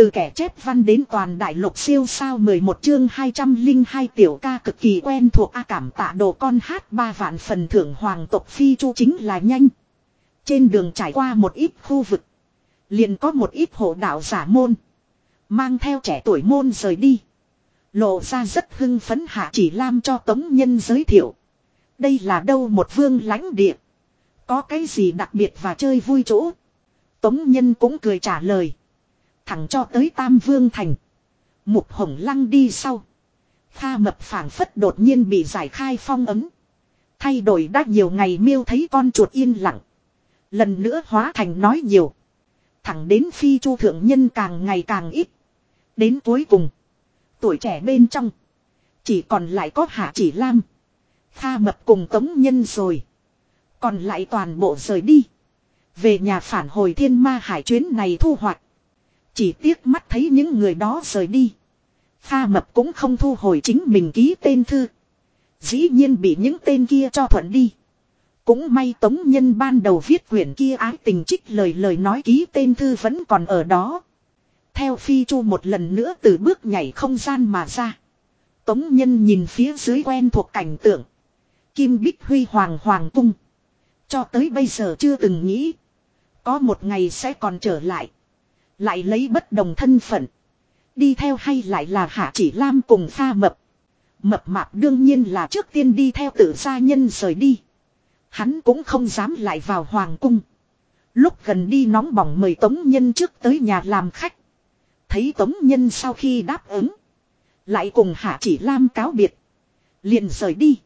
Từ kẻ chép văn đến toàn đại lục siêu sao 11 chương 202 tiểu ca cực kỳ quen thuộc A cảm tạ đồ con hát ba vạn phần thưởng hoàng tộc phi chu chính là nhanh. Trên đường trải qua một ít khu vực. Liền có một ít hộ đạo giả môn. Mang theo trẻ tuổi môn rời đi. Lộ ra rất hưng phấn hạ chỉ lam cho tống nhân giới thiệu. Đây là đâu một vương lãnh địa. Có cái gì đặc biệt và chơi vui chỗ. Tống nhân cũng cười trả lời. Thẳng cho tới Tam Vương Thành. Mục hồng lăng đi sau. Kha mập phảng phất đột nhiên bị giải khai phong ấm. Thay đổi đã nhiều ngày miêu thấy con chuột yên lặng. Lần nữa hóa thành nói nhiều. Thẳng đến phi chu thượng nhân càng ngày càng ít. Đến cuối cùng. Tuổi trẻ bên trong. Chỉ còn lại có hạ chỉ lam. Kha mập cùng tống nhân rồi. Còn lại toàn bộ rời đi. Về nhà phản hồi thiên ma hải chuyến này thu hoạch. Chỉ tiếc mắt thấy những người đó rời đi. pha mập cũng không thu hồi chính mình ký tên thư. Dĩ nhiên bị những tên kia cho thuận đi. Cũng may tống nhân ban đầu viết quyển kia ái tình trích lời lời nói ký tên thư vẫn còn ở đó. Theo phi chu một lần nữa từ bước nhảy không gian mà ra. Tống nhân nhìn phía dưới quen thuộc cảnh tượng. Kim Bích Huy Hoàng Hoàng Cung. Cho tới bây giờ chưa từng nghĩ. Có một ngày sẽ còn trở lại. Lại lấy bất đồng thân phận. Đi theo hay lại là Hạ Chỉ Lam cùng pha mập. Mập mạp đương nhiên là trước tiên đi theo tự gia nhân rời đi. Hắn cũng không dám lại vào hoàng cung. Lúc gần đi nóng bỏng mời Tống Nhân trước tới nhà làm khách. Thấy Tống Nhân sau khi đáp ứng. Lại cùng Hạ Chỉ Lam cáo biệt. liền rời đi.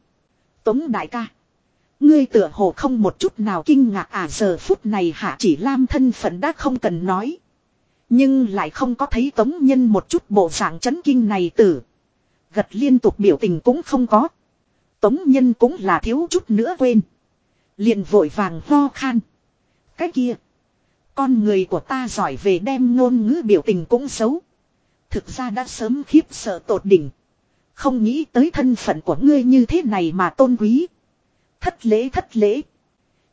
Tống đại ca. Ngươi tựa hồ không một chút nào kinh ngạc à giờ phút này Hạ Chỉ Lam thân phận đã không cần nói. Nhưng lại không có thấy tống nhân một chút bộ dạng chấn kinh này tử. Gật liên tục biểu tình cũng không có. Tống nhân cũng là thiếu chút nữa quên. liền vội vàng ho khan. Cái kia. Con người của ta giỏi về đem ngôn ngữ biểu tình cũng xấu. Thực ra đã sớm khiếp sợ tột đỉnh. Không nghĩ tới thân phận của ngươi như thế này mà tôn quý. Thất lễ thất lễ.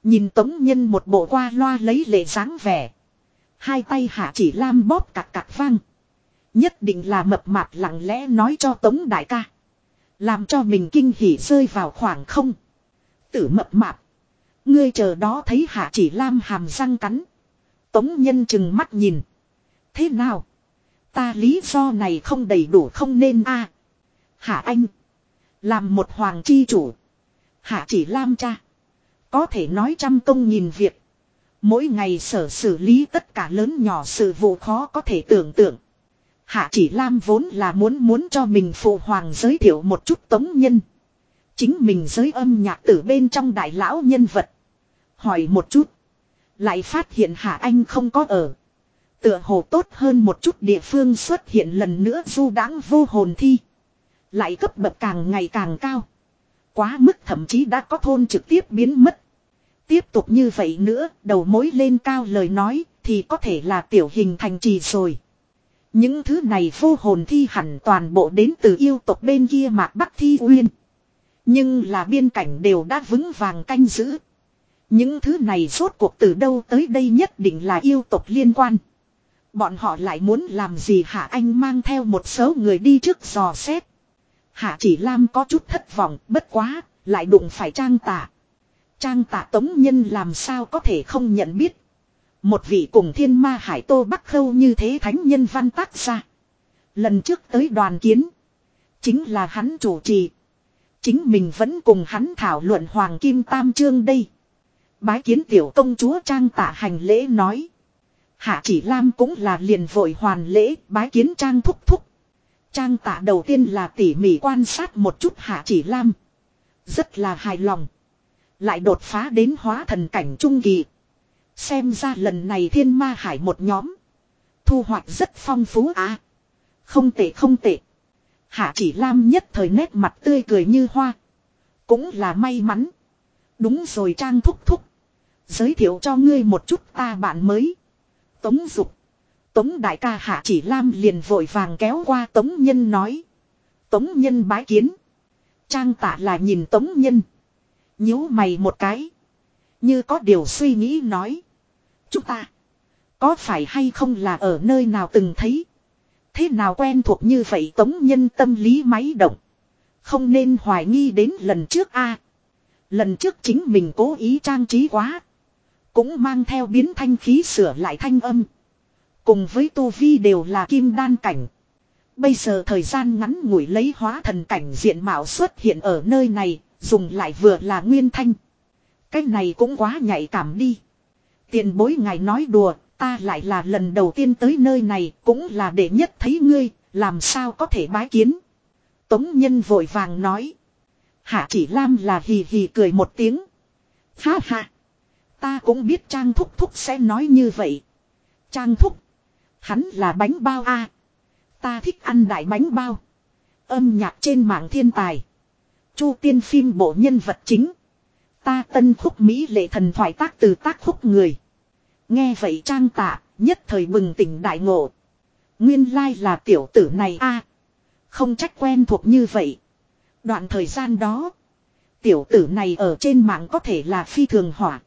Nhìn tống nhân một bộ qua loa lấy lệ dáng vẻ. Hai tay hạ chỉ lam bóp cạc cạc vang. Nhất định là mập mạp lặng lẽ nói cho tống đại ca. Làm cho mình kinh hỉ rơi vào khoảng không. Tử mập mạp. Ngươi chờ đó thấy hạ chỉ lam hàm răng cắn. Tống nhân chừng mắt nhìn. Thế nào? Ta lý do này không đầy đủ không nên a Hạ anh. Làm một hoàng chi chủ. Hạ chỉ lam cha. Có thể nói trăm công nhìn việc. Mỗi ngày sở xử lý tất cả lớn nhỏ sự vụ khó có thể tưởng tượng. Hạ chỉ Lam vốn là muốn muốn cho mình phụ hoàng giới thiệu một chút tống nhân. Chính mình giới âm nhạc từ bên trong đại lão nhân vật. Hỏi một chút. Lại phát hiện Hạ Anh không có ở. Tựa hồ tốt hơn một chút địa phương xuất hiện lần nữa du đáng vô hồn thi. Lại cấp bậc càng ngày càng cao. Quá mức thậm chí đã có thôn trực tiếp biến mất. Tiếp tục như vậy nữa, đầu mối lên cao lời nói, thì có thể là tiểu hình thành trì rồi. Những thứ này vô hồn thi hẳn toàn bộ đến từ yêu tộc bên kia mạc Bắc Thi Uyên. Nhưng là biên cảnh đều đã vững vàng canh giữ. Những thứ này rốt cuộc từ đâu tới đây nhất định là yêu tộc liên quan. Bọn họ lại muốn làm gì hả anh mang theo một số người đi trước dò xét. Hạ chỉ Lam có chút thất vọng, bất quá, lại đụng phải trang tả. Trang tạ tống nhân làm sao có thể không nhận biết. Một vị cùng thiên ma hải tô bắc khâu như thế thánh nhân văn tác ra. Lần trước tới đoàn kiến. Chính là hắn chủ trì. Chính mình vẫn cùng hắn thảo luận Hoàng Kim Tam Trương đây. Bái kiến tiểu công chúa Trang tạ hành lễ nói. Hạ chỉ Lam cũng là liền vội hoàn lễ bái kiến Trang thúc thúc. Trang tạ đầu tiên là tỉ mỉ quan sát một chút Hạ chỉ Lam. Rất là hài lòng. Lại đột phá đến hóa thần cảnh trung kỳ. Xem ra lần này thiên ma hải một nhóm. Thu hoạch rất phong phú à. Không tệ không tệ. Hạ chỉ lam nhất thời nét mặt tươi cười như hoa. Cũng là may mắn. Đúng rồi trang thúc thúc. Giới thiệu cho ngươi một chút ta bạn mới. Tống dục. Tống đại ca hạ chỉ lam liền vội vàng kéo qua tống nhân nói. Tống nhân bái kiến. Trang tạ là nhìn tống nhân nhíu mày một cái. Như có điều suy nghĩ nói. Chúng ta. Có phải hay không là ở nơi nào từng thấy. thế nào quen thuộc như vậy tống nhân tâm lý máy động. Không nên hoài nghi đến lần trước a Lần trước chính mình cố ý trang trí quá. Cũng mang theo biến thanh khí sửa lại thanh âm. Cùng với tu vi đều là kim đan cảnh. Bây giờ thời gian ngắn ngủi lấy hóa thần cảnh diện mạo xuất hiện ở nơi này, dùng lại vừa là nguyên thanh. Cái này cũng quá nhạy cảm đi. Tiền bối ngài nói đùa, ta lại là lần đầu tiên tới nơi này, cũng là để nhất thấy ngươi, làm sao có thể bái kiến. Tống nhân vội vàng nói. Hạ chỉ lam là hì hì cười một tiếng. Ha ha. Ta cũng biết Trang Thúc Thúc sẽ nói như vậy. Trang Thúc. Hắn là bánh bao a. Ta thích ăn đại bánh bao. Âm nhạc trên mạng thiên tài. Chu tiên phim bộ nhân vật chính. Ta tân khúc Mỹ lệ thần thoại tác từ tác khúc người. Nghe vậy trang tạ, nhất thời bừng tỉnh đại ngộ. Nguyên lai là tiểu tử này a Không trách quen thuộc như vậy. Đoạn thời gian đó. Tiểu tử này ở trên mạng có thể là phi thường hỏa.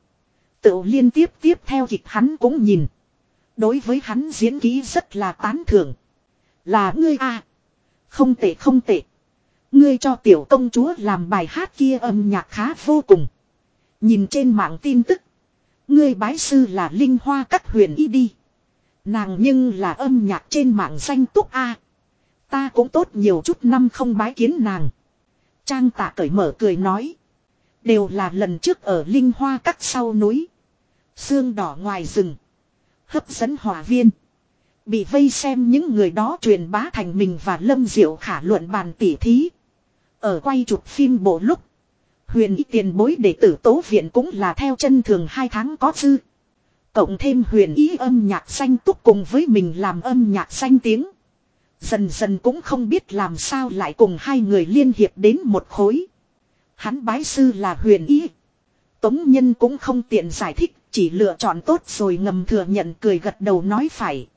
Tự liên tiếp tiếp theo kịch hắn cũng nhìn. Đối với hắn diễn ký rất là tán thưởng. Là ngươi a Không tệ không tệ. Ngươi cho tiểu công chúa làm bài hát kia âm nhạc khá vô cùng. Nhìn trên mạng tin tức. Ngươi bái sư là linh hoa các huyền y đi. Nàng nhưng là âm nhạc trên mạng danh túc A. Ta cũng tốt nhiều chút năm không bái kiến nàng. Trang tạ cởi mở cười nói. Đều là lần trước ở linh hoa các sau núi. Sương đỏ ngoài rừng. Hấp dẫn hỏa viên. Bị vây xem những người đó truyền bá thành mình và Lâm Diệu khả luận bàn tỉ thí. Ở quay chụp phim bộ lúc. Huyền y tiền bối đệ tử tố viện cũng là theo chân thường hai tháng có dư. Cộng thêm huyền ý âm nhạc xanh túc cùng với mình làm âm nhạc xanh tiếng. Dần dần cũng không biết làm sao lại cùng hai người liên hiệp đến một khối. Hắn bái sư là huyền ý. Tống Nhân cũng không tiện giải thích, chỉ lựa chọn tốt rồi ngầm thừa nhận cười gật đầu nói phải.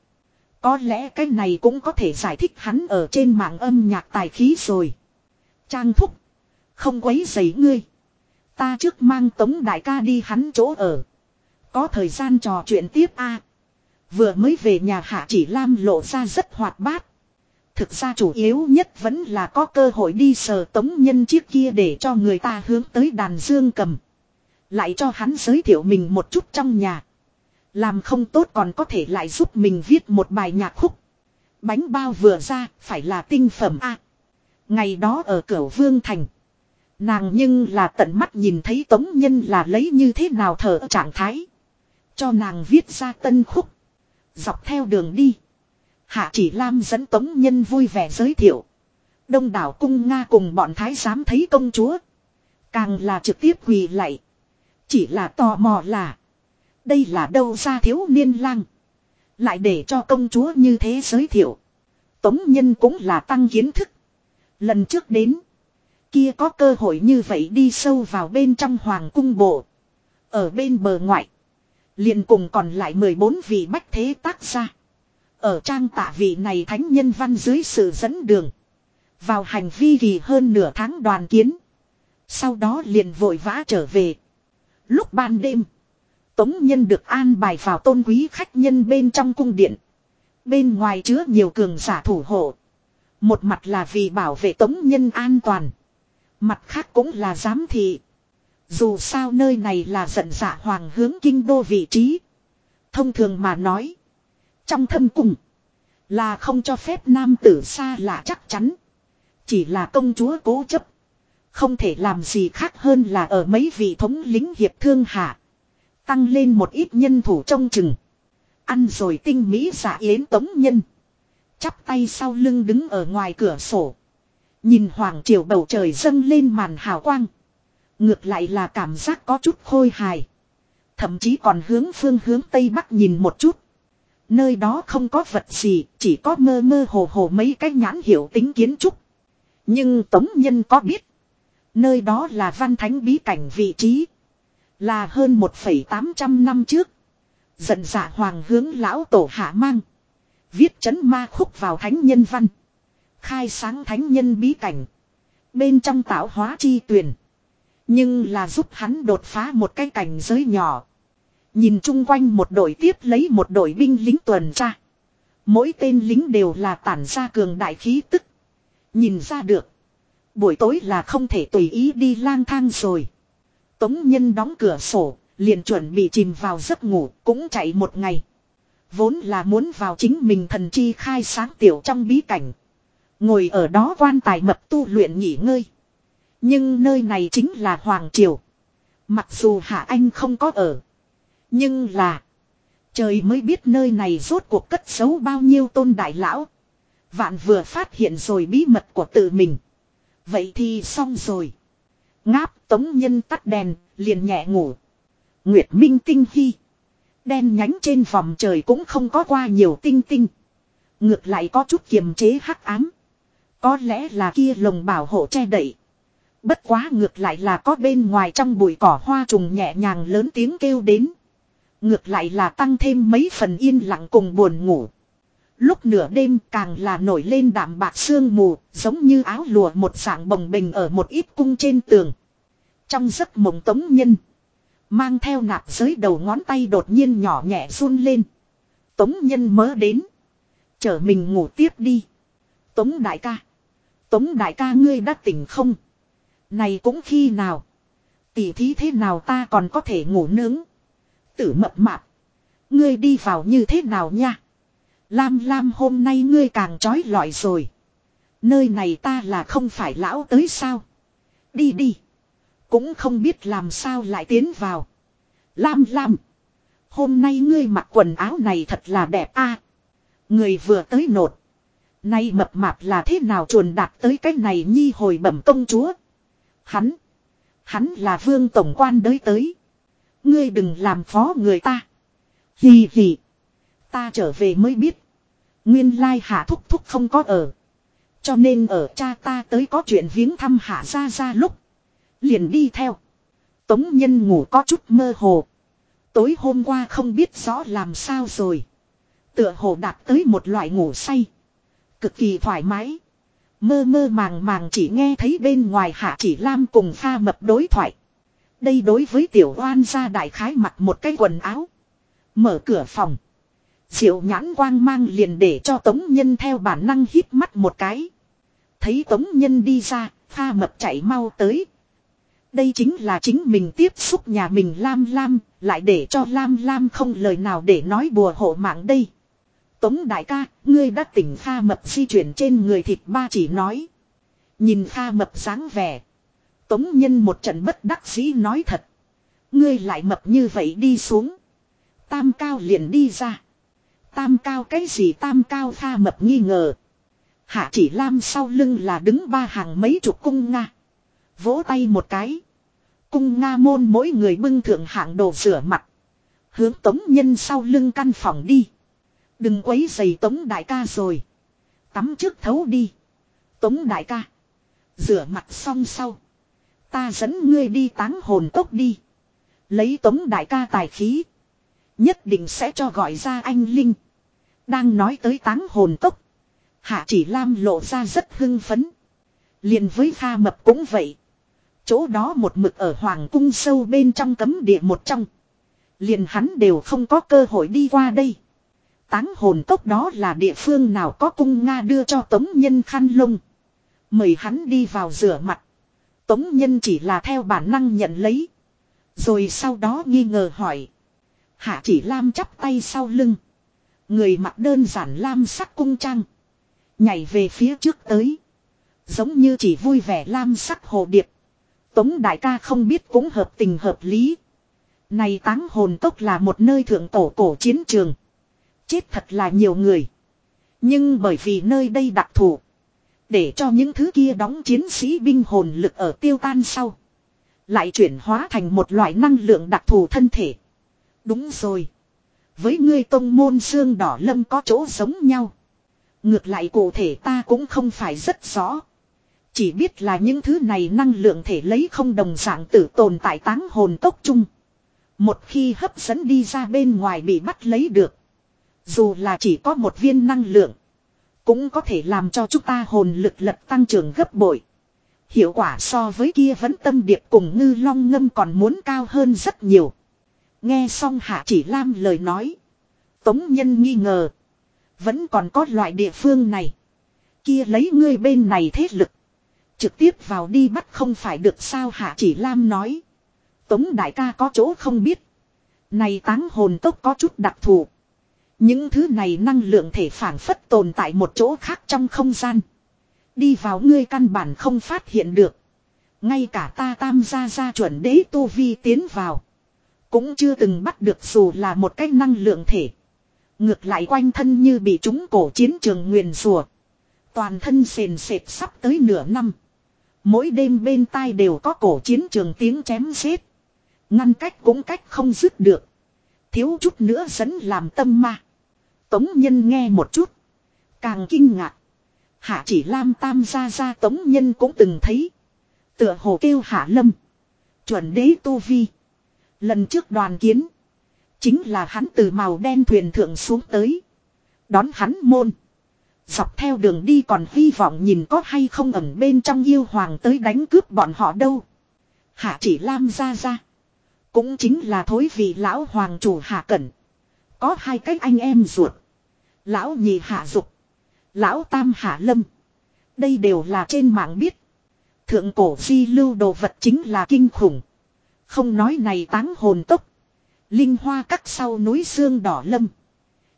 Có lẽ cái này cũng có thể giải thích hắn ở trên mạng âm nhạc tài khí rồi. Trang thúc. Không quấy giấy ngươi. Ta trước mang tống đại ca đi hắn chỗ ở. Có thời gian trò chuyện tiếp a Vừa mới về nhà hạ chỉ lam lộ ra rất hoạt bát. Thực ra chủ yếu nhất vẫn là có cơ hội đi sờ tống nhân chiếc kia để cho người ta hướng tới đàn dương cầm. Lại cho hắn giới thiệu mình một chút trong nhà. Làm không tốt còn có thể lại giúp mình viết một bài nhạc khúc. Bánh bao vừa ra, phải là tinh phẩm A ngày đó ở cửa Vương Thành. Nàng nhưng là tận mắt nhìn thấy tống nhân là lấy như thế nào thở trạng thái. Cho nàng viết ra tân khúc. Dọc theo đường đi. Hạ chỉ Lam dẫn tống nhân vui vẻ giới thiệu. Đông đảo cung Nga cùng bọn thái giám thấy công chúa. Càng là trực tiếp quỳ lạy. Chỉ là tò mò là. Đây là đâu ra thiếu niên lang. Lại để cho công chúa như thế giới thiệu. Tống nhân cũng là tăng kiến thức. Lần trước đến. Kia có cơ hội như vậy đi sâu vào bên trong hoàng cung bộ. Ở bên bờ ngoại. liền cùng còn lại 14 vị bách thế tác gia. Ở trang tạ vị này thánh nhân văn dưới sự dẫn đường. Vào hành vi vì hơn nửa tháng đoàn kiến. Sau đó liền vội vã trở về. Lúc ban đêm. Tống nhân được an bài vào tôn quý khách nhân bên trong cung điện. Bên ngoài chứa nhiều cường giả thủ hộ. Một mặt là vì bảo vệ tống nhân an toàn. Mặt khác cũng là giám thị. Dù sao nơi này là giận dạ hoàng hướng kinh đô vị trí. Thông thường mà nói. Trong thâm cung. Là không cho phép nam tử xa lạ chắc chắn. Chỉ là công chúa cố chấp. Không thể làm gì khác hơn là ở mấy vị thống lính hiệp thương hạ. Tăng lên một ít nhân thủ trong chừng. Ăn rồi tinh mỹ giả yến tống nhân. Chắp tay sau lưng đứng ở ngoài cửa sổ. Nhìn hoàng triều bầu trời dâng lên màn hào quang. Ngược lại là cảm giác có chút khôi hài. Thậm chí còn hướng phương hướng Tây Bắc nhìn một chút. Nơi đó không có vật gì, chỉ có mơ mơ hồ hồ mấy cái nhãn hiểu tính kiến trúc. Nhưng Tống Nhân có biết. Nơi đó là văn thánh bí cảnh vị trí. Là hơn 1,800 năm trước. Dần dạ hoàng hướng lão tổ hạ mang. Viết chấn ma khúc vào thánh nhân văn. Khai sáng thánh nhân bí cảnh. Bên trong tạo hóa chi tuyển. Nhưng là giúp hắn đột phá một cái cảnh giới nhỏ. Nhìn chung quanh một đội tiếp lấy một đội binh lính tuần tra. Mỗi tên lính đều là tản ra cường đại khí tức. Nhìn ra được. Buổi tối là không thể tùy ý đi lang thang rồi. Tống nhân đóng cửa sổ, liền chuẩn bị chìm vào giấc ngủ, cũng chạy một ngày. Vốn là muốn vào chính mình thần chi khai sáng tiểu trong bí cảnh. Ngồi ở đó quan tài mập tu luyện nghỉ ngơi. Nhưng nơi này chính là Hoàng Triều. Mặc dù Hạ Anh không có ở. Nhưng là. Trời mới biết nơi này rốt cuộc cất giấu bao nhiêu tôn đại lão. Vạn vừa phát hiện rồi bí mật của tự mình. Vậy thì xong rồi. Ngáp tống nhân tắt đèn, liền nhẹ ngủ. Nguyệt Minh tinh hy. Đen nhánh trên vòng trời cũng không có qua nhiều tinh tinh. Ngược lại có chút kiềm chế hắc ám. Có lẽ là kia lồng bảo hộ che đậy. Bất quá ngược lại là có bên ngoài trong bụi cỏ hoa trùng nhẹ nhàng lớn tiếng kêu đến. Ngược lại là tăng thêm mấy phần yên lặng cùng buồn ngủ. Lúc nửa đêm càng là nổi lên đạm bạc sương mù, giống như áo lùa một dạng bồng bình ở một ít cung trên tường. Trong giấc mộng tống nhân, mang theo nạp giới đầu ngón tay đột nhiên nhỏ nhẹ run lên. Tống nhân mớ đến. Chở mình ngủ tiếp đi. Tống đại ca. Tống đại ca ngươi đã tỉnh không? Này cũng khi nào? Tỷ thí thế nào ta còn có thể ngủ nướng? Tử mập mạp. Ngươi đi vào như thế nào nha? Lam Lam hôm nay ngươi càng trói lọi rồi. Nơi này ta là không phải lão tới sao? Đi đi. Cũng không biết làm sao lại tiến vào. Lam Lam. Hôm nay ngươi mặc quần áo này thật là đẹp a. Người vừa tới nột. Nay mập mạp là thế nào chuồn đạt tới cái này nhi hồi bẩm công chúa. Hắn. Hắn là vương tổng quan đới tới. Ngươi đừng làm phó người ta. Hì hì. Ta trở về mới biết. Nguyên lai hạ thúc thúc không có ở. Cho nên ở cha ta tới có chuyện viếng thăm hạ ra ra lúc. Liền đi theo. Tống nhân ngủ có chút mơ hồ. Tối hôm qua không biết rõ làm sao rồi. Tựa hồ đạt tới một loại ngủ say. Cực kỳ thoải mái. Mơ mơ màng màng chỉ nghe thấy bên ngoài hạ chỉ lam cùng pha mập đối thoại. Đây đối với tiểu oan gia đại khái mặc một cái quần áo. Mở cửa phòng. Diệu nhãn quang mang liền để cho tống nhân theo bản năng hít mắt một cái. Thấy tống nhân đi ra, pha mập chạy mau tới. Đây chính là chính mình tiếp xúc nhà mình Lam Lam, lại để cho Lam Lam không lời nào để nói bùa hộ mạng đây. Tống đại ca, ngươi đã tỉnh Kha mập di chuyển trên người thịt ba chỉ nói. Nhìn Kha mập sáng vẻ. Tống nhân một trận bất đắc dĩ nói thật. Ngươi lại mập như vậy đi xuống. Tam cao liền đi ra. Tam cao cái gì tam cao Kha mập nghi ngờ. Hạ chỉ lam sau lưng là đứng ba hàng mấy chục cung Nga. Vỗ tay một cái. Cung Nga môn mỗi người bưng thượng hạng đồ rửa mặt. Hướng tống nhân sau lưng căn phòng đi. Đừng quấy giày tống đại ca rồi. Tắm trước thấu đi. Tống đại ca. Rửa mặt xong sau. Ta dẫn ngươi đi táng hồn tốc đi. Lấy tống đại ca tài khí. Nhất định sẽ cho gọi ra anh Linh. Đang nói tới táng hồn tốc. Hạ chỉ lam lộ ra rất hưng phấn. liền với kha mập cũng vậy. Chỗ đó một mực ở hoàng cung sâu bên trong cấm địa một trong. Liền hắn đều không có cơ hội đi qua đây. Táng hồn tốc đó là địa phương nào có cung Nga đưa cho tống nhân khăn lông. Mời hắn đi vào rửa mặt. Tống nhân chỉ là theo bản năng nhận lấy. Rồi sau đó nghi ngờ hỏi. Hạ chỉ lam chắp tay sau lưng. Người mặc đơn giản lam sắc cung trang. Nhảy về phía trước tới. Giống như chỉ vui vẻ lam sắc hồ điệp. Tống đại ca không biết cũng hợp tình hợp lý. Này táng hồn tốc là một nơi thượng tổ cổ chiến trường. Chết thật là nhiều người. Nhưng bởi vì nơi đây đặc thù. Để cho những thứ kia đóng chiến sĩ binh hồn lực ở tiêu tan sau. Lại chuyển hóa thành một loại năng lượng đặc thù thân thể. Đúng rồi. Với ngươi tông môn xương đỏ lâm có chỗ giống nhau. Ngược lại cụ thể ta cũng không phải rất rõ. Chỉ biết là những thứ này năng lượng thể lấy không đồng dạng tử tồn tại táng hồn tốc chung. Một khi hấp dẫn đi ra bên ngoài bị bắt lấy được. Dù là chỉ có một viên năng lượng. Cũng có thể làm cho chúng ta hồn lực lật tăng trưởng gấp bội. Hiệu quả so với kia vẫn tâm điệp cùng ngư long ngâm còn muốn cao hơn rất nhiều. Nghe xong hạ chỉ lam lời nói. Tống nhân nghi ngờ. Vẫn còn có loại địa phương này. Kia lấy ngươi bên này thế lực. Trực tiếp vào đi bắt không phải được sao hạ chỉ Lam nói. Tống đại ca có chỗ không biết. Này táng hồn tốc có chút đặc thù. Những thứ này năng lượng thể phản phất tồn tại một chỗ khác trong không gian. Đi vào ngươi căn bản không phát hiện được. Ngay cả ta tam gia gia chuẩn đế tu vi tiến vào. Cũng chưa từng bắt được dù là một cái năng lượng thể. Ngược lại quanh thân như bị chúng cổ chiến trường nguyền rùa. Toàn thân sền sệt sắp tới nửa năm. Mỗi đêm bên tai đều có cổ chiến trường tiếng chém giết. Ngăn cách cũng cách không dứt được. Thiếu chút nữa dẫn làm tâm ma. Tống nhân nghe một chút. Càng kinh ngạc. Hạ chỉ lam tam gia gia tống nhân cũng từng thấy. Tựa hồ kêu hạ lâm. Chuẩn đế tu vi. Lần trước đoàn kiến. Chính là hắn từ màu đen thuyền thượng xuống tới. Đón hắn môn. Dọc theo đường đi còn hy vọng nhìn có hay không ẩn bên trong yêu hoàng tới đánh cướp bọn họ đâu. Hạ chỉ lam ra ra. Cũng chính là thối vị lão hoàng chủ hạ cẩn. Có hai cách anh em ruột. Lão nhị hạ dục. Lão tam hạ lâm. Đây đều là trên mạng biết. Thượng cổ di lưu đồ vật chính là kinh khủng. Không nói này táng hồn tốc. Linh hoa cắt sau núi xương đỏ lâm.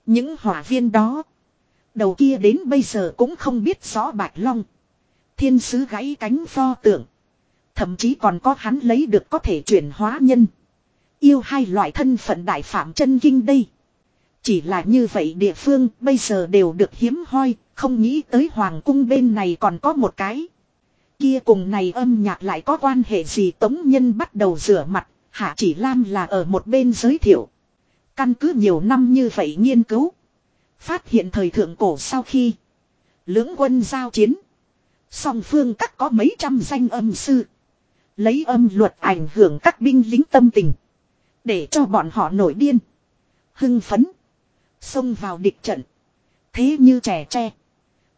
Những hỏa viên đó. Đầu kia đến bây giờ cũng không biết rõ bạch long. Thiên sứ gãy cánh pho tượng. Thậm chí còn có hắn lấy được có thể chuyển hóa nhân. Yêu hai loại thân phận đại phạm chân kinh đây. Chỉ là như vậy địa phương bây giờ đều được hiếm hoi, không nghĩ tới hoàng cung bên này còn có một cái. Kia cùng này âm nhạc lại có quan hệ gì tống nhân bắt đầu rửa mặt, hạ chỉ lam là ở một bên giới thiệu. Căn cứ nhiều năm như vậy nghiên cứu. Phát hiện thời thượng cổ sau khi lưỡng quân giao chiến. Song phương các có mấy trăm danh âm sư. Lấy âm luật ảnh hưởng các binh lính tâm tình. Để cho bọn họ nổi điên. Hưng phấn. Xông vào địch trận. Thế như trẻ tre.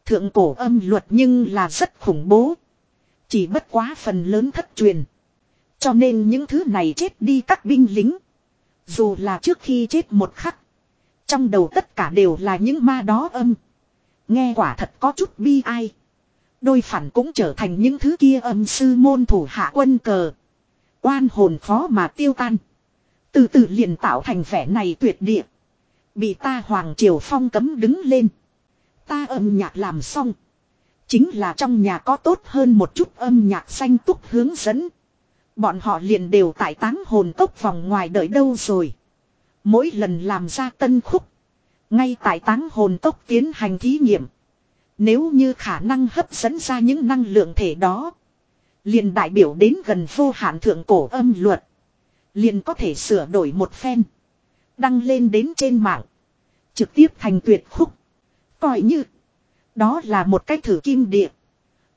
Thượng cổ âm luật nhưng là rất khủng bố. Chỉ bất quá phần lớn thất truyền. Cho nên những thứ này chết đi các binh lính. Dù là trước khi chết một khắc. Trong đầu tất cả đều là những ma đó âm. Nghe quả thật có chút bi ai. Đôi phản cũng trở thành những thứ kia âm sư môn thủ hạ quân cờ. Oan hồn khó mà tiêu tan. Từ từ liền tạo thành vẻ này tuyệt địa. Bị ta Hoàng Triều Phong cấm đứng lên. Ta âm nhạc làm xong. Chính là trong nhà có tốt hơn một chút âm nhạc xanh túc hướng dẫn. Bọn họ liền đều tại táng hồn cốc vòng ngoài đợi đâu rồi. Mỗi lần làm ra tân khúc. Ngay tại táng hồn tốc tiến hành thí nghiệm. Nếu như khả năng hấp dẫn ra những năng lượng thể đó. Liền đại biểu đến gần vô hạn thượng cổ âm luật. Liền có thể sửa đổi một phen. Đăng lên đến trên mạng. Trực tiếp thành tuyệt khúc. Coi như. Đó là một cách thử kim địa.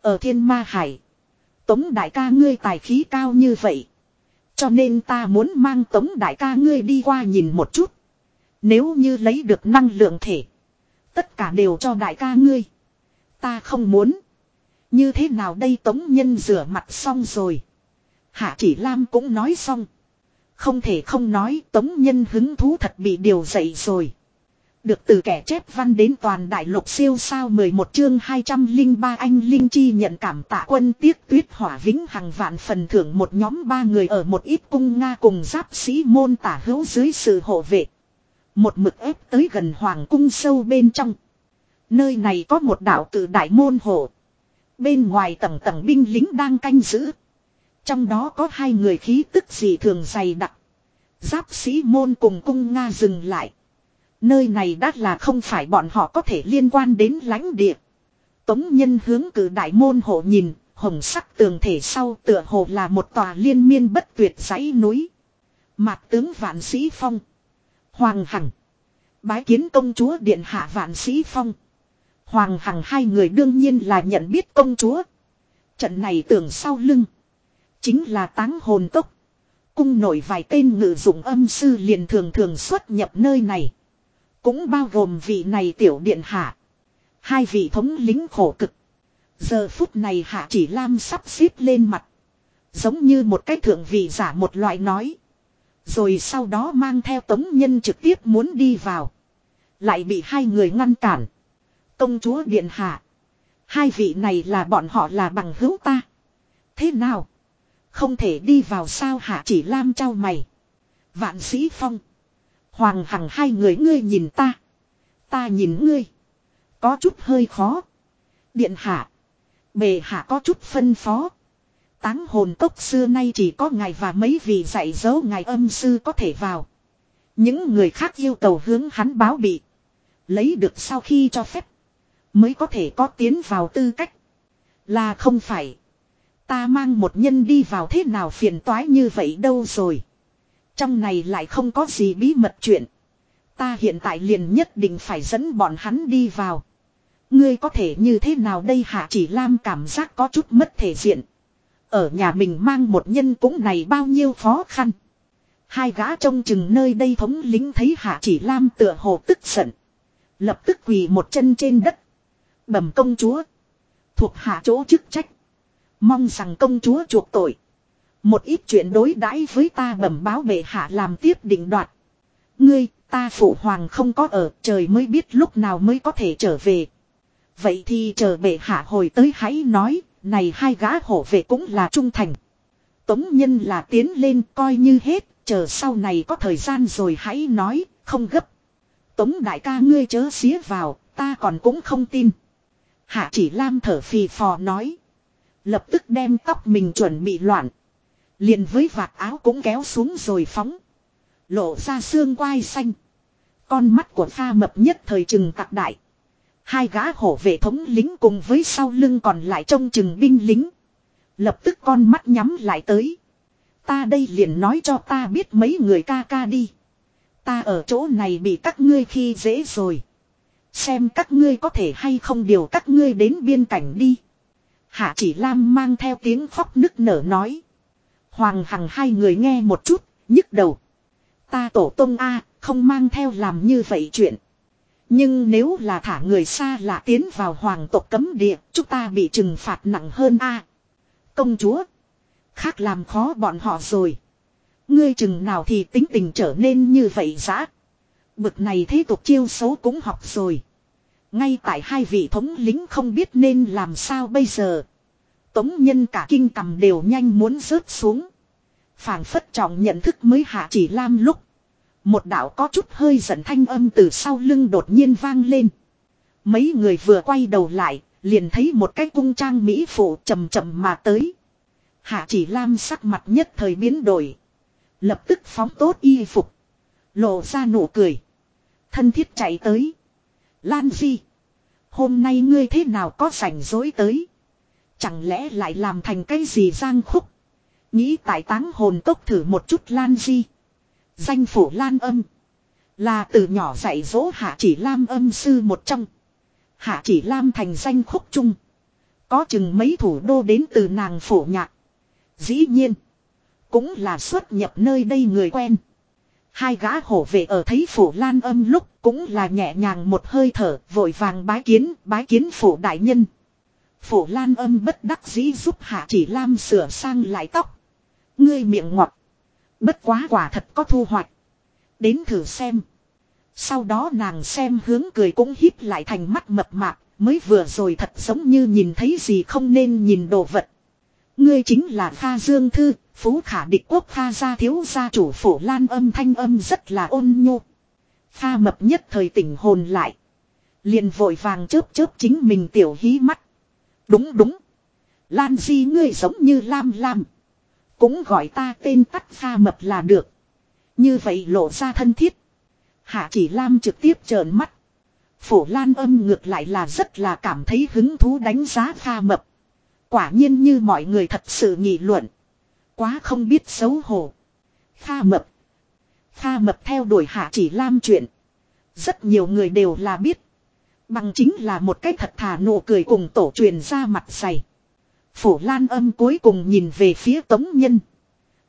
Ở thiên ma hải. Tống đại ca ngươi tài khí cao như vậy. Cho nên ta muốn mang tống đại ca ngươi đi qua nhìn một chút. Nếu như lấy được năng lượng thể. Tất cả đều cho đại ca ngươi. Ta không muốn. Như thế nào đây tống nhân rửa mặt xong rồi. Hạ chỉ Lam cũng nói xong. Không thể không nói tống nhân hứng thú thật bị điều dậy rồi. Được từ kẻ chép văn đến toàn đại lục siêu sao 11 chương 203 anh Linh Chi nhận cảm tạ quân tiếc tuyết hỏa vĩnh hàng vạn phần thưởng một nhóm ba người ở một ít cung Nga cùng giáp sĩ môn tả hữu dưới sự hộ vệ. Một mực ép tới gần hoàng cung sâu bên trong. Nơi này có một đạo tự đại môn hộ. Bên ngoài tầng tầng binh lính đang canh giữ. Trong đó có hai người khí tức dị thường dày đặc. Giáp sĩ môn cùng cung Nga dừng lại. Nơi này đã là không phải bọn họ có thể liên quan đến lãnh địa. Tống nhân hướng cử đại môn hộ nhìn, hồng sắc tường thể sau tựa hồ là một tòa liên miên bất tuyệt dãy núi. Mạc tướng vạn sĩ phong. Hoàng Hằng. Bái kiến công chúa điện hạ vạn sĩ phong. Hoàng Hằng hai người đương nhiên là nhận biết công chúa. Trận này tưởng sau lưng. Chính là táng hồn tốc. Cung nổi vài tên ngự dụng âm sư liền thường thường xuất nhập nơi này. Cũng bao gồm vị này tiểu điện hạ. Hai vị thống lính khổ cực. Giờ phút này hạ chỉ lam sắp xếp lên mặt. Giống như một cái thượng vị giả một loại nói. Rồi sau đó mang theo tống nhân trực tiếp muốn đi vào. Lại bị hai người ngăn cản. Công chúa Điện Hạ. Hai vị này là bọn họ là bằng hữu ta. Thế nào? Không thể đi vào sao hạ chỉ lam trao mày. Vạn sĩ phong. Hoàng hằng hai người ngươi nhìn ta. Ta nhìn ngươi. Có chút hơi khó. Điện hạ. Bề hạ có chút phân phó. Táng hồn cốc xưa nay chỉ có ngài và mấy vị dạy dỗ ngài âm sư có thể vào. Những người khác yêu cầu hướng hắn báo bị. Lấy được sau khi cho phép. Mới có thể có tiến vào tư cách. Là không phải. Ta mang một nhân đi vào thế nào phiền toái như vậy đâu rồi. Trong này lại không có gì bí mật chuyện. Ta hiện tại liền nhất định phải dẫn bọn hắn đi vào. Ngươi có thể như thế nào đây hạ chỉ lam cảm giác có chút mất thể diện. Ở nhà mình mang một nhân cũng này bao nhiêu khó khăn. Hai gã trông chừng nơi đây thống lính thấy hạ chỉ lam tựa hồ tức giận. Lập tức quỳ một chân trên đất. Bẩm công chúa. Thuộc hạ chỗ chức trách. Mong rằng công chúa chuộc tội. Một ít chuyện đối đãi với ta bẩm báo bệ hạ làm tiếp định đoạt. Ngươi, ta phụ hoàng không có ở, trời mới biết lúc nào mới có thể trở về. Vậy thì chờ bệ hạ hồi tới hãy nói, này hai gã hổ vệ cũng là trung thành. Tống nhân là tiến lên coi như hết, chờ sau này có thời gian rồi hãy nói, không gấp. Tống đại ca ngươi chớ xía vào, ta còn cũng không tin. Hạ chỉ lam thở phì phò nói. Lập tức đem tóc mình chuẩn bị loạn. Liền với vạt áo cũng kéo xuống rồi phóng. Lộ ra xương quai xanh. Con mắt của pha mập nhất thời trừng tạc đại. Hai gã hổ vệ thống lính cùng với sau lưng còn lại trông chừng binh lính. Lập tức con mắt nhắm lại tới. Ta đây liền nói cho ta biết mấy người ca ca đi. Ta ở chỗ này bị các ngươi khi dễ rồi. Xem các ngươi có thể hay không điều các ngươi đến biên cảnh đi. Hạ chỉ lam mang theo tiếng khóc nức nở nói. Hoàng hằng hai người nghe một chút, nhức đầu. Ta tổ tông A, không mang theo làm như vậy chuyện. Nhưng nếu là thả người xa lạ tiến vào hoàng tộc cấm địa, chúng ta bị trừng phạt nặng hơn A. Công chúa. Khác làm khó bọn họ rồi. Ngươi chừng nào thì tính tình trở nên như vậy giã. Bực này thế tục chiêu xấu cũng học rồi. Ngay tại hai vị thống lính không biết nên làm sao bây giờ. Tống nhân cả kinh cầm đều nhanh muốn rớt xuống. phảng phất trọng nhận thức mới hạ chỉ lam lúc. Một đạo có chút hơi giận thanh âm từ sau lưng đột nhiên vang lên. Mấy người vừa quay đầu lại, liền thấy một cái cung trang mỹ phụ chậm chậm mà tới. Hạ chỉ lam sắc mặt nhất thời biến đổi. Lập tức phóng tốt y phục. Lộ ra nụ cười. Thân thiết chạy tới. Lan Di. Hôm nay ngươi thế nào có rảnh rỗi tới. Chẳng lẽ lại làm thành cái gì giang khúc. Nghĩ tại táng hồn cốc thử một chút Lan Di. Danh phủ Lan âm. Là từ nhỏ dạy dỗ hạ chỉ lam âm sư một trong. Hạ chỉ lam thành danh khúc chung. Có chừng mấy thủ đô đến từ nàng phổ nhạc. Dĩ nhiên. Cũng là xuất nhập nơi đây người quen. Hai gã hổ vệ ở thấy phủ lan âm lúc cũng là nhẹ nhàng một hơi thở, vội vàng bái kiến bái kiến phủ đại nhân. Phổ lan âm bất đắc dĩ giúp hạ chỉ lam sửa sang lại tóc. Ngươi miệng ngọt. Bất quá quả thật có thu hoạch. Đến thử xem. Sau đó nàng xem hướng cười cũng híp lại thành mắt mập mạp. Mới vừa rồi thật giống như nhìn thấy gì không nên nhìn đồ vật. Ngươi chính là Kha Dương Thư, Phú Khả địch quốc Kha gia thiếu gia chủ Phổ lan âm thanh âm rất là ôn nhu. Kha mập nhất thời tỉnh hồn lại. Liền vội vàng chớp chớp chính mình tiểu hí mắt. Đúng đúng. Lan di ngươi giống như Lam Lam. Cũng gọi ta tên tắt pha mập là được. Như vậy lộ ra thân thiết. Hạ chỉ Lam trực tiếp trợn mắt. Phổ Lan âm ngược lại là rất là cảm thấy hứng thú đánh giá pha mập. Quả nhiên như mọi người thật sự nghị luận. Quá không biết xấu hổ. Pha mập. Pha mập theo đuổi hạ chỉ lam chuyện. Rất nhiều người đều là biết. Bằng chính là một cái thật thà nụ cười cùng tổ truyền ra mặt dày. Phủ lan âm cuối cùng nhìn về phía tống nhân.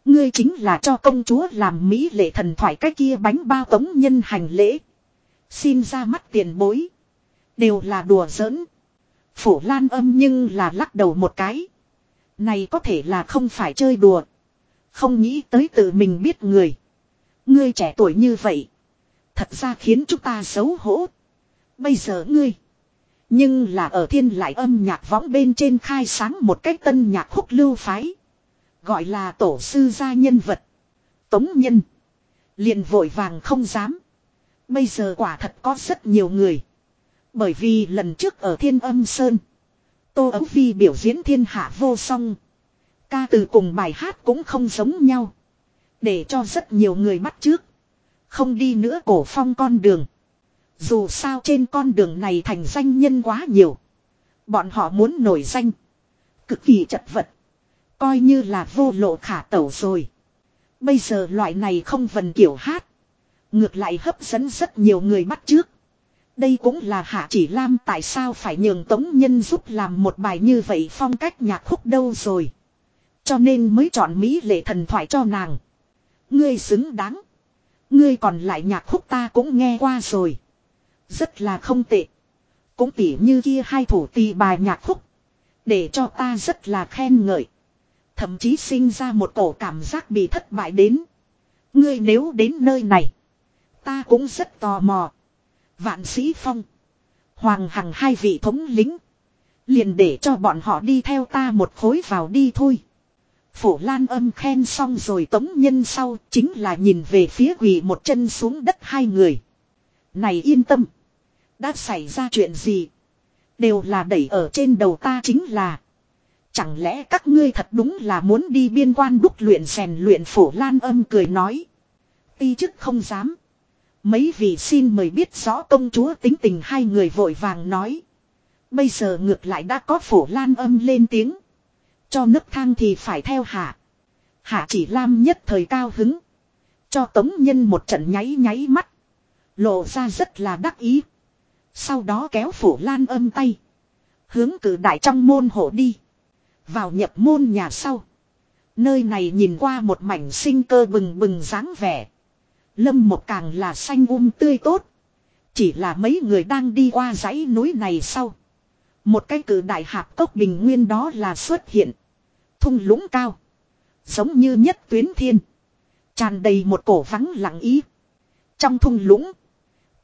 Ngươi chính là cho công chúa làm mỹ lệ thần thoại cái kia bánh bao tống nhân hành lễ. Xin ra mắt tiền bối. Đều là đùa giỡn. Phủ lan âm nhưng là lắc đầu một cái. Này có thể là không phải chơi đùa. Không nghĩ tới tự mình biết người. Ngươi trẻ tuổi như vậy. Thật ra khiến chúng ta xấu hổ. Bây giờ ngươi. Nhưng là ở thiên lại âm nhạc võng bên trên khai sáng một cách tân nhạc khúc lưu phái. Gọi là tổ sư gia nhân vật. Tống nhân. liền vội vàng không dám. Bây giờ quả thật có rất nhiều người. Bởi vì lần trước ở Thiên Âm Sơn. Tô Ấu Phi biểu diễn thiên hạ vô song. Ca từ cùng bài hát cũng không giống nhau. Để cho rất nhiều người bắt trước. Không đi nữa cổ phong con đường. Dù sao trên con đường này thành danh nhân quá nhiều. Bọn họ muốn nổi danh. Cực kỳ chật vật. Coi như là vô lộ khả tẩu rồi. Bây giờ loại này không vần kiểu hát. Ngược lại hấp dẫn rất nhiều người bắt trước. Đây cũng là Hạ Chỉ Lam tại sao phải nhường Tống Nhân giúp làm một bài như vậy phong cách nhạc khúc đâu rồi. Cho nên mới chọn Mỹ lệ thần thoại cho nàng. Ngươi xứng đáng. Ngươi còn lại nhạc khúc ta cũng nghe qua rồi. Rất là không tệ. Cũng tỉ như kia hai thủ tì bài nhạc khúc. Để cho ta rất là khen ngợi. Thậm chí sinh ra một cổ cảm giác bị thất bại đến. Ngươi nếu đến nơi này. Ta cũng rất tò mò. Vạn sĩ phong. Hoàng hằng hai vị thống lính. Liền để cho bọn họ đi theo ta một khối vào đi thôi. Phổ lan âm khen xong rồi tống nhân sau chính là nhìn về phía quỳ một chân xuống đất hai người. Này yên tâm. Đã xảy ra chuyện gì? Đều là đẩy ở trên đầu ta chính là. Chẳng lẽ các ngươi thật đúng là muốn đi biên quan đúc luyện rèn luyện phổ lan âm cười nói. Ti chức không dám. Mấy vị xin mời biết rõ công chúa tính tình hai người vội vàng nói. Bây giờ ngược lại đã có phổ lan âm lên tiếng. Cho nấc thang thì phải theo hạ. Hạ chỉ lam nhất thời cao hứng. Cho tống nhân một trận nháy nháy mắt. Lộ ra rất là đắc ý. Sau đó kéo phủ lan âm tay. Hướng cử đại trong môn hộ đi. Vào nhập môn nhà sau. Nơi này nhìn qua một mảnh sinh cơ bừng bừng dáng vẻ. Lâm một càng là xanh um tươi tốt. Chỉ là mấy người đang đi qua dãy núi này sau. Một cái cử đại hạp cốc bình nguyên đó là xuất hiện. Thung lũng cao. Giống như nhất tuyến thiên. Tràn đầy một cổ vắng lặng ý. Trong thung lũng.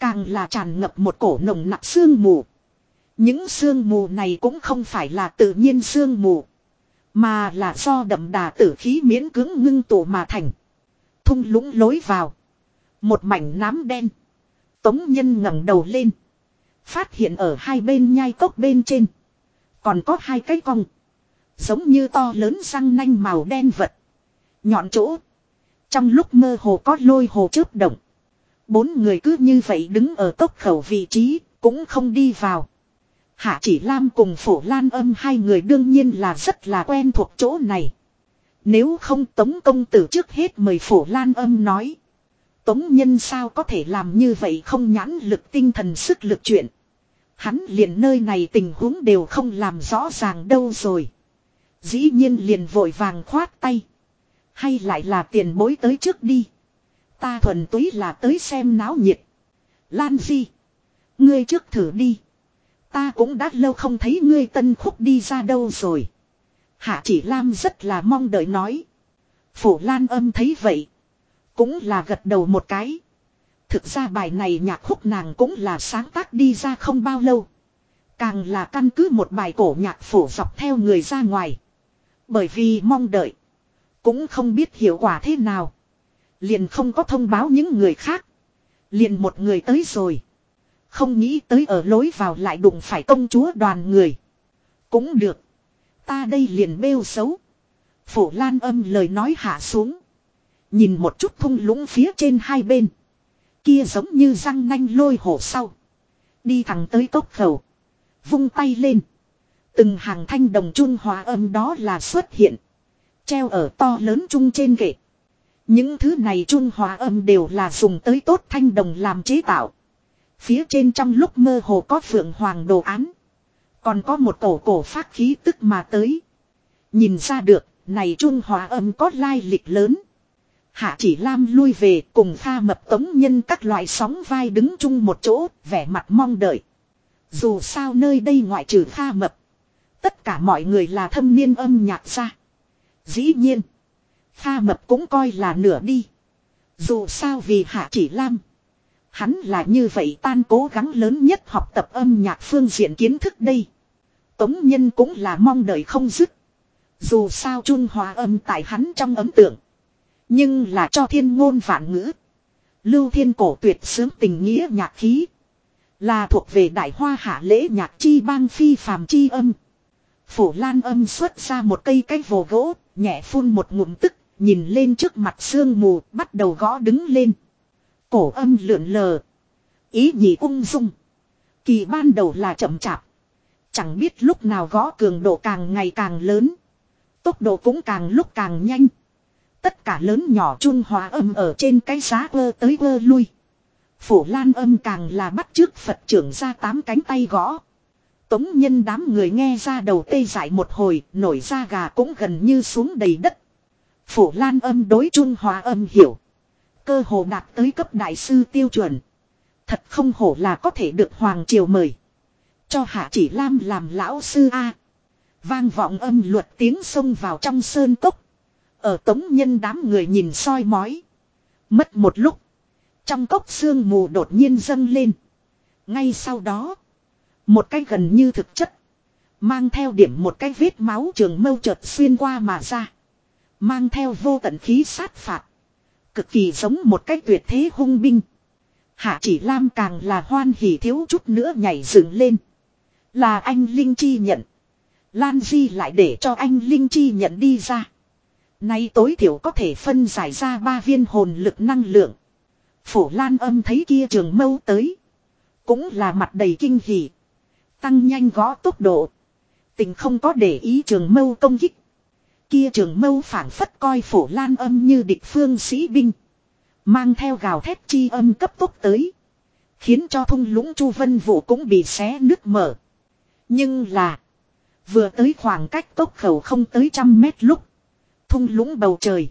Càng là tràn ngập một cổ nồng nặc sương mù. Những sương mù này cũng không phải là tự nhiên sương mù. Mà là do đậm đà tử khí miễn cứng ngưng tụ mà thành. Thung lũng lối vào. Một mảnh nám đen. Tống nhân ngẩng đầu lên. Phát hiện ở hai bên nhai cốc bên trên. Còn có hai cái cong. Giống như to lớn răng nanh màu đen vật. Nhọn chỗ. Trong lúc mơ hồ có lôi hồ chớp động. Bốn người cứ như vậy đứng ở tốc khẩu vị trí, cũng không đi vào. Hạ chỉ Lam cùng phổ lan âm hai người đương nhiên là rất là quen thuộc chỗ này. Nếu không tống công tử trước hết mời phổ lan âm nói. Tống nhân sao có thể làm như vậy không nhãn lực tinh thần sức lực chuyện. Hắn liền nơi này tình huống đều không làm rõ ràng đâu rồi. Dĩ nhiên liền vội vàng khoát tay. Hay lại là tiền bối tới trước đi. Ta thuần túy là tới xem náo nhiệt. Lan Di. Ngươi trước thử đi. Ta cũng đã lâu không thấy ngươi tân khúc đi ra đâu rồi. Hạ chỉ Lam rất là mong đợi nói. Phổ Lan âm thấy vậy. Cũng là gật đầu một cái. Thực ra bài này nhạc khúc nàng cũng là sáng tác đi ra không bao lâu. Càng là căn cứ một bài cổ nhạc phổ dọc theo người ra ngoài. Bởi vì mong đợi. Cũng không biết hiệu quả thế nào. Liền không có thông báo những người khác. Liền một người tới rồi. Không nghĩ tới ở lối vào lại đụng phải công chúa đoàn người. Cũng được. Ta đây liền bêu xấu. Phổ lan âm lời nói hạ xuống. Nhìn một chút thung lũng phía trên hai bên. Kia giống như răng nanh lôi hổ sau. Đi thẳng tới tốc khẩu. Vung tay lên. Từng hàng thanh đồng trung hòa âm đó là xuất hiện. Treo ở to lớn trung trên kệ. Những thứ này trung hòa âm đều là dùng tới tốt thanh đồng làm chế tạo. Phía trên trong lúc mơ hồ có phượng hoàng đồ án. Còn có một cổ cổ phát khí tức mà tới. Nhìn ra được, này trung hòa âm có lai lịch lớn. Hạ chỉ lam lui về cùng pha mập tống nhân các loại sóng vai đứng chung một chỗ, vẻ mặt mong đợi. Dù sao nơi đây ngoại trừ pha mập. Tất cả mọi người là thâm niên âm nhạc ra. Dĩ nhiên. Pha mập cũng coi là nửa đi. Dù sao vì hạ chỉ lam. Hắn là như vậy tan cố gắng lớn nhất học tập âm nhạc phương diện kiến thức đây. Tống nhân cũng là mong đợi không dứt. Dù sao trung hòa âm tại hắn trong ấm tượng. Nhưng là cho thiên ngôn vạn ngữ. Lưu thiên cổ tuyệt sướng tình nghĩa nhạc khí. Là thuộc về đại hoa hạ lễ nhạc chi bang phi phàm chi âm. Phủ lan âm xuất ra một cây cái vồ gỗ, nhẹ phun một ngụm tức, nhìn lên trước mặt sương mù, bắt đầu gõ đứng lên. Cổ âm lượn lờ. Ý nhị ung dung. Kỳ ban đầu là chậm chạp. Chẳng biết lúc nào gõ cường độ càng ngày càng lớn. Tốc độ cũng càng lúc càng nhanh. Tất cả lớn nhỏ trung hòa âm ở trên cái giá ơ tới ơ lui. Phủ lan âm càng là bắt trước Phật trưởng ra tám cánh tay gõ. Tống nhân đám người nghe ra đầu tê dại một hồi, nổi da gà cũng gần như xuống đầy đất. Phổ lan âm đối trung hòa âm hiểu. Cơ hồ đạt tới cấp đại sư tiêu chuẩn. Thật không hổ là có thể được Hoàng Triều mời. Cho Hạ Chỉ Lam làm lão sư A. Vang vọng âm luật tiếng sông vào trong sơn cốc. Ở tống nhân đám người nhìn soi mói. Mất một lúc. Trong cốc sương mù đột nhiên dâng lên. Ngay sau đó. Một cái gần như thực chất. Mang theo điểm một cái vết máu trường mâu chợt xuyên qua mà ra. Mang theo vô tận khí sát phạt. Cực kỳ giống một cái tuyệt thế hung binh. Hạ chỉ lam càng là hoan hỉ thiếu chút nữa nhảy dựng lên. Là anh Linh Chi nhận. Lan Di lại để cho anh Linh Chi nhận đi ra. Nay tối thiểu có thể phân giải ra ba viên hồn lực năng lượng. Phổ Lan âm thấy kia trường mâu tới. Cũng là mặt đầy kinh hỉ. Tăng nhanh gõ tốc độ. Tình không có để ý trường mâu công kích. Kia trường mâu phản phất coi phổ lan âm như địch phương sĩ binh. Mang theo gào thét chi âm cấp tốc tới. Khiến cho thung lũng chu vân vụ cũng bị xé nứt mở. Nhưng là. Vừa tới khoảng cách tốc khẩu không tới trăm mét lúc. Thung lũng bầu trời.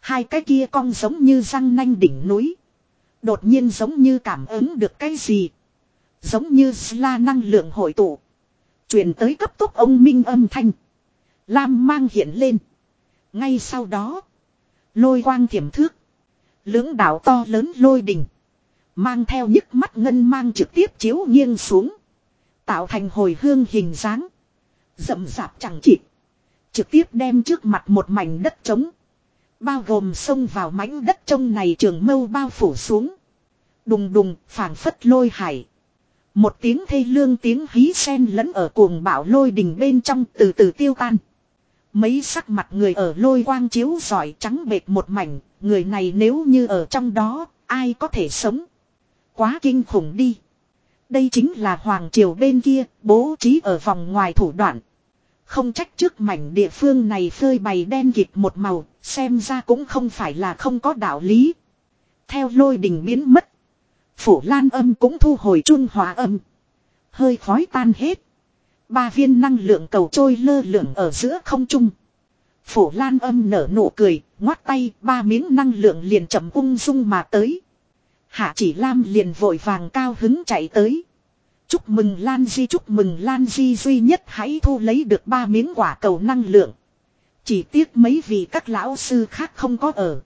Hai cái kia cong giống như răng nanh đỉnh núi. Đột nhiên giống như cảm ứng được cái gì. Giống như là năng lượng hội tụ. Truyền tới cấp tốc ông minh âm thanh. Lam mang hiện lên. Ngay sau đó. Lôi quang thiểm thước. Lưỡng đảo to lớn lôi đỉnh. Mang theo nhức mắt ngân mang trực tiếp chiếu nghiêng xuống. Tạo thành hồi hương hình dáng. Rậm rạp chẳng chịt. Trực tiếp đem trước mặt một mảnh đất trống. Bao gồm sông vào mảnh đất trông này trường mâu bao phủ xuống. Đùng đùng, phảng phất lôi hải. Một tiếng thê lương tiếng hí sen lẫn ở cuồng bão lôi đình bên trong từ từ tiêu tan. Mấy sắc mặt người ở lôi quang chiếu giỏi trắng bệt một mảnh, người này nếu như ở trong đó, ai có thể sống. Quá kinh khủng đi. Đây chính là Hoàng Triều bên kia, bố trí ở vòng ngoài thủ đoạn. Không trách trước mảnh địa phương này phơi bày đen kịp một màu, xem ra cũng không phải là không có đạo lý. Theo lôi đình biến mất. Phủ lan âm cũng thu hồi trung hòa âm. Hơi khói tan hết. Ba viên năng lượng cầu trôi lơ lửng ở giữa không trung. phổ lan âm nở nụ cười, ngoắt tay, ba miếng năng lượng liền chậm ung dung mà tới. Hạ chỉ lam liền vội vàng cao hứng chạy tới. Chúc mừng Lan Di chúc mừng Lan Di duy nhất hãy thu lấy được ba miếng quả cầu năng lượng. Chỉ tiếc mấy vị các lão sư khác không có ở.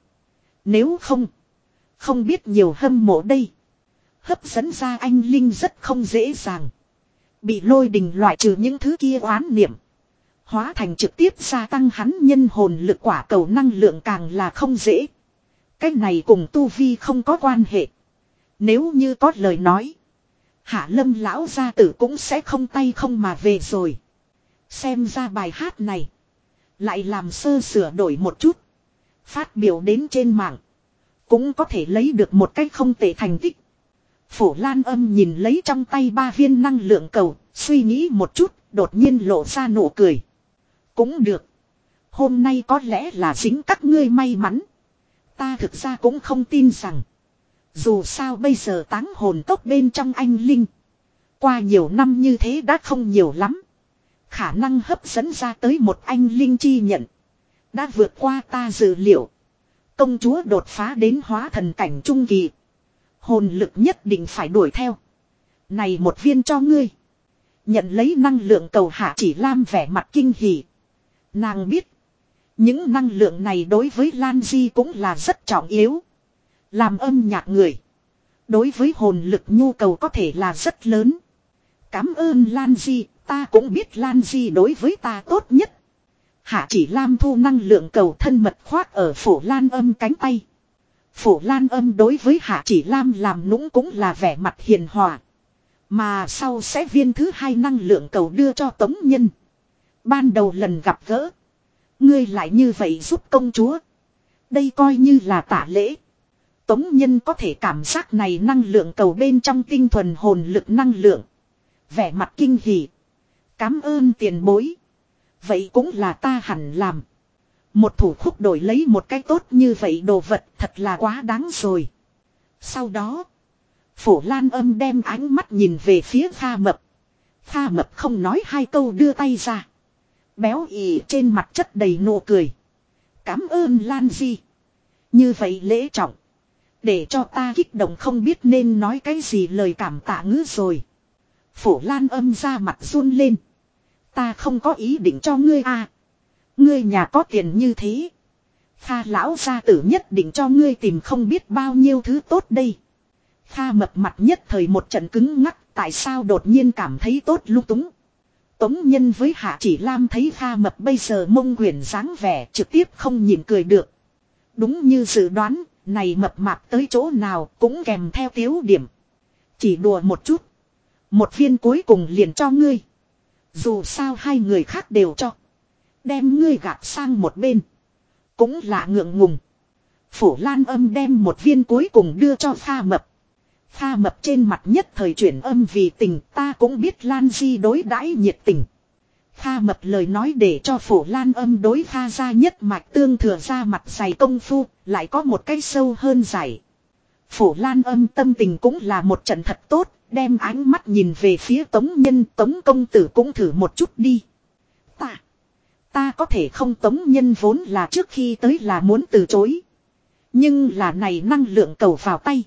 Nếu không, không biết nhiều hâm mộ đây. Hấp dẫn ra anh Linh rất không dễ dàng. Bị lôi đình loại trừ những thứ kia oán niệm. Hóa thành trực tiếp gia tăng hắn nhân hồn lực quả cầu năng lượng càng là không dễ. Cái này cùng tu vi không có quan hệ. Nếu như có lời nói. Hạ lâm lão gia tử cũng sẽ không tay không mà về rồi. Xem ra bài hát này. Lại làm sơ sửa đổi một chút. Phát biểu đến trên mạng. Cũng có thể lấy được một cách không tệ thành tích. Phổ Lan âm nhìn lấy trong tay ba viên năng lượng cầu, suy nghĩ một chút, đột nhiên lộ ra nụ cười. Cũng được. Hôm nay có lẽ là chính các ngươi may mắn. Ta thực ra cũng không tin rằng. Dù sao bây giờ táng hồn tốc bên trong anh Linh. Qua nhiều năm như thế đã không nhiều lắm. Khả năng hấp dẫn ra tới một anh Linh chi nhận. Đã vượt qua ta dự liệu. Công chúa đột phá đến hóa thần cảnh trung kỳ. Hồn lực nhất định phải đuổi theo. Này một viên cho ngươi. Nhận lấy năng lượng cầu hạ chỉ lam vẻ mặt kinh hỉ. Nàng biết. Những năng lượng này đối với Lan Di cũng là rất trọng yếu. Làm âm nhạc người. Đối với hồn lực nhu cầu có thể là rất lớn. Cảm ơn Lan Di, ta cũng biết Lan Di đối với ta tốt nhất. Hạ chỉ Lam thu năng lượng cầu thân mật khoác ở phổ lan âm cánh tay. Phổ lan âm đối với hạ chỉ Lam làm nũng cũng là vẻ mặt hiền hòa. Mà sau sẽ viên thứ hai năng lượng cầu đưa cho tống nhân. Ban đầu lần gặp gỡ. Ngươi lại như vậy giúp công chúa. Đây coi như là tả lễ. Tống nhân có thể cảm giác này năng lượng cầu bên trong tinh thuần hồn lực năng lượng. Vẻ mặt kinh hỉ. Cám ơn tiền bối. Vậy cũng là ta hẳn làm. Một thủ khúc đổi lấy một cái tốt như vậy đồ vật thật là quá đáng rồi. Sau đó. Phổ lan âm đem ánh mắt nhìn về phía pha mập. Pha mập không nói hai câu đưa tay ra. Béo ỉ trên mặt chất đầy nụ cười. Cảm ơn Lan Di. Như vậy lễ trọng. Để cho ta kích động không biết nên nói cái gì lời cảm tạ ngữ rồi. Phổ Lan âm ra mặt run lên. Ta không có ý định cho ngươi à. Ngươi nhà có tiền như thế. Kha lão gia tử nhất định cho ngươi tìm không biết bao nhiêu thứ tốt đây. Kha mập mặt nhất thời một trận cứng ngắc, tại sao đột nhiên cảm thấy tốt lúc túng. Tống nhân với hạ chỉ lam thấy Kha mập bây giờ mông quyển dáng vẻ trực tiếp không nhìn cười được. Đúng như dự đoán, này mập mạp tới chỗ nào cũng kèm theo tiếu điểm. Chỉ đùa một chút. Một viên cuối cùng liền cho ngươi. Dù sao hai người khác đều cho. Đem ngươi gạt sang một bên. Cũng là ngượng ngùng. Phổ lan âm đem một viên cuối cùng đưa cho pha mập. Pha mập trên mặt nhất thời chuyển âm vì tình ta cũng biết Lan Di đối đãi nhiệt tình. Pha mập lời nói để cho phổ lan âm đối pha ra nhất mạch tương thừa ra mặt dày công phu, lại có một cái sâu hơn dày Phổ lan âm tâm tình cũng là một trận thật tốt, đem ánh mắt nhìn về phía tống nhân tống công tử cũng thử một chút đi. Ta, có thể không tống nhân vốn là trước khi tới là muốn từ chối. Nhưng là này năng lượng cầu vào tay.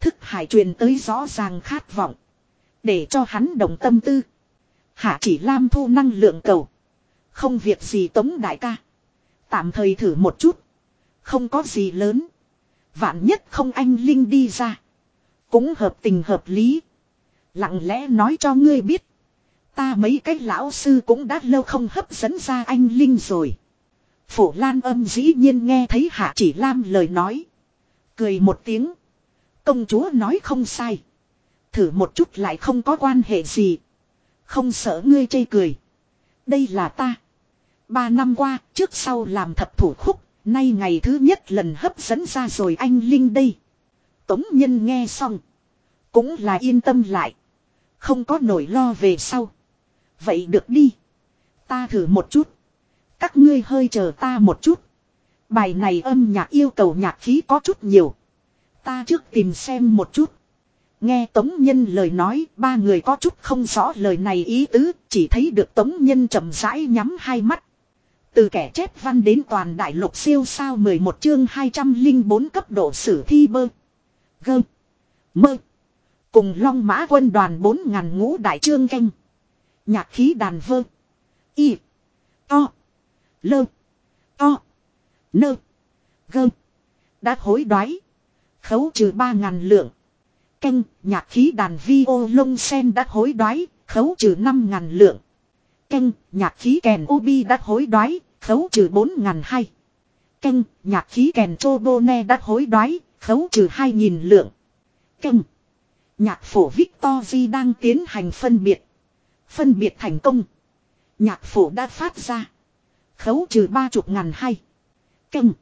Thức hải truyền tới rõ ràng khát vọng. Để cho hắn đồng tâm tư. Hạ chỉ lam thu năng lượng cầu. Không việc gì tống đại ca. Tạm thời thử một chút. Không có gì lớn. Vạn nhất không anh Linh đi ra. Cũng hợp tình hợp lý. Lặng lẽ nói cho ngươi biết. Ta mấy cái lão sư cũng đã lâu không hấp dẫn ra anh Linh rồi. Phổ Lan âm dĩ nhiên nghe thấy Hạ Chỉ Lam lời nói. Cười một tiếng. Công chúa nói không sai. Thử một chút lại không có quan hệ gì. Không sợ ngươi chê cười. Đây là ta. Ba năm qua, trước sau làm thập thủ khúc, nay ngày thứ nhất lần hấp dẫn ra rồi anh Linh đây. Tống nhân nghe xong. Cũng là yên tâm lại. Không có nỗi lo về sau. Vậy được đi. Ta thử một chút. Các ngươi hơi chờ ta một chút. Bài này âm nhạc yêu cầu nhạc khí có chút nhiều. Ta trước tìm xem một chút. Nghe Tống Nhân lời nói, ba người có chút không rõ lời này ý tứ, chỉ thấy được Tống Nhân chậm rãi nhắm hai mắt. Từ kẻ chép văn đến toàn đại lục siêu sao 11 chương 204 cấp độ sử thi bơ. Gơ. Mơ. Cùng long mã quân đoàn 4 ngàn ngũ đại trương canh. Nhạc khí đàn vơ. Y. To. Lơ. To. Nơ. Gơ. Đã hối đoái. Khấu trừ ba ngàn lượng. Canh, nhạc khí đàn vi ô lông sen đã hối đoái, khấu trừ năm ngàn lượng. Canh, nhạc khí kèn ubi đã hối đoái, khấu trừ bốn ngàn hay. Canh, nhạc khí kèn chobone đã hối đoái, khấu trừ hai nghìn lượng. Canh, nhạc phổ Victory đang tiến hành phân biệt. Phân biệt thành công. Nhạc phổ đã phát ra. Khấu trừ ba chục ngàn hay. Kinh.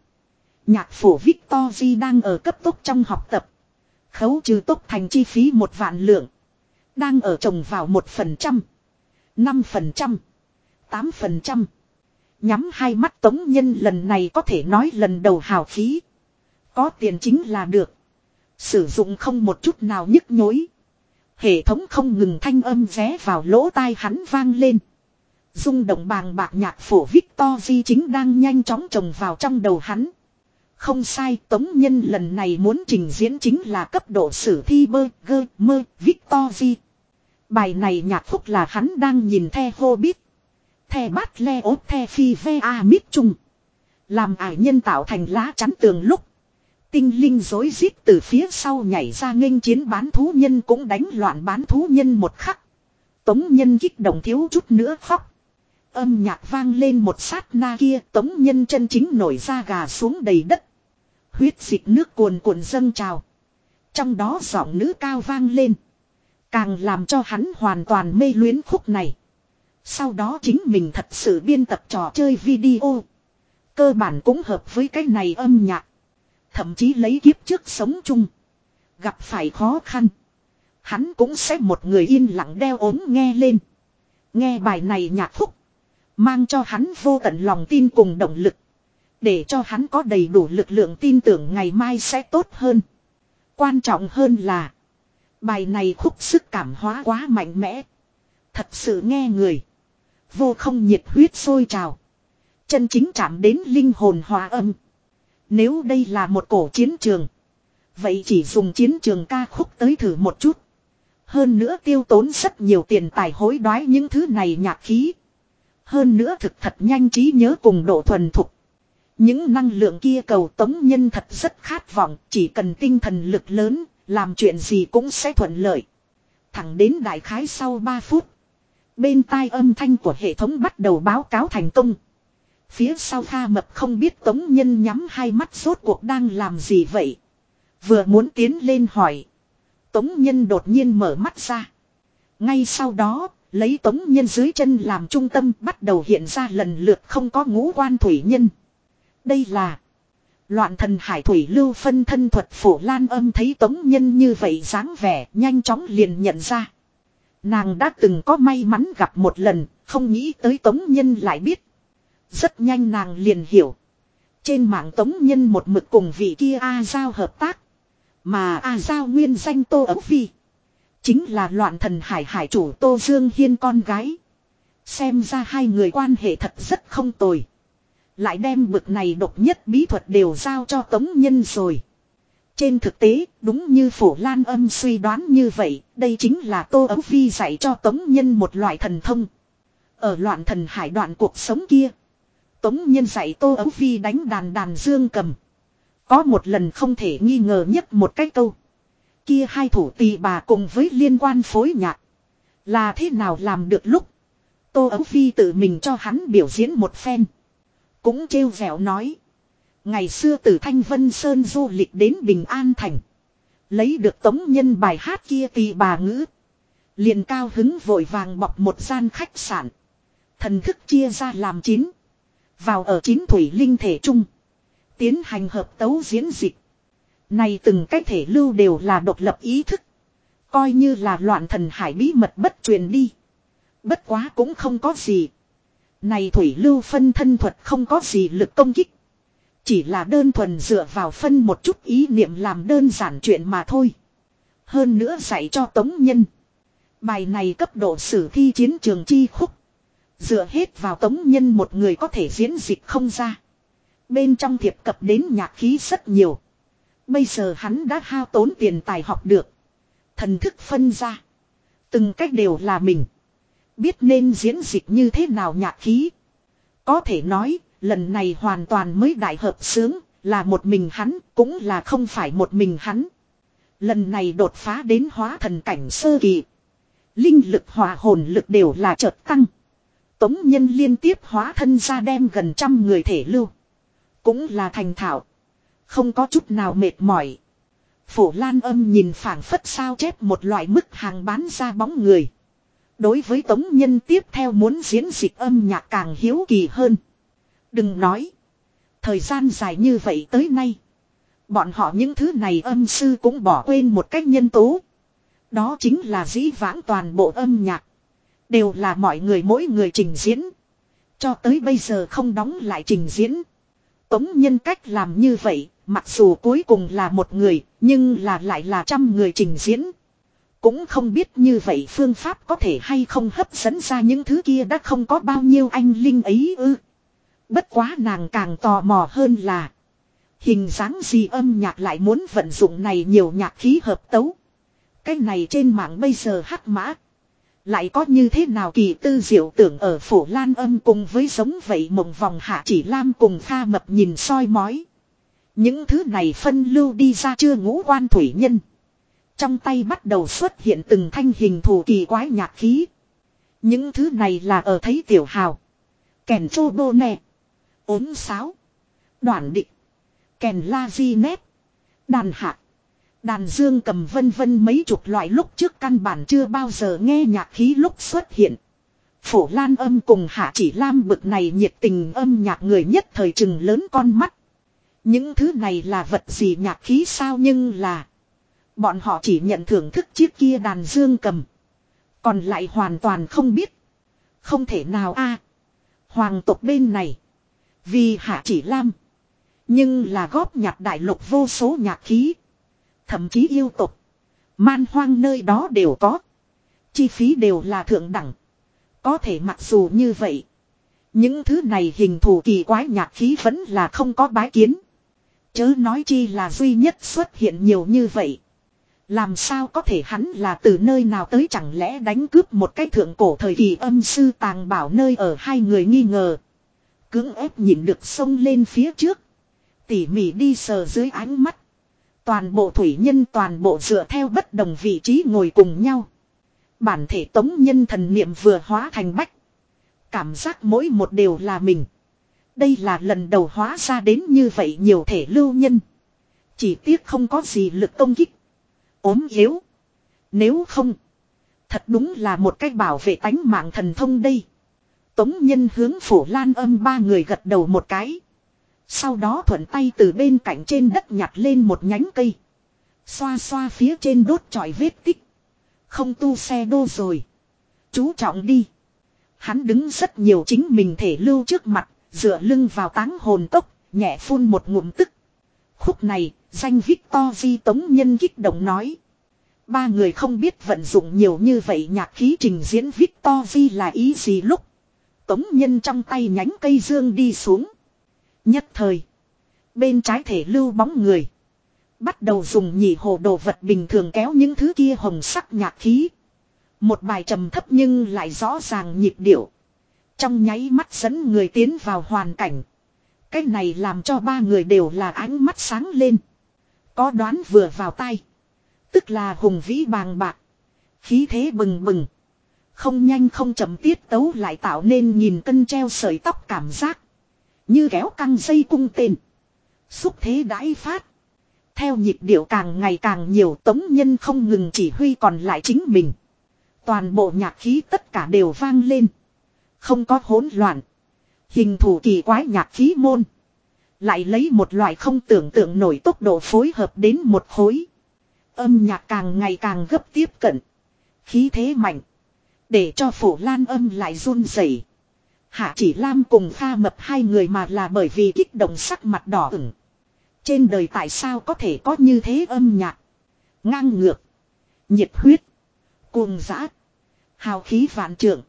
Nhạc phổ Victory đang ở cấp tốc trong học tập. Khấu trừ tốc thành chi phí một vạn lượng. Đang ở trồng vào một phần trăm. Năm phần trăm. Tám phần trăm. Nhắm hai mắt tống nhân lần này có thể nói lần đầu hào khí. Có tiền chính là được. Sử dụng không một chút nào nhức nhối. Hệ thống không ngừng thanh âm ré vào lỗ tai hắn vang lên. Dung động bàng bạc nhạc phổ Victor Di chính đang nhanh chóng trồng vào trong đầu hắn. Không sai, Tống Nhân lần này muốn trình diễn chính là cấp độ sử thi bơ, gơ, mơ, Victory. Bài này nhạc khúc là hắn đang nhìn the Hobbit. The bát le ốp the phi ve a mít chung. Làm ải nhân tạo thành lá chắn tường lúc. Tinh linh dối rít từ phía sau nhảy ra nghênh chiến bán thú nhân cũng đánh loạn bán thú nhân một khắc. Tống nhân kích động thiếu chút nữa khóc. Âm nhạc vang lên một sát na kia, tống nhân chân chính nổi ra gà xuống đầy đất. Huyết dịch nước cuồn cuộn dâng trào. Trong đó giọng nữ cao vang lên. Càng làm cho hắn hoàn toàn mê luyến khúc này. Sau đó chính mình thật sự biên tập trò chơi video. Cơ bản cũng hợp với cái này âm nhạc. Thậm chí lấy kiếp trước sống chung. Gặp phải khó khăn. Hắn cũng sẽ một người yên lặng đeo ốm nghe lên. Nghe bài này nhạc khúc. Mang cho hắn vô tận lòng tin cùng động lực. Để cho hắn có đầy đủ lực lượng tin tưởng ngày mai sẽ tốt hơn. Quan trọng hơn là. Bài này khúc sức cảm hóa quá mạnh mẽ. Thật sự nghe người. Vô không nhiệt huyết sôi trào. Chân chính chạm đến linh hồn hòa âm. Nếu đây là một cổ chiến trường. Vậy chỉ dùng chiến trường ca khúc tới thử một chút. Hơn nữa tiêu tốn rất nhiều tiền tài hối đoái những thứ này nhạc khí. Hơn nữa thực thật nhanh trí nhớ cùng độ thuần thục. Những năng lượng kia cầu tống nhân thật rất khát vọng, chỉ cần tinh thần lực lớn, làm chuyện gì cũng sẽ thuận lợi. Thẳng đến đại khái sau 3 phút. Bên tai âm thanh của hệ thống bắt đầu báo cáo thành công. Phía sau Kha Mập không biết Tống Nhân nhắm hai mắt rốt cuộc đang làm gì vậy. Vừa muốn tiến lên hỏi. Tống Nhân đột nhiên mở mắt ra. Ngay sau đó, lấy Tống Nhân dưới chân làm trung tâm bắt đầu hiện ra lần lượt không có ngũ quan thủy nhân. Đây là loạn thần hải thủy lưu phân thân thuật phổ lan âm thấy Tống Nhân như vậy dáng vẻ nhanh chóng liền nhận ra. Nàng đã từng có may mắn gặp một lần, không nghĩ tới Tống Nhân lại biết. Rất nhanh nàng liền hiểu. Trên mạng Tống Nhân một mực cùng vị kia A Giao hợp tác. Mà A Giao nguyên danh Tô Ấu Phi. Chính là loạn thần hải hải chủ Tô Dương Hiên con gái. Xem ra hai người quan hệ thật rất không tồi. Lại đem bực này độc nhất bí thuật đều giao cho Tống Nhân rồi. Trên thực tế, đúng như Phổ Lan âm suy đoán như vậy, đây chính là Tô Ấu Phi dạy cho Tống Nhân một loại thần thông. Ở loạn thần hải đoạn cuộc sống kia, Tống Nhân dạy Tô Ấu Phi đánh đàn đàn dương cầm. Có một lần không thể nghi ngờ nhất một cách câu. Kia hai thủ tỳ bà cùng với liên quan phối nhạc. Là thế nào làm được lúc. Tô Ấu Phi tự mình cho hắn biểu diễn một phen. Cũng trêu vẻo nói. Ngày xưa từ Thanh Vân Sơn du lịch đến Bình An Thành. Lấy được tống nhân bài hát kia tỳ bà ngữ. liền cao hứng vội vàng bọc một gian khách sạn. Thần thức chia ra làm chín. Vào ở chín thủy linh thể trung. Tiến hành hợp tấu diễn dịch. Này từng cái thể lưu đều là độc lập ý thức. Coi như là loạn thần hải bí mật bất truyền đi. Bất quá cũng không có gì. Này thủy lưu phân thân thuật không có gì lực công kích. Chỉ là đơn thuần dựa vào phân một chút ý niệm làm đơn giản chuyện mà thôi. Hơn nữa dạy cho tống nhân. Bài này cấp độ sử thi chiến trường chi khúc. Dựa hết vào tống nhân một người có thể diễn dịch không ra. Bên trong thiệp cập đến nhạc khí rất nhiều. Bây giờ hắn đã hao tốn tiền tài học được. Thần thức phân ra. Từng cách đều là mình. Biết nên diễn dịch như thế nào nhạc khí. Có thể nói, lần này hoàn toàn mới đại hợp sướng, là một mình hắn, cũng là không phải một mình hắn. Lần này đột phá đến hóa thần cảnh sơ kỳ. Linh lực hòa hồn lực đều là chợt tăng. Tống nhân liên tiếp hóa thân ra đem gần trăm người thể lưu. Cũng là thành thạo. Không có chút nào mệt mỏi. Phổ lan âm nhìn phảng phất sao chép một loại mức hàng bán ra bóng người. Đối với tống nhân tiếp theo muốn diễn dịch âm nhạc càng hiếu kỳ hơn. Đừng nói. Thời gian dài như vậy tới nay. Bọn họ những thứ này âm sư cũng bỏ quên một cách nhân tố. Đó chính là dĩ vãng toàn bộ âm nhạc. Đều là mọi người mỗi người trình diễn. Cho tới bây giờ không đóng lại trình diễn. Tống nhân cách làm như vậy, mặc dù cuối cùng là một người, nhưng là lại là trăm người trình diễn. Cũng không biết như vậy phương pháp có thể hay không hấp dẫn ra những thứ kia đã không có bao nhiêu anh linh ấy ư. Bất quá nàng càng tò mò hơn là. Hình dáng gì âm nhạc lại muốn vận dụng này nhiều nhạc khí hợp tấu. Cái này trên mạng bây giờ hắc mã. Lại có như thế nào kỳ tư diệu tưởng ở phổ lan âm cùng với giống vậy mộng vòng hạ chỉ lam cùng pha mập nhìn soi mói. Những thứ này phân lưu đi ra chưa ngũ quan thủy nhân. Trong tay bắt đầu xuất hiện từng thanh hình thù kỳ quái nhạc khí. Những thứ này là ở thấy tiểu hào. Kèn chô bô nè. ốm sáo. Đoạn định. Kèn la di nét. Đàn hạ. Đàn dương cầm vân vân mấy chục loại lúc trước căn bản chưa bao giờ nghe nhạc khí lúc xuất hiện. Phổ lan âm cùng hạ chỉ lam bực này nhiệt tình âm nhạc người nhất thời trừng lớn con mắt. Những thứ này là vật gì nhạc khí sao nhưng là. Bọn họ chỉ nhận thưởng thức chiếc kia đàn dương cầm. Còn lại hoàn toàn không biết. Không thể nào a Hoàng tộc bên này. Vì hạ chỉ lam. Nhưng là góp nhạc đại lục vô số nhạc khí. Thậm chí yêu tục. Man hoang nơi đó đều có. Chi phí đều là thượng đẳng. Có thể mặc dù như vậy. Những thứ này hình thù kỳ quái nhạc khí vẫn là không có bái kiến. Chớ nói chi là duy nhất xuất hiện nhiều như vậy. Làm sao có thể hắn là từ nơi nào tới chẳng lẽ đánh cướp một cái thượng cổ thời kỳ âm sư tàng bảo nơi ở hai người nghi ngờ. Cưỡng ép nhìn được sông lên phía trước. Tỉ mỉ đi sờ dưới ánh mắt. Toàn bộ thủy nhân toàn bộ dựa theo bất đồng vị trí ngồi cùng nhau. Bản thể tống nhân thần niệm vừa hóa thành bách. Cảm giác mỗi một đều là mình. Đây là lần đầu hóa ra đến như vậy nhiều thể lưu nhân. Chỉ tiếc không có gì lực công kích. ốm yếu. Nếu không. Thật đúng là một cách bảo vệ tánh mạng thần thông đây. Tống nhân hướng phổ lan âm ba người gật đầu một cái. Sau đó thuận tay từ bên cạnh trên đất nhặt lên một nhánh cây. Xoa xoa phía trên đốt tròi vết tích. Không tu xe đô rồi. Chú trọng đi. Hắn đứng rất nhiều chính mình thể lưu trước mặt, dựa lưng vào táng hồn tốc, nhẹ phun một ngụm tức. Khúc này, danh Victor Di Tống Nhân kích động nói. Ba người không biết vận dụng nhiều như vậy nhạc khí trình diễn Victor Di là ý gì lúc. Tống Nhân trong tay nhánh cây dương đi xuống. Nhất thời. Bên trái thể lưu bóng người. Bắt đầu dùng nhị hồ đồ vật bình thường kéo những thứ kia hồng sắc nhạc khí. Một bài trầm thấp nhưng lại rõ ràng nhịp điệu. Trong nháy mắt dẫn người tiến vào hoàn cảnh. Cái này làm cho ba người đều là ánh mắt sáng lên. Có đoán vừa vào tay. Tức là hùng vĩ bàng bạc. Khí thế bừng bừng. Không nhanh không chậm tiết tấu lại tạo nên nhìn cân treo sợi tóc cảm giác. Như kéo căng dây cung tên. Xúc thế đãi phát. Theo nhịp điệu càng ngày càng nhiều tống nhân không ngừng chỉ huy còn lại chính mình. Toàn bộ nhạc khí tất cả đều vang lên. Không có hỗn loạn. Hình thủ kỳ quái nhạc khí môn. Lại lấy một loại không tưởng tượng nổi tốc độ phối hợp đến một khối. Âm nhạc càng ngày càng gấp tiếp cận. Khí thế mạnh. Để cho phổ lan âm lại run rẩy. Hạ chỉ Lam cùng pha mập hai người mà là bởi vì kích động sắc mặt đỏ ửng. Trên đời tại sao có thể có như thế âm nhạc. Ngang ngược. Nhiệt huyết. Cuồng dã. Hào khí vạn trượng.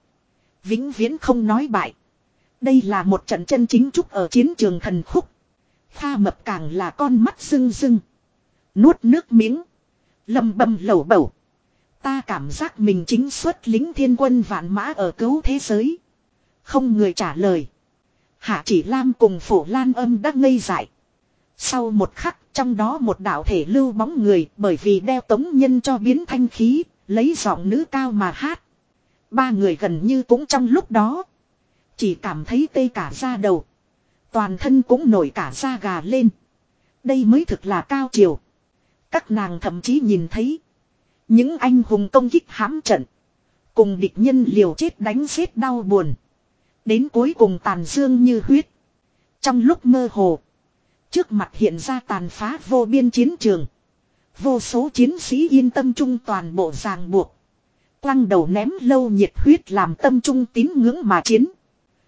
Vĩnh viễn không nói bại. Đây là một trận chân chính trúc ở chiến trường thần khúc. Pha mập càng là con mắt rưng rưng. Nuốt nước miếng. Lầm bầm lẩu bẩu. Ta cảm giác mình chính xuất lính thiên quân vạn mã ở cứu thế giới. Không người trả lời. Hạ chỉ Lam cùng phổ lan âm đã ngây dại. Sau một khắc trong đó một đạo thể lưu bóng người bởi vì đeo tống nhân cho biến thanh khí, lấy giọng nữ cao mà hát. Ba người gần như cũng trong lúc đó. Chỉ cảm thấy tê cả da đầu. Toàn thân cũng nổi cả da gà lên. Đây mới thực là cao chiều. Các nàng thậm chí nhìn thấy. Những anh hùng công kích hãm trận. Cùng địch nhân liều chết đánh xếp đau buồn. Đến cuối cùng tàn dương như huyết. Trong lúc mơ hồ. Trước mặt hiện ra tàn phá vô biên chiến trường. Vô số chiến sĩ yên tâm trung toàn bộ ràng buộc. Quăng đầu ném lâu nhiệt huyết làm tâm trung tín ngưỡng mà chiến.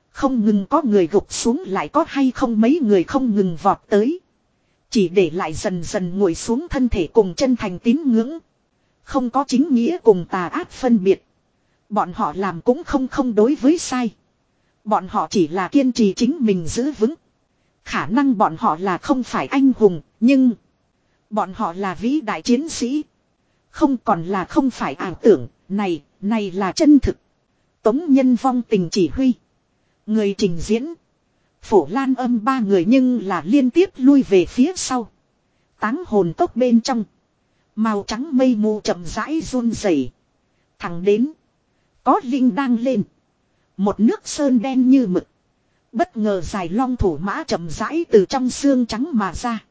Không ngừng có người gục xuống lại có hay không mấy người không ngừng vọt tới. Chỉ để lại dần dần ngồi xuống thân thể cùng chân thành tín ngưỡng. Không có chính nghĩa cùng tà ác phân biệt. Bọn họ làm cũng không không đối với sai. Bọn họ chỉ là kiên trì chính mình giữ vững. Khả năng bọn họ là không phải anh hùng, nhưng bọn họ là vĩ đại chiến sĩ. Không còn là không phải ảo tưởng, này, này là chân thực. Tống nhân vong tình chỉ huy. Người trình diễn. Phổ lan âm ba người nhưng là liên tiếp lui về phía sau. Táng hồn tốc bên trong. Màu trắng mây mù chậm rãi run rẩy. Thẳng đến. Có linh đang lên. Một nước sơn đen như mực. Bất ngờ dài long thủ mã chậm rãi từ trong xương trắng mà ra.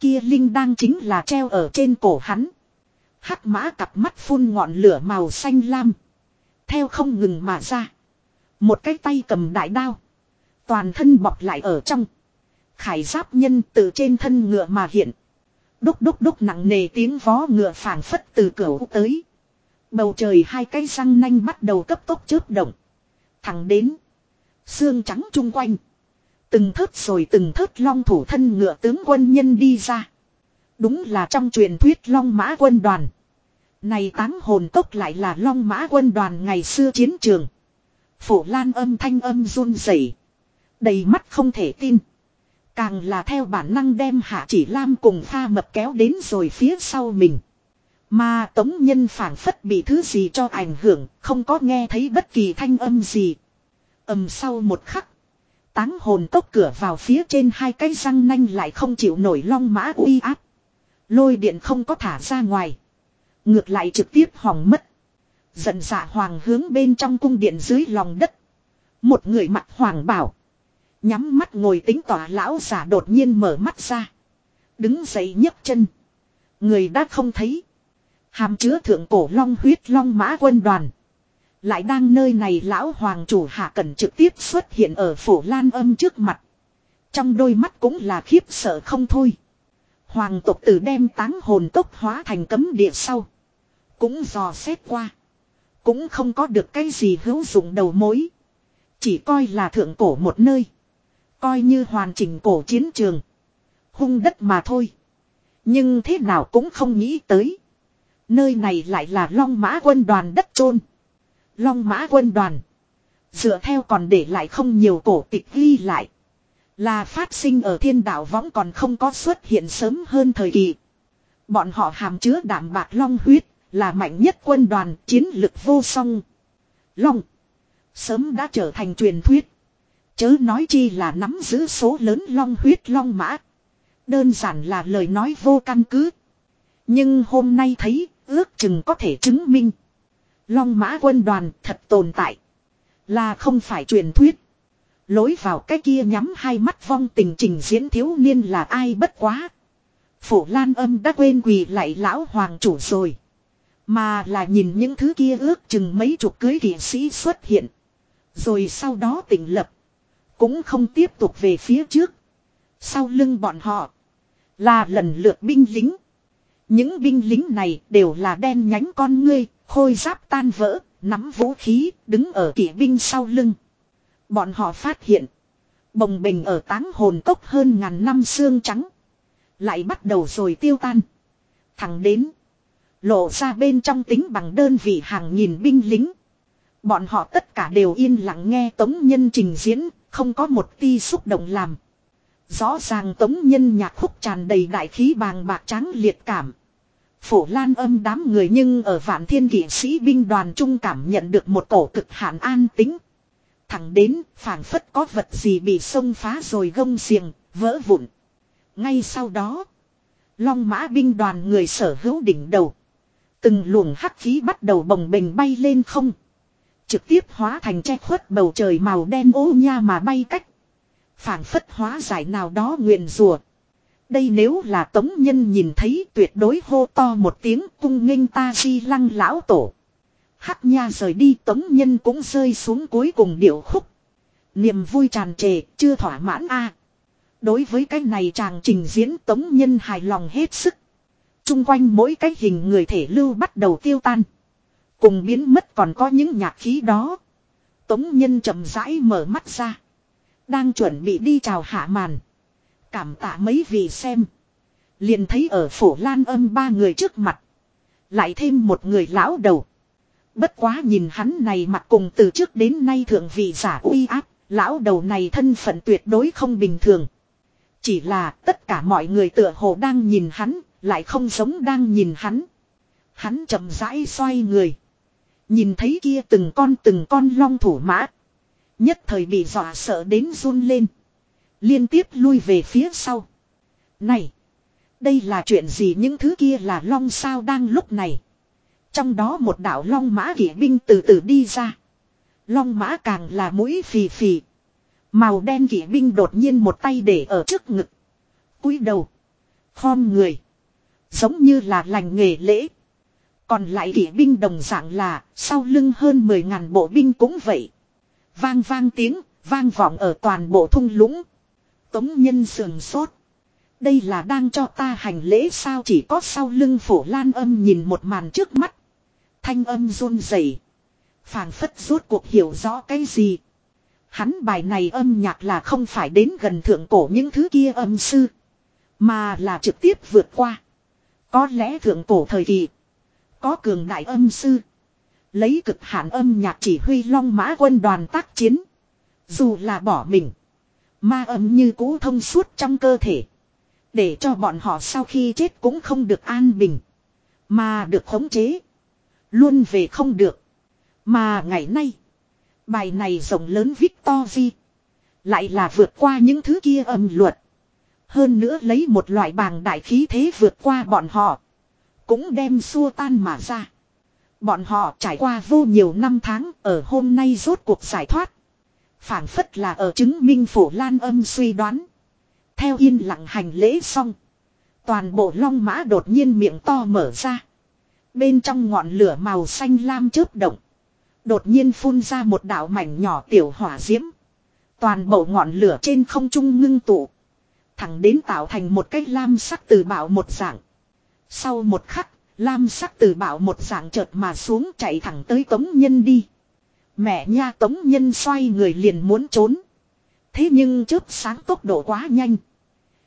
Kia linh đang chính là treo ở trên cổ hắn. Hắc mã cặp mắt phun ngọn lửa màu xanh lam. Theo không ngừng mà ra. Một cái tay cầm đại đao. Toàn thân bọc lại ở trong. Khải giáp nhân từ trên thân ngựa mà hiện. Đúc đúc đúc nặng nề tiếng vó ngựa phảng phất từ cửa tới. Bầu trời hai cái răng nanh bắt đầu cấp tốc chớp động. Thẳng đến. Xương trắng chung quanh. Từng thớt rồi từng thớt long thủ thân ngựa tướng quân nhân đi ra. Đúng là trong truyền thuyết long mã quân đoàn. Này táng hồn tốc lại là long mã quân đoàn ngày xưa chiến trường. Phổ lan âm thanh âm run rẩy Đầy mắt không thể tin. Càng là theo bản năng đem hạ chỉ lam cùng pha mập kéo đến rồi phía sau mình. Mà tống nhân phản phất bị thứ gì cho ảnh hưởng, không có nghe thấy bất kỳ thanh âm gì. ầm sau một khắc. Táng hồn tốc cửa vào phía trên hai cái răng nanh lại không chịu nổi long mã uy áp. Lôi điện không có thả ra ngoài. Ngược lại trực tiếp hỏng mất. Giận dạ hoàng hướng bên trong cung điện dưới lòng đất. Một người mặt hoàng bảo. Nhắm mắt ngồi tính tỏa lão giả đột nhiên mở mắt ra. Đứng dậy nhấc chân. Người đã không thấy. Hàm chứa thượng cổ long huyết long mã quân đoàn. Lại đang nơi này lão hoàng chủ hạ cần trực tiếp xuất hiện ở phổ lan âm trước mặt. Trong đôi mắt cũng là khiếp sợ không thôi. Hoàng tộc tử đem táng hồn tốc hóa thành cấm địa sau. Cũng dò xét qua. Cũng không có được cái gì hữu dụng đầu mối. Chỉ coi là thượng cổ một nơi. Coi như hoàn chỉnh cổ chiến trường. Hung đất mà thôi. Nhưng thế nào cũng không nghĩ tới. Nơi này lại là Long Mã quân đoàn đất chôn Long Mã quân đoàn. Dựa theo còn để lại không nhiều cổ tịch ghi lại. Là phát sinh ở thiên đạo võng còn không có xuất hiện sớm hơn thời kỳ. Bọn họ hàm chứa đảm bạc long huyết, là mạnh nhất quân đoàn chiến lực vô song. Long. Sớm đã trở thành truyền thuyết. Chớ nói chi là nắm giữ số lớn long huyết long mã. Đơn giản là lời nói vô căn cứ. Nhưng hôm nay thấy ước chừng có thể chứng minh. Long mã quân đoàn thật tồn tại. Là không phải truyền thuyết. Lối vào cái kia nhắm hai mắt vong tình trình diễn thiếu niên là ai bất quá. Phổ Lan âm đã quên quỳ lại lão hoàng chủ rồi. Mà là nhìn những thứ kia ước chừng mấy chục cưới kỷ sĩ xuất hiện. Rồi sau đó tỉnh lập. Cũng không tiếp tục về phía trước. Sau lưng bọn họ. Là lần lượt binh lính. Những binh lính này đều là đen nhánh con ngươi, khôi giáp tan vỡ, nắm vũ khí, đứng ở kỵ binh sau lưng. Bọn họ phát hiện. Bồng bình ở táng hồn cốc hơn ngàn năm xương trắng. Lại bắt đầu rồi tiêu tan. Thẳng đến. Lộ ra bên trong tính bằng đơn vị hàng nghìn binh lính. Bọn họ tất cả đều yên lặng nghe tống nhân trình diễn, không có một ti xúc động làm. Rõ ràng tống nhân nhạc khúc tràn đầy đại khí bàng bạc trắng liệt cảm. Phổ lan âm đám người nhưng ở vạn thiên kỷ sĩ binh đoàn trung cảm nhận được một cổ cực hạn an tính. Thẳng đến phảng phất có vật gì bị xông phá rồi gông xiềng, vỡ vụn. Ngay sau đó, long mã binh đoàn người sở hữu đỉnh đầu. Từng luồng hắc khí bắt đầu bồng bềnh bay lên không. Trực tiếp hóa thành che khuất bầu trời màu đen ô nha mà bay cách. phảng phất hóa giải nào đó nguyện rùa. Đây nếu là tống nhân nhìn thấy tuyệt đối hô to một tiếng cung nghênh ta di lăng lão tổ. Hắc nha rời đi tống nhân cũng rơi xuống cuối cùng điệu khúc. Niềm vui tràn trề, chưa thỏa mãn a. Đối với cái này chàng trình diễn tống nhân hài lòng hết sức. Trung quanh mỗi cái hình người thể lưu bắt đầu tiêu tan. Cùng biến mất còn có những nhạc khí đó. Tống nhân chậm rãi mở mắt ra. Đang chuẩn bị đi chào hạ màn. Cảm tạ mấy vị xem. Liền thấy ở phổ lan âm ba người trước mặt. Lại thêm một người lão đầu. Bất quá nhìn hắn này mặt cùng từ trước đến nay thượng vị giả uy áp. Lão đầu này thân phận tuyệt đối không bình thường. Chỉ là tất cả mọi người tựa hồ đang nhìn hắn, lại không giống đang nhìn hắn. Hắn chậm rãi xoay người. Nhìn thấy kia từng con từng con long thủ mã. Nhất thời bị dọa sợ đến run lên. Liên tiếp lui về phía sau. Này. Đây là chuyện gì những thứ kia là long sao đang lúc này. Trong đó một đạo long mã kỵ binh từ từ đi ra. Long mã càng là mũi phì phì. Màu đen kỵ binh đột nhiên một tay để ở trước ngực. cúi đầu. Khom người. Giống như là lành nghề lễ. Còn lại kỵ binh đồng dạng là sau lưng hơn 10 ngàn bộ binh cũng vậy. Vang vang tiếng, vang vọng ở toàn bộ thung lũng. Tống nhân sườn sốt. Đây là đang cho ta hành lễ sao chỉ có sau lưng phổ lan âm nhìn một màn trước mắt. Thanh âm run rẩy, phảng phất rốt cuộc hiểu rõ cái gì. Hắn bài này âm nhạc là không phải đến gần thượng cổ những thứ kia âm sư. Mà là trực tiếp vượt qua. Có lẽ thượng cổ thời kỳ. Có cường đại âm sư. Lấy cực hạn âm nhạc chỉ huy long mã quân đoàn tác chiến. Dù là bỏ mình. Ma âm như cũ thông suốt trong cơ thể. Để cho bọn họ sau khi chết cũng không được an bình. Mà được khống chế. Luôn về không được. Mà ngày nay. Bài này rộng lớn Victory. Lại là vượt qua những thứ kia âm luật. Hơn nữa lấy một loại bàng đại khí thế vượt qua bọn họ. Cũng đem xua tan mà ra. Bọn họ trải qua vô nhiều năm tháng, ở hôm nay rốt cuộc giải thoát phảng phất là ở chứng minh phổ lan âm suy đoán. Theo yên lặng hành lễ xong. Toàn bộ long mã đột nhiên miệng to mở ra. Bên trong ngọn lửa màu xanh lam chớp động. Đột nhiên phun ra một đạo mảnh nhỏ tiểu hỏa diễm. Toàn bộ ngọn lửa trên không trung ngưng tụ. Thẳng đến tạo thành một cái lam sắc từ bảo một dạng. Sau một khắc, lam sắc từ bảo một dạng chợt mà xuống chạy thẳng tới tống nhân đi. Mẹ nha tống nhân xoay người liền muốn trốn. Thế nhưng chớp sáng tốc độ quá nhanh.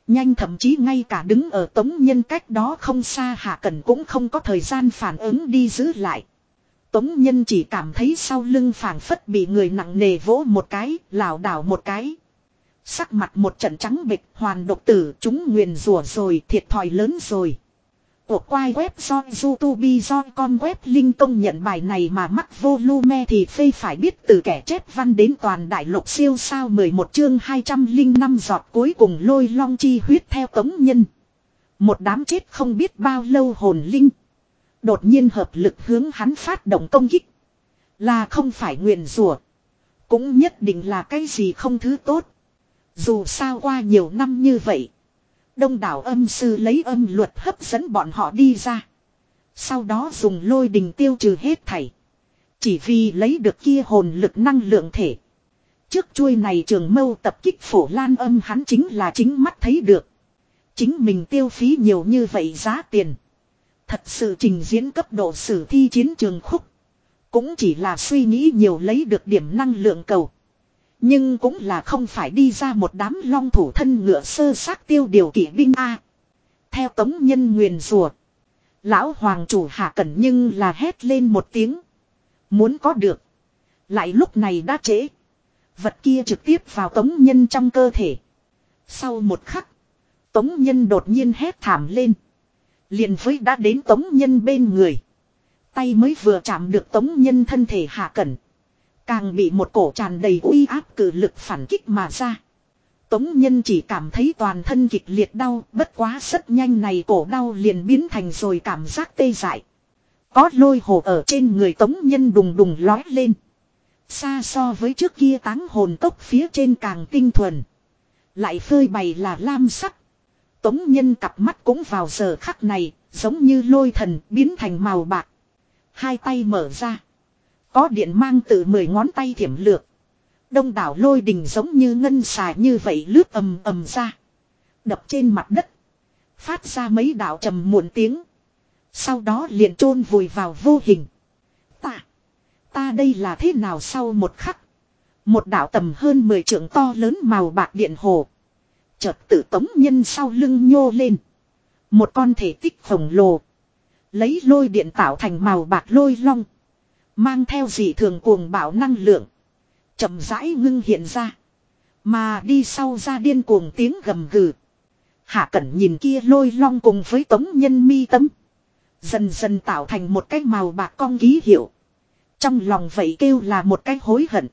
Nhanh thậm chí ngay cả đứng ở tống nhân cách đó không xa hạ cần cũng không có thời gian phản ứng đi giữ lại. Tống nhân chỉ cảm thấy sau lưng phảng phất bị người nặng nề vỗ một cái, lảo đảo một cái. Sắc mặt một trận trắng bịch, hoàn độc tử, chúng nguyền rủa rồi, thiệt thòi lớn rồi. Cuộc quay web do youtube, do con web link công nhận bài này mà mắc volume thì phê phải biết từ kẻ chép văn đến toàn đại lục siêu sao 11 chương 205 giọt cuối cùng lôi long chi huyết theo tống nhân. Một đám chết không biết bao lâu hồn linh. Đột nhiên hợp lực hướng hắn phát động công kích. Là không phải nguyện rủa, Cũng nhất định là cái gì không thứ tốt. Dù sao qua nhiều năm như vậy. Đông đảo âm sư lấy âm luật hấp dẫn bọn họ đi ra. Sau đó dùng lôi đình tiêu trừ hết thảy. Chỉ vì lấy được kia hồn lực năng lượng thể. Trước chuôi này trường mâu tập kích phổ lan âm hắn chính là chính mắt thấy được. Chính mình tiêu phí nhiều như vậy giá tiền. Thật sự trình diễn cấp độ sử thi chiến trường khúc. Cũng chỉ là suy nghĩ nhiều lấy được điểm năng lượng cầu. Nhưng cũng là không phải đi ra một đám long thủ thân ngựa sơ xác tiêu điều kỵ binh A. Theo tống nhân nguyền rùa. Lão hoàng chủ hạ cẩn nhưng là hét lên một tiếng. Muốn có được. Lại lúc này đã trễ. Vật kia trực tiếp vào tống nhân trong cơ thể. Sau một khắc. Tống nhân đột nhiên hét thảm lên. liền với đã đến tống nhân bên người. Tay mới vừa chạm được tống nhân thân thể hạ cẩn. Càng bị một cổ tràn đầy uy áp cử lực phản kích mà ra. Tống nhân chỉ cảm thấy toàn thân kịch liệt đau, bất quá rất nhanh này cổ đau liền biến thành rồi cảm giác tê dại. Có lôi hồ ở trên người tống nhân đùng đùng lói lên. Xa so với trước kia táng hồn tốc phía trên càng tinh thuần. Lại phơi bày là lam sắc. Tống nhân cặp mắt cũng vào giờ khắc này, giống như lôi thần biến thành màu bạc. Hai tay mở ra. Có điện mang từ mười ngón tay thiểm lược. Đông đảo lôi đình giống như ngân xài như vậy lướt ầm ầm ra. Đập trên mặt đất. Phát ra mấy đạo trầm muộn tiếng. Sau đó liền chôn vùi vào vô hình. Ta. Ta đây là thế nào sau một khắc. Một đạo tầm hơn 10 trượng to lớn màu bạc điện hồ. Chợt tự tống nhân sau lưng nhô lên. Một con thể tích khổng lồ. Lấy lôi điện tạo thành màu bạc lôi long. Mang theo dị thường cuồng bạo năng lượng. chậm rãi ngưng hiện ra. Mà đi sau ra điên cuồng tiếng gầm gừ. Hạ cẩn nhìn kia lôi long cùng với tống nhân mi tấm. Dần dần tạo thành một cái màu bạc con ký hiệu. Trong lòng vậy kêu là một cái hối hận.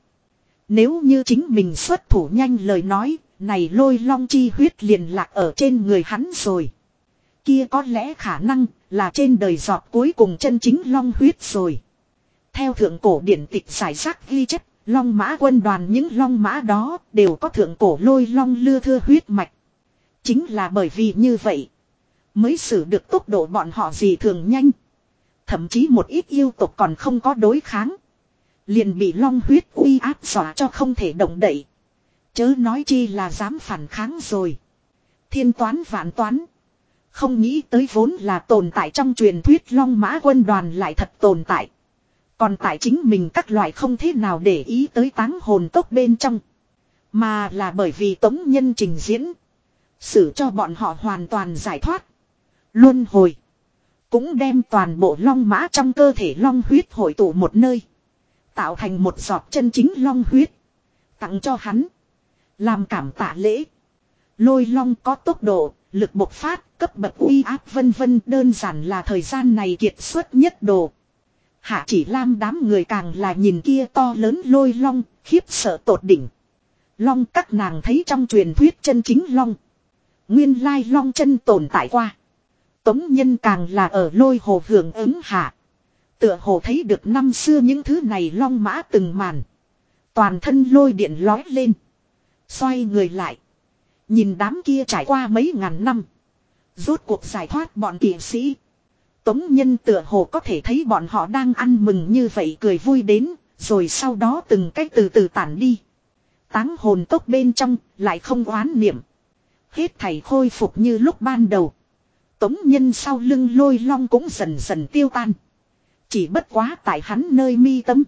Nếu như chính mình xuất thủ nhanh lời nói, này lôi long chi huyết liền lạc ở trên người hắn rồi. Kia có lẽ khả năng là trên đời giọt cuối cùng chân chính long huyết rồi. Theo thượng cổ điển tịch giải rác ghi chép, long mã quân đoàn những long mã đó đều có thượng cổ lôi long lưa thưa huyết mạch. Chính là bởi vì như vậy, mới xử được tốc độ bọn họ gì thường nhanh. Thậm chí một ít yêu tục còn không có đối kháng. Liền bị long huyết uy áp dọa cho không thể động đậy. Chớ nói chi là dám phản kháng rồi. Thiên toán vạn toán. Không nghĩ tới vốn là tồn tại trong truyền thuyết long mã quân đoàn lại thật tồn tại. Còn tại chính mình các loại không thế nào để ý tới táng hồn tốc bên trong. Mà là bởi vì tống nhân trình diễn. Xử cho bọn họ hoàn toàn giải thoát. Luân hồi. Cũng đem toàn bộ long mã trong cơ thể long huyết hội tụ một nơi. Tạo thành một giọt chân chính long huyết. Tặng cho hắn. Làm cảm tạ lễ. Lôi long có tốc độ, lực bộc phát, cấp bậc uy áp vân vân đơn giản là thời gian này kiệt xuất nhất đồ. Hạ chỉ lam đám người càng là nhìn kia to lớn lôi long, khiếp sợ tột đỉnh. Long các nàng thấy trong truyền thuyết chân chính long. Nguyên lai long chân tồn tại qua. Tống nhân càng là ở lôi hồ hưởng ứng hạ. Tựa hồ thấy được năm xưa những thứ này long mã từng màn. Toàn thân lôi điện lói lên. Xoay người lại. Nhìn đám kia trải qua mấy ngàn năm. Rốt cuộc giải thoát bọn kỵ sĩ. Tống nhân tựa hồ có thể thấy bọn họ đang ăn mừng như vậy cười vui đến. Rồi sau đó từng cách từ từ tản đi. Táng hồn tốc bên trong, lại không oán niệm. Hết thảy khôi phục như lúc ban đầu. Tống nhân sau lưng lôi long cũng dần dần tiêu tan. Chỉ bất quá tại hắn nơi mi tâm.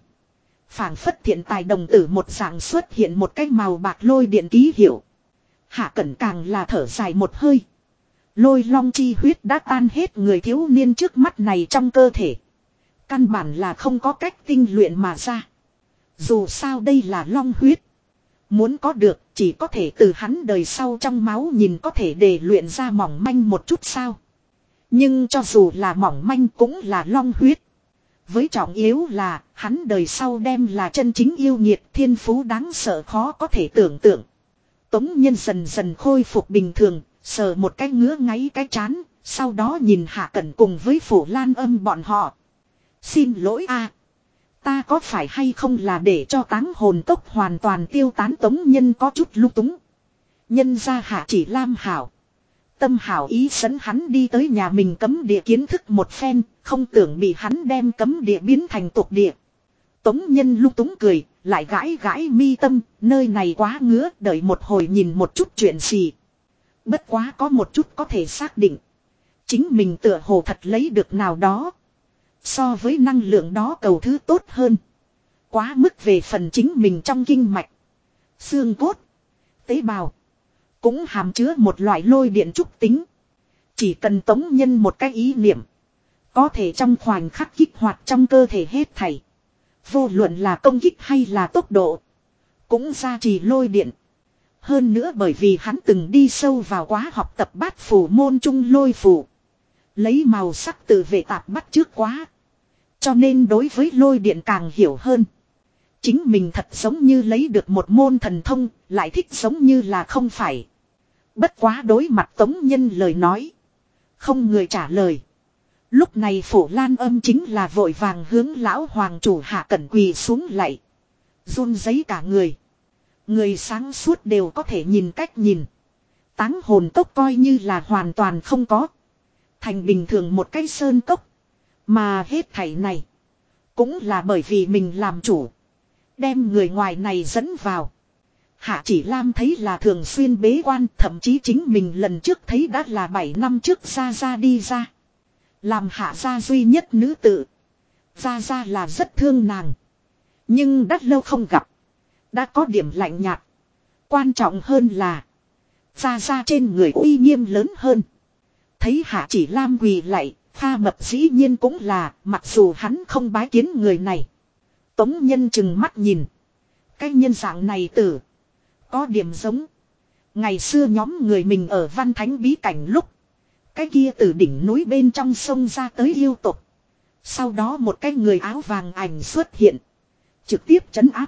phảng phất thiện tài đồng tử một dạng xuất hiện một cái màu bạc lôi điện ký hiệu. Hạ cẩn càng là thở dài một hơi. Lôi long chi huyết đã tan hết người thiếu niên trước mắt này trong cơ thể. Căn bản là không có cách tinh luyện mà ra. Dù sao đây là long huyết. Muốn có được chỉ có thể từ hắn đời sau trong máu nhìn có thể để luyện ra mỏng manh một chút sao. Nhưng cho dù là mỏng manh cũng là long huyết. Với trọng yếu là hắn đời sau đem là chân chính yêu nhiệt thiên phú đáng sợ khó có thể tưởng tượng. Tống nhân dần dần khôi phục bình thường, sờ một cái ngứa ngáy cái chán, sau đó nhìn hạ cẩn cùng với phổ lan âm bọn họ. Xin lỗi a Ta có phải hay không là để cho táng hồn tốc hoàn toàn tiêu tán tống nhân có chút lung túng. Nhân ra hạ chỉ lam hảo. Tâm hảo ý dẫn hắn đi tới nhà mình cấm địa kiến thức một phen, không tưởng bị hắn đem cấm địa biến thành tục địa. Tống nhân lung túng cười, lại gãi gãi mi tâm, nơi này quá ngứa, đợi một hồi nhìn một chút chuyện gì. Bất quá có một chút có thể xác định. Chính mình tựa hồ thật lấy được nào đó. So với năng lượng đó cầu thứ tốt hơn. Quá mức về phần chính mình trong kinh mạch. Xương cốt. Tế bào. Cũng hàm chứa một loại lôi điện trúc tính. Chỉ cần tống nhân một cái ý niệm. Có thể trong khoảnh khắc kích hoạt trong cơ thể hết thảy. Vô luận là công kích hay là tốc độ. Cũng ra trì lôi điện. Hơn nữa bởi vì hắn từng đi sâu vào quá học tập bát phủ môn trung lôi phủ. Lấy màu sắc từ vệ tạp bắt trước quá. Cho nên đối với lôi điện càng hiểu hơn. Chính mình thật giống như lấy được một môn thần thông, lại thích giống như là không phải. Bất quá đối mặt tống nhân lời nói. Không người trả lời. Lúc này phổ lan âm chính là vội vàng hướng lão hoàng chủ hạ cẩn quỳ xuống lại. run giấy cả người. Người sáng suốt đều có thể nhìn cách nhìn. Táng hồn tốc coi như là hoàn toàn không có. Thành bình thường một cái sơn cốc. Mà hết thảy này. Cũng là bởi vì mình làm chủ. Đem người ngoài này dẫn vào. Hạ chỉ Lam thấy là thường xuyên bế quan, thậm chí chính mình lần trước thấy đã là 7 năm trước ra ra đi ra. Làm hạ gia duy nhất nữ tử. Ra ra là rất thương nàng. Nhưng đã lâu không gặp. Đã có điểm lạnh nhạt. Quan trọng hơn là. Ra ra trên người uy nghiêm lớn hơn. Thấy hạ chỉ Lam quỳ lại. Pha mập dĩ nhiên cũng là. Mặc dù hắn không bái kiến người này. Tống nhân chừng mắt nhìn. Cái nhân dạng này tử. Có điểm giống. Ngày xưa nhóm người mình ở văn thánh bí cảnh lúc. Cái kia từ đỉnh núi bên trong sông ra tới yêu tục. Sau đó một cái người áo vàng ảnh xuất hiện. Trực tiếp chấn áp.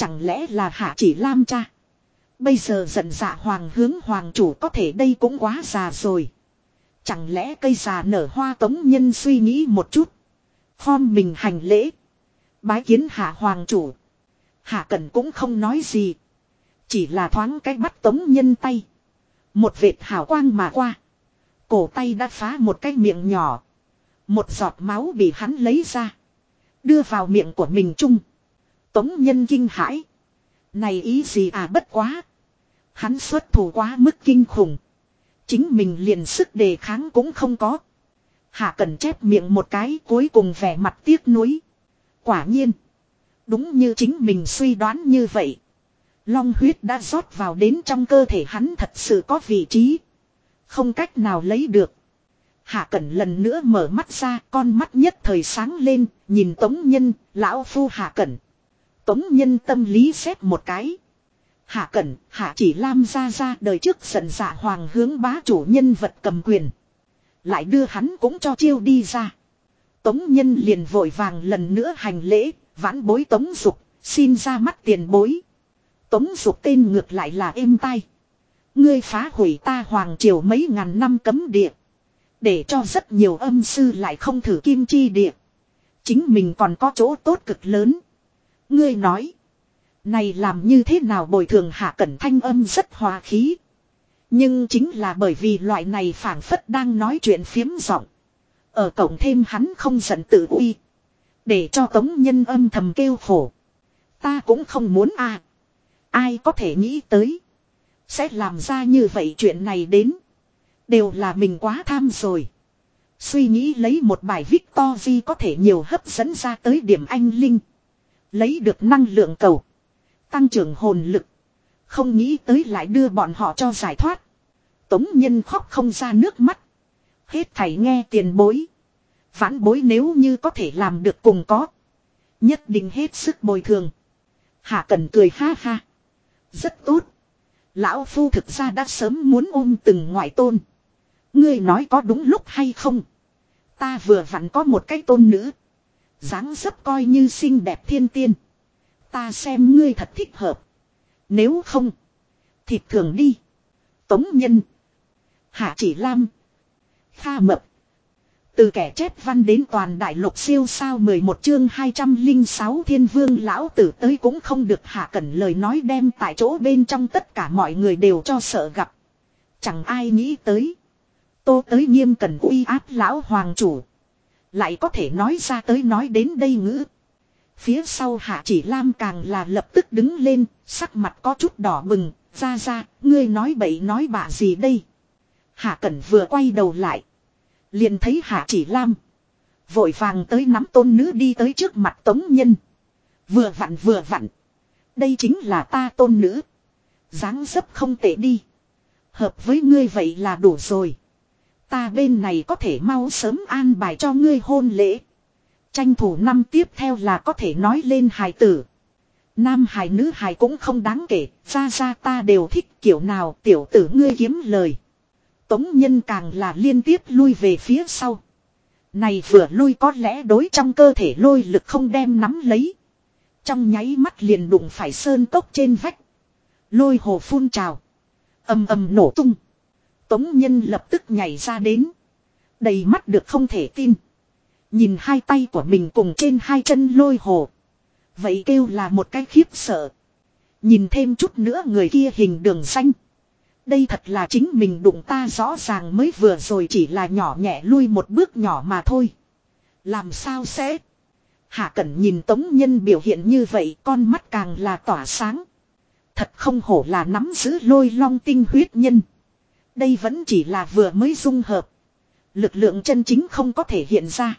Chẳng lẽ là hạ chỉ lam cha. Bây giờ giận dạ hoàng hướng hoàng chủ có thể đây cũng quá già rồi. Chẳng lẽ cây già nở hoa tống nhân suy nghĩ một chút. Form mình hành lễ. Bái kiến hạ hoàng chủ. Hạ cẩn cũng không nói gì. Chỉ là thoáng cái bắt tống nhân tay. Một vệt hào quang mà qua. Cổ tay đã phá một cái miệng nhỏ. Một giọt máu bị hắn lấy ra. Đưa vào miệng của mình chung. Tống nhân kinh hãi. Này ý gì à bất quá. Hắn xuất thủ quá mức kinh khủng. Chính mình liền sức đề kháng cũng không có. Hạ cần chép miệng một cái cuối cùng vẻ mặt tiếc nuối. Quả nhiên. Đúng như chính mình suy đoán như vậy. Long huyết đã rót vào đến trong cơ thể hắn thật sự có vị trí. Không cách nào lấy được. Hạ Cẩn lần nữa mở mắt ra, con mắt nhất thời sáng lên, nhìn Tống Nhân, lão phu Hạ Cẩn. Tống Nhân tâm lý xét một cái. Hạ Cẩn, Hạ chỉ Lam ra ra đời trước giận dạ hoàng hướng bá chủ nhân vật cầm quyền. Lại đưa hắn cũng cho chiêu đi ra. Tống Nhân liền vội vàng lần nữa hành lễ, vãn bối Tống Dục, xin ra mắt tiền bối. Tống Dục tên ngược lại là êm tai. Ngươi phá hủy ta hoàng triều mấy ngàn năm cấm địa. Để cho rất nhiều âm sư lại không thử kim chi địa. Chính mình còn có chỗ tốt cực lớn. Ngươi nói. Này làm như thế nào bồi thường hạ cẩn thanh âm rất hòa khí. Nhưng chính là bởi vì loại này phảng phất đang nói chuyện phiếm giọng. Ở cổng thêm hắn không giận tự uy. Để cho tống nhân âm thầm kêu khổ. Ta cũng không muốn à. Ai có thể nghĩ tới. Sẽ làm ra như vậy chuyện này đến. Đều là mình quá tham rồi. Suy nghĩ lấy một bài Victor Vi có thể nhiều hấp dẫn ra tới điểm anh Linh. Lấy được năng lượng cầu. Tăng trưởng hồn lực. Không nghĩ tới lại đưa bọn họ cho giải thoát. Tống nhân khóc không ra nước mắt. Hết thảy nghe tiền bối. Vãn bối nếu như có thể làm được cùng có. Nhất định hết sức bồi thường. Hạ cần cười ha ha. Rất tốt. Lão Phu thực ra đã sớm muốn ôm từng ngoại tôn. Ngươi nói có đúng lúc hay không? Ta vừa vặn có một cái tôn nữ dáng dấp coi như xinh đẹp thiên tiên. Ta xem ngươi thật thích hợp. Nếu không. Thịt thường đi. Tống nhân. Hạ chỉ lam. Kha mập. Từ kẻ chép văn đến toàn đại lục siêu sao 11 chương 206 thiên vương lão tử tới cũng không được hạ cẩn lời nói đem tại chỗ bên trong tất cả mọi người đều cho sợ gặp. Chẳng ai nghĩ tới. Tô tới nghiêm cẩn uy áp lão hoàng chủ. Lại có thể nói ra tới nói đến đây ngữ. Phía sau hạ chỉ lam càng là lập tức đứng lên, sắc mặt có chút đỏ bừng, ra ra, ngươi nói bậy nói bạ gì đây. Hạ cẩn vừa quay đầu lại. Liền thấy hạ chỉ lam. Vội vàng tới nắm tôn nữ đi tới trước mặt tống nhân. Vừa vặn vừa vặn. Đây chính là ta tôn nữ. dáng dấp không tệ đi. Hợp với ngươi vậy là đủ rồi. Ta bên này có thể mau sớm an bài cho ngươi hôn lễ. Tranh thủ năm tiếp theo là có thể nói lên hài tử. Nam hài nữ hài cũng không đáng kể, ra ra ta đều thích kiểu nào tiểu tử ngươi kiếm lời. Tống nhân càng là liên tiếp lui về phía sau. Này vừa lui có lẽ đối trong cơ thể lôi lực không đem nắm lấy. Trong nháy mắt liền đụng phải sơn cốc trên vách. Lôi hồ phun trào. ầm ầm nổ tung. Tống nhân lập tức nhảy ra đến. Đầy mắt được không thể tin. Nhìn hai tay của mình cùng trên hai chân lôi hồ. Vậy kêu là một cái khiếp sợ. Nhìn thêm chút nữa người kia hình đường xanh. Đây thật là chính mình đụng ta rõ ràng mới vừa rồi chỉ là nhỏ nhẹ lui một bước nhỏ mà thôi. Làm sao sẽ? Hạ Cẩn nhìn Tống Nhân biểu hiện như vậy, con mắt càng là tỏa sáng. Thật không hổ là nắm giữ lôi long tinh huyết nhân. Đây vẫn chỉ là vừa mới dung hợp. Lực lượng chân chính không có thể hiện ra.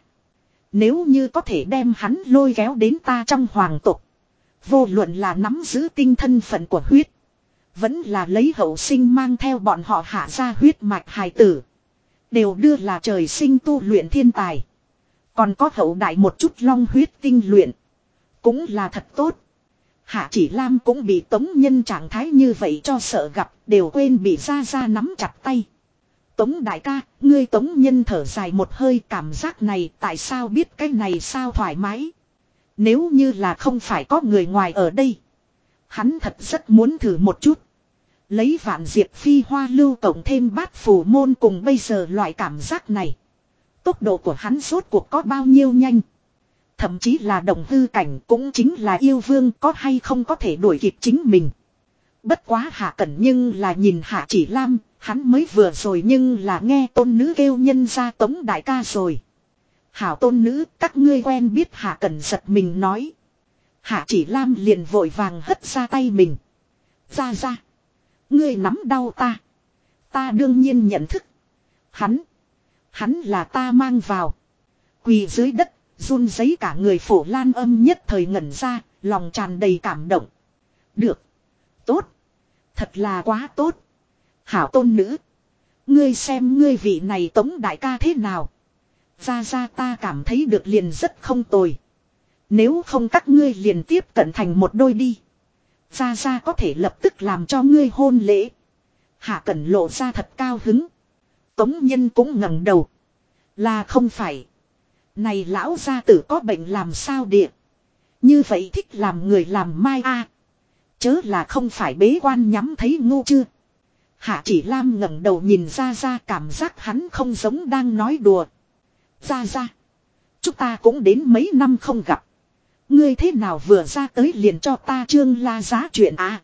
Nếu như có thể đem hắn lôi kéo đến ta trong hoàng tục. Vô luận là nắm giữ tinh thân phận của huyết. Vẫn là lấy hậu sinh mang theo bọn họ hạ ra huyết mạch hài tử. Đều đưa là trời sinh tu luyện thiên tài. Còn có hậu đại một chút long huyết tinh luyện. Cũng là thật tốt. Hạ chỉ Lam cũng bị tống nhân trạng thái như vậy cho sợ gặp đều quên bị ra ra nắm chặt tay. Tống đại ca, ngươi tống nhân thở dài một hơi cảm giác này tại sao biết cái này sao thoải mái. Nếu như là không phải có người ngoài ở đây. Hắn thật rất muốn thử một chút. Lấy vạn diệp phi hoa lưu cộng thêm bát phù môn cùng bây giờ loại cảm giác này. Tốc độ của hắn rốt cuộc có bao nhiêu nhanh. Thậm chí là đồng hư cảnh cũng chính là yêu vương có hay không có thể đuổi kịp chính mình. Bất quá hạ cẩn nhưng là nhìn hạ chỉ lam, hắn mới vừa rồi nhưng là nghe tôn nữ kêu nhân ra tống đại ca rồi. Hảo tôn nữ, các ngươi quen biết hạ cẩn giật mình nói. Hạ chỉ lam liền vội vàng hất ra tay mình. Ra ra. Ngươi nắm đau ta. Ta đương nhiên nhận thức. Hắn. Hắn là ta mang vào. Quỳ dưới đất, run giấy cả người phổ lan âm nhất thời ngẩn ra, lòng tràn đầy cảm động. Được. Tốt. Thật là quá tốt. Hảo tôn nữ. Ngươi xem ngươi vị này tống đại ca thế nào. Ra ra ta cảm thấy được liền rất không tồi. Nếu không các ngươi liền tiếp cận thành một đôi đi. Ra ra có thể lập tức làm cho ngươi hôn lễ. Hạ cẩn lộ ra thật cao hứng. Tống nhân cũng ngẩng đầu. Là không phải. Này lão gia tử có bệnh làm sao địa. Như vậy thích làm người làm mai a Chớ là không phải bế quan nhắm thấy ngu chưa. Hạ chỉ lam ngẩng đầu nhìn ra ra cảm giác hắn không giống đang nói đùa. Ra ra. Chúng ta cũng đến mấy năm không gặp. Ngươi thế nào vừa ra tới liền cho ta trương la giá chuyện à.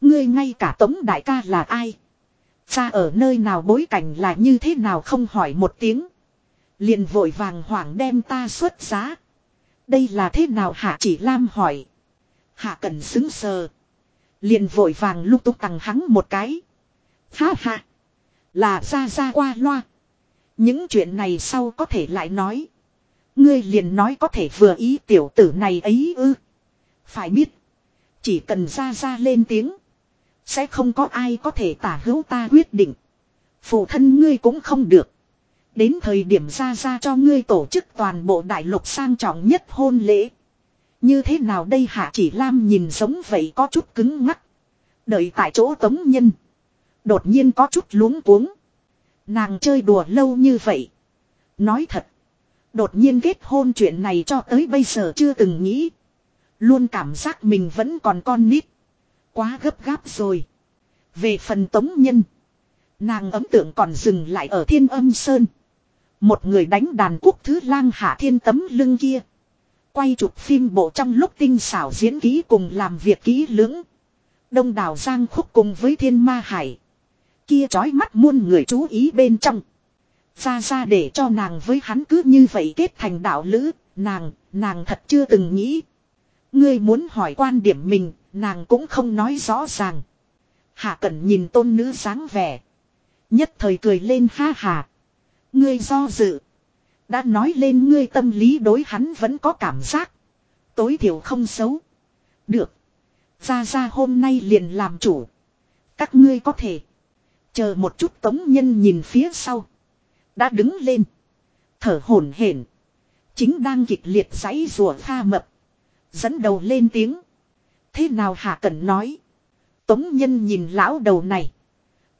Ngươi ngay cả tống đại ca là ai. Ra ở nơi nào bối cảnh là như thế nào không hỏi một tiếng. Liền vội vàng hoảng đem ta xuất giá. Đây là thế nào hạ chỉ lam hỏi. Hạ cần xứng sờ. Liền vội vàng lúc túc tằng hắn một cái. Ha ha. Là ra ra qua loa. Những chuyện này sau có thể lại nói. Ngươi liền nói có thể vừa ý tiểu tử này ấy ư. Phải biết. Chỉ cần ra ra lên tiếng. Sẽ không có ai có thể tả hữu ta quyết định. Phụ thân ngươi cũng không được. Đến thời điểm ra ra cho ngươi tổ chức toàn bộ đại lục sang trọng nhất hôn lễ. Như thế nào đây hạ chỉ lam nhìn giống vậy có chút cứng ngắc. Đợi tại chỗ tống nhân. Đột nhiên có chút luống cuống. Nàng chơi đùa lâu như vậy. Nói thật. Đột nhiên kết hôn chuyện này cho tới bây giờ chưa từng nghĩ. Luôn cảm giác mình vẫn còn con nít. Quá gấp gáp rồi. Về phần tống nhân. Nàng ấm tượng còn dừng lại ở thiên âm sơn. Một người đánh đàn quốc thứ lang hạ thiên tấm lưng kia. Quay chụp phim bộ trong lúc tinh xảo diễn ký cùng làm việc kỹ lưỡng. Đông đảo Giang khúc cùng với thiên ma hải. Kia trói mắt muôn người chú ý bên trong. Ra ra để cho nàng với hắn cứ như vậy kết thành đạo lữ, nàng, nàng thật chưa từng nghĩ. Ngươi muốn hỏi quan điểm mình, nàng cũng không nói rõ ràng. Hạ cẩn nhìn tôn nữ sáng vẻ. Nhất thời cười lên ha hà. Ngươi do dự. Đã nói lên ngươi tâm lý đối hắn vẫn có cảm giác. Tối thiểu không xấu. Được. Ra ra hôm nay liền làm chủ. Các ngươi có thể. Chờ một chút tống nhân nhìn phía sau. Đã đứng lên. Thở hổn hển. Chính đang kịch liệt giấy rùa pha mập. Dẫn đầu lên tiếng. Thế nào hạ cần nói. Tống nhân nhìn lão đầu này.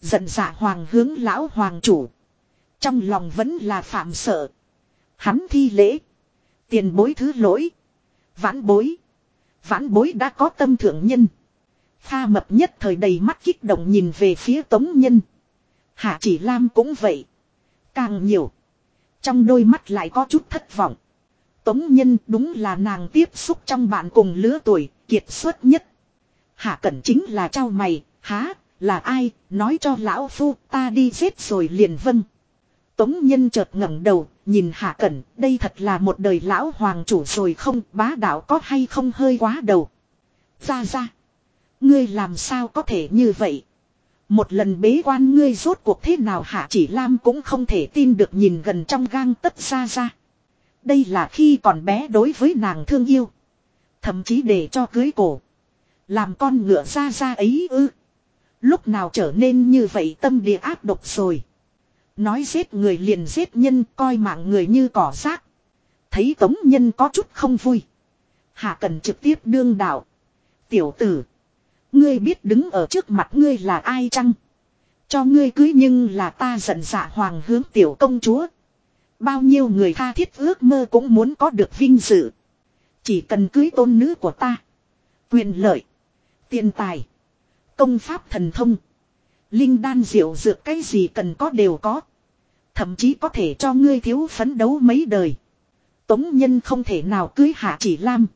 Giận dạ hoàng hướng lão hoàng chủ. Trong lòng vẫn là phạm sợ. Hắn thi lễ. Tiền bối thứ lỗi. Vãn bối. Vãn bối đã có tâm thượng nhân. Pha mập nhất thời đầy mắt kích động nhìn về phía tống nhân. Hạ chỉ lam cũng vậy. Càng nhiều. Trong đôi mắt lại có chút thất vọng. Tống nhân đúng là nàng tiếp xúc trong bạn cùng lứa tuổi, kiệt xuất nhất. Hạ cẩn chính là trao mày, há, là ai, nói cho lão phu ta đi giết rồi liền vâng. Tống nhân chợt ngẩng đầu, nhìn hạ cẩn, đây thật là một đời lão hoàng chủ rồi không, bá đạo có hay không hơi quá đầu. Ra ra. Ngươi làm sao có thể như vậy? Một lần bế quan ngươi rốt cuộc thế nào hạ chỉ lam cũng không thể tin được nhìn gần trong gang tất ra ra. Đây là khi còn bé đối với nàng thương yêu. Thậm chí để cho cưới cổ. Làm con ngựa ra ra ấy ư. Lúc nào trở nên như vậy tâm địa áp độc rồi. Nói giết người liền giết nhân, coi mạng người như cỏ rác. Thấy tống nhân có chút không vui. Hạ cần trực tiếp đương đạo. Tiểu tử. Ngươi biết đứng ở trước mặt ngươi là ai chăng? Cho ngươi cưới nhưng là ta giận dạ hoàng hướng tiểu công chúa. Bao nhiêu người tha thiết ước mơ cũng muốn có được vinh dự. Chỉ cần cưới tôn nữ của ta. Quyền lợi. Tiền tài. Công pháp thần thông. Linh đan diệu dược cái gì cần có đều có. Thậm chí có thể cho ngươi thiếu phấn đấu mấy đời. Tống nhân không thể nào cưới hạ chỉ lam.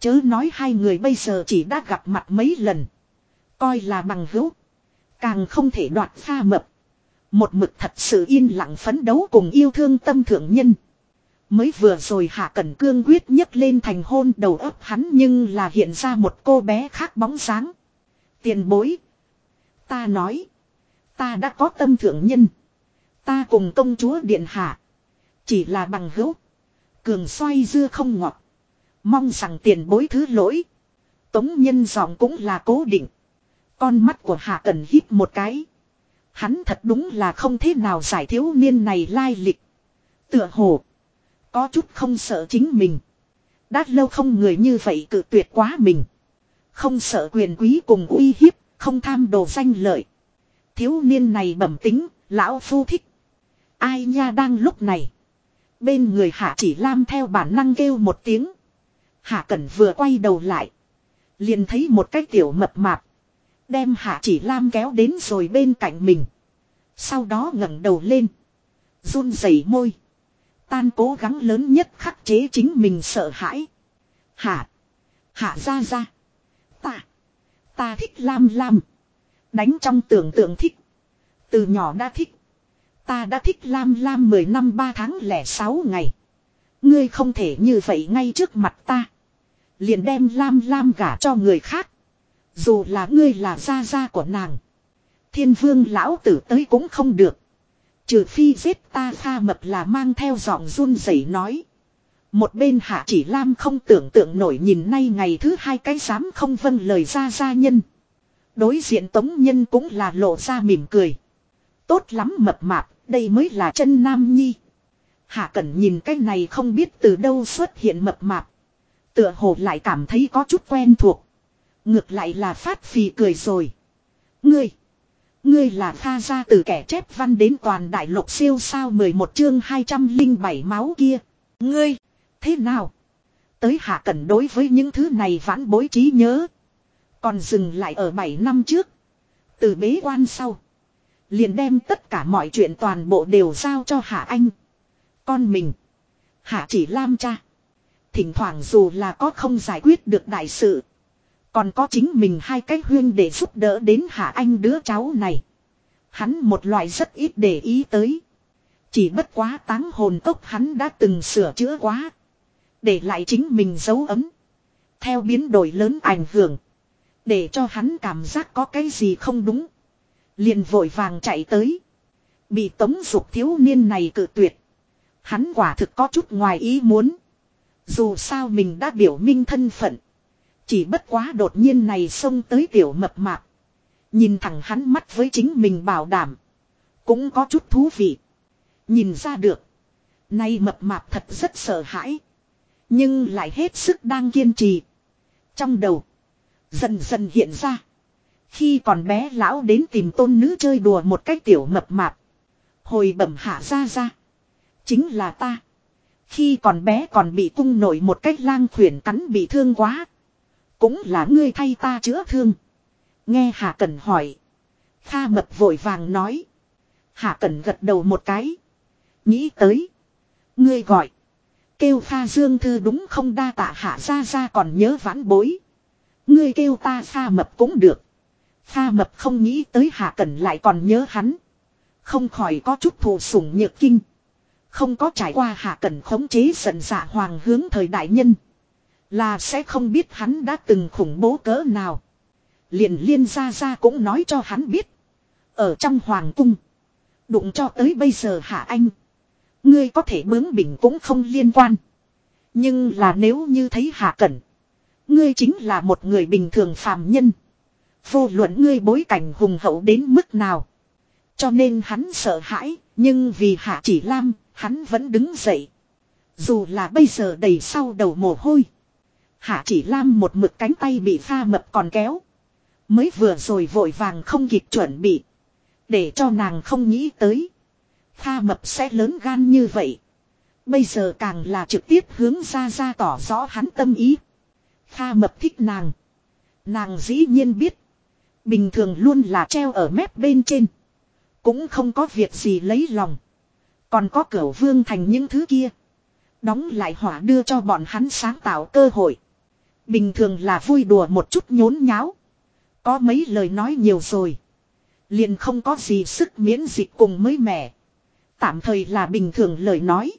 Chớ nói hai người bây giờ chỉ đã gặp mặt mấy lần. Coi là bằng hữu. Càng không thể đoạt pha mập. Một mực thật sự yên lặng phấn đấu cùng yêu thương tâm thượng nhân. Mới vừa rồi Hạ Cẩn Cương quyết nhấc lên thành hôn đầu ấp hắn nhưng là hiện ra một cô bé khác bóng sáng. Tiền bối. Ta nói. Ta đã có tâm thượng nhân. Ta cùng công chúa Điện Hạ. Chỉ là bằng hữu. Cường xoay dưa không ngọt. Mong rằng tiền bối thứ lỗi. Tống nhân giọng cũng là cố định. Con mắt của Hạ Cẩn hít một cái. Hắn thật đúng là không thế nào giải thiếu niên này lai lịch. Tựa hồ. Có chút không sợ chính mình. Đã lâu không người như vậy cự tuyệt quá mình. Không sợ quyền quý cùng uy hiếp, không tham đồ danh lợi. Thiếu niên này bẩm tính, lão phu thích. Ai nha đang lúc này. Bên người hạ chỉ lam theo bản năng kêu một tiếng. Hạ cẩn vừa quay đầu lại. Liền thấy một cái tiểu mập mạp. Đem hạ chỉ lam kéo đến rồi bên cạnh mình. Sau đó ngẩng đầu lên. run rẩy môi. Tan cố gắng lớn nhất khắc chế chính mình sợ hãi. Hạ. Hạ ra ra. Ta. Thích lam lam. Đánh trong tưởng tượng thích. Từ nhỏ đã thích. Ta đã thích lam lam 10 năm 3 tháng lẻ 6 ngày. Ngươi không thể như vậy ngay trước mặt ta. Liền đem lam lam gả cho người khác. Dù là ngươi là gia gia của nàng. Thiên vương lão tử tới cũng không được. Trừ phi giết ta pha mập là mang theo giọng run rẩy nói. Một bên hạ chỉ lam không tưởng tượng nổi nhìn nay ngày thứ hai cái dám không vâng lời ra gia nhân. Đối diện tống nhân cũng là lộ ra mỉm cười. Tốt lắm mập mạp, đây mới là chân nam nhi. Hạ cẩn nhìn cái này không biết từ đâu xuất hiện mập mạp. Tựa hồ lại cảm thấy có chút quen thuộc. Ngược lại là phát phì cười rồi. Ngươi. Ngươi là pha ra từ kẻ chép văn đến toàn đại lục siêu sao 11 chương 207 máu kia. Ngươi. Thế nào? Tới hạ cẩn đối với những thứ này vãn bối trí nhớ. Còn dừng lại ở 7 năm trước. Từ bế quan sau. Liền đem tất cả mọi chuyện toàn bộ đều giao cho Hạ Anh. Con mình. Hạ chỉ Lam cha. Thỉnh thoảng dù là có không giải quyết được đại sự. Còn có chính mình hai cái huyên để giúp đỡ đến Hạ Anh đứa cháu này. Hắn một loại rất ít để ý tới. Chỉ bất quá táng hồn tốc hắn đã từng sửa chữa quá. Để lại chính mình dấu ấm. Theo biến đổi lớn ảnh hưởng. Để cho hắn cảm giác có cái gì không đúng. Liền vội vàng chạy tới. Bị tống dục thiếu niên này cự tuyệt. Hắn quả thực có chút ngoài ý muốn. Dù sao mình đã biểu minh thân phận. Chỉ bất quá đột nhiên này xông tới tiểu mập mạp. Nhìn thẳng hắn mắt với chính mình bảo đảm. Cũng có chút thú vị. Nhìn ra được. Nay mập mạp thật rất sợ hãi. Nhưng lại hết sức đang kiên trì. Trong đầu. Dần dần hiện ra. Khi còn bé lão đến tìm tôn nữ chơi đùa một cách tiểu mập mạp. Hồi bẩm hạ ra ra. Chính là ta. Khi còn bé còn bị cung nổi một cách lang khuyển cắn bị thương quá. Cũng là ngươi thay ta chữa thương. Nghe Hạ Cẩn hỏi. Kha mập vội vàng nói. Hạ Cẩn gật đầu một cái. Nghĩ tới. Ngươi gọi. Kêu pha Dương Thư đúng không đa tạ hạ ra ra còn nhớ vãn bối. Ngươi kêu ta pha mập cũng được. pha mập không nghĩ tới Hạ Cẩn lại còn nhớ hắn. Không khỏi có chút thù sủng nhược kinh. Không có trải qua Hạ Cẩn khống chế giận dạ hoàng hướng thời đại nhân. Là sẽ không biết hắn đã từng khủng bố cỡ nào. Liền liên gia gia cũng nói cho hắn biết. Ở trong hoàng cung. Đụng cho tới bây giờ hạ anh. Ngươi có thể bướng bỉnh cũng không liên quan. Nhưng là nếu như thấy hạ cẩn. Ngươi chính là một người bình thường phàm nhân. Vô luận ngươi bối cảnh hùng hậu đến mức nào. Cho nên hắn sợ hãi, nhưng vì hạ chỉ lam, hắn vẫn đứng dậy. Dù là bây giờ đầy sau đầu mồ hôi. Hạ chỉ lam một mực cánh tay bị pha mập còn kéo. Mới vừa rồi vội vàng không kịp chuẩn bị. Để cho nàng không nghĩ tới. Kha mập sẽ lớn gan như vậy. Bây giờ càng là trực tiếp hướng ra ra tỏ rõ hắn tâm ý. Kha mập thích nàng. Nàng dĩ nhiên biết. Bình thường luôn là treo ở mép bên trên. Cũng không có việc gì lấy lòng. Còn có cửa vương thành những thứ kia. Đóng lại hỏa đưa cho bọn hắn sáng tạo cơ hội. Bình thường là vui đùa một chút nhốn nháo. Có mấy lời nói nhiều rồi. Liền không có gì sức miễn dịch cùng mới mẻ. Tạm thời là bình thường lời nói.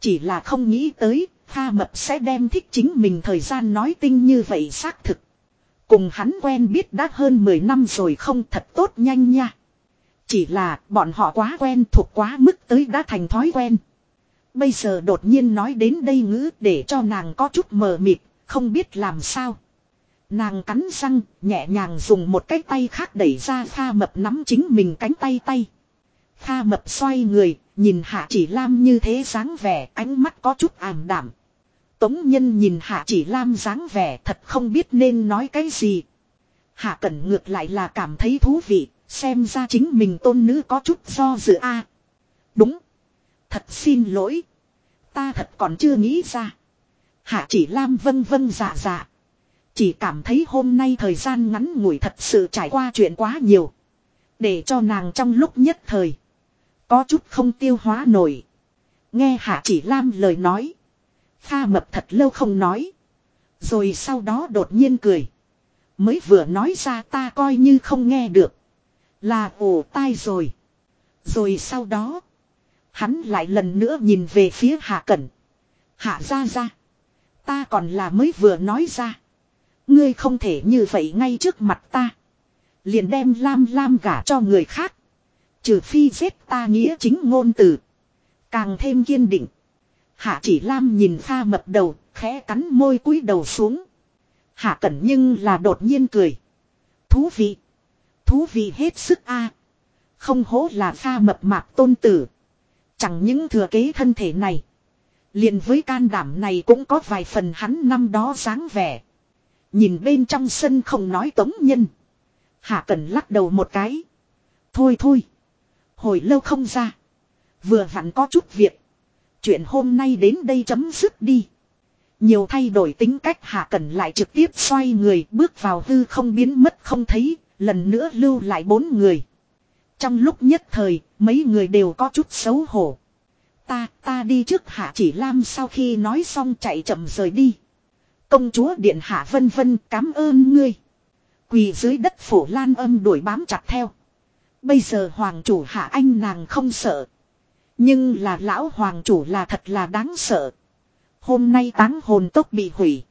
Chỉ là không nghĩ tới, Kha Mập sẽ đem thích chính mình thời gian nói tinh như vậy xác thực. Cùng hắn quen biết đã hơn 10 năm rồi không thật tốt nhanh nha. Chỉ là bọn họ quá quen thuộc quá mức tới đã thành thói quen. Bây giờ đột nhiên nói đến đây ngữ để cho nàng có chút mờ mịt, không biết làm sao. Nàng cắn răng, nhẹ nhàng dùng một cái tay khác đẩy ra Kha Mập nắm chính mình cánh tay tay. Kha Mập xoay người, nhìn Hạ Chỉ Lam như thế dáng vẻ, ánh mắt có chút ảm đảm. Tống Nhân nhìn Hạ Chỉ Lam dáng vẻ thật không biết nên nói cái gì. Hạ Cẩn ngược lại là cảm thấy thú vị, xem ra chính mình tôn nữ có chút do dự a. đúng. Thật xin lỗi. Ta thật còn chưa nghĩ ra. Hạ Chỉ Lam vân vân dạ dạ. Chỉ cảm thấy hôm nay thời gian ngắn ngủi thật sự trải qua chuyện quá nhiều. Để cho nàng trong lúc nhất thời. Có chút không tiêu hóa nổi. Nghe Hạ Chỉ Lam lời nói. Pha mập thật lâu không nói. Rồi sau đó đột nhiên cười. Mới vừa nói ra ta coi như không nghe được. Là ổ tai rồi. Rồi sau đó. Hắn lại lần nữa nhìn về phía Hạ Cẩn. Hạ ra ra. Ta còn là mới vừa nói ra. Ngươi không thể như vậy ngay trước mặt ta. Liền đem lam lam gả cho người khác. Trừ phi giết ta nghĩa chính ngôn từ. Càng thêm kiên định. Hạ chỉ lam nhìn pha mập đầu, khẽ cắn môi cúi đầu xuống. Hạ cẩn nhưng là đột nhiên cười. Thú vị. Thú vị hết sức a. Không hố là pha mập mạp tôn tử. Chẳng những thừa kế thân thể này. liền với can đảm này cũng có vài phần hắn năm đó dáng vẻ. Nhìn bên trong sân không nói tống nhân. Hạ cần lắc đầu một cái. Thôi thôi. Hồi lâu không ra. Vừa vặn có chút việc. Chuyện hôm nay đến đây chấm dứt đi. Nhiều thay đổi tính cách hạ cần lại trực tiếp xoay người bước vào hư không biến mất không thấy. Lần nữa lưu lại bốn người. Trong lúc nhất thời, mấy người đều có chút xấu hổ. Ta, ta đi trước hạ chỉ lam sau khi nói xong chạy chậm rời đi. Công chúa điện hạ vân vân cảm ơn ngươi. Quỳ dưới đất phổ lan âm đuổi bám chặt theo. Bây giờ hoàng chủ hạ anh nàng không sợ. Nhưng là lão hoàng chủ là thật là đáng sợ. Hôm nay táng hồn tốc bị hủy.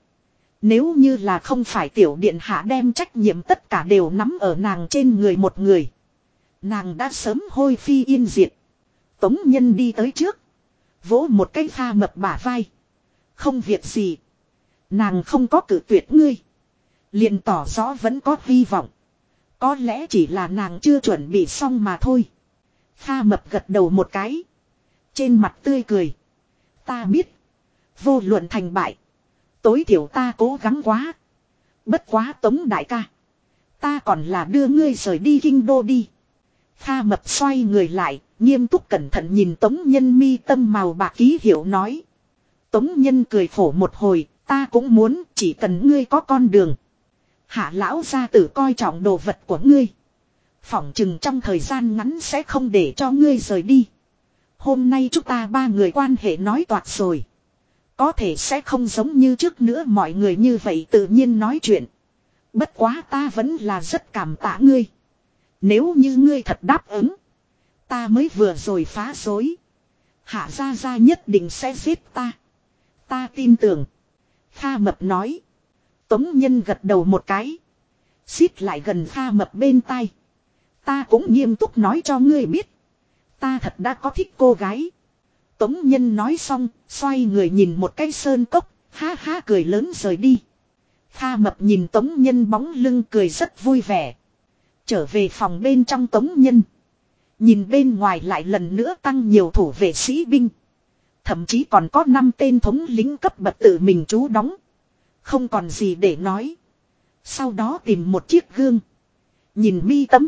Nếu như là không phải tiểu điện hạ đem trách nhiệm tất cả đều nắm ở nàng trên người một người. Nàng đã sớm hôi phi yên diệt. Tống nhân đi tới trước. Vỗ một cái pha mập bả vai. Không việc gì. Nàng không có cử tuyệt ngươi. liền tỏ rõ vẫn có hy vọng. Có lẽ chỉ là nàng chưa chuẩn bị xong mà thôi. Kha mập gật đầu một cái. Trên mặt tươi cười. Ta biết. Vô luận thành bại. Tối thiểu ta cố gắng quá. Bất quá tống đại ca. Ta còn là đưa ngươi rời đi kinh đô đi. Kha mập xoay người lại, nghiêm túc cẩn thận nhìn tống nhân mi tâm màu bạc ký hiệu nói. Tống nhân cười phổ một hồi, Ta cũng muốn chỉ cần ngươi có con đường. Hạ lão gia tử coi trọng đồ vật của ngươi. Phỏng chừng trong thời gian ngắn sẽ không để cho ngươi rời đi. Hôm nay chúng ta ba người quan hệ nói toạc rồi. Có thể sẽ không giống như trước nữa mọi người như vậy tự nhiên nói chuyện. Bất quá ta vẫn là rất cảm tạ ngươi. Nếu như ngươi thật đáp ứng. Ta mới vừa rồi phá dối. Hạ gia gia nhất định sẽ giết ta. Ta tin tưởng. Kha mập nói. Tống nhân gật đầu một cái. Xít lại gần Kha mập bên tai. Ta cũng nghiêm túc nói cho ngươi biết. Ta thật đã có thích cô gái. Tống nhân nói xong, xoay người nhìn một cái sơn cốc, ha ha cười lớn rời đi. Kha mập nhìn tống nhân bóng lưng cười rất vui vẻ. Trở về phòng bên trong tống nhân. Nhìn bên ngoài lại lần nữa tăng nhiều thủ vệ sĩ binh. Thậm chí còn có 5 tên thống lính cấp bậc tự mình chú đóng. Không còn gì để nói. Sau đó tìm một chiếc gương. Nhìn mi tấm.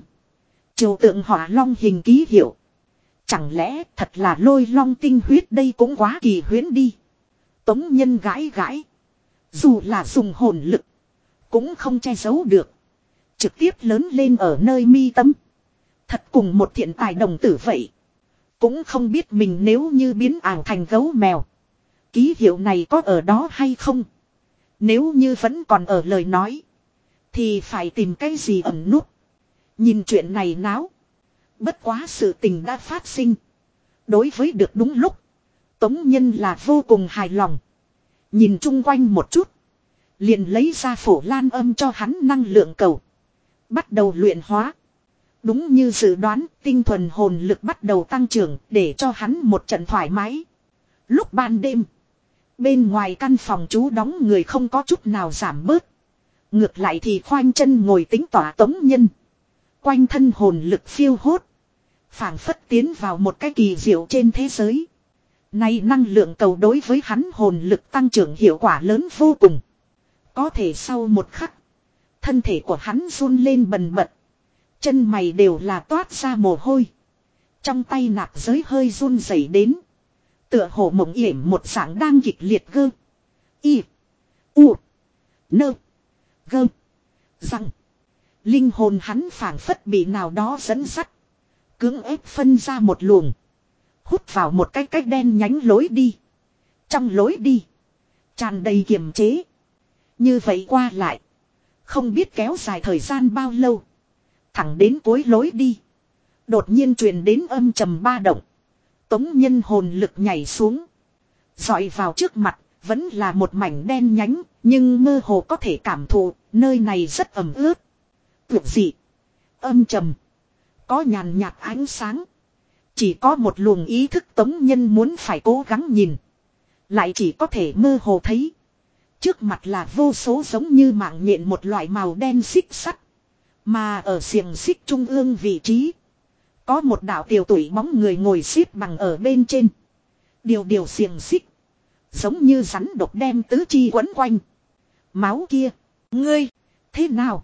Triều tượng hỏa long hình ký hiệu. Chẳng lẽ thật là lôi long tinh huyết đây cũng quá kỳ huyến đi. Tống nhân gãi gãi. Dù là dùng hồn lực. Cũng không che giấu được. Trực tiếp lớn lên ở nơi mi tâm. Thật cùng một thiện tài đồng tử vậy. Cũng không biết mình nếu như biến ảo thành gấu mèo. Ký hiệu này có ở đó hay không? Nếu như vẫn còn ở lời nói. Thì phải tìm cái gì ẩn nút. Nhìn chuyện này náo. Bất quá sự tình đã phát sinh. Đối với được đúng lúc. Tống Nhân là vô cùng hài lòng. Nhìn chung quanh một chút. Liền lấy ra phổ lan âm cho hắn năng lượng cầu. Bắt đầu luyện hóa. Đúng như dự đoán, tinh thuần hồn lực bắt đầu tăng trưởng để cho hắn một trận thoải mái. Lúc ban đêm, bên ngoài căn phòng chú đóng người không có chút nào giảm bớt. Ngược lại thì khoanh chân ngồi tính tỏa tống nhân. Quanh thân hồn lực phiêu hốt. phảng phất tiến vào một cái kỳ diệu trên thế giới. Nay năng lượng cầu đối với hắn hồn lực tăng trưởng hiệu quả lớn vô cùng. Có thể sau một khắc. Thân thể của hắn run lên bần bật. Chân mày đều là toát ra mồ hôi. Trong tay nạp giới hơi run rẩy đến. Tựa hồ mộng yểm một dạng đang kịch liệt gơ. Y. U. Nơ. Gơ. Răng. Linh hồn hắn phảng phất bị nào đó dẫn sắt. Cưỡng ép phân ra một luồng. Hút vào một cái cách đen nhánh lối đi. Trong lối đi. Tràn đầy kiềm chế. Như vậy qua lại. Không biết kéo dài thời gian bao lâu. Thẳng đến cuối lối đi. Đột nhiên truyền đến âm trầm ba động. Tống nhân hồn lực nhảy xuống. dọi vào trước mặt. Vẫn là một mảnh đen nhánh. Nhưng mơ hồ có thể cảm thụ. Nơi này rất ẩm ướt. Tuyệt dị. Âm trầm. Có nhàn nhạt ánh sáng. Chỉ có một luồng ý thức tống nhân muốn phải cố gắng nhìn. Lại chỉ có thể mơ hồ thấy. Trước mặt là vô số giống như mạng nhện một loại màu đen xích sắt. Mà ở xiềng xích trung ương vị trí. Có một đạo tiểu tuổi bóng người ngồi xếp bằng ở bên trên. Điều điều xiềng xích. Giống như rắn độc đem tứ chi quấn quanh. Máu kia. Ngươi. Thế nào?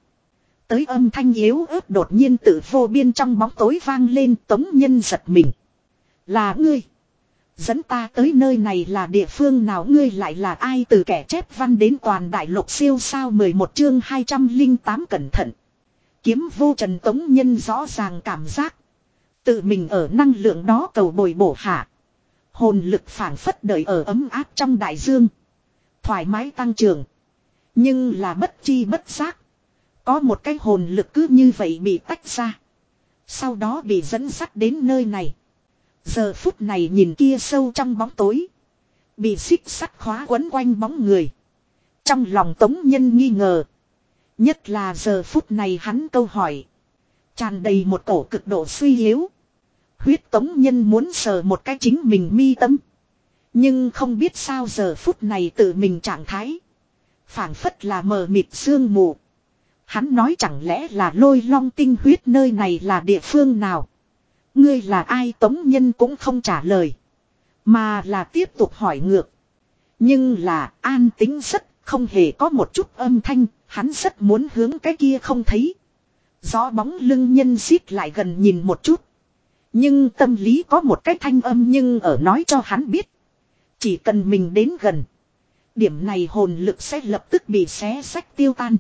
Tới âm thanh yếu ớt đột nhiên tự vô biên trong bóng tối vang lên tống nhân giật mình. Là ngươi. Dẫn ta tới nơi này là địa phương nào ngươi lại là ai từ kẻ chép văn đến toàn đại lục siêu sao 11 chương 208 cẩn thận. Kiếm vô trần tống nhân rõ ràng cảm giác. Tự mình ở năng lượng đó cầu bồi bổ hạ. Hồn lực phản phất đời ở ấm áp trong đại dương. Thoải mái tăng trưởng. Nhưng là bất chi bất giác. Có một cái hồn lực cứ như vậy bị tách ra. Sau đó bị dẫn sắt đến nơi này. Giờ phút này nhìn kia sâu trong bóng tối. Bị xích sắt khóa quấn quanh bóng người. Trong lòng tống nhân nghi ngờ. Nhất là giờ phút này hắn câu hỏi. Tràn đầy một cổ cực độ suy yếu. Huyết tống nhân muốn sờ một cái chính mình mi tâm. Nhưng không biết sao giờ phút này tự mình trạng thái. phảng phất là mờ mịt sương mù. Hắn nói chẳng lẽ là lôi long tinh huyết nơi này là địa phương nào. Ngươi là ai tống nhân cũng không trả lời. Mà là tiếp tục hỏi ngược. Nhưng là an tính rất không hề có một chút âm thanh. Hắn rất muốn hướng cái kia không thấy. Gió bóng lưng nhân xít lại gần nhìn một chút. Nhưng tâm lý có một cái thanh âm nhưng ở nói cho hắn biết. Chỉ cần mình đến gần. Điểm này hồn lực sẽ lập tức bị xé sách tiêu tan.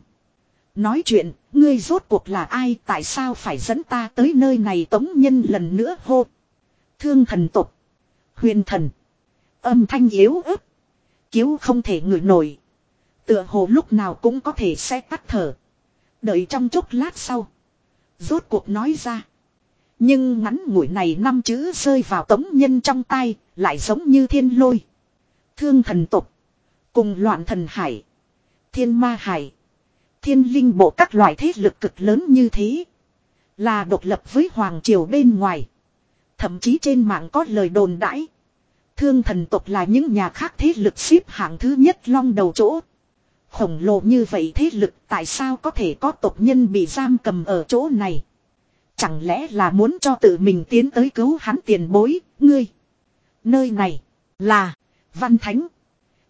Nói chuyện, ngươi rốt cuộc là ai tại sao phải dẫn ta tới nơi này tống nhân lần nữa hô. Thương thần tục. Huyền thần. Âm thanh yếu ớt. Kiếu không thể ngửi nổi. Tựa hồ lúc nào cũng có thể sẽ tắt thở. Đợi trong chốc lát sau. Rốt cuộc nói ra. Nhưng ngắn ngủi này năm chữ rơi vào tống nhân trong tay, lại giống như thiên lôi. Thương thần tục. Cùng loạn thần hải. Thiên ma hải. Thiên linh bộ các loại thế lực cực lớn như thế. Là độc lập với Hoàng Triều bên ngoài. Thậm chí trên mạng có lời đồn đãi. Thương thần tộc là những nhà khác thế lực xếp hạng thứ nhất long đầu chỗ. Khổng lồ như vậy thế lực tại sao có thể có tộc nhân bị giam cầm ở chỗ này. Chẳng lẽ là muốn cho tự mình tiến tới cứu hắn tiền bối, ngươi. Nơi này là văn thánh,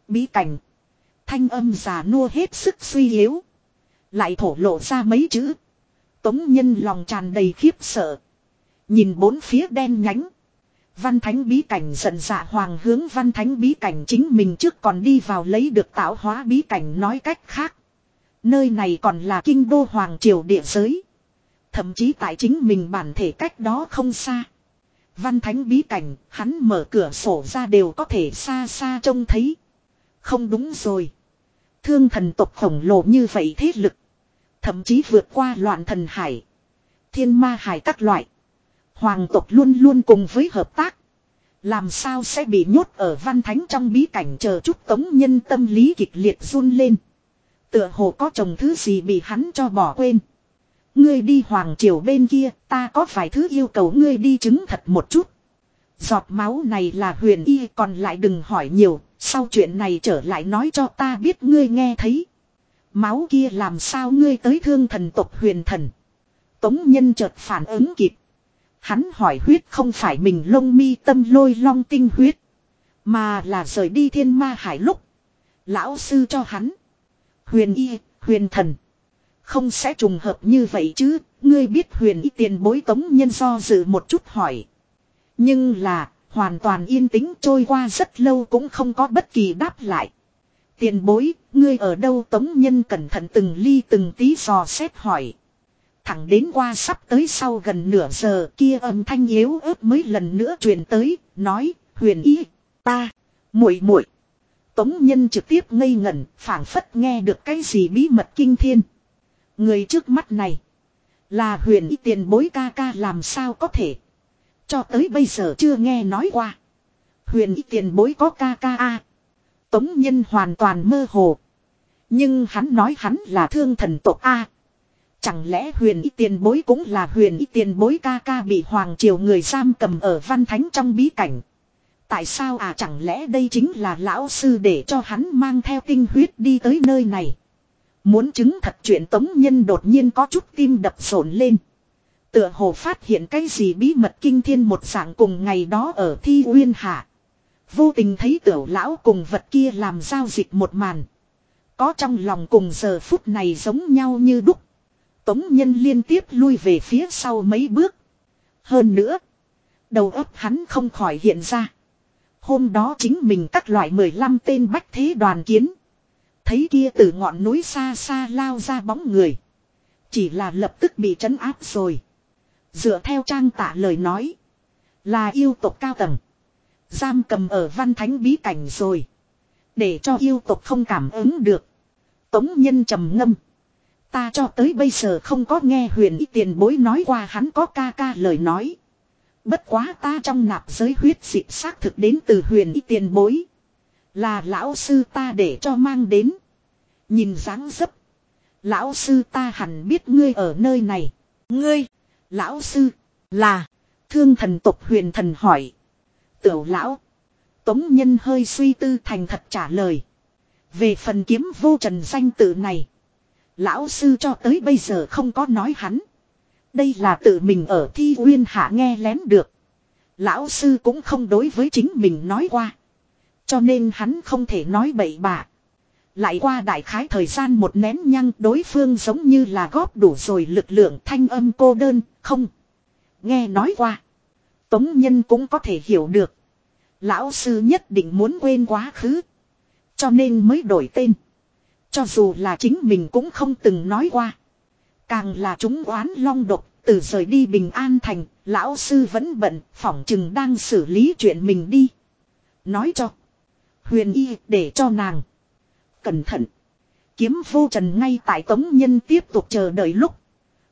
bí cảnh. Thanh âm già nua hết sức suy yếu. Lại thổ lộ ra mấy chữ. Tống nhân lòng tràn đầy khiếp sợ. Nhìn bốn phía đen nhánh. Văn thánh bí cảnh giận dạ hoàng hướng văn thánh bí cảnh chính mình trước còn đi vào lấy được tạo hóa bí cảnh nói cách khác. Nơi này còn là kinh đô hoàng triều địa giới. Thậm chí tại chính mình bản thể cách đó không xa. Văn thánh bí cảnh, hắn mở cửa sổ ra đều có thể xa xa trông thấy. Không đúng rồi. Thương thần tộc khổng lồ như vậy thế lực. Thậm chí vượt qua loạn thần hải. Thiên ma hải các loại. Hoàng tộc luôn luôn cùng với hợp tác. Làm sao sẽ bị nhốt ở văn thánh trong bí cảnh chờ chút tống nhân tâm lý kịch liệt run lên. Tựa hồ có chồng thứ gì bị hắn cho bỏ quên. Ngươi đi hoàng triều bên kia, ta có phải thứ yêu cầu ngươi đi chứng thật một chút. Giọt máu này là huyền y còn lại đừng hỏi nhiều, sau chuyện này trở lại nói cho ta biết ngươi nghe thấy. Máu kia làm sao ngươi tới thương thần tộc huyền thần. Tống nhân chợt phản ứng kịp. Hắn hỏi huyết không phải mình lông mi tâm lôi long tinh huyết. Mà là rời đi thiên ma hải lúc. Lão sư cho hắn. Huyền y, huyền thần. Không sẽ trùng hợp như vậy chứ, ngươi biết huyền y tiền bối tống nhân do dự một chút hỏi. Nhưng là, hoàn toàn yên tĩnh trôi qua rất lâu cũng không có bất kỳ đáp lại. Tiền bối, ngươi ở đâu tống nhân cẩn thận từng ly từng tí dò xét hỏi. Thẳng đến qua sắp tới sau gần nửa giờ kia âm thanh yếu ớt mới lần nữa truyền tới, nói, huyền y, ta, muội muội Tống nhân trực tiếp ngây ngẩn, phảng phất nghe được cái gì bí mật kinh thiên. Người trước mắt này, là huyền y tiền bối ca ca làm sao có thể. Cho tới bây giờ chưa nghe nói qua. Huyền y tiền bối có ca ca a Tống nhân hoàn toàn mơ hồ. Nhưng hắn nói hắn là thương thần tộc A. Chẳng lẽ huyền y tiền bối cũng là huyền y tiền bối ca ca bị hoàng triều người giam cầm ở văn thánh trong bí cảnh. Tại sao à chẳng lẽ đây chính là lão sư để cho hắn mang theo tinh huyết đi tới nơi này. Muốn chứng thật chuyện tống nhân đột nhiên có chút tim đập rộn lên. Tựa hồ phát hiện cái gì bí mật kinh thiên một dạng cùng ngày đó ở thi uyên hạ. Vô tình thấy tiểu lão cùng vật kia làm giao dịch một màn. Có trong lòng cùng giờ phút này giống nhau như đúc. Tống nhân liên tiếp lui về phía sau mấy bước. Hơn nữa. Đầu óc hắn không khỏi hiện ra. Hôm đó chính mình các loại 15 tên bách thế đoàn kiến. Thấy kia từ ngọn núi xa xa lao ra bóng người. Chỉ là lập tức bị trấn áp rồi. Dựa theo trang tả lời nói. Là yêu tộc cao tầng. Giam cầm ở văn thánh bí cảnh rồi. Để cho yêu tộc không cảm ứng được. Tống nhân trầm ngâm. Ta cho tới bây giờ không có nghe huyền y tiền bối nói qua hắn có ca ca lời nói. Bất quá ta trong nạp giới huyết dị xác thực đến từ huyền y tiền bối. Là lão sư ta để cho mang đến. Nhìn dáng dấp. Lão sư ta hẳn biết ngươi ở nơi này. Ngươi, lão sư, là, thương thần tộc huyền thần hỏi. Tiểu lão. Tống nhân hơi suy tư thành thật trả lời. Về phần kiếm vô trần danh tự này. Lão sư cho tới bây giờ không có nói hắn. Đây là tự mình ở thi uyên hạ nghe lén được. Lão sư cũng không đối với chính mình nói qua. Cho nên hắn không thể nói bậy bạ. Lại qua đại khái thời gian một nén nhăng đối phương giống như là góp đủ rồi lực lượng thanh âm cô đơn, không. Nghe nói qua. Tống nhân cũng có thể hiểu được. Lão sư nhất định muốn quên quá khứ. Cho nên mới đổi tên. Cho dù là chính mình cũng không từng nói qua. Càng là chúng oán long độc, từ rời đi bình an thành, lão sư vẫn bận, phỏng chừng đang xử lý chuyện mình đi. Nói cho. Huyền y để cho nàng. Cẩn thận. Kiếm vô trần ngay tại tống nhân tiếp tục chờ đợi lúc.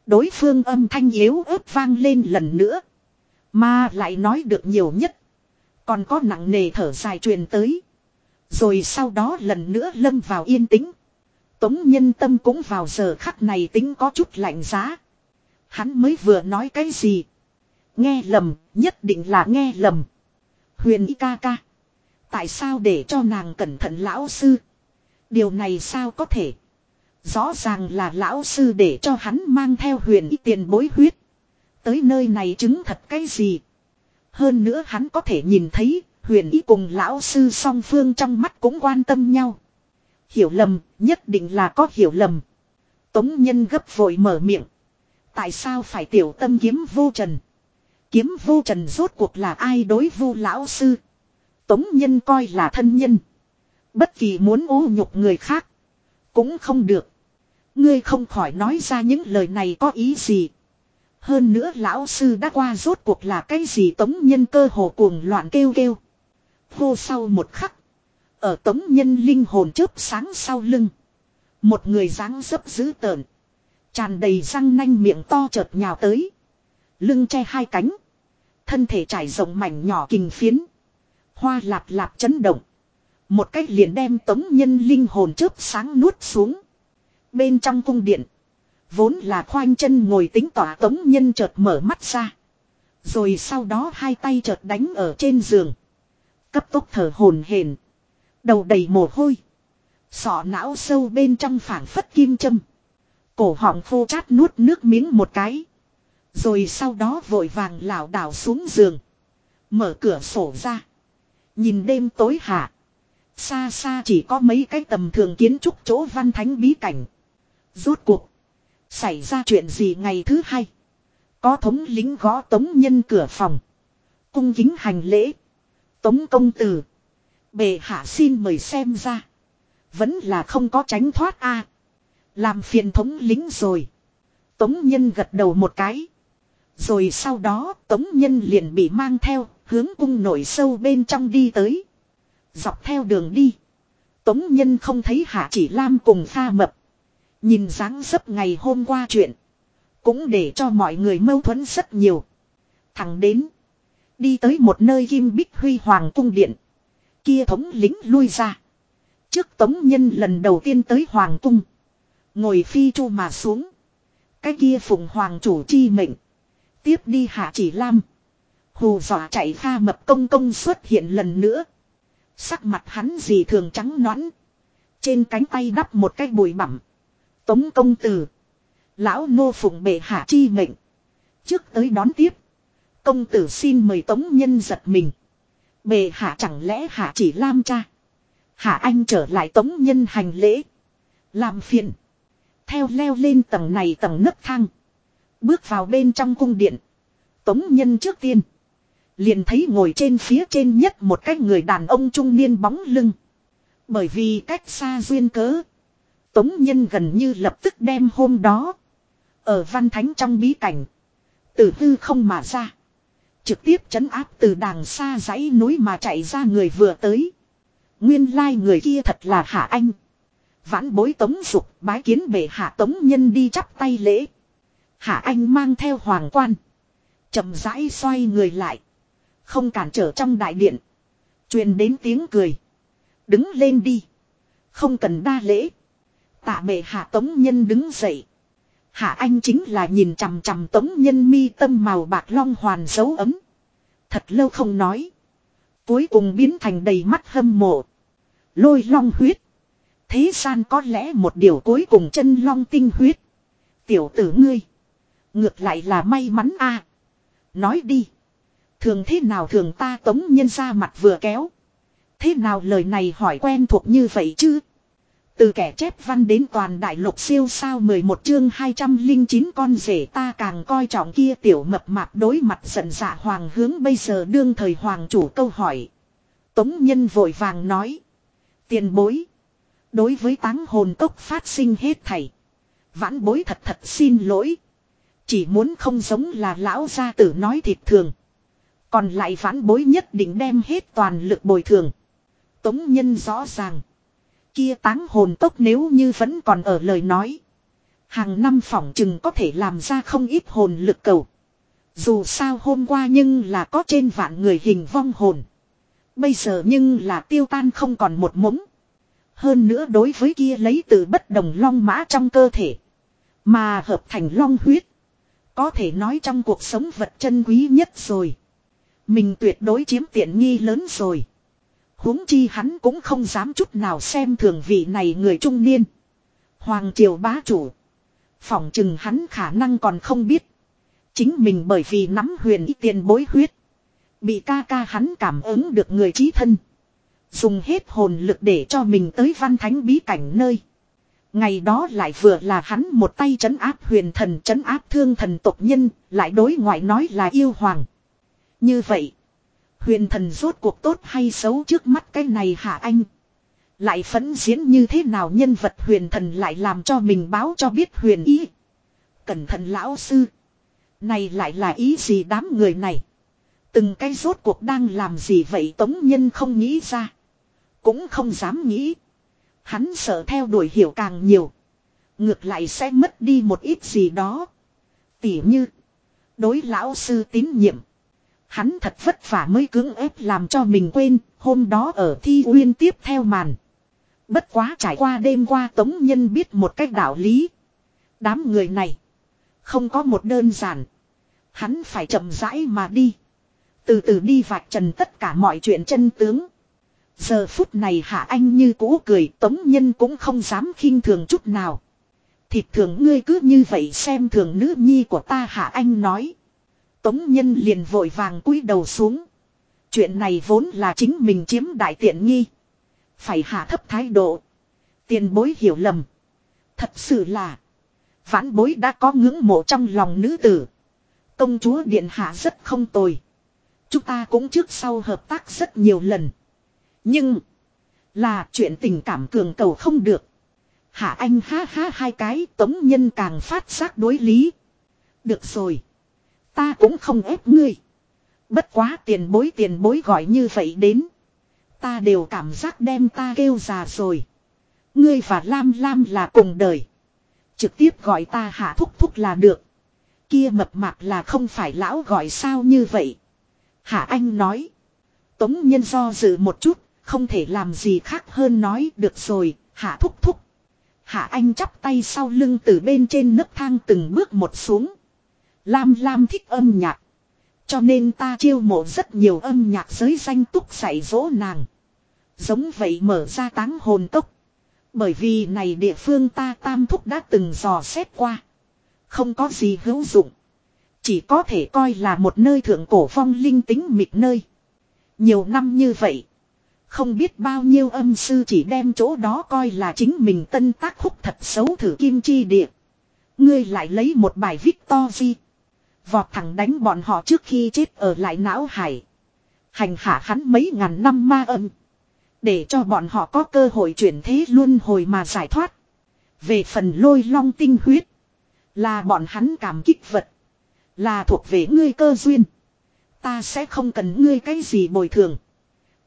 Đối phương âm thanh yếu ớt vang lên lần nữa. Mà lại nói được nhiều nhất. Còn có nặng nề thở dài truyền tới. Rồi sau đó lần nữa lâm vào yên tĩnh. Tống nhân tâm cũng vào giờ khắc này tính có chút lạnh giá. Hắn mới vừa nói cái gì. Nghe lầm, nhất định là nghe lầm. Huyền y ca ca. Tại sao để cho nàng cẩn thận lão sư? Điều này sao có thể? Rõ ràng là lão sư để cho hắn mang theo huyền y tiền bối huyết. Tới nơi này chứng thật cái gì? Hơn nữa hắn có thể nhìn thấy, huyền ý cùng lão sư song phương trong mắt cũng quan tâm nhau. Hiểu lầm, nhất định là có hiểu lầm. Tống nhân gấp vội mở miệng. Tại sao phải tiểu tâm kiếm vô trần? Kiếm vô trần rốt cuộc là ai đối vu lão sư? Tống nhân coi là thân nhân. Bất kỳ muốn ô nhục người khác. Cũng không được. Ngươi không khỏi nói ra những lời này có ý gì. Hơn nữa lão sư đã qua rốt cuộc là cái gì tống nhân cơ hồ cuồng loạn kêu kêu. Hô sau một khắc. Ở tống nhân linh hồn chớp sáng sau lưng. Một người dáng dấp dữ tợn. Tràn đầy răng nanh miệng to chợt nhào tới. Lưng che hai cánh. Thân thể trải rộng mảnh nhỏ kình phiến. Hoa lạp lạp chấn động. Một cách liền đem tống nhân linh hồn chớp sáng nuốt xuống. Bên trong cung điện. Vốn là khoanh chân ngồi tính tỏa tống nhân chợt mở mắt ra. Rồi sau đó hai tay chợt đánh ở trên giường. Cấp tốc thở hồn hển. Đầu đầy mồ hôi. Sọ não sâu bên trong phảng phất kim châm. Cổ họng khô chát nuốt nước miếng một cái. Rồi sau đó vội vàng lảo đảo xuống giường. Mở cửa sổ ra. Nhìn đêm tối hạ. Xa xa chỉ có mấy cái tầm thường kiến trúc chỗ văn thánh bí cảnh. Rốt cuộc. Xảy ra chuyện gì ngày thứ hai. Có thống lính gõ tống nhân cửa phòng. Cung kính hành lễ. Tống công tử. Bề hạ xin mời xem ra. Vẫn là không có tránh thoát a Làm phiền thống lính rồi. Tống nhân gật đầu một cái. Rồi sau đó tống nhân liền bị mang theo hướng cung nổi sâu bên trong đi tới. Dọc theo đường đi. Tống nhân không thấy hạ chỉ lam cùng pha mập. Nhìn dáng dấp ngày hôm qua chuyện. Cũng để cho mọi người mâu thuẫn rất nhiều. Thẳng đến. Đi tới một nơi kim bích huy hoàng cung điện. Kia thống lính lui ra. Trước tống nhân lần đầu tiên tới hoàng cung. Ngồi phi chu mà xuống. Cái kia phụng hoàng chủ chi mệnh. Tiếp đi hạ chỉ lam. Hù dọa chạy pha mập công công xuất hiện lần nữa. Sắc mặt hắn gì thường trắng nõn. Trên cánh tay đắp một cái bụi bẩm. Tống công tử. Lão nô phụng bệ hạ chi mệnh. Trước tới đón tiếp. Công tử xin mời tống nhân giật mình. Bệ hạ chẳng lẽ hạ chỉ lam cha. Hạ anh trở lại tống nhân hành lễ. Làm phiền. Theo leo lên tầng này tầng nấc thang. Bước vào bên trong cung điện. Tống nhân trước tiên. Liền thấy ngồi trên phía trên nhất một cái người đàn ông trung niên bóng lưng. Bởi vì cách xa duyên cớ. Tống Nhân gần như lập tức đem hôm đó. Ở văn thánh trong bí cảnh. Từ hư không mà ra. Trực tiếp chấn áp từ đàng xa dãy núi mà chạy ra người vừa tới. Nguyên lai người kia thật là Hạ Anh. Vãn bối tống dục bái kiến bệ hạ tống nhân đi chắp tay lễ. Hạ Anh mang theo hoàng quan. chậm rãi xoay người lại. Không cản trở trong đại điện. truyền đến tiếng cười. Đứng lên đi. Không cần đa lễ. Tạ bệ hạ tống nhân đứng dậy. Hạ anh chính là nhìn chằm chằm tống nhân mi tâm màu bạc long hoàn dấu ấm. Thật lâu không nói. Cuối cùng biến thành đầy mắt hâm mộ. Lôi long huyết. Thế gian có lẽ một điều cuối cùng chân long tinh huyết. Tiểu tử ngươi. Ngược lại là may mắn a. Nói đi. Thường thế nào thường ta tống nhân ra mặt vừa kéo. Thế nào lời này hỏi quen thuộc như vậy chứ? Từ kẻ chép văn đến toàn đại lục siêu sao 11 chương 209 con rể ta càng coi trọng kia tiểu mập mạp đối mặt giận dạ hoàng hướng bây giờ đương thời hoàng chủ câu hỏi. Tống nhân vội vàng nói. Tiền bối. Đối với táng hồn cốc phát sinh hết thảy. Vãn bối thật thật xin lỗi. Chỉ muốn không giống là lão gia tử nói thịt thường. Còn lại vãn bối nhất định đem hết toàn lực bồi thường. Tống nhân rõ ràng. Kia táng hồn tốc nếu như vẫn còn ở lời nói. Hàng năm phỏng chừng có thể làm ra không ít hồn lực cầu. Dù sao hôm qua nhưng là có trên vạn người hình vong hồn. Bây giờ nhưng là tiêu tan không còn một mống. Hơn nữa đối với kia lấy từ bất đồng long mã trong cơ thể. Mà hợp thành long huyết. Có thể nói trong cuộc sống vật chân quý nhất rồi. Mình tuyệt đối chiếm tiện nghi lớn rồi huống chi hắn cũng không dám chút nào xem thường vị này người trung niên. Hoàng triều bá chủ. Phỏng chừng hắn khả năng còn không biết. Chính mình bởi vì nắm huyền y tiền bối huyết. Bị ca ca hắn cảm ứng được người trí thân. Dùng hết hồn lực để cho mình tới văn thánh bí cảnh nơi. Ngày đó lại vừa là hắn một tay trấn áp huyền thần trấn áp thương thần tộc nhân, lại đối ngoại nói là yêu hoàng. Như vậy, Huyền thần rốt cuộc tốt hay xấu trước mắt cái này hả anh. Lại phấn diễn như thế nào nhân vật huyền thần lại làm cho mình báo cho biết huyền ý. Cẩn thận lão sư. Này lại là ý gì đám người này. Từng cái rốt cuộc đang làm gì vậy tống nhân không nghĩ ra. Cũng không dám nghĩ. Hắn sợ theo đuổi hiểu càng nhiều. Ngược lại sẽ mất đi một ít gì đó. Tỉ như. Đối lão sư tín nhiệm. Hắn thật vất vả mới cưỡng ép làm cho mình quên. Hôm đó ở thi uyên tiếp theo màn. Bất quá trải qua đêm qua tống nhân biết một cách đạo lý. Đám người này. Không có một đơn giản. Hắn phải chậm rãi mà đi. Từ từ đi vạch trần tất cả mọi chuyện chân tướng. Giờ phút này hạ anh như cũ cười, tống nhân cũng không dám khinh thường chút nào. Thịt thường ngươi cứ như vậy xem thường nữ nhi của ta, hạ anh nói. Tống nhân liền vội vàng cúi đầu xuống. Chuyện này vốn là chính mình chiếm đại tiện nghi. Phải hạ thấp thái độ. Tiền bối hiểu lầm. Thật sự là. Vãn bối đã có ngưỡng mộ trong lòng nữ tử. Công chúa Điện Hạ rất không tồi. Chúng ta cũng trước sau hợp tác rất nhiều lần. Nhưng. Là chuyện tình cảm cường cầu không được. Hạ anh ha ha hai cái, tống nhân càng phát giác đối lý. Được rồi. Ta cũng không ép ngươi. Bất quá tiền bối tiền bối gọi như vậy đến. Ta đều cảm giác đem ta kêu già rồi. Ngươi và Lam Lam là cùng đời. Trực tiếp gọi ta hạ thúc thúc là được. Kia mập mạp là không phải lão gọi sao như vậy. Hạ Anh nói. Tống nhân do dự một chút, không thể làm gì khác hơn nói được rồi, hạ thúc thúc. Hạ Anh chắp tay sau lưng từ bên trên nấc thang từng bước một xuống. Lam Lam thích âm nhạc. Cho nên ta chiêu mộ rất nhiều âm nhạc giới danh túc dạy dỗ nàng. Giống vậy mở ra táng hồn tốc. Bởi vì này địa phương ta tam thúc đã từng dò xét qua. Không có gì hữu dụng. Chỉ có thể coi là một nơi thượng cổ phong linh tính mịt nơi. Nhiều năm như vậy. Không biết bao nhiêu âm sư chỉ đem chỗ đó coi là chính mình tân tác khúc thật xấu thử kim chi địa. Ngươi lại lấy một bài Victor Vi. Vọt thẳng đánh bọn họ trước khi chết ở lại não hải. Hành hạ hắn mấy ngàn năm ma âm. Để cho bọn họ có cơ hội chuyển thế luôn hồi mà giải thoát. Về phần lôi long tinh huyết. Là bọn hắn cảm kích vật. Là thuộc về ngươi cơ duyên. Ta sẽ không cần ngươi cái gì bồi thường.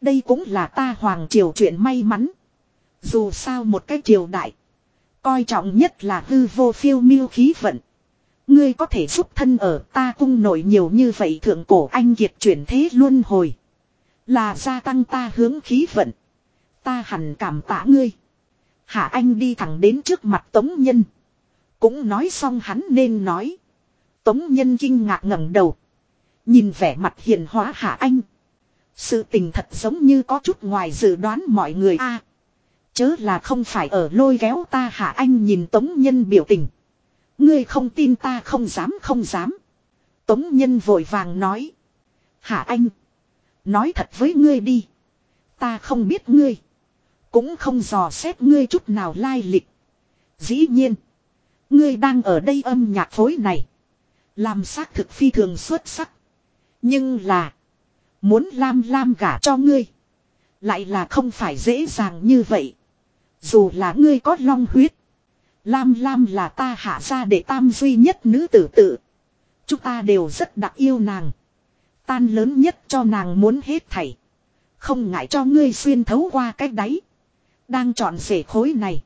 Đây cũng là ta hoàng triều chuyện may mắn. Dù sao một cái triều đại. Coi trọng nhất là hư vô phiêu miêu khí vận. Ngươi có thể giúp thân ở ta cung nổi nhiều như vậy thượng cổ anh kiệt chuyển thế luân hồi. Là gia tăng ta hướng khí vận. Ta hẳn cảm tạ ngươi. Hạ anh đi thẳng đến trước mặt tống nhân. Cũng nói xong hắn nên nói. Tống nhân kinh ngạc ngẩng đầu. Nhìn vẻ mặt hiền hóa hạ anh. Sự tình thật giống như có chút ngoài dự đoán mọi người a Chớ là không phải ở lôi kéo ta hạ anh nhìn tống nhân biểu tình. Ngươi không tin ta không dám không dám. Tống nhân vội vàng nói. Hả anh. Nói thật với ngươi đi. Ta không biết ngươi. Cũng không dò xét ngươi chút nào lai lịch. Dĩ nhiên. Ngươi đang ở đây âm nhạc phối này. Làm xác thực phi thường xuất sắc. Nhưng là. Muốn lam lam gả cho ngươi. Lại là không phải dễ dàng như vậy. Dù là ngươi có long huyết. Lam lam là ta hạ ra để tam duy nhất nữ tử tự. Chúng ta đều rất đặc yêu nàng. Tan lớn nhất cho nàng muốn hết thảy. Không ngại cho ngươi xuyên thấu qua cái đáy. Đang chọn rể khối này.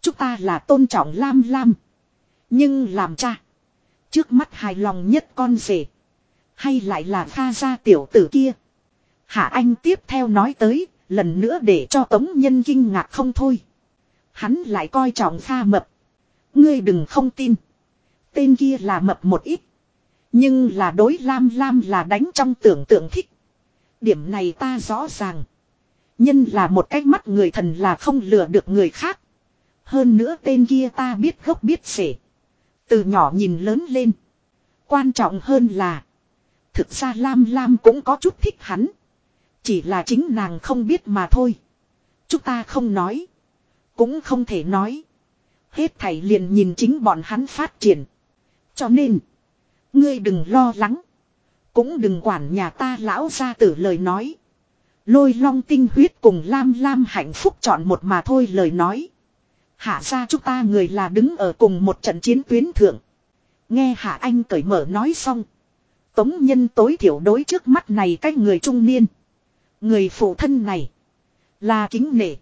Chúng ta là tôn trọng lam lam. Nhưng làm cha. Trước mắt hài lòng nhất con rể. Hay lại là pha gia tiểu tử kia. Hạ Anh tiếp theo nói tới, lần nữa để cho Tống Nhân kinh ngạc không thôi. Hắn lại coi trọng pha mập. Ngươi đừng không tin. Tên kia là mập một ít. Nhưng là đối Lam Lam là đánh trong tưởng tượng thích. Điểm này ta rõ ràng. Nhân là một cách mắt người thần là không lừa được người khác. Hơn nữa tên kia ta biết gốc biết sể. Từ nhỏ nhìn lớn lên. Quan trọng hơn là. Thực ra Lam Lam cũng có chút thích hắn. Chỉ là chính nàng không biết mà thôi. Chúng ta không nói. Cũng không thể nói. Hết thảy liền nhìn chính bọn hắn phát triển. Cho nên. Ngươi đừng lo lắng. Cũng đừng quản nhà ta lão ra tử lời nói. Lôi long tinh huyết cùng lam lam hạnh phúc chọn một mà thôi lời nói. Hạ ra chúng ta người là đứng ở cùng một trận chiến tuyến thượng. Nghe Hạ Anh cởi mở nói xong. Tống nhân tối thiểu đối trước mắt này cái người trung niên. Người phụ thân này. Là kính nể.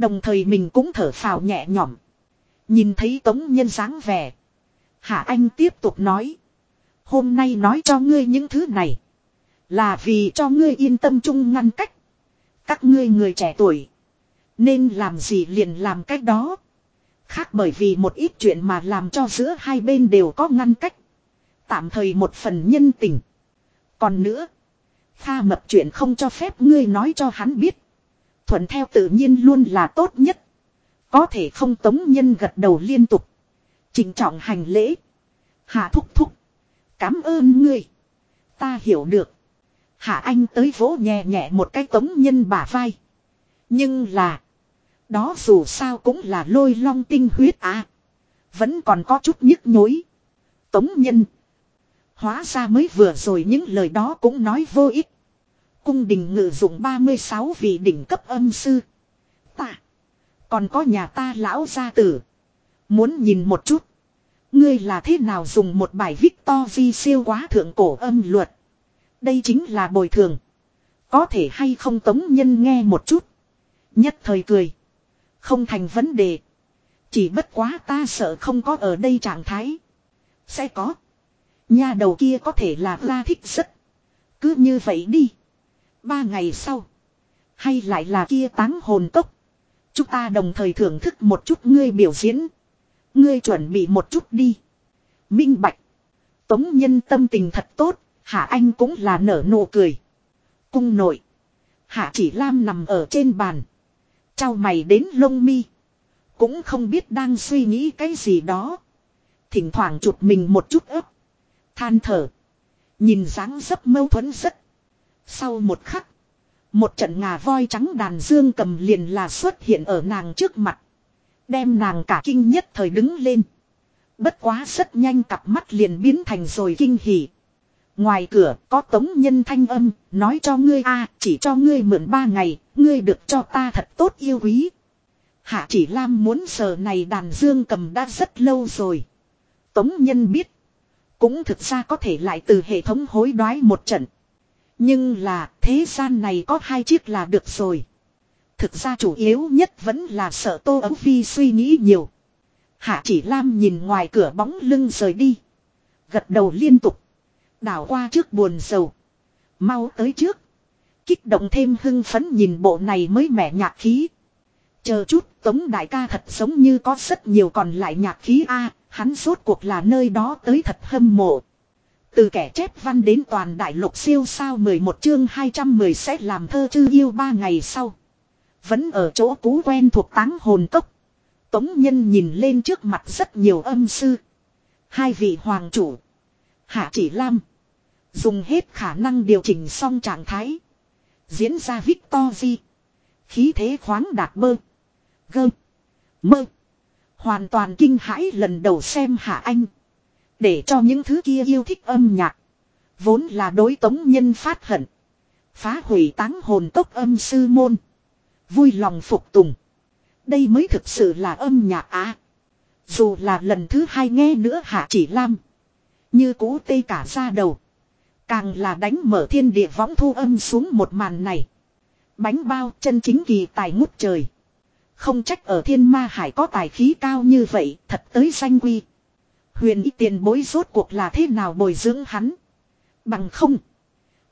Đồng thời mình cũng thở phào nhẹ nhõm. Nhìn thấy tống nhân dáng vẻ. Hạ Anh tiếp tục nói. Hôm nay nói cho ngươi những thứ này. Là vì cho ngươi yên tâm chung ngăn cách. Các ngươi người trẻ tuổi. Nên làm gì liền làm cách đó. Khác bởi vì một ít chuyện mà làm cho giữa hai bên đều có ngăn cách. Tạm thời một phần nhân tình. Còn nữa. Kha mập chuyện không cho phép ngươi nói cho hắn biết. Thuận theo tự nhiên luôn là tốt nhất. Có thể không tống nhân gật đầu liên tục. Trình trọng hành lễ. Hạ thúc thúc. Cảm ơn ngươi. Ta hiểu được. Hạ anh tới vỗ nhẹ nhẹ một cái tống nhân bả vai. Nhưng là. Đó dù sao cũng là lôi long tinh huyết à. Vẫn còn có chút nhức nhối. Tống nhân. Hóa ra mới vừa rồi những lời đó cũng nói vô ích. Cung đình ngự dụng 36 vị đỉnh cấp âm sư. Ta. Còn có nhà ta lão gia tử. Muốn nhìn một chút. Ngươi là thế nào dùng một bài Victor vi siêu quá thượng cổ âm luật. Đây chính là bồi thường. Có thể hay không tống nhân nghe một chút. Nhất thời cười. Không thành vấn đề. Chỉ bất quá ta sợ không có ở đây trạng thái. Sẽ có. Nhà đầu kia có thể là la thích rất. Cứ như vậy đi. Ba ngày sau. Hay lại là kia táng hồn cốc. Chúng ta đồng thời thưởng thức một chút ngươi biểu diễn. Ngươi chuẩn bị một chút đi. Minh bạch. Tống nhân tâm tình thật tốt. Hạ Anh cũng là nở nụ cười. Cung nội. Hạ chỉ lam nằm ở trên bàn. Chào mày đến lông mi. Cũng không biết đang suy nghĩ cái gì đó. Thỉnh thoảng chụp mình một chút ấp. Than thở. Nhìn dáng dấp mâu thuẫn rất. Sau một khắc. Một trận ngà voi trắng đàn dương cầm liền là xuất hiện ở nàng trước mặt. Đem nàng cả kinh nhất thời đứng lên. Bất quá rất nhanh cặp mắt liền biến thành rồi kinh hỉ. Ngoài cửa có tống nhân thanh âm, nói cho ngươi a chỉ cho ngươi mượn ba ngày, ngươi được cho ta thật tốt yêu quý. Hạ chỉ Lam muốn sờ này đàn dương cầm đã rất lâu rồi. Tống nhân biết. Cũng thực ra có thể lại từ hệ thống hối đoái một trận. Nhưng là, thế gian này có hai chiếc là được rồi. Thực ra chủ yếu nhất vẫn là sợ Tô Ấu Phi suy nghĩ nhiều. Hạ chỉ Lam nhìn ngoài cửa bóng lưng rời đi. Gật đầu liên tục. Đảo qua trước buồn sầu. Mau tới trước. Kích động thêm hưng phấn nhìn bộ này mới mẻ nhạc khí. Chờ chút, tống đại ca thật giống như có rất nhiều còn lại nhạc khí A. hắn rốt cuộc là nơi đó tới thật hâm mộ. Từ kẻ chép văn đến toàn đại lục siêu sao 11 chương 210 sẽ làm thơ chư yêu ba ngày sau. Vẫn ở chỗ cũ quen thuộc táng hồn cốc. Tống nhân nhìn lên trước mặt rất nhiều âm sư. Hai vị hoàng chủ. Hạ chỉ lam. Dùng hết khả năng điều chỉnh xong trạng thái. Diễn ra Victor di Khí thế khoáng đạt bơ. Gơ. Mơ. Hoàn toàn kinh hãi lần đầu xem Hạ Anh. Để cho những thứ kia yêu thích âm nhạc. Vốn là đối tống nhân phát hận. Phá hủy táng hồn tốc âm sư môn. Vui lòng phục tùng. Đây mới thực sự là âm nhạc á. Dù là lần thứ hai nghe nữa hạ chỉ lam. Như cũ tê cả ra đầu. Càng là đánh mở thiên địa võng thu âm xuống một màn này. Bánh bao chân chính kỳ tài ngút trời. Không trách ở thiên ma hải có tài khí cao như vậy, thật tới danh quy. Huyền ý tiền bối rốt cuộc là thế nào bồi dưỡng hắn. Bằng không.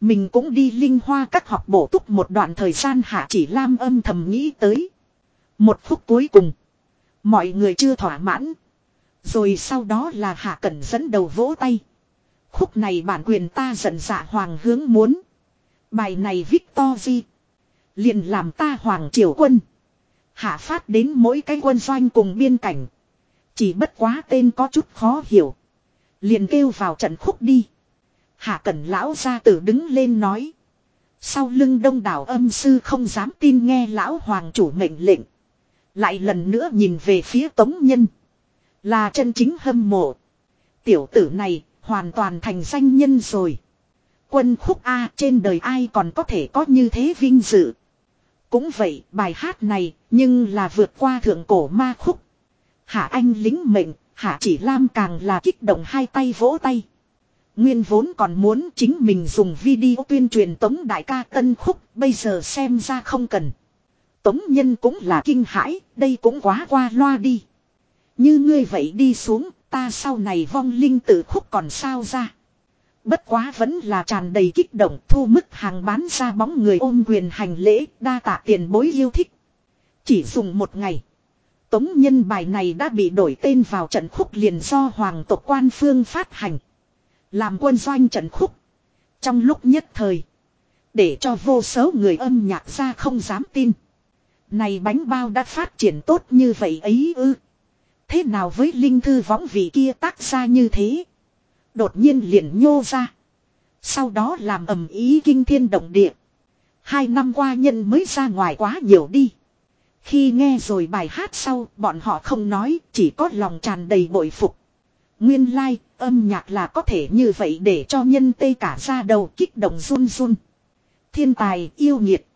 Mình cũng đi linh hoa các học bổ túc một đoạn thời gian hạ chỉ lam âm thầm nghĩ tới. Một phút cuối cùng. Mọi người chưa thỏa mãn. Rồi sau đó là hạ cẩn dẫn đầu vỗ tay. Khúc này bản quyền ta giận dạ hoàng hướng muốn. Bài này Victor Di. Liền làm ta hoàng triều quân. Hạ phát đến mỗi cái quân doanh cùng biên cảnh. Chỉ bất quá tên có chút khó hiểu. Liền kêu vào trận khúc đi. Hạ cẩn lão gia tử đứng lên nói. Sau lưng đông đảo âm sư không dám tin nghe lão hoàng chủ mệnh lệnh. Lại lần nữa nhìn về phía tống nhân. Là chân chính hâm mộ. Tiểu tử này hoàn toàn thành danh nhân rồi. Quân khúc A trên đời ai còn có thể có như thế vinh dự. Cũng vậy, bài hát này nhưng là vượt qua thượng cổ ma khúc. Hạ anh lính mệnh, hạ chỉ lam càng là kích động hai tay vỗ tay. Nguyên vốn còn muốn chính mình dùng video tuyên truyền tống đại ca tân khúc, bây giờ xem ra không cần. Tống nhân cũng là kinh hãi, đây cũng quá qua loa đi. Như ngươi vậy đi xuống, ta sau này vong linh tử khúc còn sao ra. Bất quá vẫn là tràn đầy kích động thu mức hàng bán ra bóng người ôm quyền hành lễ đa tạ tiền bối yêu thích. Chỉ dùng một ngày. Tống nhân bài này đã bị đổi tên vào trận khúc liền do hoàng tộc quan phương phát hành. Làm quân doanh trận khúc. Trong lúc nhất thời. Để cho vô số người âm nhạc ra không dám tin. Này bánh bao đã phát triển tốt như vậy ấy ư. Thế nào với linh thư võng vị kia tác ra như thế. Đột nhiên liền nhô ra. Sau đó làm ầm ý kinh thiên động địa. Hai năm qua nhân mới ra ngoài quá nhiều đi. Khi nghe rồi bài hát sau, bọn họ không nói, chỉ có lòng tràn đầy bội phục. Nguyên lai, like, âm nhạc là có thể như vậy để cho nhân tê cả ra đầu kích động run run. Thiên tài, yêu nghiệt.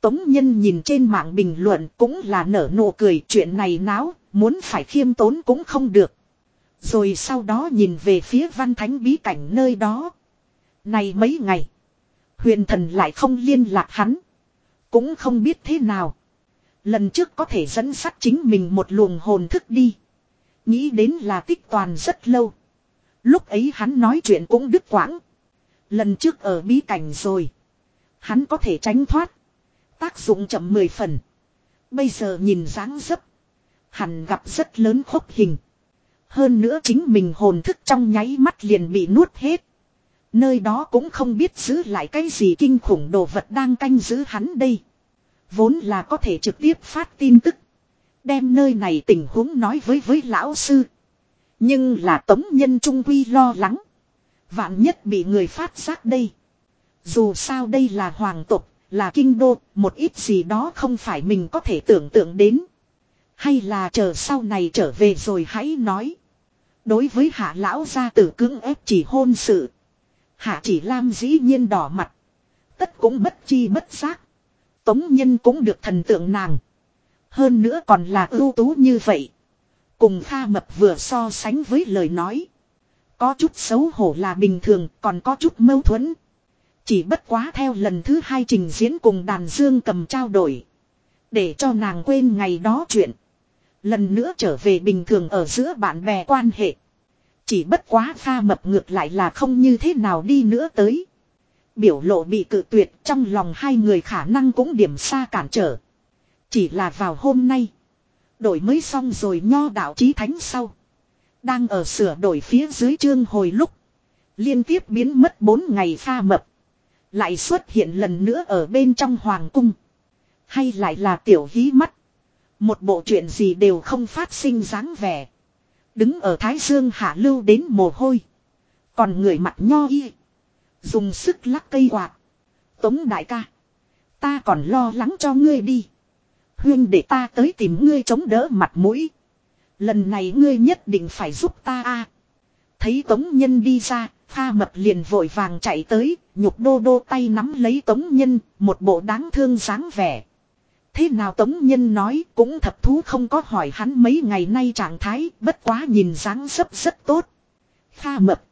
Tống nhân nhìn trên mạng bình luận cũng là nở nụ cười chuyện này náo, muốn phải khiêm tốn cũng không được. Rồi sau đó nhìn về phía văn thánh bí cảnh nơi đó. Này mấy ngày, huyền thần lại không liên lạc hắn. Cũng không biết thế nào. Lần trước có thể dẫn sắt chính mình một luồng hồn thức đi. Nghĩ đến là tích toàn rất lâu. Lúc ấy hắn nói chuyện cũng đứt quãng. Lần trước ở bí cảnh rồi. Hắn có thể tránh thoát. Tác dụng chậm mười phần. Bây giờ nhìn dáng dấp. Hẳn gặp rất lớn khốc hình. Hơn nữa chính mình hồn thức trong nháy mắt liền bị nuốt hết. Nơi đó cũng không biết giữ lại cái gì kinh khủng đồ vật đang canh giữ hắn đây. Vốn là có thể trực tiếp phát tin tức. Đem nơi này tình huống nói với với lão sư. Nhưng là tống nhân trung quy lo lắng. Vạn nhất bị người phát giác đây. Dù sao đây là hoàng tục, là kinh đô, một ít gì đó không phải mình có thể tưởng tượng đến. Hay là chờ sau này trở về rồi hãy nói. Đối với hạ lão gia tử cưỡng ép chỉ hôn sự. Hạ chỉ lam dĩ nhiên đỏ mặt. Tất cũng bất chi bất giác. Tống nhân cũng được thần tượng nàng. Hơn nữa còn là ưu tú như vậy. Cùng Kha Mập vừa so sánh với lời nói. Có chút xấu hổ là bình thường, còn có chút mâu thuẫn. Chỉ bất quá theo lần thứ hai trình diễn cùng đàn dương cầm trao đổi. Để cho nàng quên ngày đó chuyện. Lần nữa trở về bình thường ở giữa bạn bè quan hệ. Chỉ bất quá Kha Mập ngược lại là không như thế nào đi nữa tới. Biểu lộ bị cự tuyệt, trong lòng hai người khả năng cũng điểm xa cản trở. Chỉ là vào hôm nay. Đổi mới xong rồi nho đạo chí thánh sau. Đang ở sửa đổi phía dưới chương hồi lúc. Liên tiếp biến mất 4 ngày pha mập. Lại xuất hiện lần nữa ở bên trong hoàng cung. Hay lại là tiểu hí mắt. Một bộ chuyện gì đều không phát sinh dáng vẻ. Đứng ở Thái Dương hạ lưu đến mồ hôi. Còn người mặt nho y. Dùng sức lắc cây quạt. Tống đại ca. Ta còn lo lắng cho ngươi đi. Huyên để ta tới tìm ngươi chống đỡ mặt mũi. Lần này ngươi nhất định phải giúp ta a. Thấy tống nhân đi ra, pha mập liền vội vàng chạy tới, nhục đô đô tay nắm lấy tống nhân, một bộ đáng thương dáng vẻ. Thế nào tống nhân nói cũng thập thú không có hỏi hắn mấy ngày nay trạng thái, bất quá nhìn dáng dấp rất tốt. Pha mập.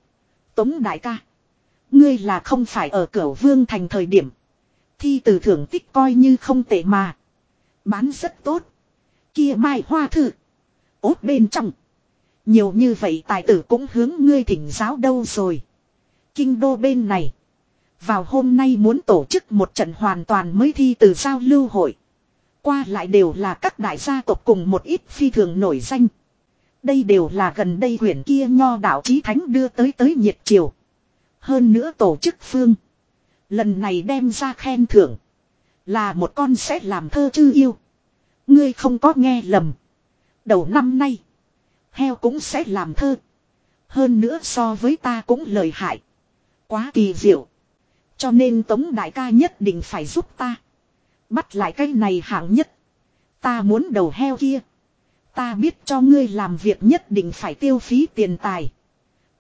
Tống đại ca. Ngươi là không phải ở cửa vương thành thời điểm. Thi từ thưởng tích coi như không tệ mà. Bán rất tốt. Kia mai hoa thư. Ốt bên trong. Nhiều như vậy tài tử cũng hướng ngươi thỉnh giáo đâu rồi. Kinh đô bên này. Vào hôm nay muốn tổ chức một trận hoàn toàn mới thi từ giao lưu hội. Qua lại đều là các đại gia tộc cùng một ít phi thường nổi danh. Đây đều là gần đây quyển kia nho đạo chí thánh đưa tới tới nhiệt triều. Hơn nữa tổ chức phương. Lần này đem ra khen thưởng. Là một con sẽ làm thơ chư yêu. Ngươi không có nghe lầm. Đầu năm nay. Heo cũng sẽ làm thơ. Hơn nữa so với ta cũng lời hại. Quá kỳ diệu. Cho nên Tống Đại ca nhất định phải giúp ta. Bắt lại cái này hạng nhất. Ta muốn đầu heo kia. Ta biết cho ngươi làm việc nhất định phải tiêu phí tiền tài.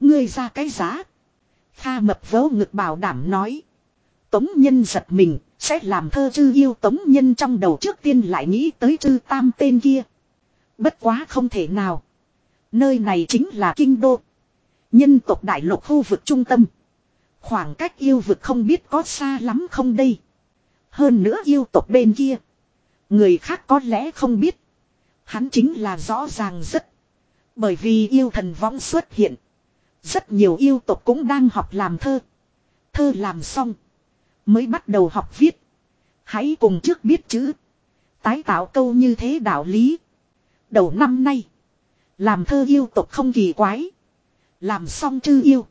Ngươi ra cái giá. Kha mập vớ ngực bảo đảm nói. Tống nhân giật mình, sẽ làm thơ chư yêu tống nhân trong đầu trước tiên lại nghĩ tới chư tam tên kia. Bất quá không thể nào. Nơi này chính là kinh đô. Nhân tộc đại lục khu vực trung tâm. Khoảng cách yêu vực không biết có xa lắm không đây. Hơn nữa yêu tộc bên kia. Người khác có lẽ không biết. Hắn chính là rõ ràng rất. Bởi vì yêu thần võng xuất hiện. Rất nhiều yêu tộc cũng đang học làm thơ. Thơ làm xong. Mới bắt đầu học viết. Hãy cùng trước biết chữ. Tái tạo câu như thế đạo lý. Đầu năm nay. Làm thơ yêu tộc không kỳ quái. Làm xong chư yêu.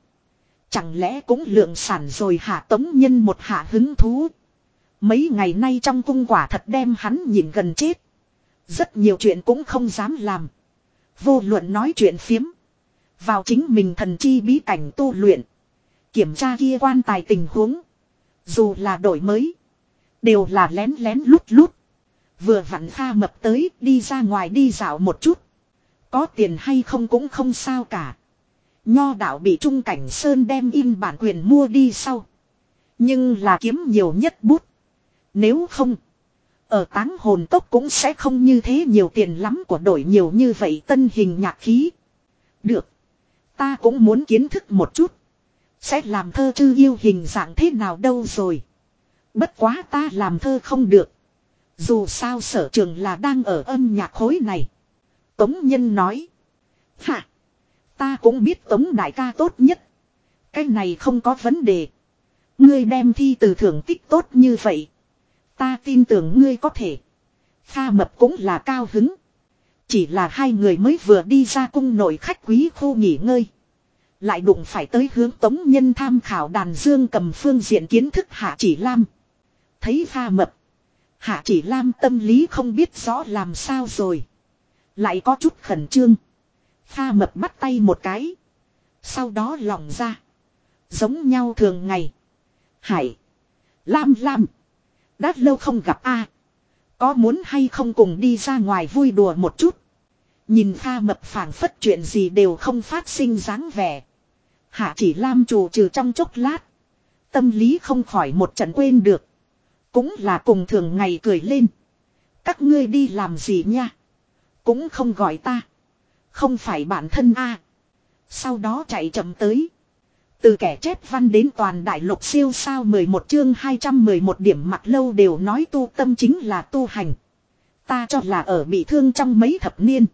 Chẳng lẽ cũng lượng sản rồi hạ tống nhân một hạ hứng thú. Mấy ngày nay trong cung quả thật đem hắn nhìn gần chết. Rất nhiều chuyện cũng không dám làm. Vô luận nói chuyện phiếm. Vào chính mình thần chi bí cảnh tu luyện. Kiểm tra kia quan tài tình huống. Dù là đổi mới. Đều là lén lén lút lút. Vừa vặn pha mập tới, đi ra ngoài đi dạo một chút. Có tiền hay không cũng không sao cả. Nho đạo bị Trung Cảnh Sơn đem in bản quyền mua đi sau. Nhưng là kiếm nhiều nhất bút. Nếu không. Ở táng hồn tốc cũng sẽ không như thế nhiều tiền lắm của đổi nhiều như vậy tân hình nhạc khí. Được. Ta cũng muốn kiến thức một chút. Sẽ làm thơ chư yêu hình dạng thế nào đâu rồi. Bất quá ta làm thơ không được. Dù sao sở trường là đang ở âm nhạc khối này. Tống Nhân nói. Hả. Ta cũng biết Tống Đại ca tốt nhất. Cái này không có vấn đề. Ngươi đem thi từ thưởng tích tốt như vậy. Ta tin tưởng ngươi có thể. Kha mập cũng là cao hứng. Chỉ là hai người mới vừa đi ra cung nội khách quý khu nghỉ ngơi. Lại đụng phải tới hướng tống nhân tham khảo đàn dương cầm phương diện kiến thức hạ chỉ lam. Thấy pha mập. Hạ chỉ lam tâm lý không biết rõ làm sao rồi. Lại có chút khẩn trương. pha mập bắt tay một cái. Sau đó lỏng ra. Giống nhau thường ngày. Hải. Lam lam. Đã lâu không gặp a có muốn hay không cùng đi ra ngoài vui đùa một chút. Nhìn Kha mập phảng phất chuyện gì đều không phát sinh dáng vẻ. Hạ chỉ lam chủ trừ trong chốc lát. Tâm lý không khỏi một trận quên được. Cũng là cùng thường ngày cười lên. Các ngươi đi làm gì nha. Cũng không gọi ta. Không phải bản thân a Sau đó chạy chậm tới. Từ kẻ chép văn đến toàn đại lục siêu sao 11 chương 211 điểm mặt lâu đều nói tu tâm chính là tu hành. Ta cho là ở bị thương trong mấy thập niên.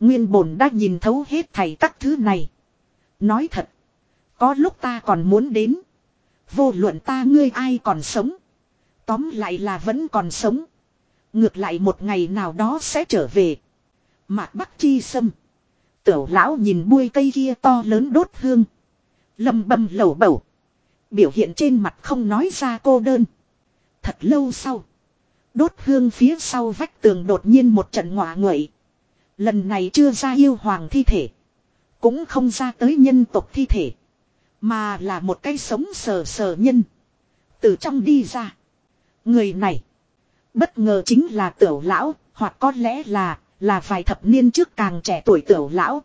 Nguyên bổn đã nhìn thấu hết thầy các thứ này. Nói thật. Có lúc ta còn muốn đến. Vô luận ta ngươi ai còn sống. Tóm lại là vẫn còn sống. Ngược lại một ngày nào đó sẽ trở về. Mạc Bắc Chi Sâm. Tiểu lão nhìn bui cây kia to lớn đốt hương lầm bầm lẩu bẩu. Biểu hiện trên mặt không nói ra cô đơn. Thật lâu sau. Đốt hương phía sau vách tường đột nhiên một trận ngọa nguậy. Lần này chưa ra yêu hoàng thi thể. Cũng không ra tới nhân tộc thi thể. Mà là một cái sống sờ sờ nhân. Từ trong đi ra. Người này. Bất ngờ chính là tiểu lão. Hoặc có lẽ là. Là vài thập niên trước càng trẻ tuổi tiểu lão.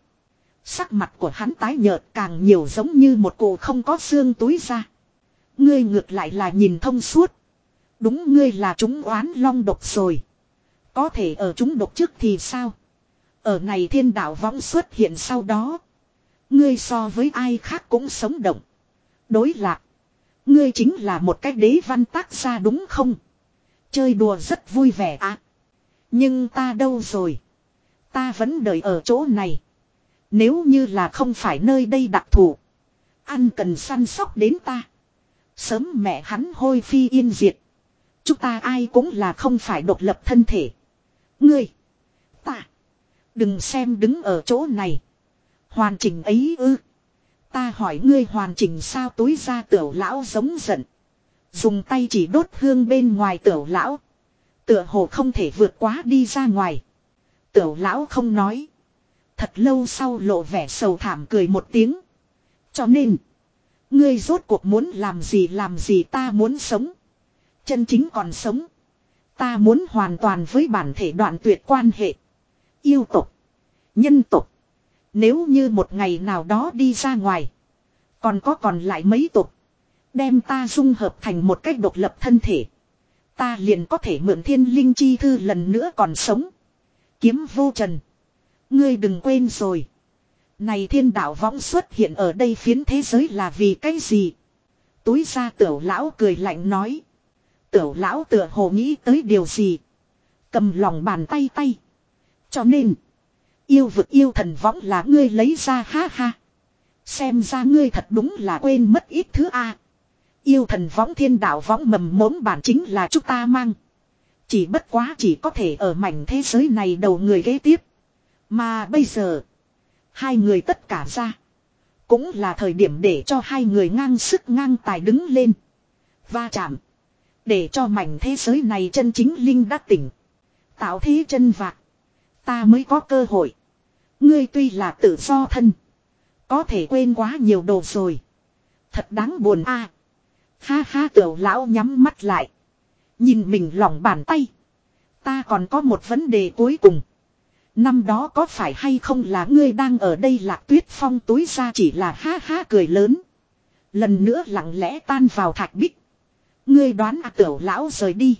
Sắc mặt của hắn tái nhợt càng nhiều giống như một cụ không có xương túi ra. Ngươi ngược lại là nhìn thông suốt. Đúng ngươi là chúng oán long độc rồi. Có thể ở chúng độc trước thì sao? Ở này thiên đạo võng xuất hiện sau đó. Ngươi so với ai khác cũng sống động. Đối lạc. Ngươi chính là một cái đế văn tác gia đúng không? Chơi đùa rất vui vẻ à. Nhưng ta đâu rồi? Ta vẫn đợi ở chỗ này. Nếu như là không phải nơi đây đặc thù. Ăn cần săn sóc đến ta. Sớm mẹ hắn hôi phi yên diệt. Chúng ta ai cũng là không phải độc lập thân thể. Ngươi. Ta. Đừng xem đứng ở chỗ này. Hoàn chỉnh ấy ư. Ta hỏi ngươi hoàn chỉnh sao túi ra tiểu lão giống giận. Dùng tay chỉ đốt hương bên ngoài tiểu lão. Tựa hồ không thể vượt quá đi ra ngoài. Tiểu lão không nói. Thật lâu sau lộ vẻ sầu thảm cười một tiếng. Cho nên. Ngươi rốt cuộc muốn làm gì làm gì ta muốn sống. Chân chính còn sống. Ta muốn hoàn toàn với bản thể đoạn tuyệt quan hệ. Yêu tục. Nhân tục. Nếu như một ngày nào đó đi ra ngoài. Còn có còn lại mấy tục. Đem ta dung hợp thành một cách độc lập thân thể. Ta liền có thể mượn thiên linh chi thư lần nữa còn sống. Kiếm vô trần. Ngươi đừng quên rồi. Này thiên đạo võng xuất hiện ở đây phiến thế giới là vì cái gì? Túi ra tiểu lão cười lạnh nói. Tiểu lão tựa hồ nghĩ tới điều gì? Cầm lòng bàn tay tay. Cho nên. Yêu vực yêu thần võng là ngươi lấy ra ha ha. Xem ra ngươi thật đúng là quên mất ít thứ A. Yêu thần võng thiên đạo võng mầm mống bản chính là chúng ta mang. Chỉ bất quá chỉ có thể ở mảnh thế giới này đầu người kế tiếp. Mà bây giờ. Hai người tất cả ra. Cũng là thời điểm để cho hai người ngang sức ngang tài đứng lên. Va chạm. Để cho mảnh thế giới này chân chính linh đắc tỉnh. Tạo thế chân vạc. Ta mới có cơ hội. Ngươi tuy là tự do thân. Có thể quên quá nhiều đồ rồi. Thật đáng buồn a. Ha ha, tiểu lão nhắm mắt lại. Nhìn mình lòng bàn tay. Ta còn có một vấn đề cuối cùng. Năm đó có phải hay không là ngươi đang ở đây lạc tuyết phong túi ra chỉ là ha ha cười lớn. Lần nữa lặng lẽ tan vào thạch bích. Ngươi đoán à tiểu lão rời đi.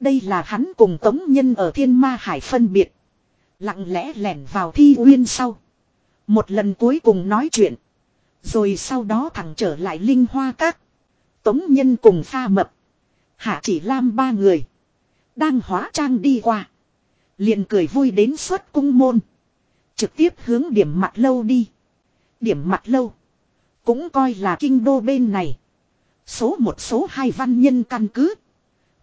Đây là hắn cùng tống nhân ở thiên ma hải phân biệt. Lặng lẽ lẻn vào thi uyên sau. Một lần cuối cùng nói chuyện. Rồi sau đó thẳng trở lại linh hoa các. Tống nhân cùng pha mập. Hạ chỉ lam ba người. Đang hóa trang đi qua. Liền cười vui đến suốt cung môn. Trực tiếp hướng điểm mặt lâu đi. Điểm mặt lâu. Cũng coi là kinh đô bên này. Số một số hai văn nhân căn cứ.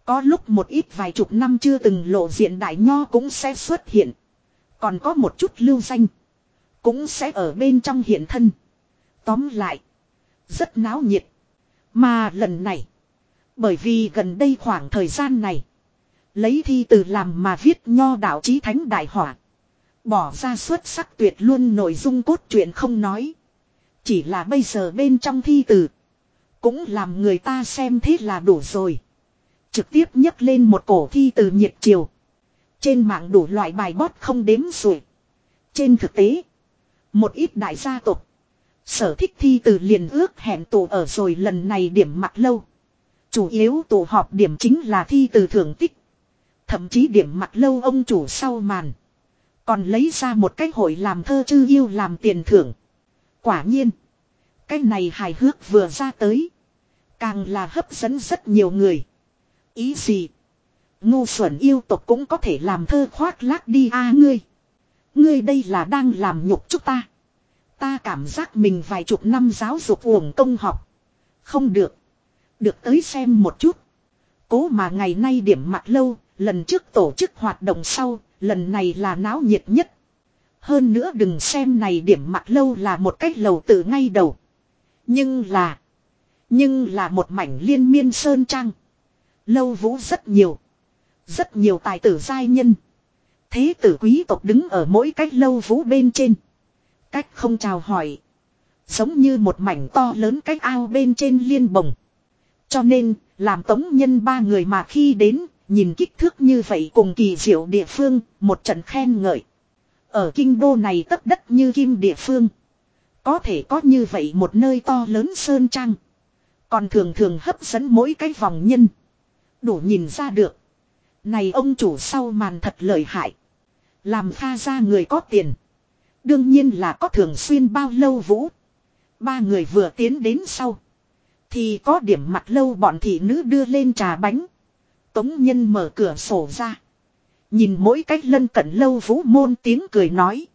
Có lúc một ít vài chục năm chưa từng lộ diện đại nho cũng sẽ xuất hiện. Còn có một chút lưu danh. Cũng sẽ ở bên trong hiện thân. Tóm lại. Rất náo nhiệt. Mà lần này. Bởi vì gần đây khoảng thời gian này. Lấy thi từ làm mà viết nho đạo chí thánh đại hỏa. Bỏ ra xuất sắc tuyệt luôn nội dung cốt truyện không nói. Chỉ là bây giờ bên trong thi từ. Cũng làm người ta xem thế là đủ rồi. Trực tiếp nhấc lên một cổ thi từ nhiệt chiều. Trên mạng đủ loại bài bót không đếm xuể. Trên thực tế. Một ít đại gia tộc, Sở thích thi từ liền ước hẹn tụ ở rồi lần này điểm mặt lâu. Chủ yếu tụ họp điểm chính là thi từ thưởng tích. Thậm chí điểm mặt lâu ông chủ sau màn. Còn lấy ra một cái hội làm thơ chư yêu làm tiền thưởng. Quả nhiên. Cái này hài hước vừa ra tới. Càng là hấp dẫn rất nhiều người. Ý gì? Ngu xuẩn yêu tộc cũng có thể làm thơ khoác lác đi a ngươi. Ngươi đây là đang làm nhục chúng ta. Ta cảm giác mình vài chục năm giáo dục uổng công học. Không được. Được tới xem một chút. Cố mà ngày nay điểm mặt lâu, lần trước tổ chức hoạt động sau, lần này là náo nhiệt nhất. Hơn nữa đừng xem này điểm mặt lâu là một cách lầu tự ngay đầu. Nhưng là. Nhưng là một mảnh liên miên sơn trang. Lâu vũ rất nhiều. Rất nhiều tài tử giai nhân. Thế tử quý tộc đứng ở mỗi cách lâu vũ bên trên. Cách không chào hỏi. Giống như một mảnh to lớn cách ao bên trên liên bồng. Cho nên, làm tống nhân ba người mà khi đến, nhìn kích thước như vậy cùng kỳ diệu địa phương, một trận khen ngợi. Ở kinh đô này tất đất như kim địa phương. Có thể có như vậy một nơi to lớn sơn trang. Còn thường thường hấp dẫn mỗi cái vòng nhân. Đủ nhìn ra được. Này ông chủ sau màn thật lợi hại. Làm pha ra người có tiền. Đương nhiên là có thường xuyên bao lâu vũ. Ba người vừa tiến đến sau. Thì có điểm mặt lâu bọn thị nữ đưa lên trà bánh. Tống nhân mở cửa sổ ra. Nhìn mỗi cách lân cận lâu vũ môn tiếng cười nói.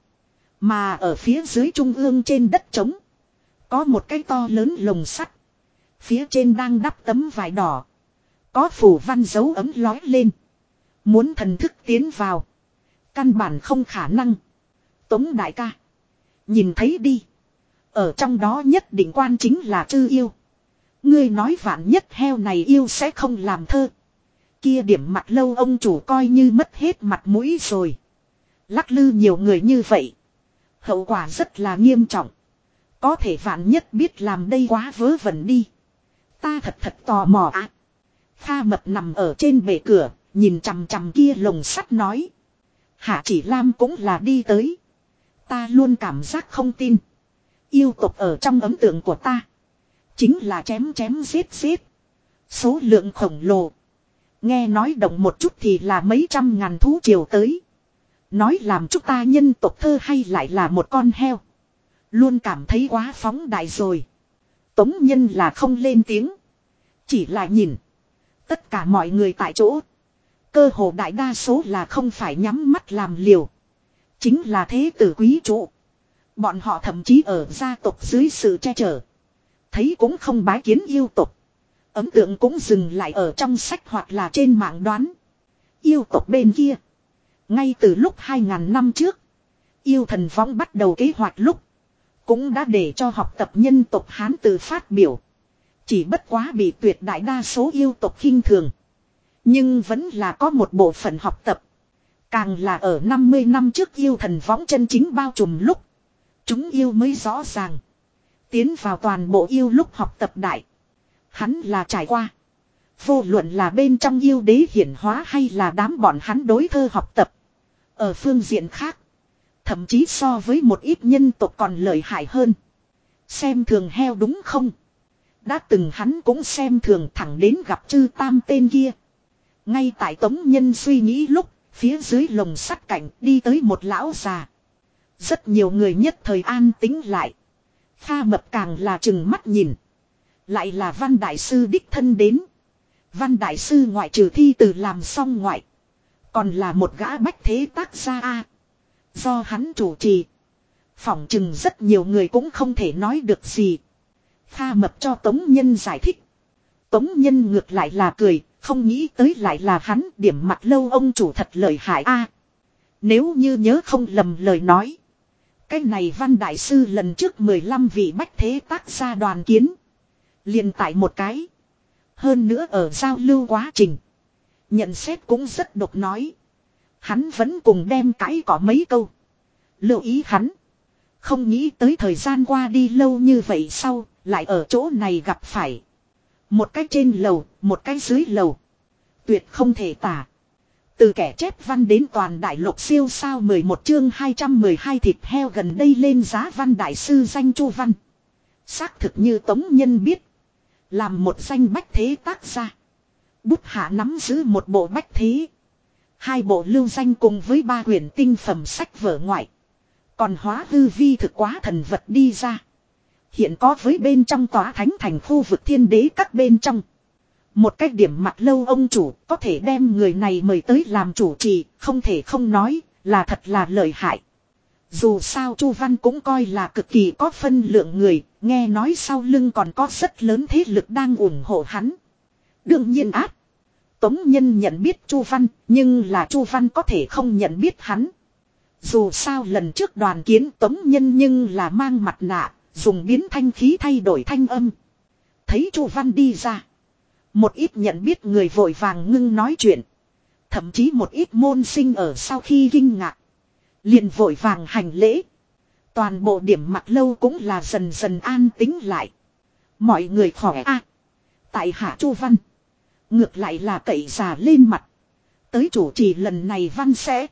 Mà ở phía dưới trung ương trên đất trống. Có một cái to lớn lồng sắt. Phía trên đang đắp tấm vải đỏ. Có phủ văn dấu ấm lói lên. Muốn thần thức tiến vào. Căn bản không khả năng. Tống đại ca. Nhìn thấy đi. Ở trong đó nhất định quan chính là chư yêu. Ngươi nói vạn nhất heo này yêu sẽ không làm thơ. Kia điểm mặt lâu ông chủ coi như mất hết mặt mũi rồi. Lắc lư nhiều người như vậy. Hậu quả rất là nghiêm trọng. Có thể vạn nhất biết làm đây quá vớ vẩn đi. Ta thật thật tò mò ạ. À. Kha mật nằm ở trên bể cửa, nhìn chằm chằm kia lồng sắt nói. Hạ chỉ Lam cũng là đi tới. Ta luôn cảm giác không tin. Yêu tộc ở trong ấm tượng của ta. Chính là chém chém giết giết. Số lượng khổng lồ. Nghe nói động một chút thì là mấy trăm ngàn thú triều tới. Nói làm chúng ta nhân tộc thơ hay lại là một con heo. Luôn cảm thấy quá phóng đại rồi. Tống nhân là không lên tiếng. Chỉ là nhìn. Tất cả mọi người tại chỗ. Cơ hồ đại đa số là không phải nhắm mắt làm liều. Chính là thế tử quý trụ. Bọn họ thậm chí ở gia tộc dưới sự che chở. Thấy cũng không bái kiến yêu tộc. Ấn tượng cũng dừng lại ở trong sách hoặc là trên mạng đoán. Yêu tộc bên kia. Ngay từ lúc 2.000 năm trước. Yêu thần võng bắt đầu kế hoạch lúc. Cũng đã để cho học tập nhân tộc Hán từ phát biểu. Chỉ bất quá bị tuyệt đại đa số yêu tộc khinh thường. Nhưng vẫn là có một bộ phận học tập. Càng là ở 50 năm trước yêu thần võng chân chính bao trùm lúc. Chúng yêu mới rõ ràng. Tiến vào toàn bộ yêu lúc học tập đại. Hắn là trải qua. Vô luận là bên trong yêu đế hiển hóa hay là đám bọn hắn đối thơ học tập. Ở phương diện khác. Thậm chí so với một ít nhân tộc còn lợi hại hơn. Xem thường heo đúng không? Đã từng hắn cũng xem thường thẳng đến gặp chư tam tên kia. Ngay tại tống nhân suy nghĩ lúc, phía dưới lồng sắt cảnh đi tới một lão già. Rất nhiều người nhất thời an tính lại. Pha mập càng là chừng mắt nhìn. Lại là văn đại sư đích thân đến. Văn đại sư ngoại trừ thi từ làm xong ngoại. Còn là một gã bách thế tác gia A. Do hắn chủ trì. Phỏng chừng rất nhiều người cũng không thể nói được gì. Pha mập cho Tống Nhân giải thích. Tống Nhân ngược lại là cười, không nghĩ tới lại là hắn điểm mặt lâu ông chủ thật lợi hại a. nếu như nhớ không lầm lời nói. Cái này văn đại sư lần trước 15 vị bách thế tác gia đoàn kiến liền tại một cái. Hơn nữa ở giao lưu quá trình. Nhận xét cũng rất độc nói. Hắn vẫn cùng đem cãi có mấy câu. Lưu ý hắn. Không nghĩ tới thời gian qua đi lâu như vậy sau, lại ở chỗ này gặp phải. Một cái trên lầu, một cái dưới lầu. Tuyệt không thể tả. Từ kẻ chép văn đến toàn đại lục siêu sao 11 chương 212 thịt heo gần đây lên giá văn đại sư danh Chu Văn. Xác thực như Tống Nhân biết. Làm một danh bách thế tác gia. Bút hạ nắm giữ một bộ bách thế. Hai bộ lưu danh cùng với ba quyển tinh phẩm sách vở ngoại. Còn hóa hư vi thực quá thần vật đi ra. Hiện có với bên trong tòa thánh thành khu vực thiên đế các bên trong. Một cách điểm mặt lâu ông chủ có thể đem người này mời tới làm chủ trì, không thể không nói, là thật là lợi hại. Dù sao Chu Văn cũng coi là cực kỳ có phân lượng người, nghe nói sau lưng còn có rất lớn thế lực đang ủng hộ hắn. Đương nhiên ác. Tống Nhân nhận biết Chu Văn, nhưng là Chu Văn có thể không nhận biết hắn. Dù sao lần trước đoàn kiến Tống Nhân nhưng là mang mặt nạ, dùng biến thanh khí thay đổi thanh âm. Thấy Chu Văn đi ra. Một ít nhận biết người vội vàng ngưng nói chuyện. Thậm chí một ít môn sinh ở sau khi kinh ngạc. Liền vội vàng hành lễ. Toàn bộ điểm mặt lâu cũng là dần dần an tính lại. Mọi người khỏe a Tại hạ Chu Văn. Ngược lại là cậy già lên mặt. Tới chủ trì lần này văn sẽ.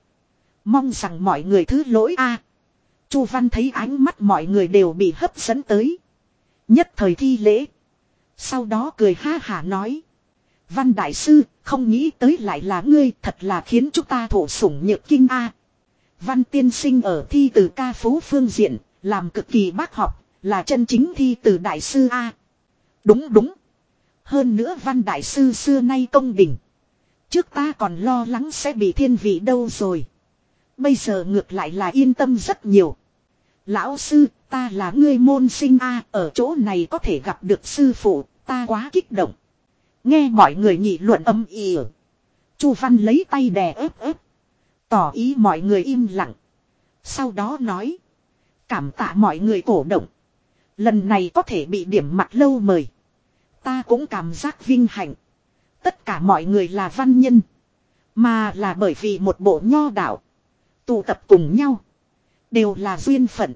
Mong rằng mọi người thứ lỗi a Chu Văn thấy ánh mắt mọi người đều bị hấp dẫn tới. Nhất thời thi lễ. Sau đó cười ha hả nói. Văn Đại Sư, không nghĩ tới lại là ngươi thật là khiến chúng ta thổ sủng nhược kinh A. Văn tiên sinh ở thi từ ca phú phương diện, làm cực kỳ bác học, là chân chính thi từ Đại Sư A. Đúng đúng. Hơn nữa Văn Đại Sư xưa nay công đỉnh. Trước ta còn lo lắng sẽ bị thiên vị đâu rồi. Bây giờ ngược lại là yên tâm rất nhiều. Lão sư, ta là ngươi môn sinh A, ở chỗ này có thể gặp được sư phụ, ta quá kích động. Nghe mọi người nghị luận âm ỉ. Chu Văn lấy tay đè ớp ớp. Tỏ ý mọi người im lặng. Sau đó nói. Cảm tạ mọi người cổ động. Lần này có thể bị điểm mặt lâu mời. Ta cũng cảm giác vinh hạnh. Tất cả mọi người là văn nhân. Mà là bởi vì một bộ nho đạo. Tụ tập cùng nhau. Đều là duyên phận.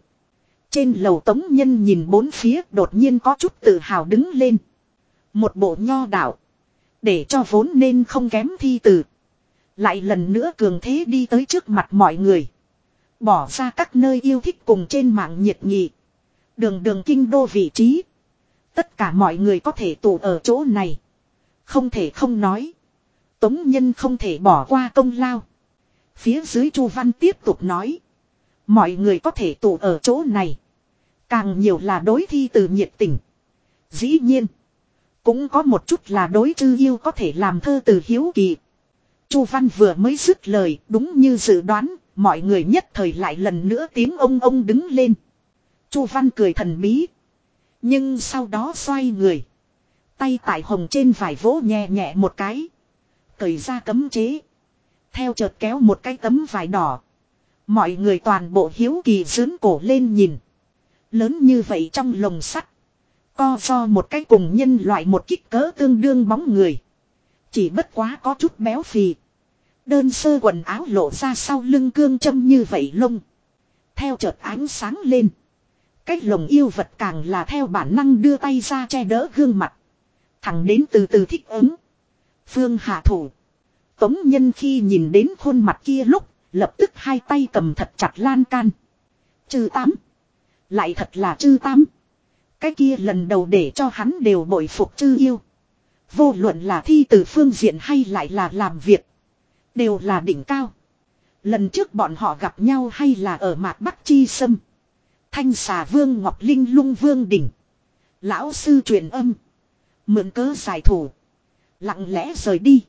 Trên lầu tống nhân nhìn bốn phía đột nhiên có chút tự hào đứng lên. Một bộ nho đạo. Để cho vốn nên không kém thi từ. Lại lần nữa cường thế đi tới trước mặt mọi người. Bỏ ra các nơi yêu thích cùng trên mạng nhiệt nghị. Đường đường kinh đô vị trí. Tất cả mọi người có thể tụ ở chỗ này. Không thể không nói. Tống nhân không thể bỏ qua công lao. Phía dưới Chu Văn tiếp tục nói. Mọi người có thể tụ ở chỗ này. Càng nhiều là đối thi từ nhiệt tình. Dĩ nhiên. Cũng có một chút là đối chư yêu có thể làm thơ từ hiếu kỳ. Chu Văn vừa mới dứt lời, đúng như dự đoán. Mọi người nhất thời lại lần nữa tiếng ông ông đứng lên. Chu Văn cười thần bí. Nhưng sau đó xoay người. Tay tại hồng trên vải vỗ nhẹ nhẹ một cái. Cởi ra cấm chế. Theo chợt kéo một cái tấm vải đỏ. Mọi người toàn bộ hiếu kỳ dướn cổ lên nhìn. Lớn như vậy trong lồng sắt. Co do một cái cùng nhân loại một kích cỡ tương đương bóng người. Chỉ bất quá có chút béo phì. Đơn sơ quần áo lộ ra sau lưng cương châm như vậy lông. Theo chợt ánh sáng lên. Cách lồng yêu vật càng là theo bản năng đưa tay ra che đỡ gương mặt. Thẳng đến từ từ thích ứng. Phương hạ thủ. Tống nhân khi nhìn đến khuôn mặt kia lúc, lập tức hai tay cầm thật chặt lan can. Chư tám. Lại thật là chư tám. Cái kia lần đầu để cho hắn đều bội phục chư yêu. Vô luận là thi từ phương diện hay lại là làm việc. Đều là đỉnh cao. Lần trước bọn họ gặp nhau hay là ở mạc Bắc Chi Sâm. Thanh xà vương Ngọc Linh lung vương đỉnh. Lão sư truyền âm. Mượn cớ giải thủ. Lặng lẽ rời đi.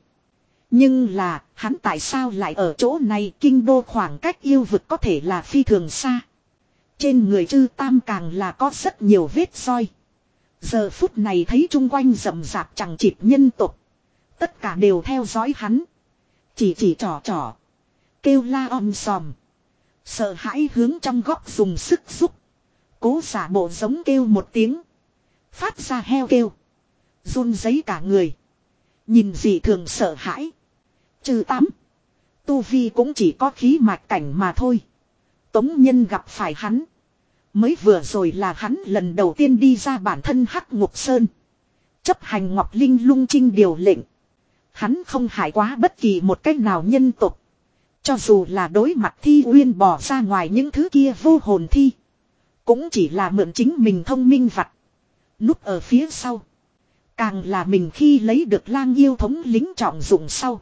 Nhưng là, hắn tại sao lại ở chỗ này kinh đô khoảng cách yêu vực có thể là phi thường xa. Trên người chư tam càng là có rất nhiều vết soi. Giờ phút này thấy chung quanh rậm rạp chẳng chịp nhân tục. Tất cả đều theo dõi hắn. Chỉ chỉ trò trò. Kêu la om sòm. Sợ hãi hướng trong góc dùng sức giúp. Cố giả bộ giống kêu một tiếng. Phát ra heo kêu. run giấy cả người. Nhìn gì thường sợ hãi. Trừ tám. Tu Vi cũng chỉ có khí mạch cảnh mà thôi. Tống nhân gặp phải hắn. Mới vừa rồi là hắn lần đầu tiên đi ra bản thân Hắc Ngục Sơn. Chấp hành Ngọc Linh lung trinh điều lệnh. Hắn không hại quá bất kỳ một cách nào nhân tục. Cho dù là đối mặt thi uyên bỏ ra ngoài những thứ kia vô hồn thi. Cũng chỉ là mượn chính mình thông minh vặt. Núp ở phía sau. Càng là mình khi lấy được lang yêu thống lính trọng dụng sau.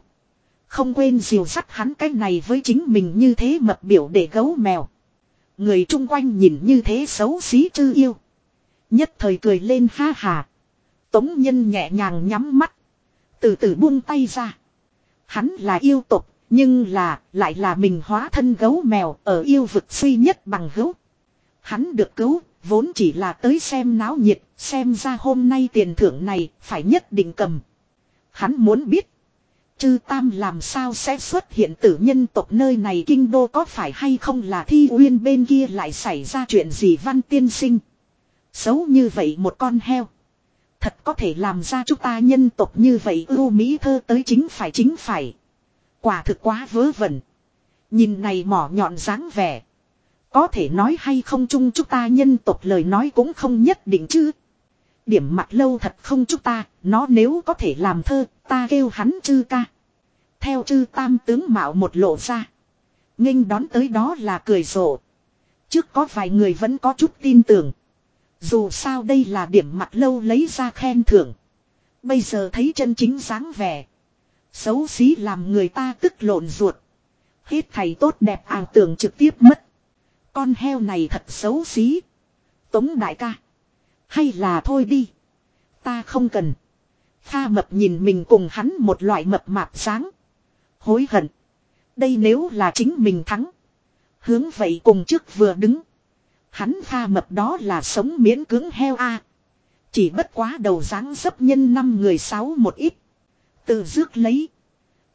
Không quên diều sắt hắn cái này với chính mình như thế mập biểu để gấu mèo. Người chung quanh nhìn như thế xấu xí chư yêu. Nhất thời cười lên ha hà. Tống nhân nhẹ nhàng nhắm mắt. Từ từ buông tay ra. Hắn là yêu tục, nhưng là, lại là mình hóa thân gấu mèo ở yêu vực suy nhất bằng hữu. Hắn được cứu, vốn chỉ là tới xem náo nhiệt, xem ra hôm nay tiền thưởng này, phải nhất định cầm. Hắn muốn biết. Chư Tam làm sao sẽ xuất hiện tử nhân tộc nơi này kinh đô có phải hay không là thi uyên bên kia lại xảy ra chuyện gì văn tiên sinh. Xấu như vậy một con heo. Thật có thể làm ra chúng ta nhân tộc như vậy ưu mỹ thơ tới chính phải chính phải. Quả thực quá vớ vẩn. Nhìn này mỏ nhọn dáng vẻ. Có thể nói hay không chung chúng ta nhân tộc lời nói cũng không nhất định chứ. Điểm mặt lâu thật không chúng ta, nó nếu có thể làm thơ, ta kêu hắn chư ca. Theo chư tam tướng mạo một lộ ra. nghênh đón tới đó là cười rộ. Trước có vài người vẫn có chút tin tưởng. Dù sao đây là điểm mặt lâu lấy ra khen thưởng. Bây giờ thấy chân chính dáng vẻ. Xấu xí làm người ta tức lộn ruột. Hết thầy tốt đẹp ảo tưởng trực tiếp mất. Con heo này thật xấu xí. Tống đại ca. Hay là thôi đi. Ta không cần. Kha mập nhìn mình cùng hắn một loại mập mạp sáng. Hối hận. Đây nếu là chính mình thắng. Hướng vậy cùng trước vừa đứng. Hắn pha mập đó là sống miễn cứng heo a. Chỉ bất quá đầu dáng dấp nhân năm người sáu một ít. Từ rước lấy.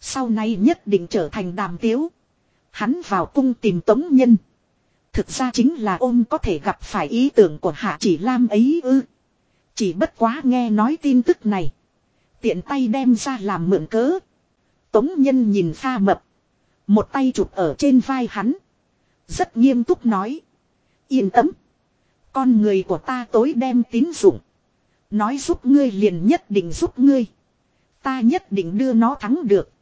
Sau này nhất định trở thành đàm tiếu. Hắn vào cung tìm tống nhân. Thực ra chính là ôm có thể gặp phải ý tưởng của Hạ Chỉ Lam ấy ư. Chỉ bất quá nghe nói tin tức này. Tiện tay đem ra làm mượn cớ. Tống nhân nhìn pha mập. Một tay chụp ở trên vai hắn. Rất nghiêm túc nói. Yên tâm. Con người của ta tối đem tín dụng. Nói giúp ngươi liền nhất định giúp ngươi. Ta nhất định đưa nó thắng được.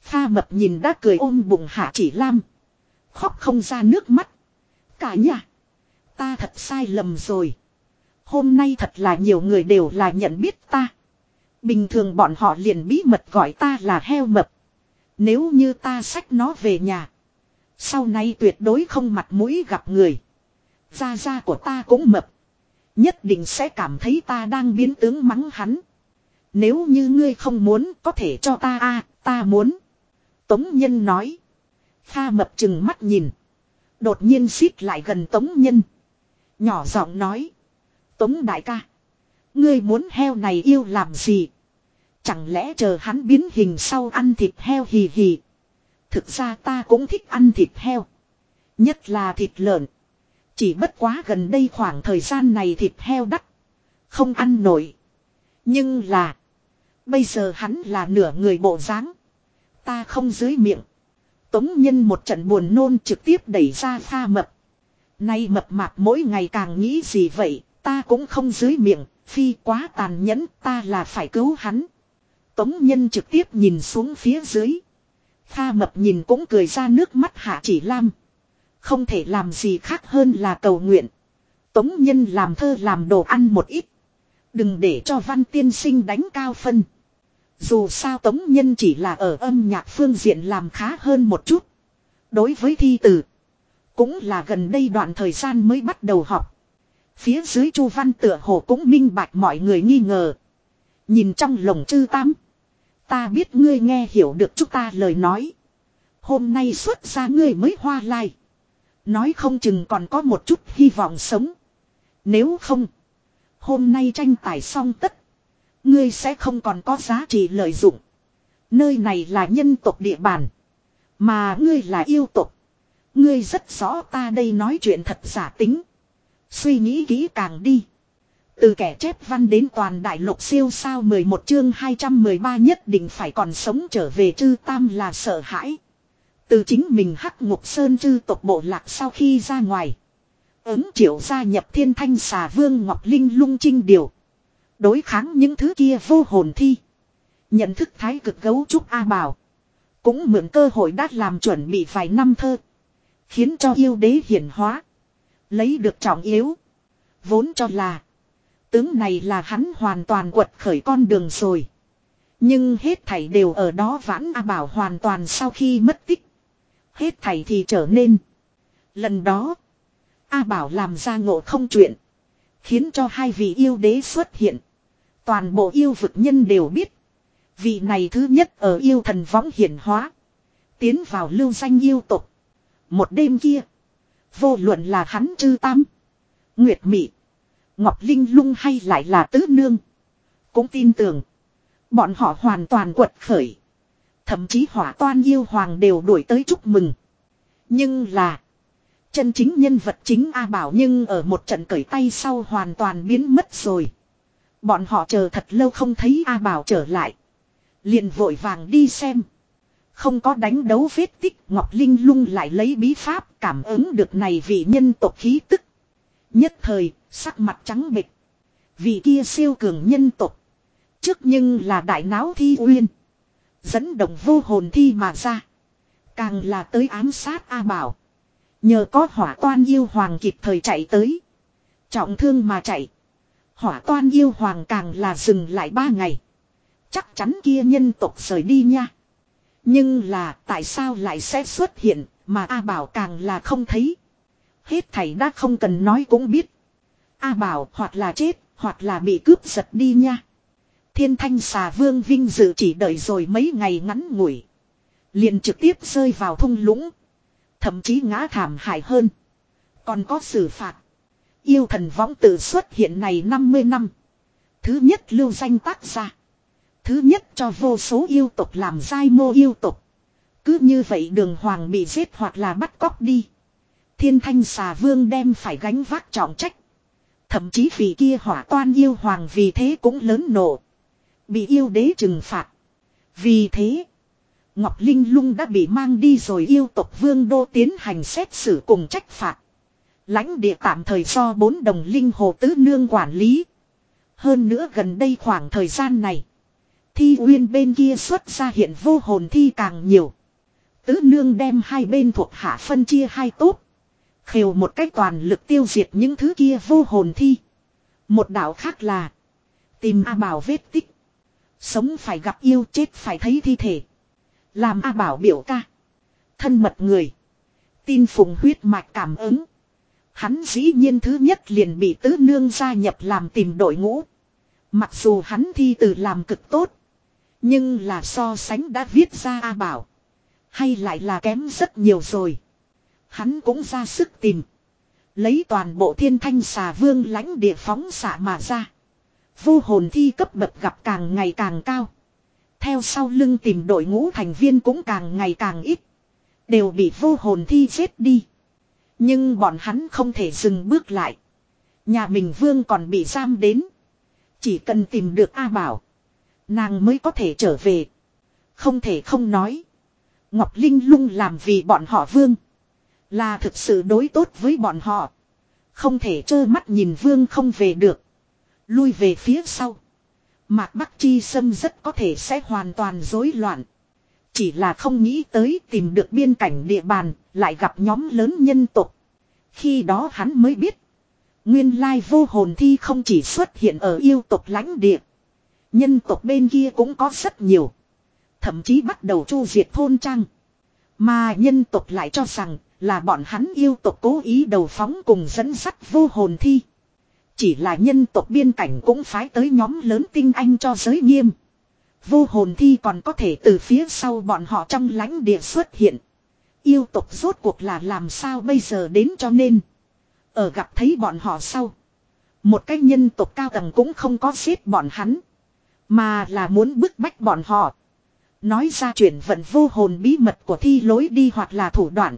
Pha mập nhìn đã cười ôm bụng hạ chỉ lam. Khóc không ra nước mắt. Cả nhà. Ta thật sai lầm rồi. Hôm nay thật là nhiều người đều là nhận biết ta. Bình thường bọn họ liền bí mật gọi ta là heo mập. Nếu như ta xách nó về nhà. Sau này tuyệt đối không mặt mũi gặp người. Gia gia của ta cũng mập. Nhất định sẽ cảm thấy ta đang biến tướng mắng hắn. Nếu như ngươi không muốn, có thể cho ta a, ta muốn. Tống nhân nói. Kha mập chừng mắt nhìn. Đột nhiên xít lại gần tống nhân. Nhỏ giọng nói. Tống đại ca. Ngươi muốn heo này yêu làm gì? Chẳng lẽ chờ hắn biến hình sau ăn thịt heo hì hì. Thực ra ta cũng thích ăn thịt heo. Nhất là thịt lợn. Chỉ bất quá gần đây khoảng thời gian này thịt heo đắt. Không ăn nổi. Nhưng là. Bây giờ hắn là nửa người bộ dáng Ta không dưới miệng. Tống nhân một trận buồn nôn trực tiếp đẩy ra pha mập. Nay mập mạp mỗi ngày càng nghĩ gì vậy, ta cũng không dưới miệng, phi quá tàn nhẫn, ta là phải cứu hắn. Tống nhân trực tiếp nhìn xuống phía dưới. Pha mập nhìn cũng cười ra nước mắt hạ chỉ lam. Không thể làm gì khác hơn là cầu nguyện. Tống nhân làm thơ làm đồ ăn một ít. Đừng để cho văn tiên sinh đánh cao phân. Dù sao tống nhân chỉ là ở âm nhạc phương diện làm khá hơn một chút. Đối với thi tử. Cũng là gần đây đoạn thời gian mới bắt đầu học. Phía dưới chu văn tựa hồ cũng minh bạch mọi người nghi ngờ. Nhìn trong lồng chư tam. Ta biết ngươi nghe hiểu được chúng ta lời nói. Hôm nay xuất ra ngươi mới hoa lai. Nói không chừng còn có một chút hy vọng sống. Nếu không. Hôm nay tranh tài xong tất. Ngươi sẽ không còn có giá trị lợi dụng. Nơi này là nhân tộc địa bàn. Mà ngươi là yêu tộc. Ngươi rất rõ ta đây nói chuyện thật giả tính. Suy nghĩ kỹ càng đi. Từ kẻ chép văn đến toàn đại lục siêu sao 11 chương 213 nhất định phải còn sống trở về chư tam là sợ hãi. Từ chính mình hắc ngục sơn chư tộc bộ lạc sau khi ra ngoài. Ứng triệu gia nhập thiên thanh xà vương Ngọc Linh lung trinh điều. Đối kháng những thứ kia vô hồn thi. Nhận thức thái cực gấu trúc A Bảo. Cũng mượn cơ hội đã làm chuẩn bị vài năm thơ. Khiến cho yêu đế hiển hóa. Lấy được trọng yếu. Vốn cho là. Tướng này là hắn hoàn toàn quật khởi con đường rồi. Nhưng hết thảy đều ở đó vãn A Bảo hoàn toàn sau khi mất tích. Hết thảy thì trở nên. Lần đó. A Bảo làm ra ngộ không chuyện. Khiến cho hai vị yêu đế xuất hiện. Toàn bộ yêu vực nhân đều biết. Vị này thứ nhất ở yêu thần võng hiển hóa. Tiến vào lưu danh yêu tục. Một đêm kia. Vô luận là hắn chư tam. Nguyệt mị. Ngọc Linh lung hay lại là tứ nương. Cũng tin tưởng. Bọn họ hoàn toàn quật khởi. Thậm chí hỏa toan yêu hoàng đều đuổi tới chúc mừng. Nhưng là. Chân chính nhân vật chính A Bảo nhưng ở một trận cởi tay sau hoàn toàn biến mất rồi. Bọn họ chờ thật lâu không thấy A Bảo trở lại. Liền vội vàng đi xem. Không có đánh đấu vết tích Ngọc Linh lung lại lấy bí pháp cảm ứng được này vị nhân tộc khí tức. Nhất thời, sắc mặt trắng bịch. vì kia siêu cường nhân tộc. Trước nhưng là đại náo thi uyên. Dẫn động vô hồn thi mà ra. Càng là tới ám sát A Bảo. Nhờ có hỏa toan yêu hoàng kịp thời chạy tới. Trọng thương mà chạy. Hỏa toan yêu hoàng càng là dừng lại ba ngày. Chắc chắn kia nhân tộc rời đi nha. Nhưng là tại sao lại sẽ xuất hiện mà A Bảo càng là không thấy. Hết thảy đã không cần nói cũng biết. A Bảo hoặc là chết hoặc là bị cướp giật đi nha. Thiên thanh xà vương vinh dự chỉ đợi rồi mấy ngày ngắn ngủi. Liền trực tiếp rơi vào thung lũng. Thậm chí ngã thảm hại hơn. Còn có xử phạt. Yêu thần võng tự xuất hiện này 50 năm. Thứ nhất lưu danh tác giả. Thứ nhất cho vô số yêu tục làm giai mô yêu tục. Cứ như vậy đường hoàng bị giết hoặc là bắt cóc đi. Thiên thanh xà vương đem phải gánh vác trọng trách. Thậm chí vì kia hỏa toan yêu hoàng vì thế cũng lớn nổ. Bị yêu đế trừng phạt. Vì thế. Ngọc Linh lung đã bị mang đi rồi yêu tộc vương đô tiến hành xét xử cùng trách phạt. Lãnh địa tạm thời do bốn đồng linh hồ tứ nương quản lý. Hơn nữa gần đây khoảng thời gian này. Thi uyên bên kia xuất ra hiện vô hồn thi càng nhiều. Tứ nương đem hai bên thuộc hạ phân chia hai tốt. Khều một cách toàn lực tiêu diệt những thứ kia vô hồn thi. Một đạo khác là. Tìm A Bảo vết tích. Sống phải gặp yêu, chết phải thấy thi thể. Làm A Bảo biểu ca. Thân mật người. Tin phùng huyết mạch cảm ứng. Hắn dĩ nhiên thứ nhất liền bị tứ nương gia nhập làm tìm đội ngũ. Mặc dù hắn thi từ làm cực tốt. Nhưng là so sánh đã viết ra A Bảo. Hay lại là kém rất nhiều rồi. Hắn cũng ra sức tìm. Lấy toàn bộ thiên thanh xà vương lãnh địa phóng xạ mà ra. Vô hồn thi cấp bậc gặp càng ngày càng cao. Theo sau lưng tìm đội ngũ thành viên cũng càng ngày càng ít. Đều bị vô hồn thi giết đi. Nhưng bọn hắn không thể dừng bước lại. Nhà mình vương còn bị giam đến. Chỉ cần tìm được A Bảo. Nàng mới có thể trở về. Không thể không nói. Ngọc Linh lung làm vì bọn họ vương. Là thực sự đối tốt với bọn họ. Không thể trơ mắt nhìn vương không về được. Lui về phía sau. Mạc Bắc Chi Sâm rất có thể sẽ hoàn toàn rối loạn. Chỉ là không nghĩ tới tìm được biên cảnh địa bàn, lại gặp nhóm lớn nhân tộc. Khi đó hắn mới biết. Nguyên lai vô hồn thi không chỉ xuất hiện ở yêu tộc lãnh địa. Nhân tộc bên kia cũng có rất nhiều. Thậm chí bắt đầu chu diệt thôn trang. Mà nhân tộc lại cho rằng là bọn hắn yêu tộc cố ý đầu phóng cùng dẫn sắt vô hồn thi. Chỉ là nhân tộc biên cảnh cũng phái tới nhóm lớn tinh anh cho giới nghiêm. Vô hồn thi còn có thể từ phía sau bọn họ trong lãnh địa xuất hiện. Yêu tộc rốt cuộc là làm sao bây giờ đến cho nên. Ở gặp thấy bọn họ sau. Một cái nhân tộc cao tầng cũng không có giết bọn hắn. Mà là muốn bức bách bọn họ. Nói ra chuyện vận vô hồn bí mật của thi lối đi hoặc là thủ đoạn.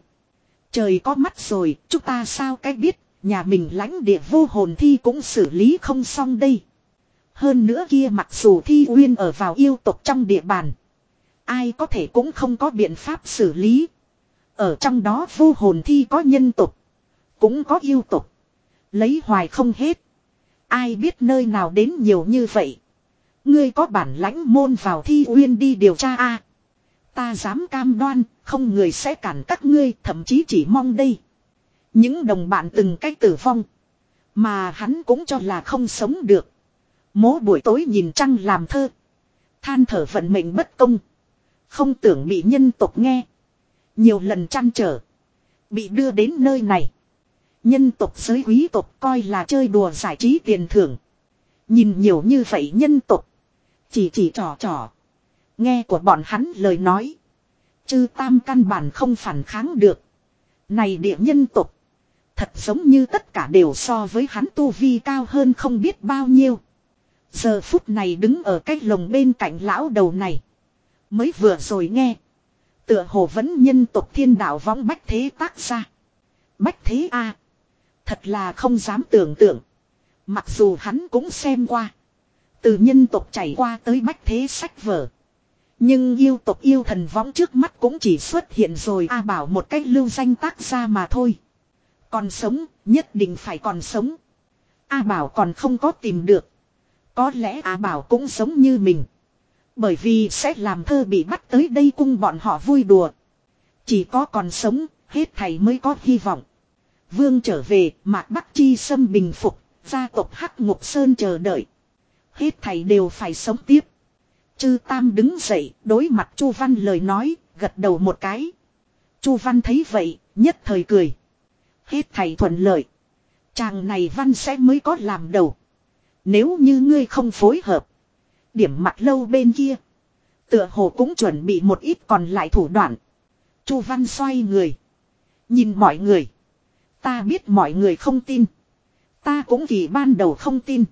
Trời có mắt rồi, chúng ta sao cách biết, nhà mình lãnh địa vô hồn thi cũng xử lý không xong đây. Hơn nữa kia mặc dù thi uyên ở vào yêu tộc trong địa bàn. Ai có thể cũng không có biện pháp xử lý. Ở trong đó vô hồn thi có nhân tộc. Cũng có yêu tộc. Lấy hoài không hết. Ai biết nơi nào đến nhiều như vậy. Ngươi có bản lãnh môn vào thi uyên đi điều tra a Ta dám cam đoan, không người sẽ cản các ngươi, thậm chí chỉ mong đây. Những đồng bạn từng cách tử vong. Mà hắn cũng cho là không sống được. Mố buổi tối nhìn trăng làm thơ. Than thở vận mệnh bất công. Không tưởng bị nhân tộc nghe. Nhiều lần chăn trở. Bị đưa đến nơi này. Nhân tộc giới quý tộc coi là chơi đùa giải trí tiền thưởng. Nhìn nhiều như vậy nhân tộc. Chỉ chỉ trò trò. Nghe của bọn hắn lời nói. Chư tam căn bản không phản kháng được. Này địa nhân tục. Thật giống như tất cả đều so với hắn tu vi cao hơn không biết bao nhiêu. Giờ phút này đứng ở cái lồng bên cạnh lão đầu này. Mới vừa rồi nghe. Tựa hồ vẫn nhân tộc thiên đạo võng bách thế tác ra. Bách thế a Thật là không dám tưởng tượng. Mặc dù hắn cũng xem qua. Từ nhân tộc chảy qua tới bách thế sách vở. Nhưng yêu tộc yêu thần võng trước mắt cũng chỉ xuất hiện rồi A Bảo một cách lưu danh tác ra mà thôi. Còn sống, nhất định phải còn sống. A Bảo còn không có tìm được. Có lẽ A Bảo cũng sống như mình. Bởi vì sẽ làm thơ bị bắt tới đây cung bọn họ vui đùa. Chỉ có còn sống, hết thầy mới có hy vọng. Vương trở về, mạc Bắc Chi xâm bình phục, gia tộc Hắc Ngục Sơn chờ đợi. Hết thầy đều phải sống tiếp. Chư Tam đứng dậy, đối mặt Chu Văn lời nói, gật đầu một cái. Chu Văn thấy vậy, nhất thời cười. Hết thầy thuận lợi. Chàng này Văn sẽ mới có làm đầu. Nếu như ngươi không phối hợp. Điểm mặt lâu bên kia. Tựa hồ cũng chuẩn bị một ít còn lại thủ đoạn. Chu Văn xoay người. Nhìn mọi người. Ta biết mọi người không tin. Ta cũng vì ban đầu không tin.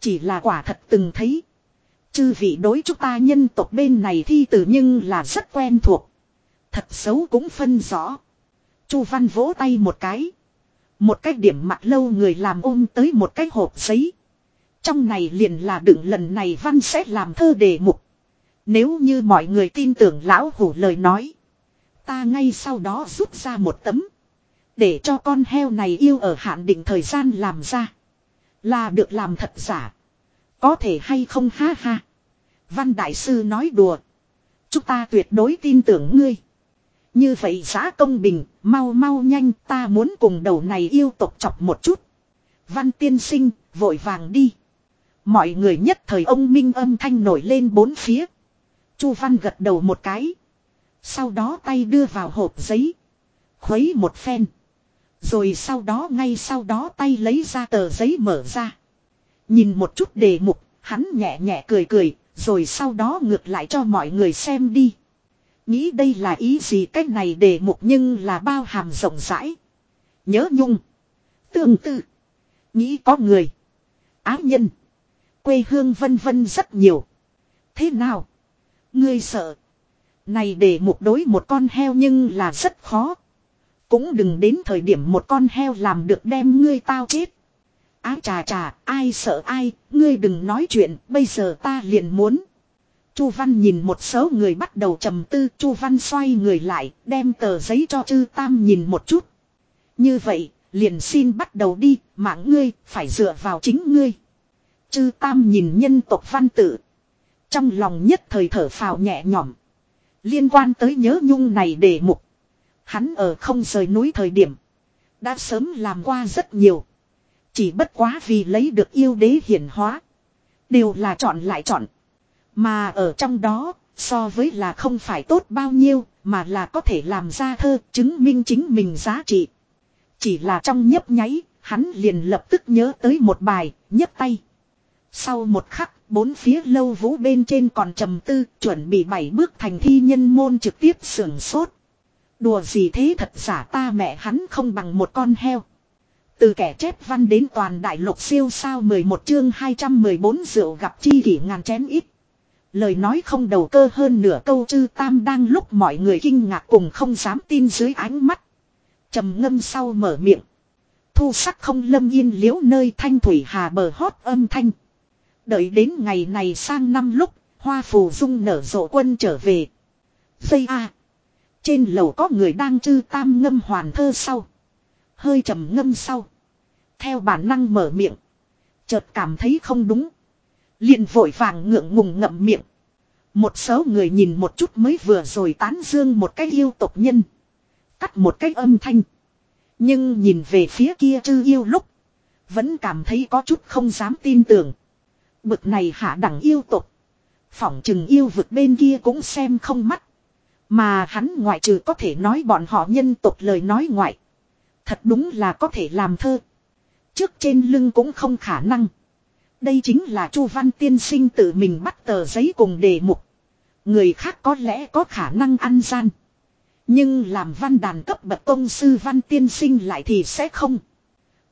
Chỉ là quả thật từng thấy. Chư vị đối chúng ta nhân tộc bên này thi tử nhưng là rất quen thuộc. Thật xấu cũng phân rõ. Chu Văn vỗ tay một cái. Một cái điểm mặt lâu người làm ôm tới một cái hộp giấy. Trong này liền là đựng lần này Văn sẽ làm thơ đề mục. Nếu như mọi người tin tưởng lão hủ lời nói. Ta ngay sau đó rút ra một tấm. Để cho con heo này yêu ở hạn định thời gian làm ra. Là được làm thật giả. Có thể hay không ha ha. Văn Đại Sư nói đùa. Chúng ta tuyệt đối tin tưởng ngươi. Như vậy giá công bình, mau mau nhanh ta muốn cùng đầu này yêu tộc chọc một chút. Văn tiên sinh, vội vàng đi. Mọi người nhất thời ông minh âm thanh nổi lên bốn phía. Chu Văn gật đầu một cái. Sau đó tay đưa vào hộp giấy. Khuấy một phen. Rồi sau đó ngay sau đó tay lấy ra tờ giấy mở ra. Nhìn một chút đề mục, hắn nhẹ nhẹ cười cười, rồi sau đó ngược lại cho mọi người xem đi. Nghĩ đây là ý gì cách này đề mục nhưng là bao hàm rộng rãi. Nhớ nhung. Tương tự. Nghĩ có người. Á nhân. Quê hương vân vân rất nhiều. Thế nào? Ngươi sợ. Này để mục đối một con heo nhưng là rất khó. Cũng đừng đến thời điểm một con heo làm được đem ngươi tao chết. Á trà trà, ai sợ ai, ngươi đừng nói chuyện, bây giờ ta liền muốn. Chu Văn nhìn một số người bắt đầu trầm tư, Chu Văn xoay người lại, đem tờ giấy cho Trư Tam nhìn một chút. Như vậy, liền xin bắt đầu đi, mạng ngươi, phải dựa vào chính ngươi. Trư Tam nhìn nhân tộc văn tự. Trong lòng nhất thời thở phào nhẹ nhõm. Liên quan tới nhớ nhung này đề mục. Hắn ở không rời núi thời điểm. Đã sớm làm qua rất nhiều. Chỉ bất quá vì lấy được yêu đế hiển hóa. Đều là chọn lại chọn. Mà ở trong đó, so với là không phải tốt bao nhiêu, mà là có thể làm ra thơ, chứng minh chính mình giá trị. Chỉ là trong nhấp nháy, hắn liền lập tức nhớ tới một bài, nhấp tay. Sau một khắc, bốn phía lâu vũ bên trên còn trầm tư, chuẩn bị bảy bước thành thi nhân môn trực tiếp sưởng sốt. Đùa gì thế thật giả ta mẹ hắn không bằng một con heo. Từ kẻ chép văn đến toàn đại lục siêu sao 11 chương 214 rượu gặp chi kỷ ngàn chén ít. Lời nói không đầu cơ hơn nửa câu chư tam đang lúc mọi người kinh ngạc cùng không dám tin dưới ánh mắt. trầm ngâm sau mở miệng. Thu sắc không lâm yên liễu nơi thanh thủy hà bờ hót âm thanh. Đợi đến ngày này sang năm lúc, hoa phù dung nở rộ quân trở về. Dây A. Trên lầu có người đang chư tam ngâm hoàn thơ sau. Hơi trầm ngâm sau. Theo bản năng mở miệng. Chợt cảm thấy không đúng liền vội vàng ngượng ngùng ngậm miệng. Một số người nhìn một chút mới vừa rồi tán dương một cái yêu tộc nhân. Cắt một cái âm thanh. Nhưng nhìn về phía kia chư yêu lúc. Vẫn cảm thấy có chút không dám tin tưởng. Bực này hạ đẳng yêu tộc. Phỏng chừng yêu vực bên kia cũng xem không mắt. Mà hắn ngoại trừ có thể nói bọn họ nhân tộc lời nói ngoại. Thật đúng là có thể làm thơ. Trước trên lưng cũng không khả năng. Đây chính là Chu Văn tiên sinh tự mình bắt tờ giấy cùng đề mục. Người khác có lẽ có khả năng ăn gian. Nhưng làm văn đàn cấp bậc công sư văn tiên sinh lại thì sẽ không.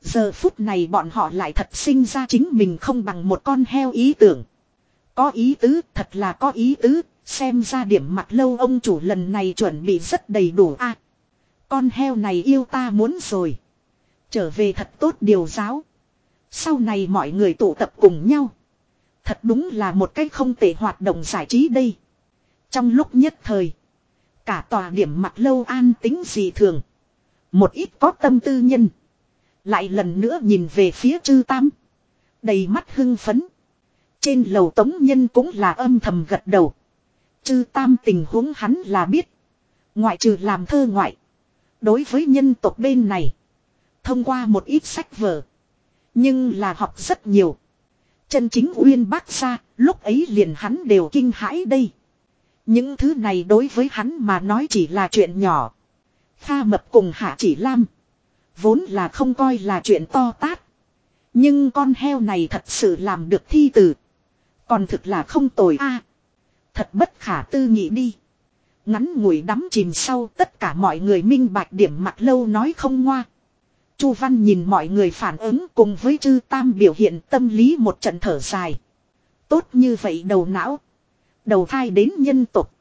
Giờ phút này bọn họ lại thật sinh ra chính mình không bằng một con heo ý tưởng. Có ý tứ, thật là có ý tứ, xem ra điểm mặt lâu ông chủ lần này chuẩn bị rất đầy đủ a. con heo này yêu ta muốn rồi. Trở về thật tốt điều giáo. Sau này mọi người tụ tập cùng nhau. Thật đúng là một cách không tệ hoạt động giải trí đây. Trong lúc nhất thời. Cả tòa điểm mặt lâu an tính dị thường. Một ít có tâm tư nhân. Lại lần nữa nhìn về phía chư tam. Đầy mắt hưng phấn. Trên lầu tống nhân cũng là âm thầm gật đầu. Chư tam tình huống hắn là biết. Ngoại trừ làm thơ ngoại. Đối với nhân tộc bên này. Thông qua một ít sách vở. Nhưng là học rất nhiều. Chân chính uyên bác ra, lúc ấy liền hắn đều kinh hãi đây. Những thứ này đối với hắn mà nói chỉ là chuyện nhỏ. Kha mập cùng hạ chỉ lam. Vốn là không coi là chuyện to tát. Nhưng con heo này thật sự làm được thi tử. Còn thực là không tồi a Thật bất khả tư nghị đi. Ngắn ngủi đắm chìm sau tất cả mọi người minh bạch điểm mặt lâu nói không ngoa. Chu Văn nhìn mọi người phản ứng cùng với chư tam biểu hiện tâm lý một trận thở dài. Tốt như vậy đầu não. Đầu thai đến nhân tục.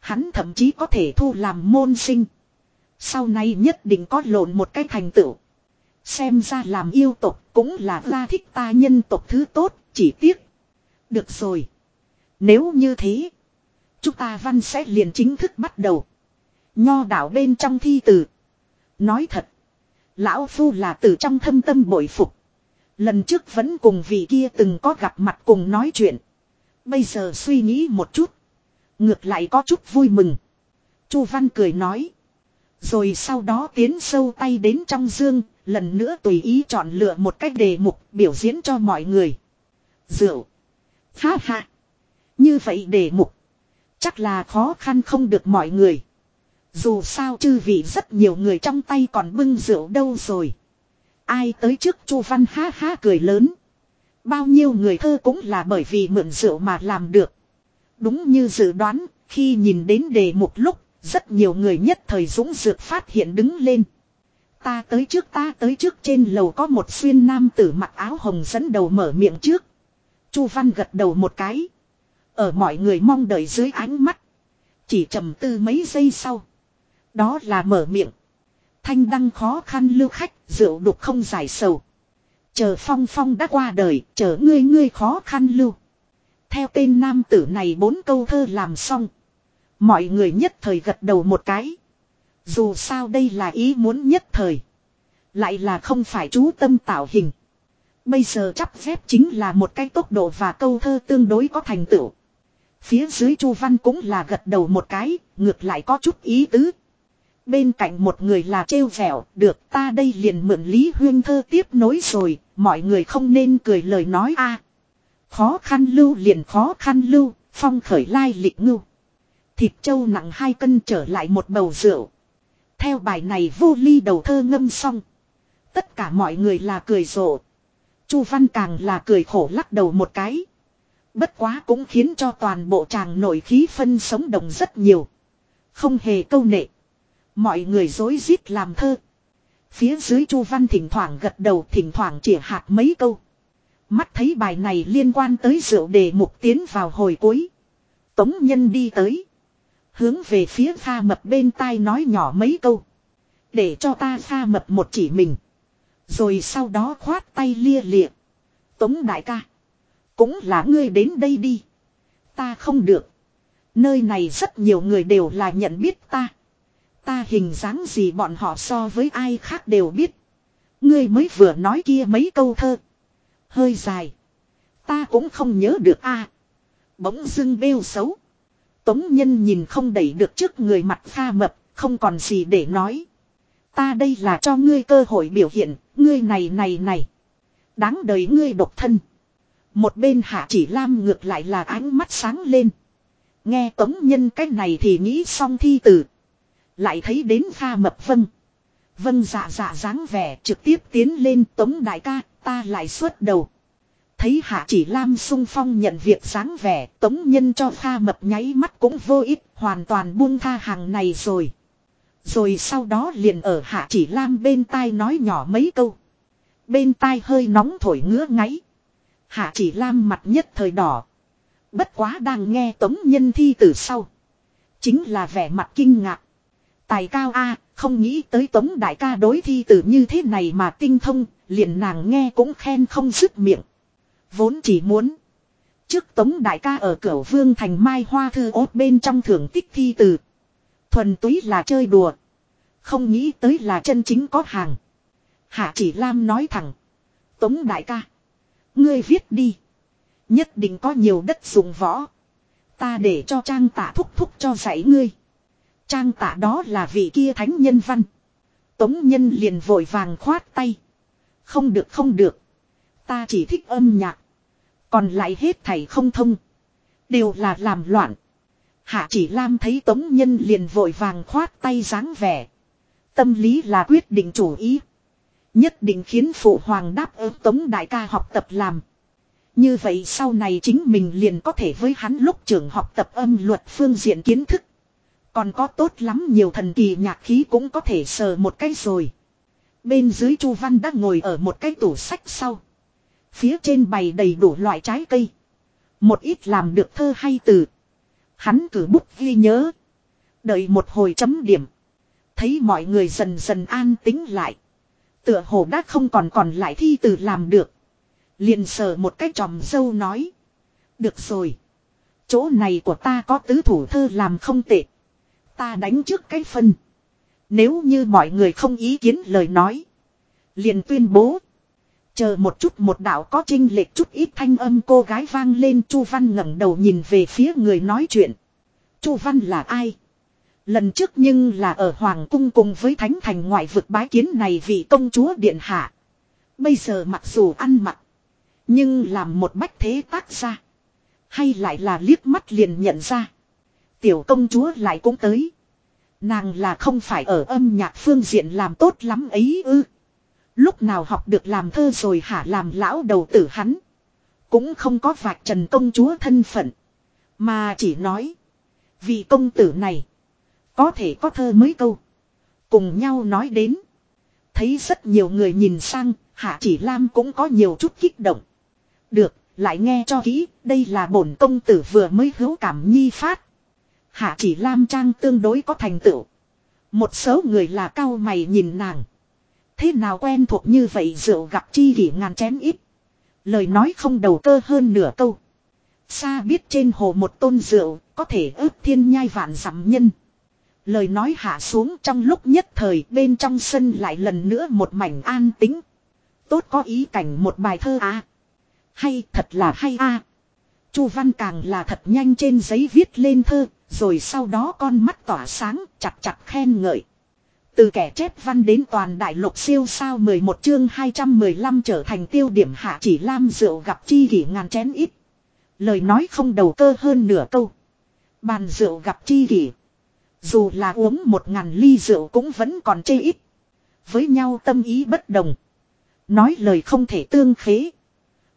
Hắn thậm chí có thể thu làm môn sinh. Sau này nhất định có lộn một cái thành tựu. Xem ra làm yêu tục cũng là ra thích ta nhân tục thứ tốt, chỉ tiếc. Được rồi. Nếu như thế. Chúng ta văn sẽ liền chính thức bắt đầu. Nho đạo bên trong thi từ. Nói thật. Lão Phu là từ trong thâm tâm bội phục. Lần trước vẫn cùng vị kia từng có gặp mặt cùng nói chuyện. Bây giờ suy nghĩ một chút. Ngược lại có chút vui mừng. Chu Văn cười nói. Rồi sau đó tiến sâu tay đến trong dương, lần nữa tùy ý chọn lựa một cách đề mục biểu diễn cho mọi người. Rượu. Ha ha. Như vậy đề mục. Chắc là khó khăn không được mọi người. Dù sao chư vị rất nhiều người trong tay còn bưng rượu đâu rồi. Ai tới trước Chu Văn ha ha cười lớn. Bao nhiêu người thơ cũng là bởi vì mượn rượu mà làm được. Đúng như dự đoán, khi nhìn đến đề một lúc, rất nhiều người nhất thời dũng dược phát hiện đứng lên. Ta tới trước ta tới trước trên lầu có một xuyên nam tử mặc áo hồng dẫn đầu mở miệng trước. Chu Văn gật đầu một cái. Ở mọi người mong đợi dưới ánh mắt. Chỉ trầm tư mấy giây sau. Đó là mở miệng. Thanh đăng khó khăn lưu khách, rượu đục không giải sầu. Chờ phong phong đã qua đời, chờ ngươi ngươi khó khăn lưu. Theo tên nam tử này bốn câu thơ làm xong. Mọi người nhất thời gật đầu một cái. Dù sao đây là ý muốn nhất thời. Lại là không phải chú tâm tạo hình. Bây giờ chắp phép chính là một cái tốc độ và câu thơ tương đối có thành tựu. Phía dưới Chu Văn cũng là gật đầu một cái, ngược lại có chút ý tứ. Bên cạnh một người là trêu vẻo, được ta đây liền mượn Lý Huyên thơ tiếp nối rồi, mọi người không nên cười lời nói a. Khó khăn lưu liền khó khăn lưu, phong khởi lai lịch ngưu. Thịt trâu nặng hai cân trở lại một bầu rượu. Theo bài này vô ly đầu thơ ngâm xong. Tất cả mọi người là cười rộ. Chu Văn càng là cười khổ lắc đầu một cái. Bất quá cũng khiến cho toàn bộ chàng nổi khí phân sống động rất nhiều. Không hề câu nệ. Mọi người dối rít làm thơ. Phía dưới Chu Văn thỉnh thoảng gật đầu, thỉnh thoảng chỉ hạt mấy câu. Mắt thấy bài này liên quan tới rượu đề mục tiến vào hồi cuối. Tống nhân đi tới. Hướng về phía pha mập bên tai nói nhỏ mấy câu. Để cho ta pha mập một chỉ mình. Rồi sau đó khoát tay lia lịa. Tống đại ca. Cũng là ngươi đến đây đi. Ta không được. Nơi này rất nhiều người đều là nhận biết ta. Ta hình dáng gì bọn họ so với ai khác đều biết. Ngươi mới vừa nói kia mấy câu thơ. Hơi dài. Ta cũng không nhớ được a. Bỗng dưng bêu xấu. Tống nhân nhìn không đẩy được trước người mặt pha mập, không còn gì để nói. Ta đây là cho ngươi cơ hội biểu hiện, ngươi này này này. Đáng đời ngươi độc thân. Một bên hạ chỉ lam ngược lại là ánh mắt sáng lên. Nghe tống nhân cách này thì nghĩ xong thi từ. Lại thấy đến pha mập vân. Vân dạ dạ dáng vẻ trực tiếp tiến lên tống đại ca, ta lại xuất đầu. Thấy hạ chỉ lam sung phong nhận việc dáng vẻ, tống nhân cho pha mập nháy mắt cũng vô ích, hoàn toàn buông tha hàng này rồi. Rồi sau đó liền ở hạ chỉ lam bên tai nói nhỏ mấy câu. Bên tai hơi nóng thổi ngứa ngáy. Hạ chỉ lam mặt nhất thời đỏ. Bất quá đang nghe tống nhân thi từ sau. Chính là vẻ mặt kinh ngạc. Tài cao A, không nghĩ tới tống đại ca đối thi từ như thế này mà tinh thông, liền nàng nghe cũng khen không dứt miệng. Vốn chỉ muốn. Trước tống đại ca ở cửa vương thành mai hoa thư ốt bên trong thưởng tích thi từ. Thuần túy là chơi đùa. Không nghĩ tới là chân chính có hàng. Hạ chỉ Lam nói thẳng. Tống đại ca. Ngươi viết đi. Nhất định có nhiều đất dùng võ. Ta để cho trang tả thúc thúc cho dạy ngươi. Trang tạ đó là vị kia thánh nhân văn. Tống nhân liền vội vàng khoát tay. Không được không được. Ta chỉ thích âm nhạc. Còn lại hết thầy không thông. Đều là làm loạn. Hạ chỉ Lam thấy Tống Nhân liền vội vàng khoát tay dáng vẻ. Tâm lý là quyết định chủ ý. Nhất định khiến phụ hoàng đáp ứng Tống Đại ca học tập làm. Như vậy sau này chính mình liền có thể với hắn lúc trưởng học tập âm luật phương diện kiến thức. Còn có tốt lắm nhiều thần kỳ nhạc khí cũng có thể sờ một cái rồi. Bên dưới Chu Văn đã ngồi ở một cái tủ sách sau. Phía trên bày đầy đủ loại trái cây. Một ít làm được thơ hay từ. Hắn cử bút ghi nhớ. Đợi một hồi chấm điểm. Thấy mọi người dần dần an tính lại. Tựa hồ đã không còn còn lại thi từ làm được. Liền sờ một cái tròm dâu nói. Được rồi. Chỗ này của ta có tứ thủ thơ làm không tệ. Ta đánh trước cái phân. Nếu như mọi người không ý kiến lời nói. Liền tuyên bố. Chờ một chút một đạo có trinh lệch chút ít thanh âm cô gái vang lên, Chu Văn ngẩng đầu nhìn về phía người nói chuyện. Chu Văn là ai? Lần trước nhưng là ở Hoàng cung cùng với Thánh Thành ngoại vực bái kiến này vị công chúa điện hạ. Bây giờ mặc dù ăn mặc. Nhưng làm một bách thế tác ra. Hay lại là liếc mắt liền nhận ra. Tiểu công chúa lại cũng tới. Nàng là không phải ở âm nhạc phương diện làm tốt lắm ấy ư. Lúc nào học được làm thơ rồi hả làm lão đầu tử hắn. Cũng không có vạch trần công chúa thân phận. Mà chỉ nói. vì công tử này. Có thể có thơ mấy câu. Cùng nhau nói đến. Thấy rất nhiều người nhìn sang. Hạ chỉ Lam cũng có nhiều chút kích động. Được, lại nghe cho kỹ. Đây là bổn công tử vừa mới hữu cảm nhi phát. Hạ chỉ Lam Trang tương đối có thành tựu. Một số người là cao mày nhìn nàng. Thế nào quen thuộc như vậy rượu gặp chi kỷ ngàn chén ít. Lời nói không đầu cơ hơn nửa câu. Xa biết trên hồ một tôn rượu có thể ướp thiên nhai vạn dặm nhân. Lời nói hạ xuống trong lúc nhất thời bên trong sân lại lần nữa một mảnh an tính. Tốt có ý cảnh một bài thơ à. Hay thật là hay a. Chu Văn càng là thật nhanh trên giấy viết lên thơ, rồi sau đó con mắt tỏa sáng, chặt chặt khen ngợi. Từ kẻ chết văn đến toàn đại lục siêu sao 11 chương 215 trở thành tiêu điểm hạ chỉ lam rượu gặp chi kỷ ngàn chén ít. Lời nói không đầu cơ hơn nửa câu. Bàn rượu gặp chi kỷ. Dù là uống một ngàn ly rượu cũng vẫn còn chê ít. Với nhau tâm ý bất đồng. Nói lời không thể tương khế.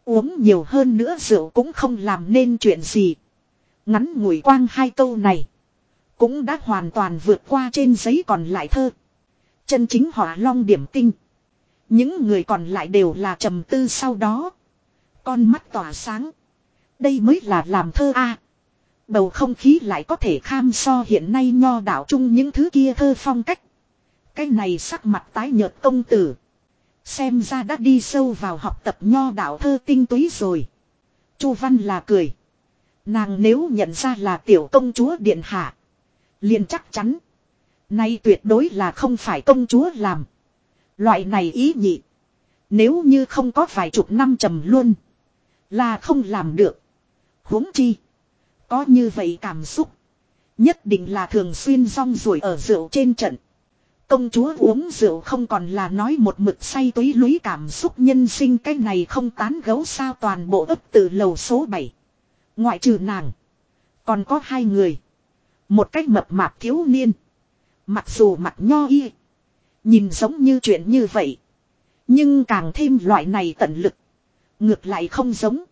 Uống nhiều hơn nữa rượu cũng không làm nên chuyện gì. Ngắn ngủi quang hai câu này. Cũng đã hoàn toàn vượt qua trên giấy còn lại thơ. Chân chính hỏa long điểm tinh. Những người còn lại đều là trầm tư sau đó. Con mắt tỏa sáng. Đây mới là làm thơ a. Bầu không khí lại có thể kham so hiện nay nho đạo chung những thứ kia thơ phong cách. Cái này sắc mặt tái nhợt công tử. Xem ra đã đi sâu vào học tập nho đạo thơ tinh túy rồi. Chu Văn là cười. Nàng nếu nhận ra là tiểu công chúa điện hạ. liền chắc chắn. Nay tuyệt đối là không phải công chúa làm. Loại này ý nhị. Nếu như không có vài chục năm trầm luôn. Là không làm được. huống chi. Có như vậy cảm xúc. Nhất định là thường xuyên rong ruổi ở rượu trên trận. Công chúa uống rượu không còn là nói một mực say túy lúy cảm xúc nhân sinh cái này không tán gấu sao toàn bộ ấp từ lầu số 7. Ngoại trừ nàng. Còn có hai người. Một cách mập mạp thiếu niên. Mặc dù mặt nho y. Nhìn giống như chuyện như vậy. Nhưng càng thêm loại này tận lực. Ngược lại không giống.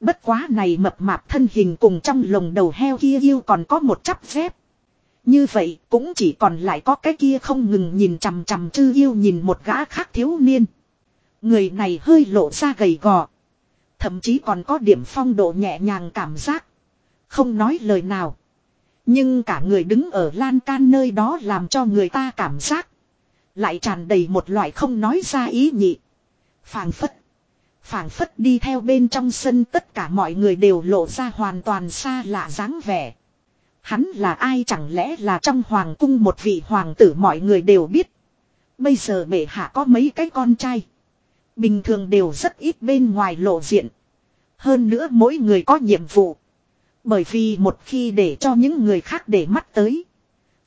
Bất quá này mập mạp thân hình cùng trong lồng đầu heo kia yêu còn có một chắp dép. Như vậy cũng chỉ còn lại có cái kia không ngừng nhìn chằm chằm chư yêu nhìn một gã khác thiếu niên. Người này hơi lộ ra gầy gò. Thậm chí còn có điểm phong độ nhẹ nhàng cảm giác. Không nói lời nào. Nhưng cả người đứng ở lan can nơi đó làm cho người ta cảm giác. Lại tràn đầy một loại không nói ra ý nhị. Phàng phất. Phàng phất đi theo bên trong sân tất cả mọi người đều lộ ra hoàn toàn xa lạ dáng vẻ. Hắn là ai chẳng lẽ là trong hoàng cung một vị hoàng tử mọi người đều biết. Bây giờ bệ hạ có mấy cái con trai. Bình thường đều rất ít bên ngoài lộ diện. Hơn nữa mỗi người có nhiệm vụ. Bởi vì một khi để cho những người khác để mắt tới.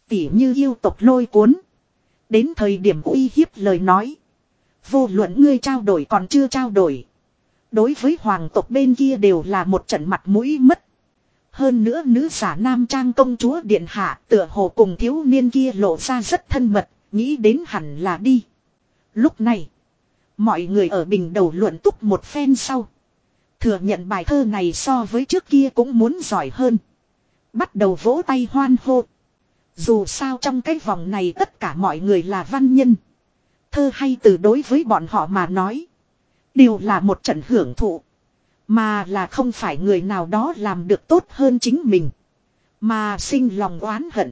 Tỉ như yêu tộc lôi cuốn. Đến thời điểm uy hiếp lời nói. Vô luận ngươi trao đổi còn chưa trao đổi. Đối với hoàng tộc bên kia đều là một trận mặt mũi mất. Hơn nữa nữ giả nam trang công chúa điện hạ tựa hồ cùng thiếu niên kia lộ ra rất thân mật, nghĩ đến hẳn là đi. Lúc này, mọi người ở bình đầu luận túc một phen sau. Thừa nhận bài thơ này so với trước kia cũng muốn giỏi hơn. Bắt đầu vỗ tay hoan hô. Dù sao trong cái vòng này tất cả mọi người là văn nhân. Thơ hay từ đối với bọn họ mà nói. Đều là một trận hưởng thụ. Mà là không phải người nào đó làm được tốt hơn chính mình. Mà sinh lòng oán hận.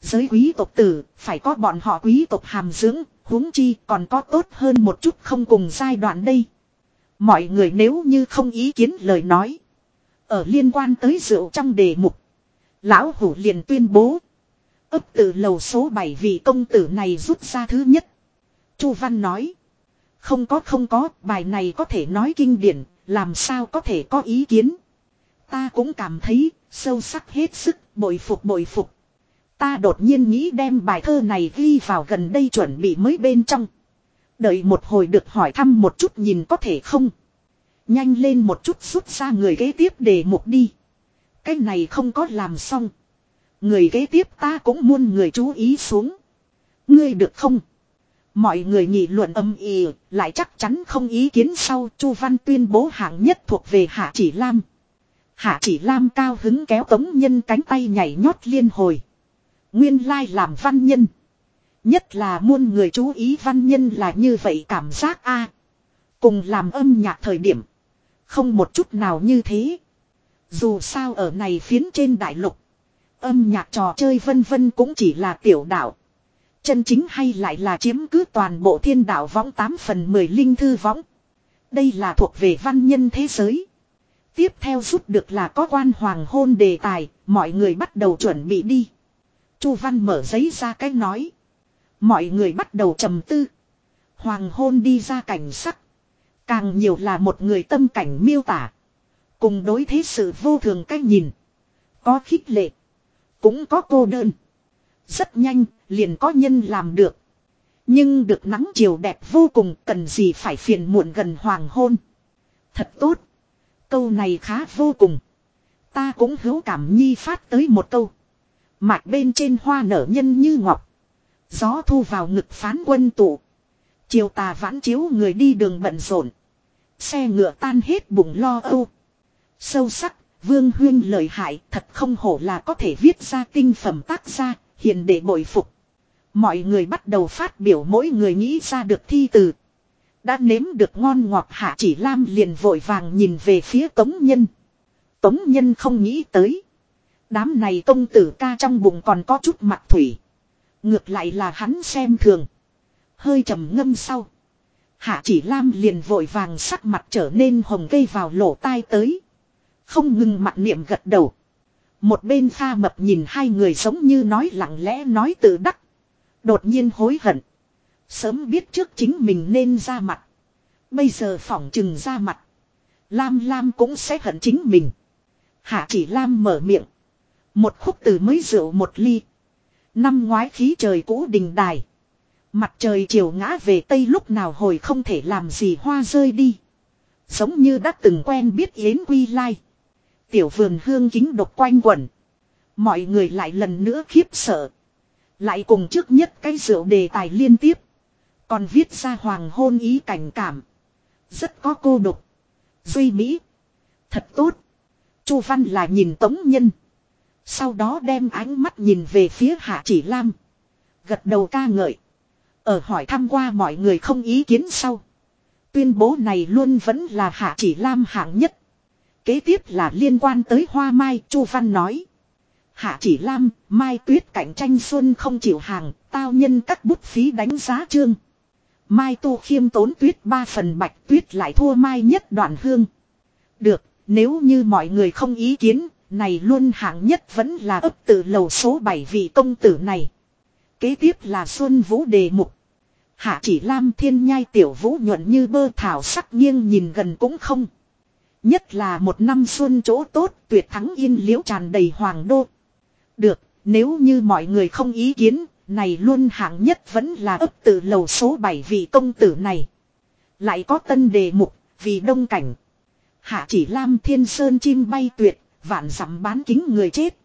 Giới quý tộc tử, phải có bọn họ quý tộc hàm dưỡng, huống chi còn có tốt hơn một chút không cùng giai đoạn đây. Mọi người nếu như không ý kiến lời nói. Ở liên quan tới rượu trong đề mục. Lão hủ liền tuyên bố. ấp từ lầu số 7 vị công tử này rút ra thứ nhất. Chu Văn nói. Không có không có, bài này có thể nói kinh điển, làm sao có thể có ý kiến. Ta cũng cảm thấy, sâu sắc hết sức, bội phục bội phục. Ta đột nhiên nghĩ đem bài thơ này ghi vào gần đây chuẩn bị mới bên trong. Đợi một hồi được hỏi thăm một chút nhìn có thể không. Nhanh lên một chút rút ra người kế tiếp để mục đi. Cái này không có làm xong. Người kế tiếp ta cũng muốn người chú ý xuống. Ngươi được không? Mọi người nghị luận âm ỉ, lại chắc chắn không ý kiến sau Chu Văn tuyên bố hạng nhất thuộc về Hạ Chỉ Lam. Hạ Chỉ Lam cao hứng kéo tống nhân cánh tay nhảy nhót liên hồi. Nguyên lai làm văn nhân. Nhất là muôn người chú ý văn nhân là như vậy cảm giác a Cùng làm âm nhạc thời điểm. Không một chút nào như thế. Dù sao ở này phiến trên đại lục. Âm nhạc trò chơi vân vân cũng chỉ là tiểu đạo. Chân chính hay lại là chiếm cứ toàn bộ thiên đạo võng 8 phần 10 linh thư võng. Đây là thuộc về văn nhân thế giới. Tiếp theo rút được là có quan hoàng hôn đề tài, mọi người bắt đầu chuẩn bị đi. Chu Văn mở giấy ra cái nói. Mọi người bắt đầu trầm tư. Hoàng hôn đi ra cảnh sắc. Càng nhiều là một người tâm cảnh miêu tả. Cùng đối thế sự vô thường cách nhìn. Có khích lệ. Cũng có cô đơn. Rất nhanh, liền có nhân làm được. Nhưng được nắng chiều đẹp vô cùng cần gì phải phiền muộn gần hoàng hôn. Thật tốt. Câu này khá vô cùng. Ta cũng hữu cảm nhi phát tới một câu. Mạch bên trên hoa nở nhân như ngọc. Gió thu vào ngực phán quân tụ. Chiều tà vãn chiếu người đi đường bận rộn. Xe ngựa tan hết bụng lo âu. Sâu sắc, vương huyên lời hại thật không hổ là có thể viết ra tinh phẩm tác gia, hiền để bội phục. Mọi người bắt đầu phát biểu mỗi người nghĩ ra được thi từ. Đã nếm được ngon ngọt hạ chỉ lam liền vội vàng nhìn về phía tống nhân. Tống nhân không nghĩ tới. Đám này công tử ca trong bụng còn có chút mặt thủy. Ngược lại là hắn xem thường. Hơi trầm ngâm sau. Hạ chỉ lam liền vội vàng sắc mặt trở nên hồng gây vào lỗ tai tới. Không ngừng mặt niệm gật đầu. Một bên pha mập nhìn hai người giống như nói lặng lẽ nói tự đắc. Đột nhiên hối hận. Sớm biết trước chính mình nên ra mặt. Bây giờ phỏng chừng ra mặt. Lam Lam cũng sẽ hận chính mình. Hạ chỉ Lam mở miệng. Một khúc từ mới rượu một ly. Năm ngoái khí trời cũ đình đài. Mặt trời chiều ngã về tây lúc nào hồi không thể làm gì hoa rơi đi. Giống như đã từng quen biết Yến Quy Lai. Tiểu vườn hương kính độc quanh quẩn. Mọi người lại lần nữa khiếp sợ. Lại cùng trước nhất cái rượu đề tài liên tiếp. Còn viết ra hoàng hôn ý cảnh cảm. Rất có cô độc. Duy Mỹ. Thật tốt. Chu Văn là nhìn Tống Nhân. Sau đó đem ánh mắt nhìn về phía Hạ Chỉ Lam. Gật đầu ca ngợi. Ở hỏi thăm qua mọi người không ý kiến sau. Tuyên bố này luôn vẫn là Hạ Chỉ Lam hạng nhất. Kế tiếp là liên quan tới Hoa Mai, Chu Văn nói. Hạ Chỉ Lam, Mai Tuyết cạnh tranh xuân không chịu hàng, tao nhân các bút phí đánh giá trương. Mai Tu khiêm tốn tuyết ba phần bạch tuyết lại thua Mai nhất đoạn hương. Được, nếu như mọi người không ý kiến, này luôn hạng nhất vẫn là ấp từ lầu số 7 vị công tử này. Kế tiếp là Xuân Vũ đề mục. Hạ chỉ lam thiên nhai tiểu vũ nhuận như bơ thảo sắc nghiêng nhìn gần cũng không. Nhất là một năm xuân chỗ tốt tuyệt thắng yên liễu tràn đầy hoàng đô. Được, nếu như mọi người không ý kiến, này luôn hạng nhất vẫn là ấp từ lầu số 7 vị công tử này. Lại có tân đề mục, vì đông cảnh. Hạ chỉ lam thiên sơn chim bay tuyệt, vạn dặm bán kính người chết.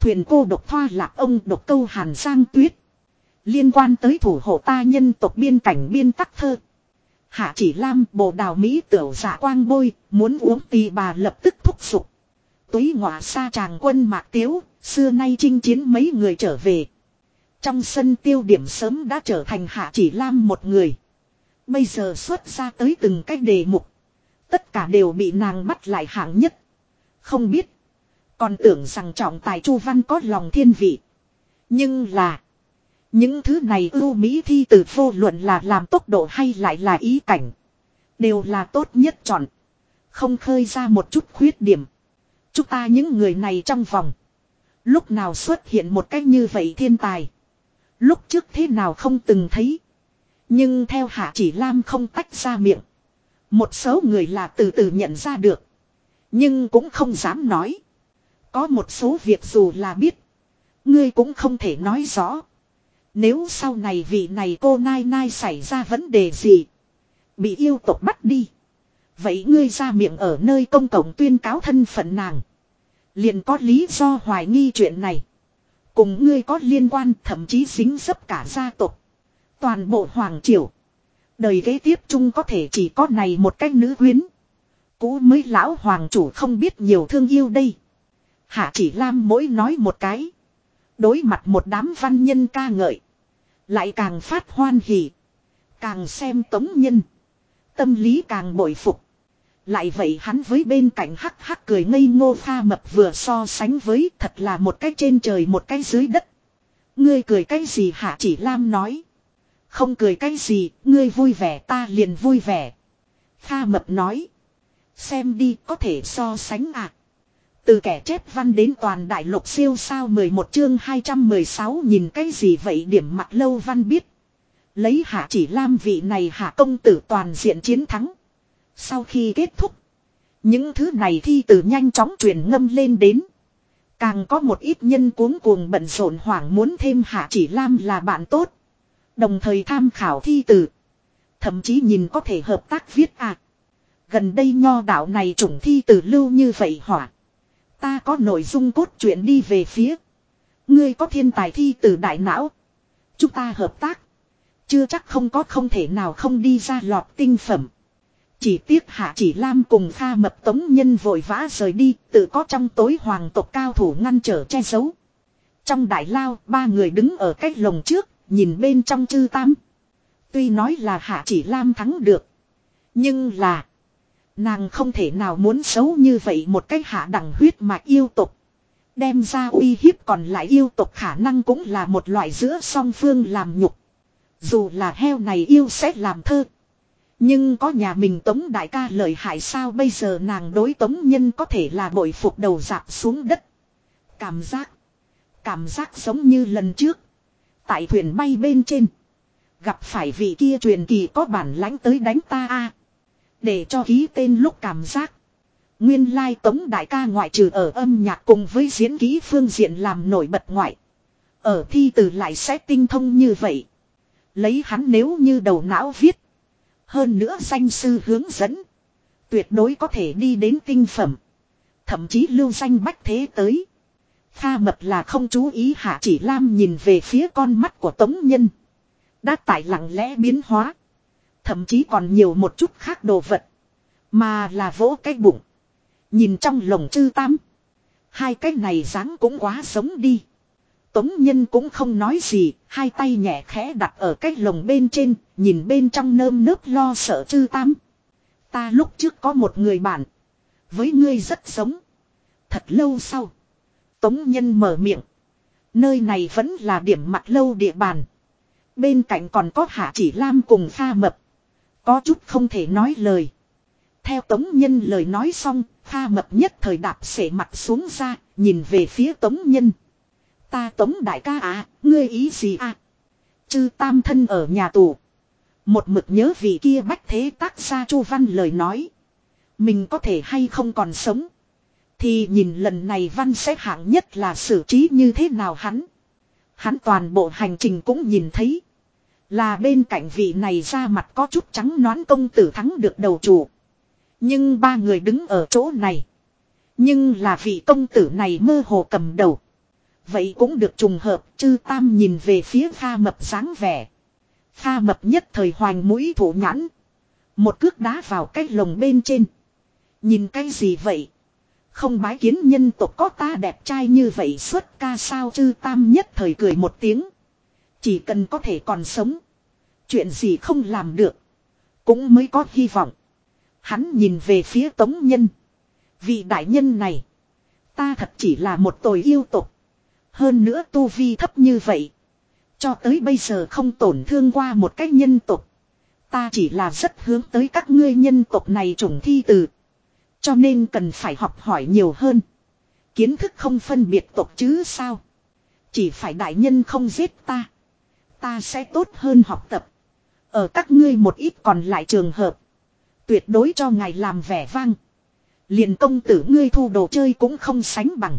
Thuyền cô độc thoa lạc ông độc câu hàn sang tuyết. Liên quan tới thủ hộ ta nhân tộc biên cảnh biên tắc thơ. Hạ chỉ lam bồ đào Mỹ tiểu giả dạ quang bôi, muốn uống tì bà lập tức thúc giục, Túy ngọa xa tràng quân mạc tiếu, xưa nay chinh chiến mấy người trở về. Trong sân tiêu điểm sớm đã trở thành hạ chỉ lam một người. Bây giờ xuất ra tới từng cách đề mục. Tất cả đều bị nàng bắt lại hạng nhất. Không biết. Còn tưởng rằng trọng tài Chu Văn có lòng thiên vị. Nhưng là. Những thứ này ưu mỹ thi từ vô luận là làm tốc độ hay lại là ý cảnh. Đều là tốt nhất chọn. Không khơi ra một chút khuyết điểm. Chúng ta những người này trong vòng. Lúc nào xuất hiện một cách như vậy thiên tài. Lúc trước thế nào không từng thấy. Nhưng theo hạ chỉ lam không tách ra miệng. Một số người là từ từ nhận ra được. Nhưng cũng không dám nói. Có một số việc dù là biết. Ngươi cũng không thể nói rõ. Nếu sau này vị này cô Nai Nai xảy ra vấn đề gì. Bị yêu tộc bắt đi. Vậy ngươi ra miệng ở nơi công cộng tuyên cáo thân phận nàng. Liền có lý do hoài nghi chuyện này. Cùng ngươi có liên quan thậm chí dính dấp cả gia tộc. Toàn bộ hoàng triều. Đời kế tiếp chung có thể chỉ có này một cách nữ quyến. Cũ mới lão hoàng chủ không biết nhiều thương yêu đây. Hạ chỉ lam mỗi nói một cái. Đối mặt một đám văn nhân ca ngợi. Lại càng phát hoan hỉ. Càng xem tống nhân. Tâm lý càng bội phục. Lại vậy hắn với bên cạnh hắc hắc cười ngây ngô pha mập vừa so sánh với thật là một cái trên trời một cái dưới đất. Ngươi cười cái gì hạ chỉ lam nói. Không cười cái gì, ngươi vui vẻ ta liền vui vẻ. Pha mập nói. Xem đi, có thể so sánh à. Từ kẻ chép văn đến toàn đại lục siêu sao 11 chương 216 nhìn cái gì vậy điểm mặt lâu văn biết. Lấy hạ chỉ lam vị này hạ công tử toàn diện chiến thắng. Sau khi kết thúc. Những thứ này thi từ nhanh chóng truyền ngâm lên đến. Càng có một ít nhân cuống cuồng bận rộn hoảng muốn thêm hạ chỉ lam là bạn tốt. Đồng thời tham khảo thi từ. Thậm chí nhìn có thể hợp tác viết à. Gần đây nho đạo này chủng thi từ lưu như vậy hỏa. Ta có nội dung cốt truyện đi về phía. Ngươi có thiên tài thi từ đại não. Chúng ta hợp tác. Chưa chắc không có không thể nào không đi ra lọt tinh phẩm. Chỉ tiếc hạ chỉ lam cùng pha mập tống nhân vội vã rời đi, tự có trong tối hoàng tộc cao thủ ngăn trở che giấu. Trong đại lao, ba người đứng ở cách lồng trước, nhìn bên trong chư tam. Tuy nói là hạ chỉ lam thắng được. Nhưng là. Nàng không thể nào muốn xấu như vậy một cách hạ đẳng huyết mạch yêu tục. Đem ra uy hiếp còn lại yêu tục khả năng cũng là một loại giữa song phương làm nhục. Dù là heo này yêu sẽ làm thơ. Nhưng có nhà mình tống đại ca lợi hại sao bây giờ nàng đối tống nhân có thể là bội phục đầu dạp xuống đất. Cảm giác. Cảm giác giống như lần trước. Tại thuyền bay bên trên. Gặp phải vị kia truyền kỳ có bản lãnh tới đánh ta a để cho ký tên lúc cảm giác. Nguyên lai tống đại ca ngoại trừ ở âm nhạc cùng với diễn ký phương diện làm nổi bật ngoại. Ở thi từ lại sẽ tinh thông như vậy. Lấy hắn nếu như đầu não viết. Hơn nữa danh sư hướng dẫn. Tuyệt đối có thể đi đến tinh phẩm. Thậm chí lưu danh bách thế tới. Kha mập là không chú ý hạ chỉ lam nhìn về phía con mắt của tống nhân. Đã tại lặng lẽ biến hóa. Thậm chí còn nhiều một chút khác đồ vật. Mà là vỗ cái bụng. Nhìn trong lồng chư tam. Hai cái này dáng cũng quá giống đi. Tống nhân cũng không nói gì, hai tay nhẹ khẽ đặt ở cái lồng bên trên, nhìn bên trong nơm nớp lo sợ chư tam. Ta lúc trước có một người bạn. Với ngươi rất giống. Thật lâu sau. Tống nhân mở miệng. Nơi này vẫn là điểm mặt lâu địa bàn. Bên cạnh còn có hạ chỉ lam cùng pha mập. Có chút không thể nói lời. Theo tống nhân lời nói xong, pha mập nhất thời đạp sể mặt xuống ra, nhìn về phía tống nhân. Ta tống đại ca à, ngươi ý gì à? Chư tam thân ở nhà tù. Một mực nhớ vì kia bách thế tác ra chu văn lời nói. Mình có thể hay không còn sống. Thì nhìn lần này văn sẽ hạng nhất là xử trí như thế nào hắn. Hắn toàn bộ hành trình cũng nhìn thấy. Là bên cạnh vị này ra mặt có chút trắng nón công tử thắng được đầu chủ. Nhưng ba người đứng ở chỗ này. Nhưng là vị công tử này mơ hồ cầm đầu. Vậy cũng được trùng hợp, chư tam nhìn về phía pha mập sáng vẻ. Pha mập nhất thời hoành mũi thủ nhãn. Một cước đá vào cái lồng bên trên. Nhìn cái gì vậy? Không bái kiến nhân tộc có ta đẹp trai như vậy suốt ca sao chư tam nhất thời cười một tiếng. Chỉ cần có thể còn sống. Chuyện gì không làm được. Cũng mới có hy vọng. Hắn nhìn về phía tống nhân. Vị đại nhân này. Ta thật chỉ là một tồi yêu tục. Hơn nữa tu vi thấp như vậy. Cho tới bây giờ không tổn thương qua một cách nhân tục. Ta chỉ là rất hướng tới các ngươi nhân tục này trùng thi từ. Cho nên cần phải học hỏi nhiều hơn. Kiến thức không phân biệt tục chứ sao. Chỉ phải đại nhân không giết ta. Ta sẽ tốt hơn học tập. Ở các ngươi một ít còn lại trường hợp. Tuyệt đối cho ngài làm vẻ vang. Liền công tử ngươi thu đồ chơi cũng không sánh bằng.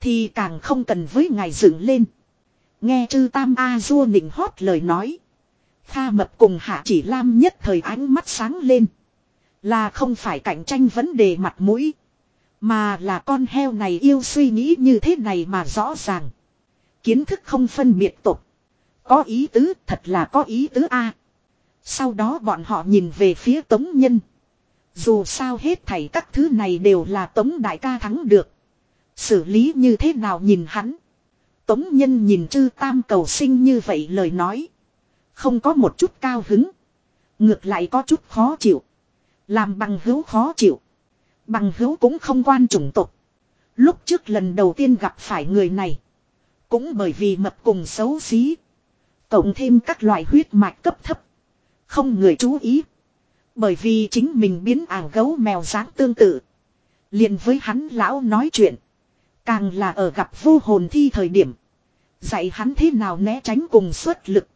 Thì càng không cần với ngài dựng lên. Nghe chư tam A dua nịnh hót lời nói. Kha mập cùng hạ chỉ lam nhất thời ánh mắt sáng lên. Là không phải cạnh tranh vấn đề mặt mũi. Mà là con heo này yêu suy nghĩ như thế này mà rõ ràng. Kiến thức không phân biệt tục. Có ý tứ, thật là có ý tứ A. Sau đó bọn họ nhìn về phía Tống Nhân. Dù sao hết thảy các thứ này đều là Tống Đại ca thắng được. Xử lý như thế nào nhìn hắn. Tống Nhân nhìn chư tam cầu sinh như vậy lời nói. Không có một chút cao hứng. Ngược lại có chút khó chịu. Làm bằng hữu khó chịu. Bằng hữu cũng không quan chủng tục. Lúc trước lần đầu tiên gặp phải người này. Cũng bởi vì mập cùng xấu xí. Cộng thêm các loại huyết mạch cấp thấp. Không người chú ý. Bởi vì chính mình biến ảo gấu mèo dáng tương tự. liền với hắn lão nói chuyện. Càng là ở gặp vô hồn thi thời điểm. Dạy hắn thế nào né tránh cùng suất lực.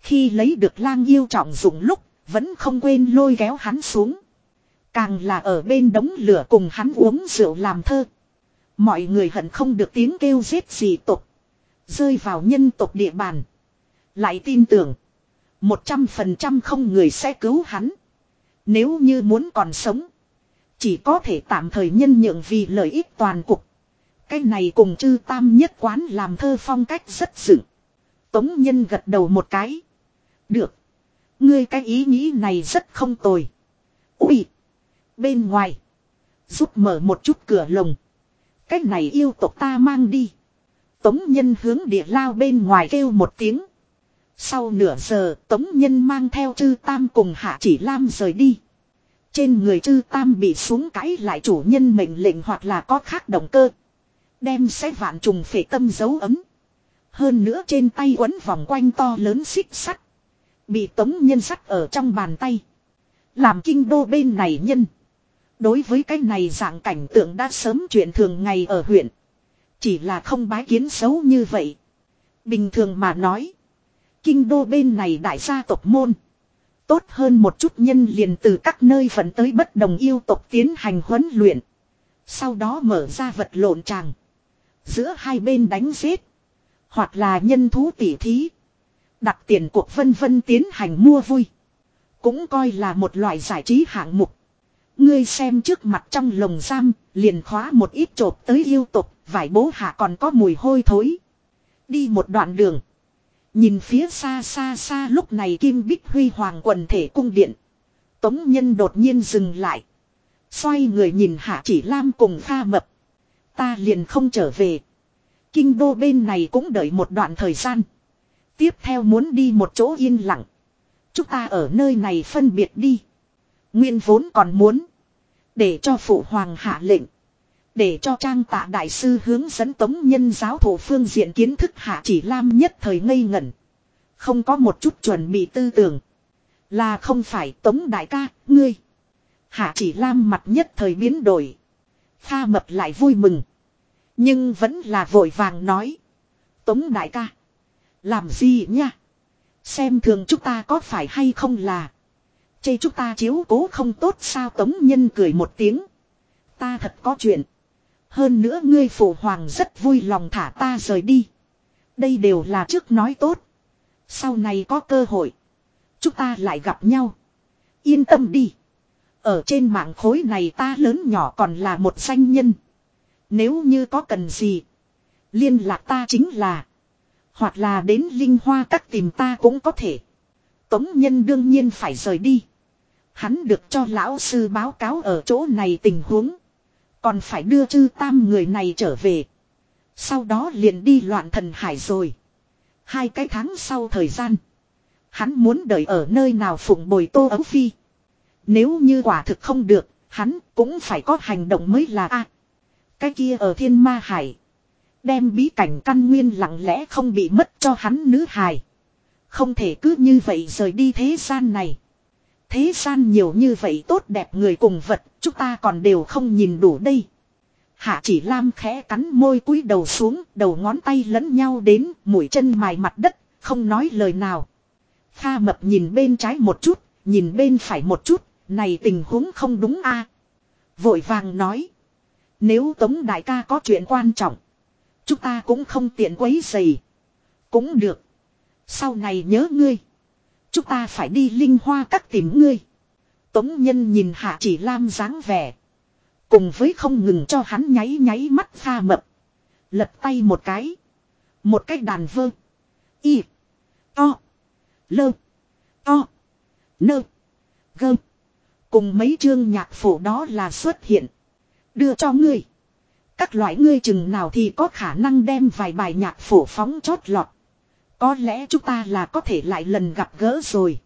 Khi lấy được lang yêu trọng dụng lúc. Vẫn không quên lôi kéo hắn xuống. Càng là ở bên đống lửa cùng hắn uống rượu làm thơ. Mọi người hận không được tiếng kêu giết gì tục. Rơi vào nhân tộc địa bàn. Lại tin tưởng. Một trăm phần trăm không người sẽ cứu hắn. Nếu như muốn còn sống. Chỉ có thể tạm thời nhân nhượng vì lợi ích toàn cục. Cái này cùng chư tam nhất quán làm thơ phong cách rất dựng. Tống nhân gật đầu một cái. Được. Ngươi cái ý nghĩ này rất không tồi. Ui. Bên ngoài. Giúp mở một chút cửa lồng. Cái này yêu tộc ta mang đi. Tống nhân hướng địa lao bên ngoài kêu một tiếng. Sau nửa giờ, Tống Nhân mang theo chư Tam cùng Hạ Chỉ Lam rời đi. Trên người chư Tam bị xuống cãi lại chủ nhân mệnh lệnh hoặc là có khác động cơ. Đem sẽ vạn trùng phệ tâm dấu ấm. Hơn nữa trên tay quấn vòng quanh to lớn xích sắt. Bị Tống Nhân sắt ở trong bàn tay. Làm kinh đô bên này nhân. Đối với cái này dạng cảnh tượng đã sớm chuyện thường ngày ở huyện. Chỉ là không bái kiến xấu như vậy. Bình thường mà nói. Kinh đô bên này đại gia tộc môn. Tốt hơn một chút nhân liền từ các nơi vẫn tới bất đồng yêu tộc tiến hành huấn luyện. Sau đó mở ra vật lộn tràng. Giữa hai bên đánh giết. Hoặc là nhân thú tỉ thí. Đặt tiền cuộc vân vân tiến hành mua vui. Cũng coi là một loại giải trí hạng mục. Ngươi xem trước mặt trong lồng giam, liền khóa một ít trộp tới yêu tục, vải bố hạ còn có mùi hôi thối. Đi một đoạn đường. Nhìn phía xa xa xa lúc này Kim Bích Huy Hoàng quần thể cung điện. Tống Nhân đột nhiên dừng lại. Xoay người nhìn Hạ Chỉ Lam cùng pha mập. Ta liền không trở về. Kinh đô bên này cũng đợi một đoạn thời gian. Tiếp theo muốn đi một chỗ yên lặng. Chúng ta ở nơi này phân biệt đi. Nguyên vốn còn muốn. Để cho phụ hoàng hạ lệnh. Để cho trang tạ đại sư hướng dẫn tống nhân giáo thủ phương diện kiến thức hạ chỉ lam nhất thời ngây ngẩn. Không có một chút chuẩn bị tư tưởng. Là không phải tống đại ca, ngươi. Hạ chỉ lam mặt nhất thời biến đổi. Pha mập lại vui mừng. Nhưng vẫn là vội vàng nói. Tống đại ca. Làm gì nha? Xem thường chúng ta có phải hay không là. Chê chúng ta chiếu cố không tốt sao tống nhân cười một tiếng. Ta thật có chuyện. Hơn nữa ngươi phụ hoàng rất vui lòng thả ta rời đi. Đây đều là trước nói tốt. Sau này có cơ hội. Chúng ta lại gặp nhau. Yên tâm đi. Ở trên mạng khối này ta lớn nhỏ còn là một danh nhân. Nếu như có cần gì. Liên lạc ta chính là. Hoặc là đến Linh Hoa các tìm ta cũng có thể. Tống nhân đương nhiên phải rời đi. Hắn được cho lão sư báo cáo ở chỗ này tình huống. Còn phải đưa chư tam người này trở về. Sau đó liền đi loạn thần hải rồi. Hai cái tháng sau thời gian. Hắn muốn đợi ở nơi nào phụng bồi tô ấu phi. Nếu như quả thực không được, hắn cũng phải có hành động mới là a. cái kia ở thiên ma hải. Đem bí cảnh căn nguyên lặng lẽ không bị mất cho hắn nữ hài. Không thể cứ như vậy rời đi thế gian này. Thế gian nhiều như vậy tốt đẹp người cùng vật, chúng ta còn đều không nhìn đủ đây. Hạ chỉ lam khẽ cắn môi cúi đầu xuống, đầu ngón tay lẫn nhau đến, mũi chân mài mặt đất, không nói lời nào. Kha mập nhìn bên trái một chút, nhìn bên phải một chút, này tình huống không đúng a Vội vàng nói. Nếu Tống Đại ca có chuyện quan trọng, Chúng ta cũng không tiện quấy dày. Cũng được. Sau này nhớ ngươi. Chúng ta phải đi linh hoa các tìm ngươi. Tống nhân nhìn hạ chỉ lam dáng vẻ. Cùng với không ngừng cho hắn nháy nháy mắt pha mập. Lật tay một cái. Một cái đàn vơ. Y. To. Lơ. To. Nơ. Gơ. Cùng mấy chương nhạc phổ đó là xuất hiện. Đưa cho ngươi. Các loại ngươi chừng nào thì có khả năng đem vài bài nhạc phổ phóng chót lọt. Có lẽ chúng ta là có thể lại lần gặp gỡ rồi.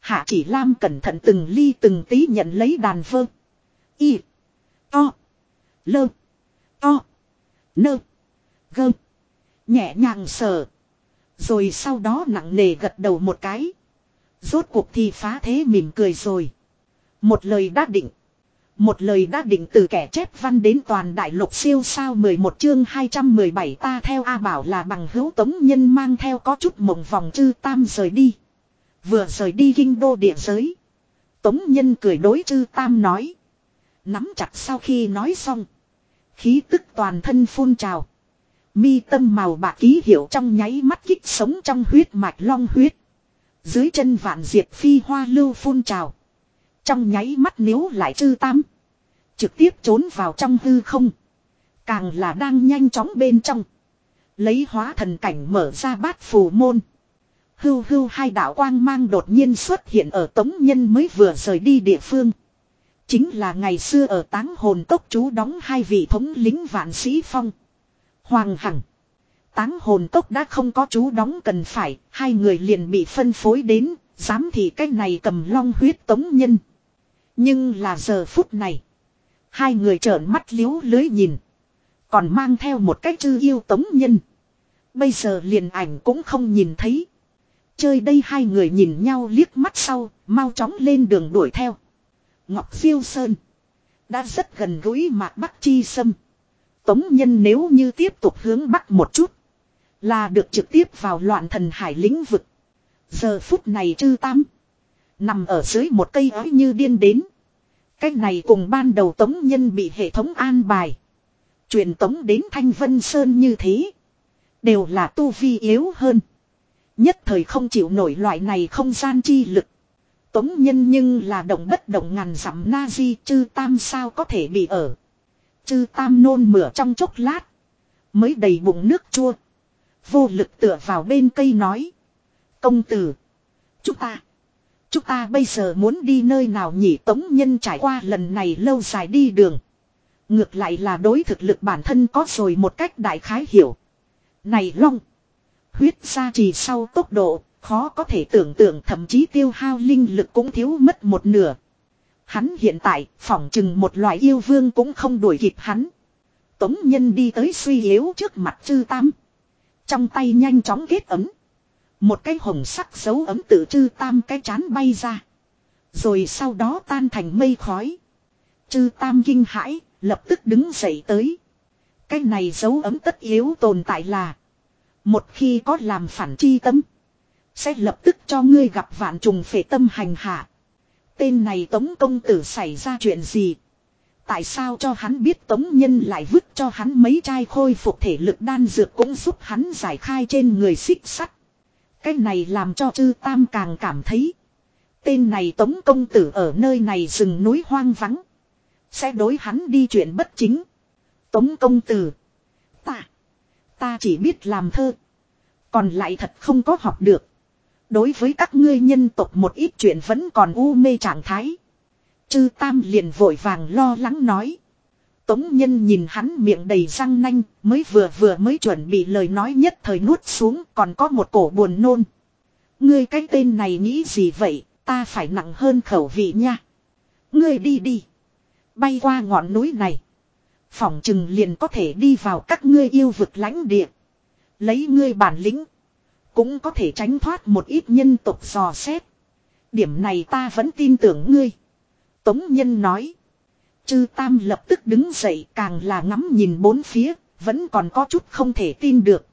Hạ chỉ Lam cẩn thận từng ly từng tí nhận lấy đàn phơ. Y. To. Lơ. To. Nơ. Gơ. Nhẹ nhàng sờ. Rồi sau đó nặng nề gật đầu một cái. Rốt cuộc thì phá thế mỉm cười rồi. Một lời đã định. Một lời đã định từ kẻ chép văn đến toàn đại lục siêu sao 11 chương 217 ta theo A Bảo là bằng hữu tống nhân mang theo có chút mộng vòng chư tam rời đi. Vừa rời đi kinh đô địa giới. Tống nhân cười đối chư tam nói. Nắm chặt sau khi nói xong. Khí tức toàn thân phun trào. Mi tâm màu bạc ký hiệu trong nháy mắt kích sống trong huyết mạch long huyết. Dưới chân vạn diệt phi hoa lưu phun trào. Trong nháy mắt nếu lại chư tam. Trực tiếp trốn vào trong hư không. Càng là đang nhanh chóng bên trong. Lấy hóa thần cảnh mở ra bát phù môn. Hưu hưu hai đạo quang mang đột nhiên xuất hiện ở tống nhân mới vừa rời đi địa phương. Chính là ngày xưa ở táng hồn tốc chú đóng hai vị thống lính vạn sĩ phong. Hoàng Hằng. Táng hồn tốc đã không có chú đóng cần phải, hai người liền bị phân phối đến, dám thì cách này cầm long huyết tống nhân. Nhưng là giờ phút này. Hai người trợn mắt liếu lưới nhìn. Còn mang theo một cách chư yêu tống nhân. Bây giờ liền ảnh cũng không nhìn thấy. Chơi đây hai người nhìn nhau liếc mắt sau, mau chóng lên đường đuổi theo. Ngọc Phiêu Sơn. Đã rất gần gũi mạc Bắc Chi Sâm. Tống nhân nếu như tiếp tục hướng Bắc một chút. Là được trực tiếp vào loạn thần hải lĩnh vực. Giờ phút này chư tam. Nằm ở dưới một cây ói như điên đến. Cách này cùng ban đầu tống nhân bị hệ thống an bài. Truyền tống đến Thanh Vân Sơn như thế. Đều là tu vi yếu hơn. Nhất thời không chịu nổi loại này không gian chi lực. Tống nhân nhưng là động bất động ngàn dặm na di chư tam sao có thể bị ở. Chư tam nôn mửa trong chốc lát. Mới đầy bụng nước chua. Vô lực tựa vào bên cây nói. Công tử. Chúng ta. Chúng ta bây giờ muốn đi nơi nào nhỉ tống nhân trải qua lần này lâu dài đi đường. Ngược lại là đối thực lực bản thân có rồi một cách đại khái hiểu. Này long. Huyết ra trì sau tốc độ, khó có thể tưởng tượng thậm chí tiêu hao linh lực cũng thiếu mất một nửa. Hắn hiện tại, phỏng chừng một loại yêu vương cũng không đuổi kịp hắn. Tống nhân đi tới suy yếu trước mặt chư tam. Trong tay nhanh chóng kết ấm. Một cái hồng sắc dấu ấm tự chư tam cái chán bay ra. Rồi sau đó tan thành mây khói. Chư tam kinh hãi, lập tức đứng dậy tới. Cái này dấu ấm tất yếu tồn tại là. Một khi có làm phản chi tâm. Sẽ lập tức cho ngươi gặp vạn trùng phệ tâm hành hạ. Tên này tống công tử xảy ra chuyện gì? Tại sao cho hắn biết tống nhân lại vứt cho hắn mấy chai khôi phục thể lực đan dược cũng giúp hắn giải khai trên người xích sắt. Cái này làm cho chư tam càng cảm thấy. Tên này tống công tử ở nơi này rừng núi hoang vắng. Sẽ đối hắn đi chuyện bất chính. Tống công tử. Ta. Ta chỉ biết làm thơ. Còn lại thật không có học được. Đối với các ngươi nhân tộc một ít chuyện vẫn còn u mê trạng thái. Chư Tam liền vội vàng lo lắng nói. Tống nhân nhìn hắn miệng đầy răng nanh, mới vừa vừa mới chuẩn bị lời nói nhất thời nuốt xuống, còn có một cổ buồn nôn. Ngươi cái tên này nghĩ gì vậy, ta phải nặng hơn khẩu vị nha. Ngươi đi đi. Bay qua ngọn núi này. Phỏng chừng liền có thể đi vào các ngươi yêu vực lãnh địa. Lấy ngươi bản lĩnh. Cũng có thể tránh thoát một ít nhân tộc dò xét. Điểm này ta vẫn tin tưởng ngươi. Tống Nhân nói. Chư Tam lập tức đứng dậy càng là ngắm nhìn bốn phía, vẫn còn có chút không thể tin được.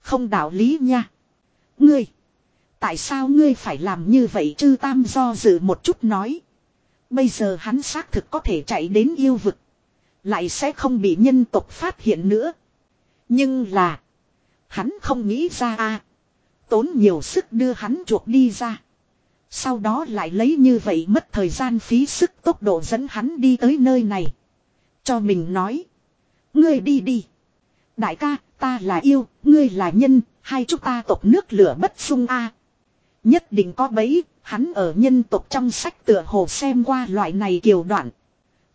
Không đạo lý nha. Ngươi. Tại sao ngươi phải làm như vậy chư Tam do dự một chút nói. Bây giờ hắn xác thực có thể chạy đến yêu vực. Lại sẽ không bị nhân tộc phát hiện nữa. Nhưng là. Hắn không nghĩ ra a Tốn nhiều sức đưa hắn chuộc đi ra. Sau đó lại lấy như vậy mất thời gian phí sức tốc độ dẫn hắn đi tới nơi này. Cho mình nói. Ngươi đi đi. Đại ca, ta là yêu, ngươi là nhân, hai chúng ta tộc nước lửa bất sung a. Nhất định có bấy, hắn ở nhân tộc trong sách tựa hồ xem qua loại này kiều đoạn.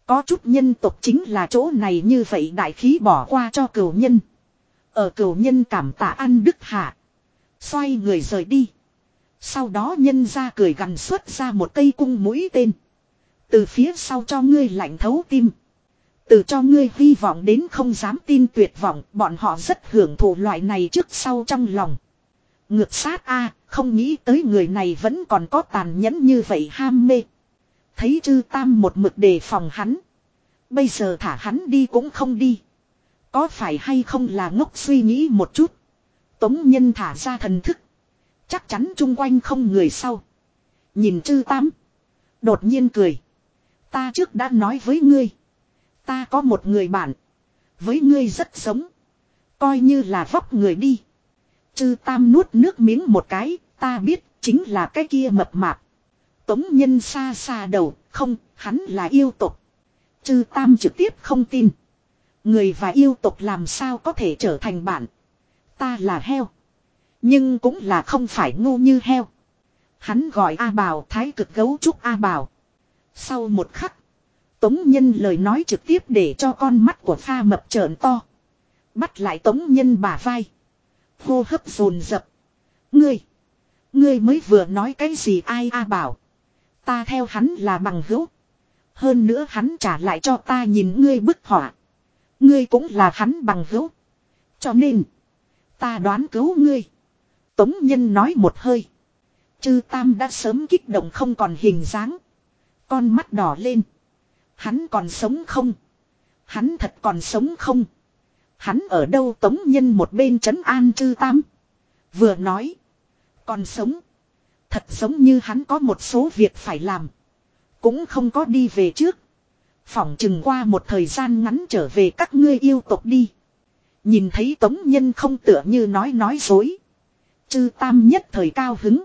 Có chút nhân tộc chính là chỗ này như vậy đại khí bỏ qua cho cửu nhân. Ở cửu nhân cảm tạ ăn đức hạ. Xoay người rời đi. Sau đó nhân ra cười gần xuất ra một cây cung mũi tên. Từ phía sau cho ngươi lạnh thấu tim. Từ cho ngươi hy vọng đến không dám tin tuyệt vọng, bọn họ rất hưởng thụ loại này trước sau trong lòng. Ngược sát a không nghĩ tới người này vẫn còn có tàn nhẫn như vậy ham mê. Thấy chư tam một mực đề phòng hắn. Bây giờ thả hắn đi cũng không đi. Có phải hay không là ngốc suy nghĩ một chút. Tống nhân thả ra thần thức. Chắc chắn chung quanh không người sau. Nhìn chư tam. Đột nhiên cười. Ta trước đã nói với ngươi. Ta có một người bạn. Với ngươi rất giống. Coi như là vóc người đi. Chư tam nuốt nước miếng một cái. Ta biết chính là cái kia mập mạp. Tống nhân xa xa đầu. Không, hắn là yêu tục. Chư tam trực tiếp không tin. Người và yêu tục làm sao có thể trở thành bạn. Ta là heo. Nhưng cũng là không phải ngu như heo. Hắn gọi A Bào thái cực gấu trúc A Bào. Sau một khắc. Tống nhân lời nói trực tiếp để cho con mắt của pha mập trợn to. Bắt lại tống nhân bả vai. Hô hấp dồn dập. Ngươi. Ngươi mới vừa nói cái gì ai A Bảo. Ta theo hắn là bằng hữu. Hơn nữa hắn trả lại cho ta nhìn ngươi bức họa. Ngươi cũng là hắn bằng hữu. Cho nên. Ta đoán cứu ngươi. Tống Nhân nói một hơi. Chư Tam đã sớm kích động không còn hình dáng. Con mắt đỏ lên. Hắn còn sống không? Hắn thật còn sống không? Hắn ở đâu Tống Nhân một bên trấn an chư Tam. Vừa nói. Còn sống. Thật giống như hắn có một số việc phải làm. Cũng không có đi về trước. Phỏng chừng qua một thời gian ngắn trở về các ngươi yêu tộc đi. Nhìn thấy tống nhân không tựa như nói nói dối. Chư tam nhất thời cao hứng.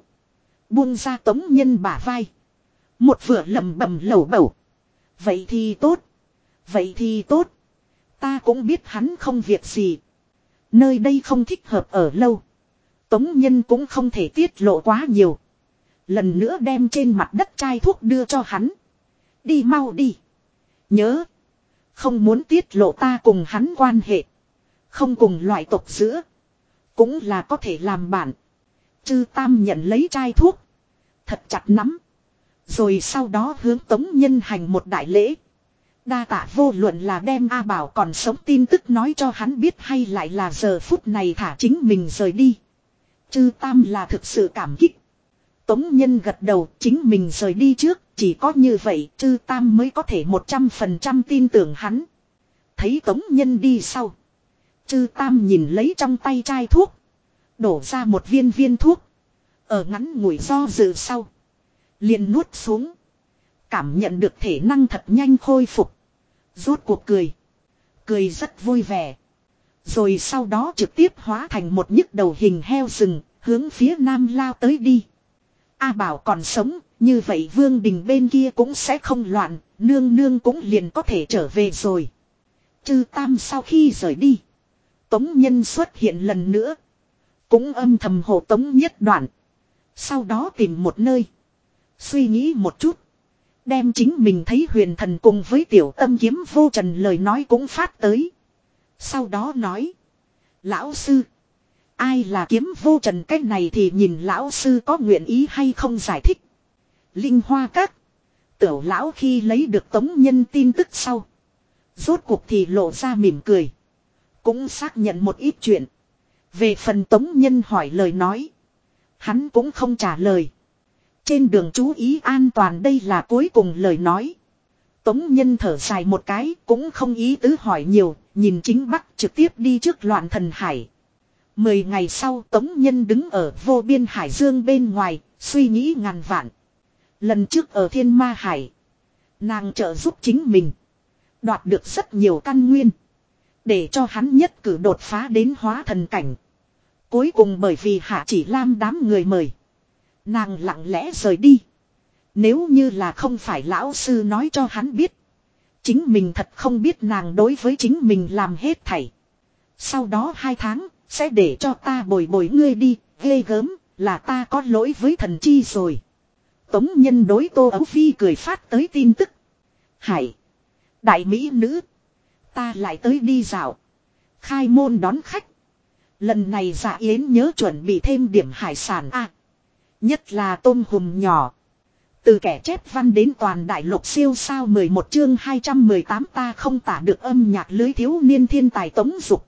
Buông ra tống nhân bả vai. Một vừa lầm bầm lẩu bầu. Vậy thì tốt. Vậy thì tốt. Ta cũng biết hắn không việc gì. Nơi đây không thích hợp ở lâu. Tống nhân cũng không thể tiết lộ quá nhiều. Lần nữa đem trên mặt đất chai thuốc đưa cho hắn. Đi mau đi. Nhớ. Không muốn tiết lộ ta cùng hắn quan hệ. Không cùng loại tộc giữa. Cũng là có thể làm bạn. Chư Tam nhận lấy chai thuốc. Thật chặt nắm. Rồi sau đó hướng Tống Nhân hành một đại lễ. Đa tạ vô luận là đem A Bảo còn sống tin tức nói cho hắn biết hay lại là giờ phút này thả chính mình rời đi. Chư Tam là thực sự cảm kích. Tống Nhân gật đầu, chính mình rời đi trước, chỉ có như vậy, chư Tam mới có thể một trăm phần trăm tin tưởng hắn. Thấy Tống Nhân đi sau. Chư Tam nhìn lấy trong tay chai thuốc. Đổ ra một viên viên thuốc. Ở ngắn ngủi do dự sau. liền nuốt xuống. Cảm nhận được thể năng thật nhanh khôi phục. Rốt cuộc cười. Cười rất vui vẻ. Rồi sau đó trực tiếp hóa thành một nhức đầu hình heo rừng, hướng phía nam lao tới đi. A bảo còn sống, như vậy vương đình bên kia cũng sẽ không loạn, nương nương cũng liền có thể trở về rồi. Chư tam sau khi rời đi. Tống nhân xuất hiện lần nữa. Cũng âm thầm hộ tống nhất đoạn. Sau đó tìm một nơi. Suy nghĩ một chút. Đem chính mình thấy huyền thần cùng với tiểu tâm kiếm vô trần lời nói cũng phát tới. Sau đó nói. Lão sư. Ai là kiếm vô trần cách này thì nhìn lão sư có nguyện ý hay không giải thích. Linh hoa các. Tiểu lão khi lấy được tống nhân tin tức sau. Rốt cuộc thì lộ ra mỉm cười. Cũng xác nhận một ít chuyện. Về phần tống nhân hỏi lời nói. Hắn cũng không trả lời. Trên đường chú ý an toàn đây là cuối cùng lời nói. Tống nhân thở dài một cái cũng không ý tứ hỏi nhiều. Nhìn chính bắc trực tiếp đi trước loạn thần hải. Mười ngày sau Tống Nhân đứng ở vô biên hải dương bên ngoài, suy nghĩ ngàn vạn. Lần trước ở thiên ma hải, nàng trợ giúp chính mình. Đoạt được rất nhiều căn nguyên. Để cho hắn nhất cử đột phá đến hóa thần cảnh. Cuối cùng bởi vì hạ chỉ lam đám người mời. Nàng lặng lẽ rời đi. Nếu như là không phải lão sư nói cho hắn biết. Chính mình thật không biết nàng đối với chính mình làm hết thảy. Sau đó hai tháng, sẽ để cho ta bồi bồi ngươi đi, ghê gớm, là ta có lỗi với thần chi rồi. Tống nhân đối tô ấu phi cười phát tới tin tức. Hải. Đại mỹ nữ. Ta lại tới đi dạo. Khai môn đón khách. Lần này dạ yến nhớ chuẩn bị thêm điểm hải sản a Nhất là tôm hùm nhỏ. Từ kẻ chép văn đến toàn đại lục siêu sao 11 chương 218 ta không tả được âm nhạc lưới thiếu niên thiên tài tống dục.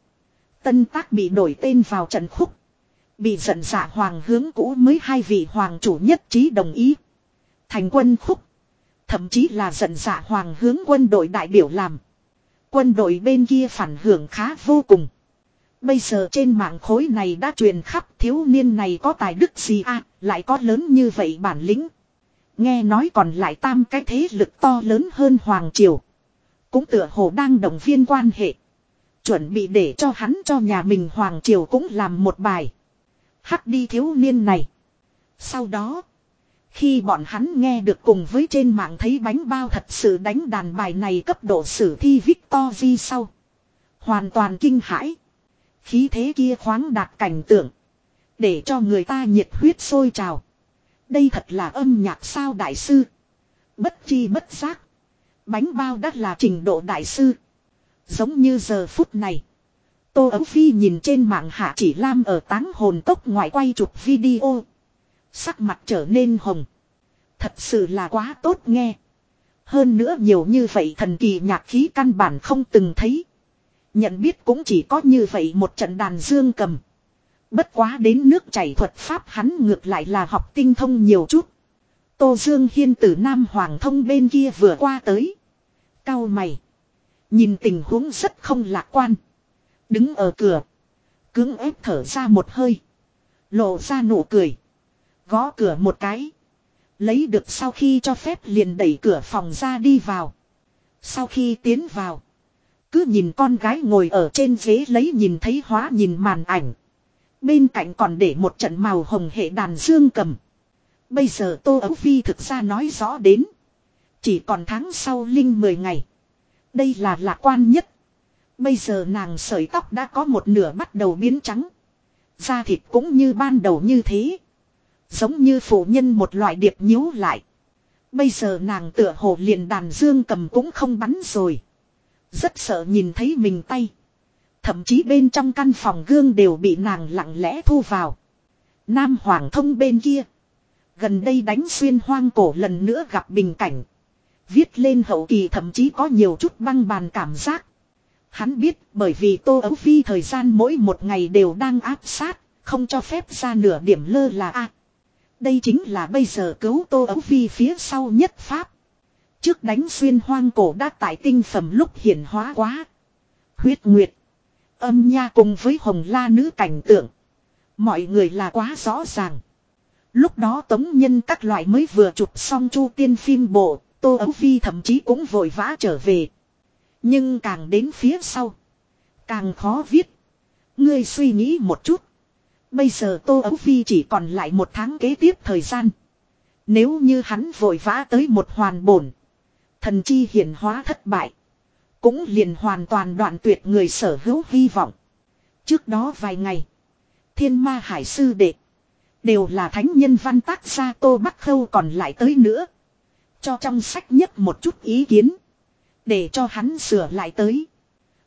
Tân tác bị đổi tên vào trận khúc. Bị giận dạ hoàng hướng cũ mới hai vị hoàng chủ nhất trí đồng ý. Thành quân khúc. Thậm chí là giận dạ hoàng hướng quân đội đại biểu làm. Quân đội bên kia phản hưởng khá vô cùng. Bây giờ trên mạng khối này đã truyền khắp thiếu niên này có tài đức gì à, lại có lớn như vậy bản lĩnh. Nghe nói còn lại tam cái thế lực to lớn hơn Hoàng Triều. Cũng tựa hồ đang động viên quan hệ. Chuẩn bị để cho hắn cho nhà mình Hoàng Triều cũng làm một bài. Hắc đi thiếu niên này. Sau đó. Khi bọn hắn nghe được cùng với trên mạng thấy bánh bao thật sự đánh đàn bài này cấp độ sử thi Victor di sau. Hoàn toàn kinh hãi. Khí thế kia khoáng đạt cảnh tượng. Để cho người ta nhiệt huyết sôi trào. Đây thật là âm nhạc sao đại sư. Bất chi bất giác. Bánh bao đắt là trình độ đại sư. Giống như giờ phút này. Tô Ấu Phi nhìn trên mạng hạ chỉ lam ở táng hồn tốc ngoại quay chụp video. Sắc mặt trở nên hồng. Thật sự là quá tốt nghe. Hơn nữa nhiều như vậy thần kỳ nhạc khí căn bản không từng thấy. Nhận biết cũng chỉ có như vậy một trận đàn dương cầm. Bất quá đến nước chảy thuật pháp hắn ngược lại là học tinh thông nhiều chút. Tô Dương Hiên từ Nam Hoàng thông bên kia vừa qua tới. Cao mày. Nhìn tình huống rất không lạc quan. Đứng ở cửa. Cứng ép thở ra một hơi. Lộ ra nụ cười. Gõ cửa một cái. Lấy được sau khi cho phép liền đẩy cửa phòng ra đi vào. Sau khi tiến vào. Cứ nhìn con gái ngồi ở trên ghế lấy nhìn thấy hóa nhìn màn ảnh. Bên cạnh còn để một trận màu hồng hệ đàn dương cầm. Bây giờ Tô Ấu Phi thực ra nói rõ đến. Chỉ còn tháng sau linh 10 ngày. Đây là lạc quan nhất. Bây giờ nàng sợi tóc đã có một nửa bắt đầu biến trắng. Da thịt cũng như ban đầu như thế. Giống như phụ nhân một loại điệp nhíu lại. Bây giờ nàng tựa hồ liền đàn dương cầm cũng không bắn rồi. Rất sợ nhìn thấy mình tay. Thậm chí bên trong căn phòng gương đều bị nàng lặng lẽ thu vào. Nam Hoàng thông bên kia. Gần đây đánh xuyên hoang cổ lần nữa gặp bình cảnh. Viết lên hậu kỳ thậm chí có nhiều chút băng bàn cảm giác. Hắn biết bởi vì Tô Ấu Phi thời gian mỗi một ngày đều đang áp sát, không cho phép ra nửa điểm lơ là A đây chính là bây giờ cứu Tô Ấu Phi phía sau nhất Pháp. Trước đánh xuyên hoang cổ đã tại tinh phẩm lúc hiển hóa quá. Huyết Nguyệt. Âm nha cùng với hồng la nữ cảnh tượng. Mọi người là quá rõ ràng. Lúc đó tống nhân các loại mới vừa chụp xong chu tiên phim bộ, Tô Ấu Phi thậm chí cũng vội vã trở về. Nhưng càng đến phía sau. Càng khó viết. Ngươi suy nghĩ một chút. Bây giờ Tô Ấu Phi chỉ còn lại một tháng kế tiếp thời gian. Nếu như hắn vội vã tới một hoàn bổn. Thần chi hiển hóa thất bại. Cũng liền hoàn toàn đoạn tuyệt người sở hữu hy vọng. Trước đó vài ngày. Thiên ma hải sư đệ. Đều là thánh nhân văn tác gia Tô Bắc Khâu còn lại tới nữa. Cho trong sách nhất một chút ý kiến. Để cho hắn sửa lại tới.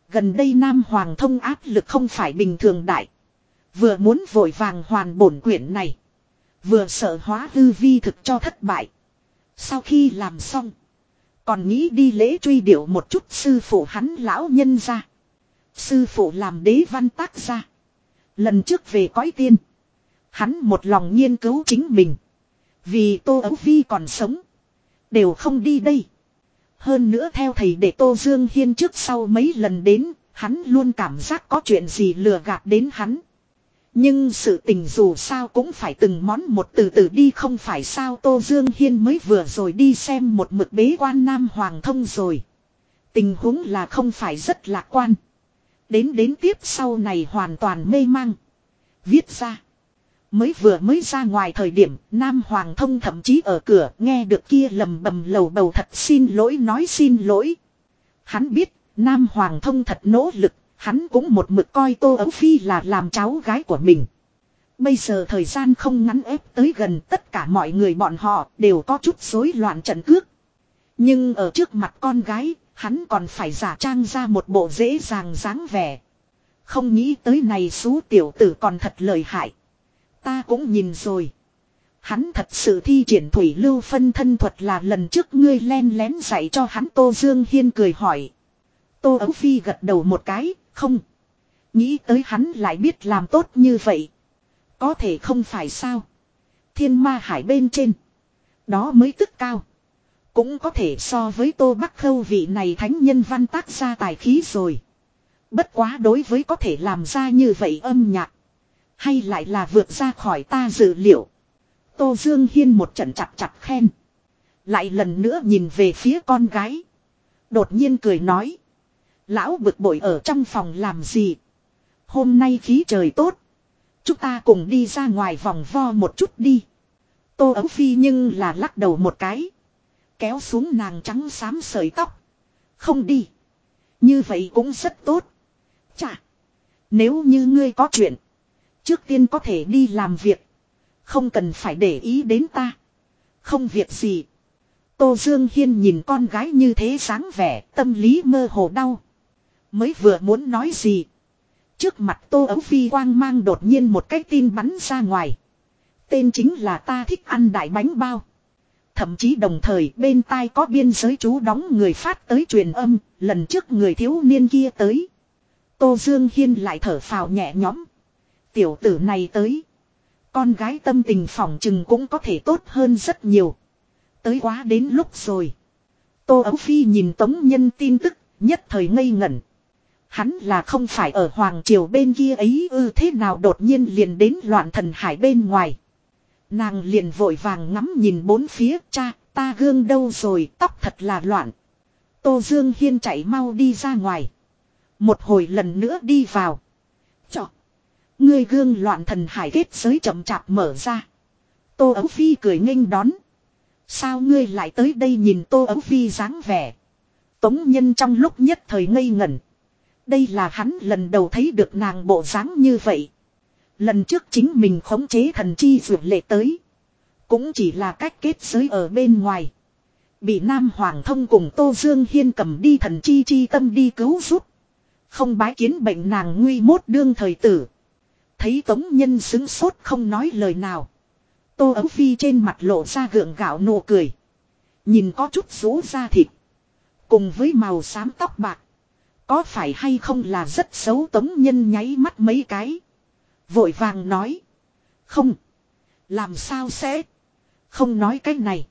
Gần đây Nam Hoàng thông áp lực không phải bình thường đại. Vừa muốn vội vàng hoàn bổn quyển này. Vừa sợ hóa hư vi thực cho thất bại. Sau khi làm xong. Còn nghĩ đi lễ truy điệu một chút sư phụ hắn lão nhân ra. Sư phụ làm đế văn tác ra. Lần trước về cõi tiên. Hắn một lòng nghiên cứu chính mình. Vì Tô Ấu Phi còn sống. Đều không đi đây. Hơn nữa theo thầy để Tô Dương Hiên trước sau mấy lần đến. Hắn luôn cảm giác có chuyện gì lừa gạt đến hắn. Nhưng sự tình dù sao cũng phải từng món một từ từ đi không phải sao Tô Dương Hiên mới vừa rồi đi xem một mực bế quan Nam Hoàng thông rồi. Tình huống là không phải rất lạc quan. Đến đến tiếp sau này hoàn toàn mê mang. Viết ra. Mới vừa mới ra ngoài thời điểm, Nam Hoàng thông thậm chí ở cửa, nghe được kia lầm bầm lầu bầu thật xin lỗi nói xin lỗi. Hắn biết, Nam Hoàng thông thật nỗ lực hắn cũng một mực coi Tô Ấu Phi là làm cháu gái của mình. Bây giờ thời gian không ngắn ép tới gần tất cả mọi người bọn họ đều có chút rối loạn trận cước. Nhưng ở trước mặt con gái, hắn còn phải giả trang ra một bộ dễ dàng dáng vẻ. Không nghĩ tới này xú tiểu tử còn thật lợi hại. Ta cũng nhìn rồi. Hắn thật sự thi triển thủy lưu phân thân thuật là lần trước ngươi len lén dạy cho hắn Tô Dương Hiên cười hỏi. Tô Ấu Phi gật đầu một cái, không. Nghĩ tới hắn lại biết làm tốt như vậy. Có thể không phải sao. Thiên ma hải bên trên. Đó mới tức cao. Cũng có thể so với tô bắc khâu vị này thánh nhân văn tác ra tài khí rồi. Bất quá đối với có thể làm ra như vậy âm nhạc. Hay lại là vượt ra khỏi ta dự liệu. Tô Dương Hiên một trận chặt chặt khen. Lại lần nữa nhìn về phía con gái. Đột nhiên cười nói. Lão bực bội ở trong phòng làm gì. Hôm nay khí trời tốt. Chúng ta cùng đi ra ngoài vòng vo một chút đi. Tô ấu phi nhưng là lắc đầu một cái. Kéo xuống nàng trắng xám sợi tóc. Không đi. Như vậy cũng rất tốt. Chà. Nếu như ngươi có chuyện. Trước tiên có thể đi làm việc. Không cần phải để ý đến ta. Không việc gì. Tô Dương Hiên nhìn con gái như thế sáng vẻ, tâm lý mơ hồ đau. Mới vừa muốn nói gì. Trước mặt Tô Ấu Phi quang mang đột nhiên một cái tin bắn ra ngoài. Tên chính là ta thích ăn đại bánh bao. Thậm chí đồng thời bên tai có biên giới chú đóng người phát tới truyền âm, lần trước người thiếu niên kia tới. Tô Dương Hiên lại thở phào nhẹ nhõm. Tiểu tử này tới. Con gái tâm tình phỏng chừng cũng có thể tốt hơn rất nhiều. Tới quá đến lúc rồi. Tô Ấu Phi nhìn Tống Nhân tin tức, nhất thời ngây ngẩn. Hắn là không phải ở Hoàng Triều bên kia ấy ư thế nào đột nhiên liền đến loạn thần hải bên ngoài. Nàng liền vội vàng ngắm nhìn bốn phía cha, ta gương đâu rồi, tóc thật là loạn. Tô Dương Hiên chạy mau đi ra ngoài. Một hồi lần nữa đi vào. Chọ. Ngươi gương loạn thần hải kết giới chậm chạp mở ra. Tô Ấu Phi cười nghênh đón. Sao ngươi lại tới đây nhìn Tô Ấu Phi dáng vẻ. Tống nhân trong lúc nhất thời ngây ngẩn. Đây là hắn lần đầu thấy được nàng bộ dáng như vậy. Lần trước chính mình khống chế thần chi dược lệ tới. Cũng chỉ là cách kết giới ở bên ngoài. Bị Nam Hoàng thông cùng Tô Dương Hiên cầm đi thần chi chi tâm đi cứu giúp. Không bái kiến bệnh nàng nguy mốt đương thời tử. Thấy tống nhân xứng sốt không nói lời nào. Tô ấu phi trên mặt lộ ra gượng gạo nụ cười. Nhìn có chút rũ da thịt. Cùng với màu xám tóc bạc. Có phải hay không là rất xấu tống nhân nháy mắt mấy cái. Vội vàng nói. Không. Làm sao sẽ. Không nói cái này.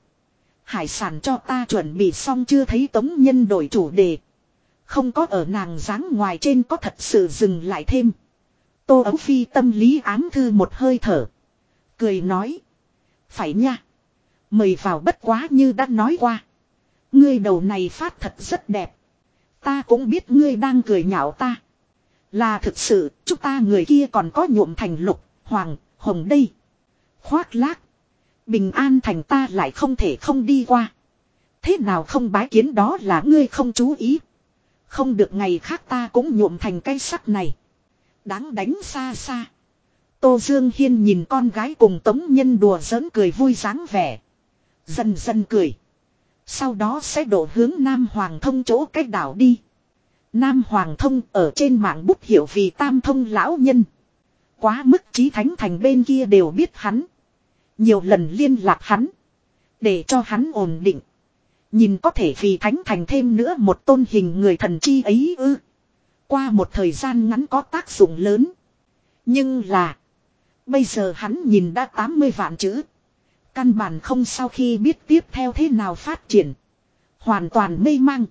Hải sản cho ta chuẩn bị xong chưa thấy tống nhân đổi chủ đề. Không có ở nàng dáng ngoài trên có thật sự dừng lại thêm. Tô ấu phi tâm lý ám thư một hơi thở. Cười nói. Phải nha. Mời vào bất quá như đã nói qua. Ngươi đầu này phát thật rất đẹp. Ta cũng biết ngươi đang cười nhạo ta. Là thực sự, chúng ta người kia còn có nhuộm thành lục, hoàng, hồng đây. Khoác lác. Bình an thành ta lại không thể không đi qua. Thế nào không bái kiến đó là ngươi không chú ý. Không được ngày khác ta cũng nhuộm thành cái sắc này. Đáng đánh xa xa. Tô Dương Hiên nhìn con gái cùng tống nhân đùa giỡn cười vui dáng vẻ. Dần dần cười. Sau đó sẽ đổ hướng Nam Hoàng thông chỗ cách đảo đi. Nam Hoàng thông ở trên mạng bút hiệu vì tam thông lão nhân. Quá mức trí thánh thành bên kia đều biết hắn. Nhiều lần liên lạc hắn. Để cho hắn ổn định. Nhìn có thể vì thánh thành thêm nữa một tôn hình người thần chi ấy ư. Qua một thời gian ngắn có tác dụng lớn. Nhưng là. Bây giờ hắn nhìn đã 80 vạn chữ. Căn bản không sau khi biết tiếp theo thế nào phát triển. Hoàn toàn mê mang.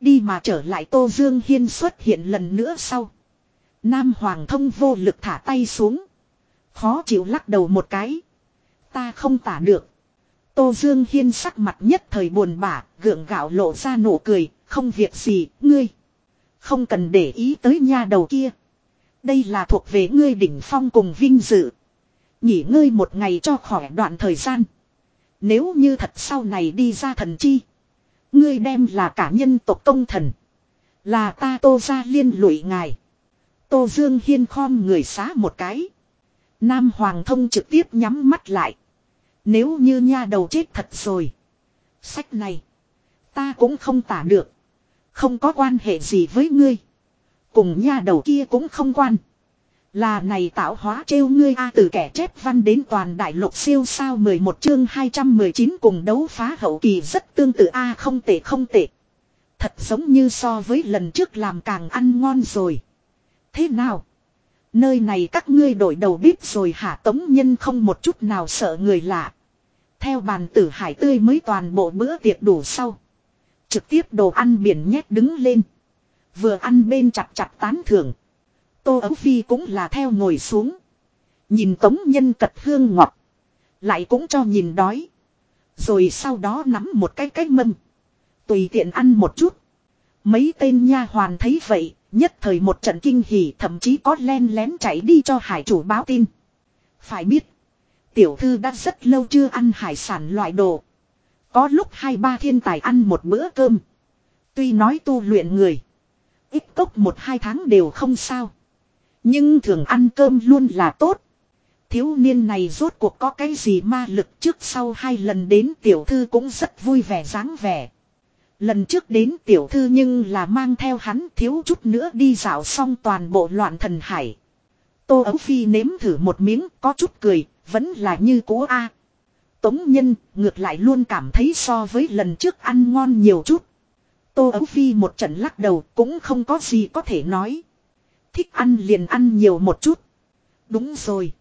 Đi mà trở lại Tô Dương Hiên xuất hiện lần nữa sau. Nam Hoàng thông vô lực thả tay xuống. Khó chịu lắc đầu một cái. Ta không tả được. Tô Dương Hiên sắc mặt nhất thời buồn bã, gượng gạo lộ ra nụ cười, không việc gì, ngươi. Không cần để ý tới nha đầu kia. Đây là thuộc về ngươi đỉnh phong cùng vinh dự. Nghỉ ngơi một ngày cho khỏi đoạn thời gian. Nếu như thật sau này đi ra thần chi. Ngươi đem là cả nhân tộc công thần. Là ta tô ra liên lụy ngài. Tô Dương Hiên khom người xá một cái. Nam Hoàng thông trực tiếp nhắm mắt lại. Nếu như nha đầu chết thật rồi. Sách này. Ta cũng không tả được. Không có quan hệ gì với ngươi. Cùng nha đầu kia cũng không quan. Là này tạo hóa trêu ngươi a từ kẻ chép văn đến toàn đại lục siêu sao 11 chương 219 cùng đấu phá hậu kỳ rất tương tự a không tệ không tệ. Thật giống như so với lần trước làm càng ăn ngon rồi. Thế nào? Nơi này các ngươi đổi đầu bếp rồi hả tống nhân không một chút nào sợ người lạ. Theo bàn tử hải tươi mới toàn bộ bữa tiệc đủ sau. Trực tiếp đồ ăn biển nhét đứng lên. Vừa ăn bên chặt chặt tán thưởng. Tô Ấu Phi cũng là theo ngồi xuống. Nhìn tống nhân cật hương ngọt. Lại cũng cho nhìn đói. Rồi sau đó nắm một cái cái mâm. Tùy tiện ăn một chút. Mấy tên nha hoàn thấy vậy, nhất thời một trận kinh hỉ thậm chí có len lén chạy đi cho hải chủ báo tin. Phải biết, tiểu thư đã rất lâu chưa ăn hải sản loại đồ. Có lúc hai ba thiên tài ăn một bữa cơm. Tuy nói tu luyện người, ít cốc một hai tháng đều không sao. Nhưng thường ăn cơm luôn là tốt. Thiếu niên này rốt cuộc có cái gì ma lực trước sau hai lần đến tiểu thư cũng rất vui vẻ dáng vẻ. Lần trước đến tiểu thư nhưng là mang theo hắn thiếu chút nữa đi dạo xong toàn bộ loạn thần hải. Tô Ấu Phi nếm thử một miếng có chút cười, vẫn là như cũ A. Tống Nhân ngược lại luôn cảm thấy so với lần trước ăn ngon nhiều chút. Tô Ấu Phi một trận lắc đầu cũng không có gì có thể nói. Thích ăn liền ăn nhiều một chút. Đúng rồi.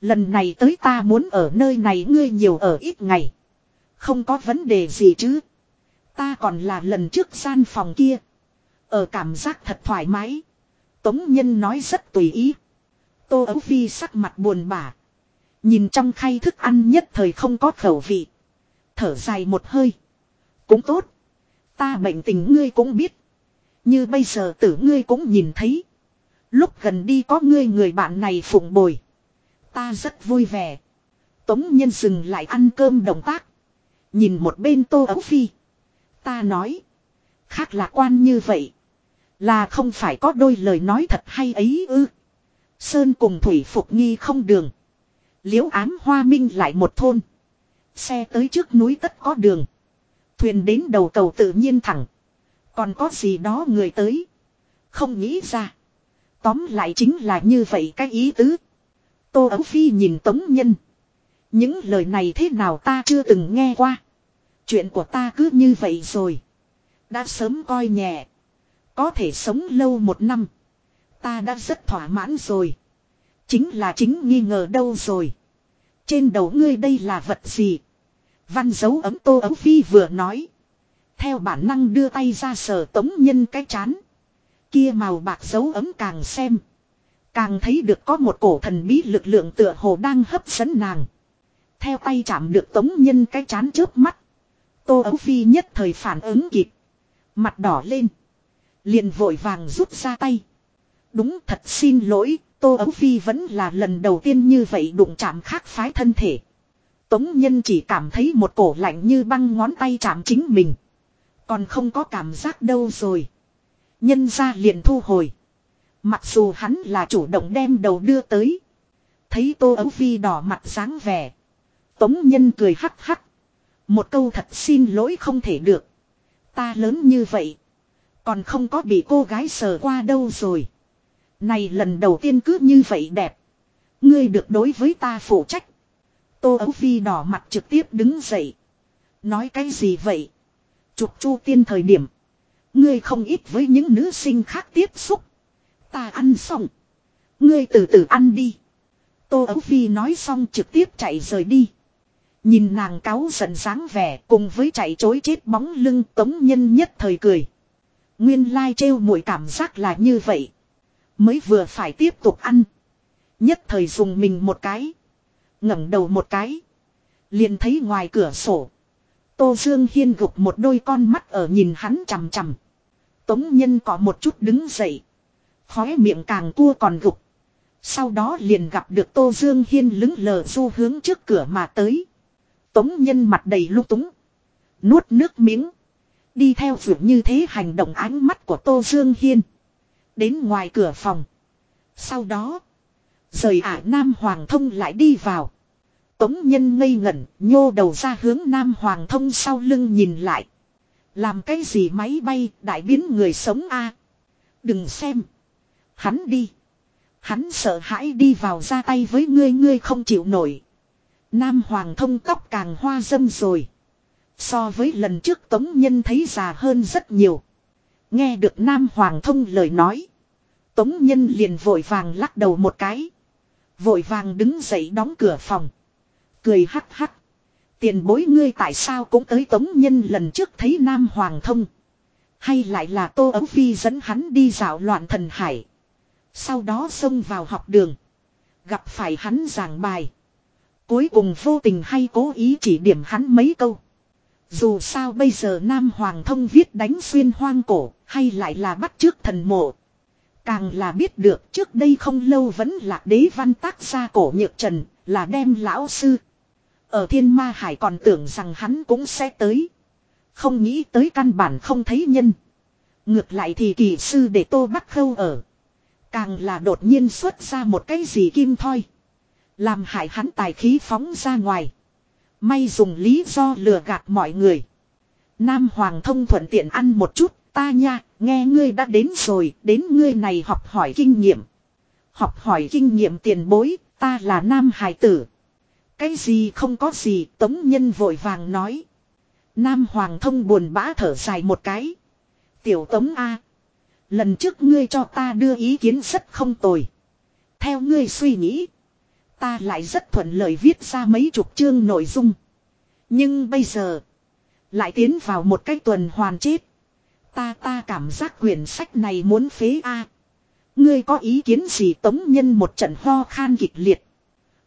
Lần này tới ta muốn ở nơi này ngươi nhiều ở ít ngày. Không có vấn đề gì chứ. Ta còn là lần trước gian phòng kia. Ở cảm giác thật thoải mái. Tống Nhân nói rất tùy ý. Tô Ấu Phi sắc mặt buồn bã. Nhìn trong khay thức ăn nhất thời không có khẩu vị. Thở dài một hơi. Cũng tốt. Ta bệnh tình ngươi cũng biết. Như bây giờ tử ngươi cũng nhìn thấy. Lúc gần đi có ngươi người bạn này phụng bồi. Ta rất vui vẻ. Tống nhân dừng lại ăn cơm động tác. Nhìn một bên tô ấu phi. Ta nói. Khác lạc quan như vậy. Là không phải có đôi lời nói thật hay ấy ư. Sơn cùng thủy phục nghi không đường. Liễu ám hoa minh lại một thôn. Xe tới trước núi tất có đường. Thuyền đến đầu cầu tự nhiên thẳng. Còn có gì đó người tới. Không nghĩ ra. Tóm lại chính là như vậy cái ý tứ. Tô Ấu Phi nhìn Tống Nhân. Những lời này thế nào ta chưa từng nghe qua. Chuyện của ta cứ như vậy rồi. Đã sớm coi nhẹ. Có thể sống lâu một năm. Ta đã rất thỏa mãn rồi. Chính là chính nghi ngờ đâu rồi. Trên đầu ngươi đây là vật gì? Văn dấu ấm tô ấu phi vừa nói. Theo bản năng đưa tay ra sờ tống nhân cái chán. Kia màu bạc dấu ấm càng xem. Càng thấy được có một cổ thần bí lực lượng tựa hồ đang hấp dẫn nàng. Theo tay chạm được tống nhân cái chán trước mắt. Tô ấu phi nhất thời phản ứng kịp. Mặt đỏ lên. Liền vội vàng rút ra tay. Đúng thật xin lỗi, Tô Ấu Phi vẫn là lần đầu tiên như vậy đụng chạm khác phái thân thể. Tống Nhân chỉ cảm thấy một cổ lạnh như băng ngón tay chạm chính mình. Còn không có cảm giác đâu rồi. Nhân ra liền thu hồi. Mặc dù hắn là chủ động đem đầu đưa tới. Thấy Tô Ấu Phi đỏ mặt dáng vẻ. Tống Nhân cười hắc hắc. Một câu thật xin lỗi không thể được. Ta lớn như vậy. Còn không có bị cô gái sờ qua đâu rồi. Này lần đầu tiên cứ như vậy đẹp. Ngươi được đối với ta phụ trách. Tô Ấu Phi đỏ mặt trực tiếp đứng dậy. Nói cái gì vậy? Chụp chu tiên thời điểm. Ngươi không ít với những nữ sinh khác tiếp xúc. Ta ăn xong. Ngươi từ từ ăn đi. Tô Ấu Phi nói xong trực tiếp chạy rời đi. Nhìn nàng cáo giận dáng vẻ cùng với chạy chối chết bóng lưng tống nhân nhất thời cười. Nguyên lai trêu mũi cảm giác là như vậy. Mới vừa phải tiếp tục ăn. Nhất thời dùng mình một cái. ngẩng đầu một cái. Liền thấy ngoài cửa sổ. Tô Dương Hiên gục một đôi con mắt ở nhìn hắn chằm chằm. Tống Nhân có một chút đứng dậy. Khóe miệng càng cua còn gục. Sau đó liền gặp được Tô Dương Hiên lững lờ du hướng trước cửa mà tới. Tống Nhân mặt đầy lúc túng. Nuốt nước miếng. Đi theo vượt như thế hành động ánh mắt của Tô Dương Hiên. Đến ngoài cửa phòng. Sau đó. Rời ả Nam Hoàng Thông lại đi vào. Tống Nhân ngây ngẩn, nhô đầu ra hướng Nam Hoàng Thông sau lưng nhìn lại. Làm cái gì máy bay, đại biến người sống a Đừng xem. Hắn đi. Hắn sợ hãi đi vào ra tay với ngươi ngươi không chịu nổi. Nam Hoàng thông tóc càng hoa dâm rồi. So với lần trước Tống Nhân thấy già hơn rất nhiều. Nghe được Nam Hoàng thông lời nói. Tống Nhân liền vội vàng lắc đầu một cái. Vội vàng đứng dậy đóng cửa phòng. Cười hắc hắc. Tiền bối ngươi tại sao cũng tới Tống Nhân lần trước thấy Nam Hoàng thông. Hay lại là Tô Ấu Phi dẫn hắn đi dạo loạn thần hải. Sau đó xông vào học đường. Gặp phải hắn giảng bài. Cuối cùng vô tình hay cố ý chỉ điểm hắn mấy câu. Dù sao bây giờ Nam Hoàng thông viết đánh xuyên hoang cổ, hay lại là bắt trước thần mộ. Càng là biết được trước đây không lâu vẫn là đế văn tác gia cổ nhược trần, là đem lão sư. Ở thiên ma hải còn tưởng rằng hắn cũng sẽ tới. Không nghĩ tới căn bản không thấy nhân. Ngược lại thì kỳ sư để tô bắt khâu ở. Càng là đột nhiên xuất ra một cái gì kim thoi. Làm hại hắn tài khí phóng ra ngoài. May dùng lý do lừa gạt mọi người. Nam Hoàng thông thuận tiện ăn một chút, ta nha, nghe ngươi đã đến rồi, đến ngươi này học hỏi kinh nghiệm. Học hỏi kinh nghiệm tiền bối, ta là Nam Hải tử. Cái gì không có gì, Tống Nhân vội vàng nói. Nam Hoàng thông buồn bã thở dài một cái. Tiểu Tống A. Lần trước ngươi cho ta đưa ý kiến rất không tồi. Theo ngươi suy nghĩ. Ta lại rất thuận lợi viết ra mấy chục chương nội dung. Nhưng bây giờ. Lại tiến vào một cái tuần hoàn chết. Ta ta cảm giác quyển sách này muốn phế A. Ngươi có ý kiến gì tống nhân một trận ho khan kịch liệt.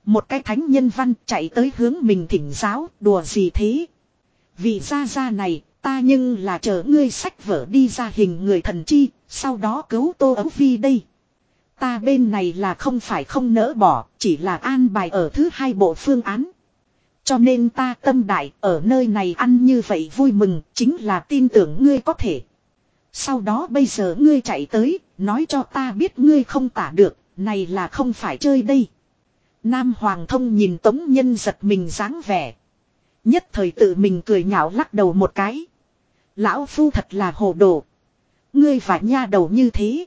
Một cái thánh nhân văn chạy tới hướng mình thỉnh giáo, đùa gì thế? Vì ra ra này, ta nhưng là chờ ngươi sách vở đi ra hình người thần chi, sau đó cứu Tô Ấu Phi đây. Ta bên này là không phải không nỡ bỏ, chỉ là an bài ở thứ hai bộ phương án. Cho nên ta tâm đại ở nơi này ăn như vậy vui mừng, chính là tin tưởng ngươi có thể. Sau đó bây giờ ngươi chạy tới, nói cho ta biết ngươi không tả được, này là không phải chơi đây. Nam Hoàng thông nhìn Tống Nhân giật mình dáng vẻ. Nhất thời tự mình cười nhạo lắc đầu một cái. Lão Phu thật là hồ đồ. Ngươi phải nha đầu như thế.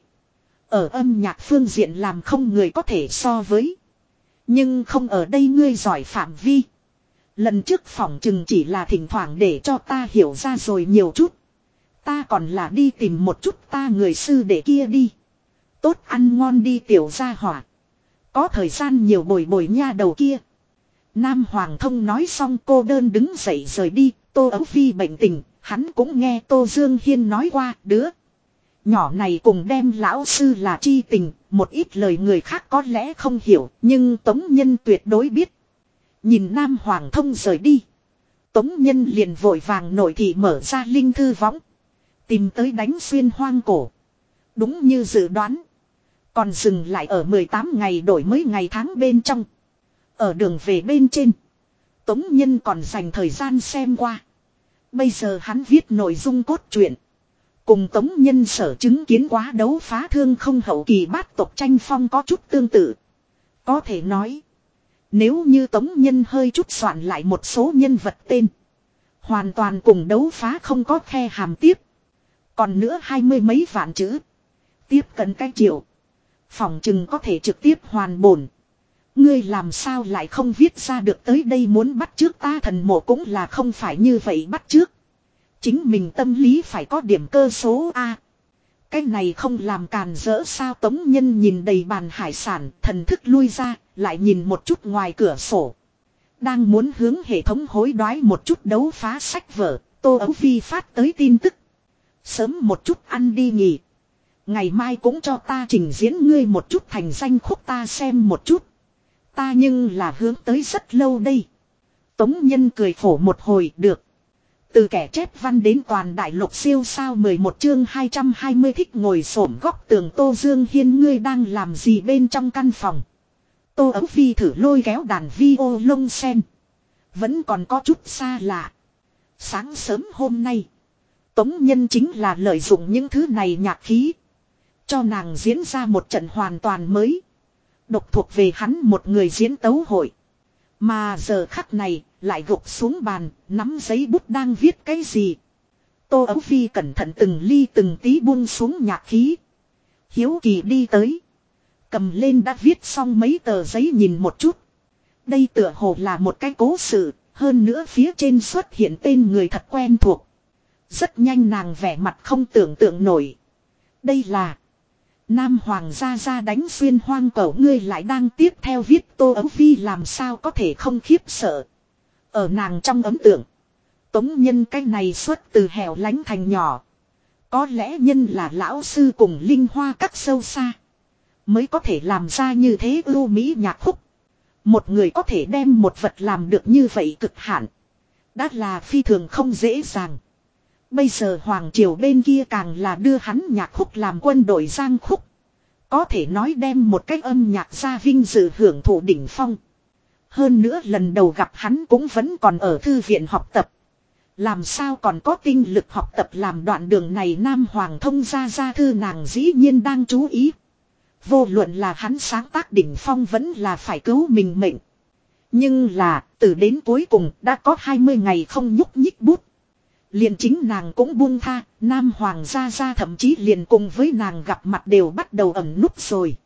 Ở âm nhạc phương diện làm không người có thể so với. Nhưng không ở đây ngươi giỏi phạm vi. Lần trước phỏng chừng chỉ là thỉnh thoảng để cho ta hiểu ra rồi nhiều chút. Ta còn là đi tìm một chút ta người sư để kia đi. Tốt ăn ngon đi tiểu gia hỏa. Có thời gian nhiều bồi bồi nha đầu kia. Nam Hoàng thông nói xong cô đơn đứng dậy rời đi. Tô Ấu Phi bệnh tình. Hắn cũng nghe Tô Dương Hiên nói qua, đứa. Nhỏ này cùng đem lão sư là chi tình. Một ít lời người khác có lẽ không hiểu. Nhưng Tống Nhân tuyệt đối biết. Nhìn Nam Hoàng thông rời đi. Tống Nhân liền vội vàng nội thị mở ra linh thư võng. Tìm tới đánh xuyên hoang cổ. Đúng như dự đoán. Còn dừng lại ở 18 ngày đổi mới ngày tháng bên trong. Ở đường về bên trên. Tống Nhân còn dành thời gian xem qua. Bây giờ hắn viết nội dung cốt truyện. Cùng Tống Nhân sở chứng kiến quá đấu phá thương không hậu kỳ bát tộc tranh phong có chút tương tự. Có thể nói. Nếu như Tống Nhân hơi chút soạn lại một số nhân vật tên. Hoàn toàn cùng đấu phá không có khe hàm tiếp. Còn nữa hai mươi mấy vạn chữ. Tiếp cận cái triệu. Phòng chừng có thể trực tiếp hoàn bổn. Ngươi làm sao lại không viết ra được tới đây muốn bắt trước ta thần mộ cũng là không phải như vậy bắt trước. Chính mình tâm lý phải có điểm cơ số A. Cái này không làm càn rỡ sao tống nhân nhìn đầy bàn hải sản thần thức lui ra lại nhìn một chút ngoài cửa sổ. Đang muốn hướng hệ thống hối đoái một chút đấu phá sách vở, Tô Ấu Phi phát tới tin tức. Sớm một chút ăn đi nghỉ. Ngày mai cũng cho ta trình diễn ngươi một chút thành danh khúc ta xem một chút. Ta nhưng là hướng tới rất lâu đây. Tống nhân cười khổ một hồi, được. Từ kẻ chép văn đến toàn đại lục siêu sao 11 chương 220 thích ngồi xổm góc tường Tô Dương Hiên, ngươi đang làm gì bên trong căn phòng. Tô Ấu Phi thử lôi kéo đàn vi ô lông sen. Vẫn còn có chút xa lạ. Sáng sớm hôm nay. Tống Nhân chính là lợi dụng những thứ này nhạc khí. Cho nàng diễn ra một trận hoàn toàn mới. Độc thuộc về hắn một người diễn tấu hội. Mà giờ khắc này, lại gục xuống bàn, nắm giấy bút đang viết cái gì. Tô Ấu Phi cẩn thận từng ly từng tí buông xuống nhạc khí. Hiếu kỳ đi tới. Cầm lên đã viết xong mấy tờ giấy nhìn một chút. Đây tựa hồ là một cái cố sự, hơn nữa phía trên xuất hiện tên người thật quen thuộc. Rất nhanh nàng vẻ mặt không tưởng tượng nổi. Đây là Nam Hoàng gia gia đánh xuyên hoang cẩu ngươi lại đang tiếp theo viết tô ấu phi làm sao có thể không khiếp sợ. Ở nàng trong ấm tượng. Tống nhân cái này xuất từ hẻo lánh thành nhỏ. Có lẽ nhân là lão sư cùng linh hoa các sâu xa. Mới có thể làm ra như thế ưu mỹ nhạc khúc. Một người có thể đem một vật làm được như vậy cực hạn. Đã là phi thường không dễ dàng. Bây giờ Hoàng Triều bên kia càng là đưa hắn nhạc khúc làm quân đội giang khúc. Có thể nói đem một cách âm nhạc ra vinh dự hưởng thụ đỉnh phong. Hơn nữa lần đầu gặp hắn cũng vẫn còn ở thư viện học tập. Làm sao còn có tinh lực học tập làm đoạn đường này Nam Hoàng thông ra ra thư nàng dĩ nhiên đang chú ý. Vô luận là hắn sáng tác đỉnh phong vẫn là phải cứu mình mệnh. Nhưng là, từ đến cuối cùng đã có 20 ngày không nhúc nhích bút. Liền chính nàng cũng buông tha, Nam Hoàng gia gia thậm chí liền cùng với nàng gặp mặt đều bắt đầu ẩn núp rồi.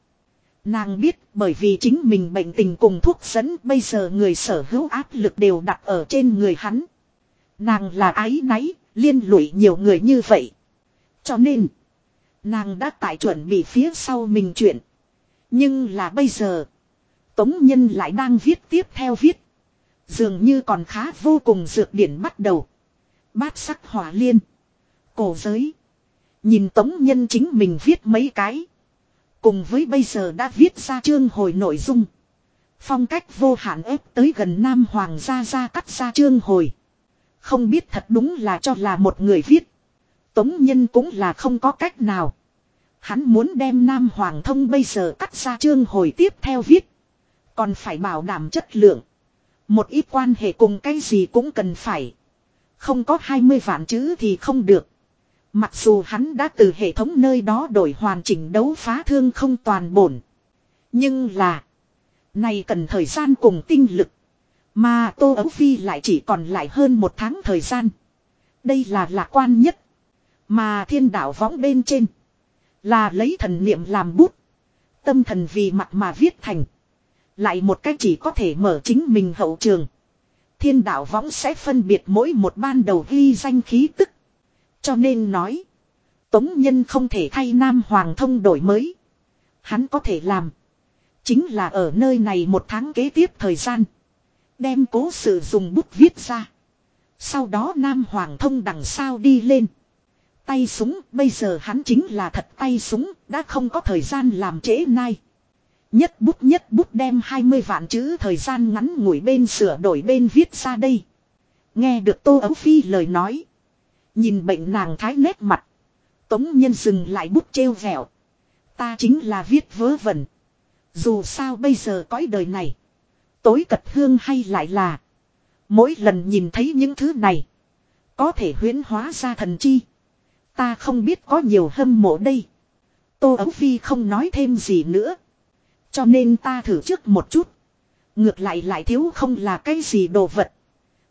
Nàng biết bởi vì chính mình bệnh tình cùng thuốc dẫn bây giờ người sở hữu áp lực đều đặt ở trên người hắn. Nàng là ái náy, liên lụy nhiều người như vậy. Cho nên, nàng đã tại chuẩn bị phía sau mình chuyện. Nhưng là bây giờ, Tống Nhân lại đang viết tiếp theo viết. Dường như còn khá vô cùng dược điển bắt đầu. Bát sắc hỏa liên. Cổ giới. Nhìn tống nhân chính mình viết mấy cái. Cùng với bây giờ đã viết ra chương hồi nội dung. Phong cách vô hạn ép tới gần Nam Hoàng gia gia cắt ra chương hồi. Không biết thật đúng là cho là một người viết. Tống nhân cũng là không có cách nào. Hắn muốn đem Nam Hoàng thông bây giờ cắt ra chương hồi tiếp theo viết. Còn phải bảo đảm chất lượng. Một ít quan hệ cùng cái gì cũng cần phải. Không có 20 vạn chữ thì không được. Mặc dù hắn đã từ hệ thống nơi đó đổi hoàn chỉnh đấu phá thương không toàn bổn. Nhưng là. Này cần thời gian cùng tinh lực. Mà Tô Ấu Phi lại chỉ còn lại hơn một tháng thời gian. Đây là lạc quan nhất. Mà thiên đạo võng bên trên. Là lấy thần niệm làm bút. Tâm thần vì mặt mà viết thành. Lại một cách chỉ có thể mở chính mình hậu trường. Thiên đạo võng sẽ phân biệt mỗi một ban đầu ghi danh khí tức. Cho nên nói. Tống nhân không thể thay Nam Hoàng thông đổi mới. Hắn có thể làm. Chính là ở nơi này một tháng kế tiếp thời gian. Đem cố sự dùng bút viết ra. Sau đó Nam Hoàng thông đằng sau đi lên. Tay súng, bây giờ hắn chính là thật tay súng, đã không có thời gian làm trễ nay. Nhất bút nhất bút đem 20 vạn chữ thời gian ngắn ngủi bên sửa đổi bên viết ra đây. Nghe được Tô Ấu Phi lời nói. Nhìn bệnh nàng thái nét mặt. Tống nhân dừng lại bút treo vẹo. Ta chính là viết vớ vẩn. Dù sao bây giờ cõi đời này. Tối cật hương hay lại là. Mỗi lần nhìn thấy những thứ này. Có thể huyễn hóa ra thần chi. Ta không biết có nhiều hâm mộ đây. Tô Ấu Phi không nói thêm gì nữa. Cho nên ta thử trước một chút. Ngược lại lại thiếu không là cái gì đồ vật.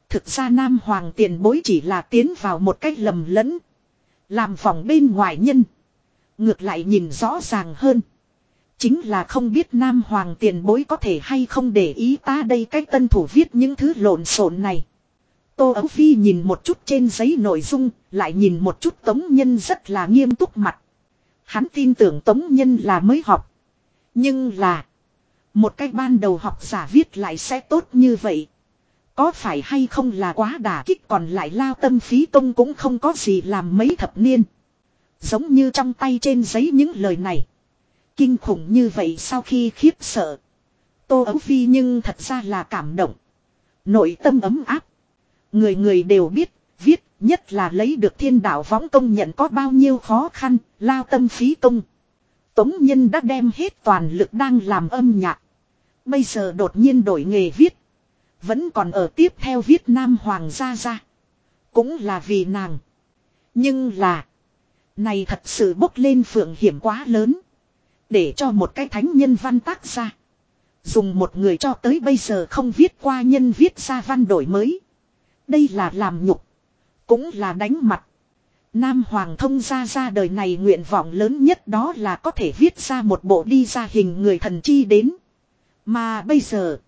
Thực ra Nam Hoàng tiền bối chỉ là tiến vào một cách lầm lẫn. Làm phòng bên ngoài nhân. Ngược lại nhìn rõ ràng hơn. Chính là không biết Nam Hoàng tiền bối có thể hay không để ý ta đây cách tân thủ viết những thứ lộn xộn này. Tô Ấu Phi nhìn một chút trên giấy nội dung, lại nhìn một chút Tống Nhân rất là nghiêm túc mặt. Hắn tin tưởng Tống Nhân là mới học. Nhưng là. Một cách ban đầu học giả viết lại sẽ tốt như vậy. Có phải hay không là quá đả kích còn lại lao tâm phí công cũng không có gì làm mấy thập niên. Giống như trong tay trên giấy những lời này. Kinh khủng như vậy sau khi khiếp sợ. Tô Ấu Phi nhưng thật ra là cảm động. Nội tâm ấm áp. Người người đều biết, Viết nhất là lấy được thiên đạo võng công nhận có bao nhiêu khó khăn, lao tâm phí công. Tống Nhân đã đem hết toàn lực đang làm âm nhạc. Bây giờ đột nhiên đổi nghề viết. Vẫn còn ở tiếp theo viết Nam Hoàng gia gia. Cũng là vì nàng. Nhưng là. Này thật sự bốc lên phượng hiểm quá lớn. Để cho một cái thánh nhân văn tác ra. Dùng một người cho tới bây giờ không viết qua nhân viết ra văn đổi mới. Đây là làm nhục. Cũng là đánh mặt. Nam Hoàng thông ra ra đời này nguyện vọng lớn nhất đó là có thể viết ra một bộ đi ra hình người thần chi đến. Mà bây giờ,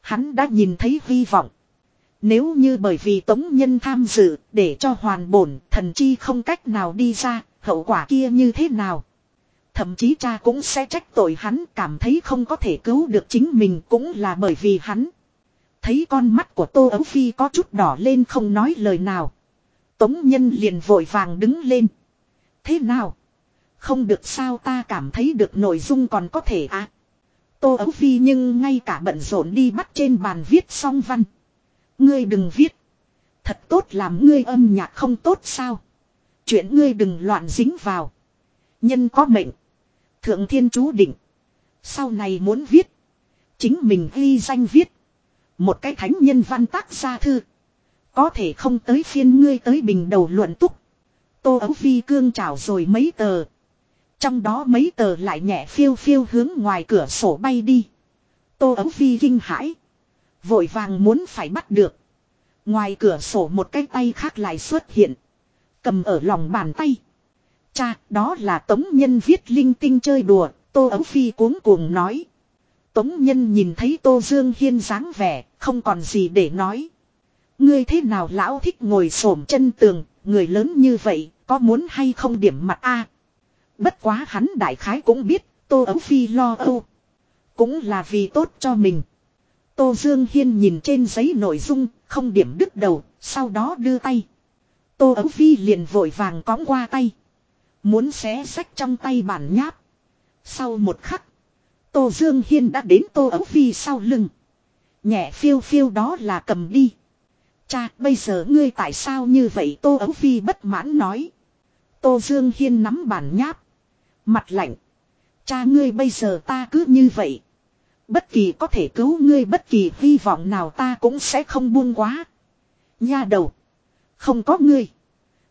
hắn đã nhìn thấy hy vọng. Nếu như bởi vì tống nhân tham dự để cho hoàn bổn thần chi không cách nào đi ra, hậu quả kia như thế nào? Thậm chí cha cũng sẽ trách tội hắn cảm thấy không có thể cứu được chính mình cũng là bởi vì hắn. Thấy con mắt của Tô Ấu Phi có chút đỏ lên không nói lời nào. Tống Nhân liền vội vàng đứng lên. Thế nào? Không được sao ta cảm thấy được nội dung còn có thể à. Tô Ấu Phi nhưng ngay cả bận rộn đi bắt trên bàn viết xong văn. Ngươi đừng viết. Thật tốt làm ngươi âm nhạc không tốt sao. Chuyện ngươi đừng loạn dính vào. Nhân có mệnh. Thượng thiên chú định. Sau này muốn viết. Chính mình ghi danh viết. Một cái thánh nhân văn tác gia thư. Có thể không tới phiên ngươi tới bình đầu luận túc. Tô ấu phi cương trào rồi mấy tờ. Trong đó mấy tờ lại nhẹ phiêu phiêu hướng ngoài cửa sổ bay đi. Tô ấu phi kinh hãi. Vội vàng muốn phải bắt được. Ngoài cửa sổ một cái tay khác lại xuất hiện. Cầm ở lòng bàn tay. Cha, đó là Tống Nhân viết linh tinh chơi đùa, Tô Ấu Phi cuống cuồng nói. Tống Nhân nhìn thấy Tô Dương Hiên dáng vẻ, không còn gì để nói. Ngươi thế nào lão thích ngồi xổm chân tường, người lớn như vậy, có muốn hay không điểm mặt a? Bất quá hắn đại khái cũng biết, Tô Ấu Phi lo âu. Cũng là vì tốt cho mình. Tô Dương Hiên nhìn trên giấy nội dung, không điểm đứt đầu, sau đó đưa tay. Tô Ấu Phi liền vội vàng cõng qua tay. Muốn xé sách trong tay bản nháp. Sau một khắc. Tô Dương Hiên đã đến Tô Ấu Phi sau lưng. Nhẹ phiêu phiêu đó là cầm đi. Cha, bây giờ ngươi tại sao như vậy Tô Ấu Phi bất mãn nói. Tô Dương Hiên nắm bản nháp. Mặt lạnh. Cha ngươi bây giờ ta cứ như vậy. Bất kỳ có thể cứu ngươi, bất kỳ hy vọng nào ta cũng sẽ không buông quá. Nha đầu. Không có ngươi.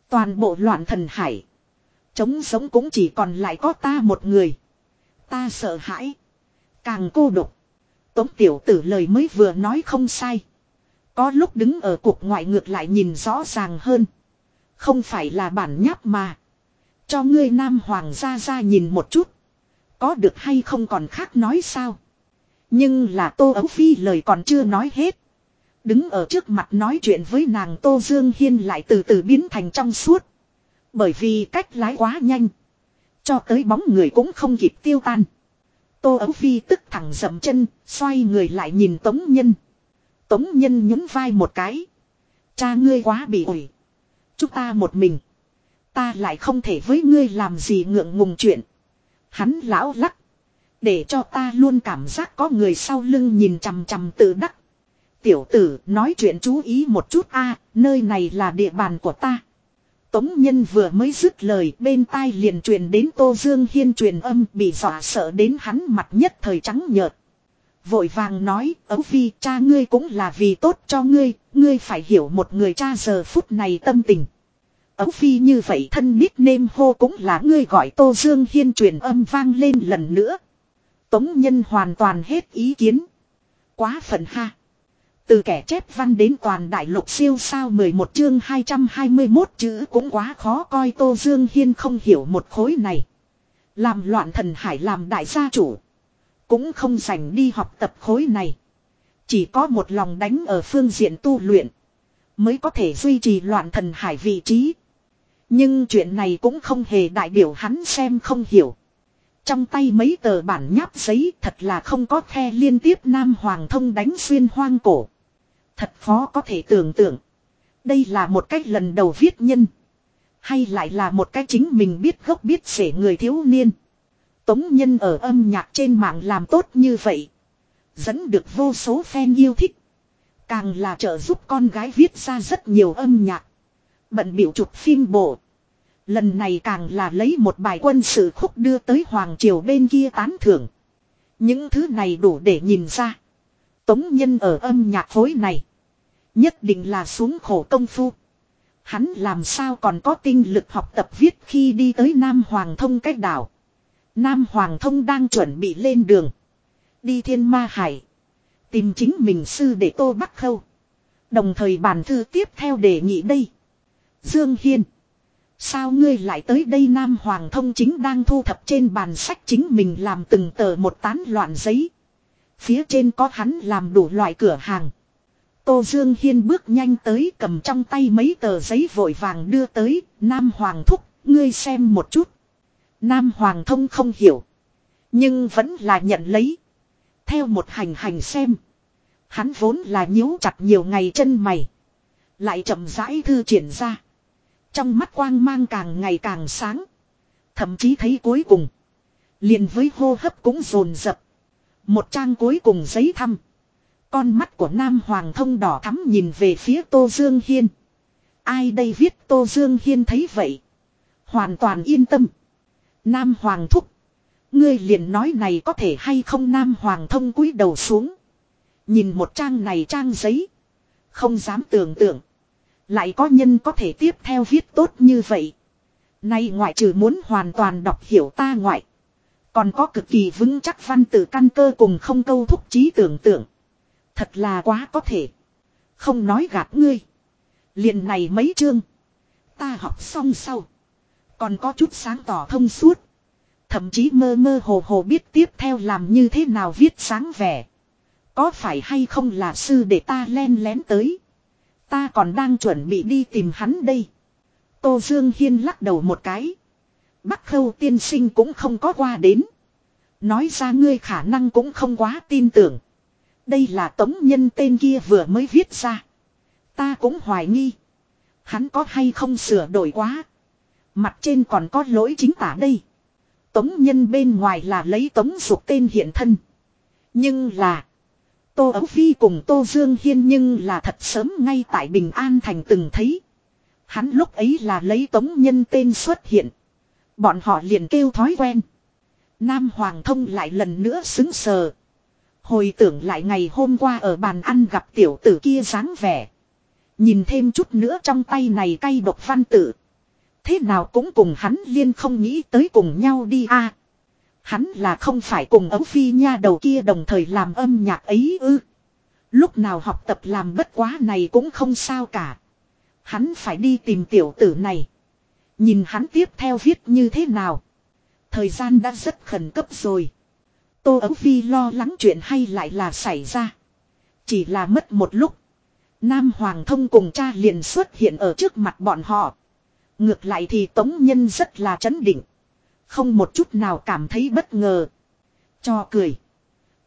Toàn bộ loạn thần hải. Chống sống cũng chỉ còn lại có ta một người. Ta sợ hãi. Càng cô độc. Tống tiểu tử lời mới vừa nói không sai. Có lúc đứng ở cuộc ngoại ngược lại nhìn rõ ràng hơn. Không phải là bản nháp mà. Cho ngươi nam hoàng gia ra nhìn một chút. Có được hay không còn khác nói sao. Nhưng là Tô Ấu Phi lời còn chưa nói hết. Đứng ở trước mặt nói chuyện với nàng Tô Dương Hiên lại từ từ biến thành trong suốt. Bởi vì cách lái quá nhanh. Cho tới bóng người cũng không kịp tiêu tan. Tô Ấu Phi tức thẳng dậm chân, xoay người lại nhìn Tống Nhân. Tống Nhân nhún vai một cái. Cha ngươi quá bị ủi. Chúng ta một mình. Ta lại không thể với ngươi làm gì ngượng ngùng chuyện. Hắn lão lắc. Để cho ta luôn cảm giác có người sau lưng nhìn chằm chằm tự đắc. Tiểu tử, nói chuyện chú ý một chút a, nơi này là địa bàn của ta. Tống Nhân vừa mới dứt lời, bên tai liền truyền đến Tô Dương Hiên truyền âm, bị dọa sợ đến hắn mặt nhất thời trắng nhợt. Vội vàng nói, ấu phi cha ngươi cũng là vì tốt cho ngươi, ngươi phải hiểu một người cha giờ phút này tâm tình. Ấu phi như vậy thân nít nêm hô cũng là ngươi gọi Tô Dương Hiên truyền âm vang lên lần nữa. Tống Nhân hoàn toàn hết ý kiến. Quá phần ha. Từ kẻ chép văn đến toàn đại lục siêu sao 11 chương 221 chữ cũng quá khó coi Tô Dương Hiên không hiểu một khối này. Làm loạn thần hải làm đại gia chủ. Cũng không dành đi học tập khối này. Chỉ có một lòng đánh ở phương diện tu luyện. Mới có thể duy trì loạn thần hải vị trí. Nhưng chuyện này cũng không hề đại biểu hắn xem không hiểu. Trong tay mấy tờ bản nháp giấy thật là không có khe liên tiếp Nam Hoàng thông đánh xuyên hoang cổ. Thật khó có thể tưởng tượng. Đây là một cách lần đầu viết nhân. Hay lại là một cách chính mình biết gốc biết rễ người thiếu niên. Tống nhân ở âm nhạc trên mạng làm tốt như vậy. Dẫn được vô số fan yêu thích. Càng là trợ giúp con gái viết ra rất nhiều âm nhạc. Bận biểu chụp phim bộ. Lần này càng là lấy một bài quân sự khúc đưa tới Hoàng Triều bên kia tán thưởng. Những thứ này đủ để nhìn ra. Tống nhân ở âm nhạc phối này. Nhất định là xuống khổ công phu. Hắn làm sao còn có tinh lực học tập viết khi đi tới Nam Hoàng Thông cách đảo. Nam Hoàng Thông đang chuẩn bị lên đường. Đi thiên ma hải. Tìm chính mình sư để tô bắc khâu. Đồng thời bàn thư tiếp theo đề nghị đây. Dương Hiên. Sao ngươi lại tới đây Nam Hoàng Thông chính đang thu thập trên bàn sách chính mình làm từng tờ một tán loạn giấy. Phía trên có hắn làm đủ loại cửa hàng. Tô Dương Hiên bước nhanh tới cầm trong tay mấy tờ giấy vội vàng đưa tới, Nam Hoàng thúc, ngươi xem một chút. Nam Hoàng thông không hiểu. Nhưng vẫn là nhận lấy. Theo một hành hành xem. Hắn vốn là nhíu chặt nhiều ngày chân mày. Lại chậm rãi thư triển ra. Trong mắt quang mang càng ngày càng sáng. Thậm chí thấy cuối cùng. Liền với hô hấp cũng rồn rập. Một trang cuối cùng giấy thăm. Con mắt của Nam Hoàng thông đỏ thắm nhìn về phía Tô Dương Hiên. Ai đây viết Tô Dương Hiên thấy vậy. Hoàn toàn yên tâm. Nam Hoàng thúc. Ngươi liền nói này có thể hay không Nam Hoàng thông cúi đầu xuống. Nhìn một trang này trang giấy. Không dám tưởng tượng. Lại có nhân có thể tiếp theo viết tốt như vậy. Nay ngoại trừ muốn hoàn toàn đọc hiểu ta ngoại. Còn có cực kỳ vững chắc văn tự căn cơ cùng không câu thúc trí tưởng tượng. Thật là quá có thể. Không nói gạt ngươi. liền này mấy chương. Ta học xong sau. Còn có chút sáng tỏ thông suốt. Thậm chí mơ mơ hồ hồ biết tiếp theo làm như thế nào viết sáng vẻ. Có phải hay không là sư để ta len lén tới. Ta còn đang chuẩn bị đi tìm hắn đây. Tô Dương Hiên lắc đầu một cái. Bắc khâu tiên sinh cũng không có qua đến. Nói ra ngươi khả năng cũng không quá tin tưởng. Đây là tống nhân tên kia vừa mới viết ra. Ta cũng hoài nghi. Hắn có hay không sửa đổi quá. Mặt trên còn có lỗi chính tả đây. Tống nhân bên ngoài là lấy tống dục tên hiện thân. Nhưng là. Tô Ấu Phi cùng Tô Dương Hiên nhưng là thật sớm ngay tại Bình An Thành từng thấy. Hắn lúc ấy là lấy tống nhân tên xuất hiện. Bọn họ liền kêu thói quen. Nam Hoàng thông lại lần nữa xứng sờ. Hồi tưởng lại ngày hôm qua ở bàn ăn gặp tiểu tử kia dáng vẻ. Nhìn thêm chút nữa trong tay này cay độc văn tử. Thế nào cũng cùng hắn liên không nghĩ tới cùng nhau đi a. hắn là không phải cùng ấu phi nha đầu kia đồng thời làm âm nhạc ấy ư. Lúc nào học tập làm bất quá này cũng không sao cả. Hắn phải đi tìm tiểu tử này. Nhìn hắn tiếp theo viết như thế nào. Thời gian đã rất khẩn cấp rồi. Tô Ấu Phi lo lắng chuyện hay lại là xảy ra. Chỉ là mất một lúc. Nam Hoàng thông cùng cha liền xuất hiện ở trước mặt bọn họ. Ngược lại thì Tống Nhân rất là chấn định. Không một chút nào cảm thấy bất ngờ. Cho cười.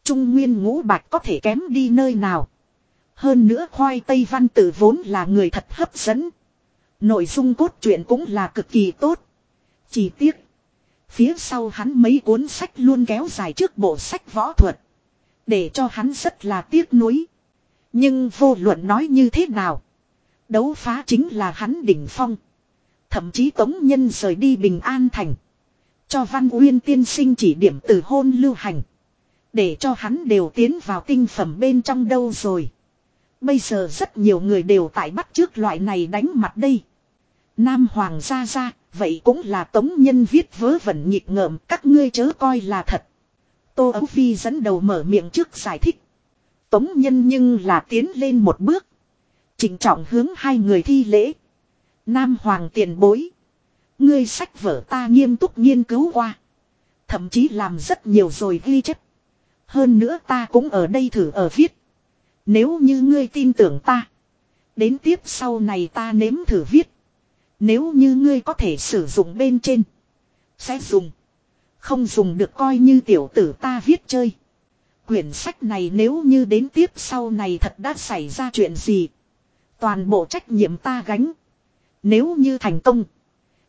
Trung Nguyên ngũ bạch có thể kém đi nơi nào. Hơn nữa khoai tây văn tử vốn là người thật hấp dẫn. Nội dung cốt truyện cũng là cực kỳ tốt. Chỉ tiếc. Phía sau hắn mấy cuốn sách luôn kéo dài trước bộ sách võ thuật. Để cho hắn rất là tiếc nuối. Nhưng vô luận nói như thế nào. Đấu phá chính là hắn đỉnh phong. Thậm chí tống nhân rời đi bình an thành. Cho văn uyên tiên sinh chỉ điểm từ hôn lưu hành. Để cho hắn đều tiến vào tinh phẩm bên trong đâu rồi. Bây giờ rất nhiều người đều tại bắt trước loại này đánh mặt đây. Nam Hoàng gia gia, vậy cũng là tống nhân viết vớ vẩn nhịp ngợm các ngươi chớ coi là thật. Tô Ấu Phi dẫn đầu mở miệng trước giải thích. Tống nhân nhưng là tiến lên một bước. trịnh trọng hướng hai người thi lễ. Nam Hoàng tiền bối. Ngươi sách vở ta nghiêm túc nghiên cứu qua. Thậm chí làm rất nhiều rồi ghi chép. Hơn nữa ta cũng ở đây thử ở viết. Nếu như ngươi tin tưởng ta. Đến tiếp sau này ta nếm thử viết. Nếu như ngươi có thể sử dụng bên trên. Sẽ dùng. Không dùng được coi như tiểu tử ta viết chơi. Quyển sách này nếu như đến tiếp sau này thật đã xảy ra chuyện gì. Toàn bộ trách nhiệm ta gánh. Nếu như thành công.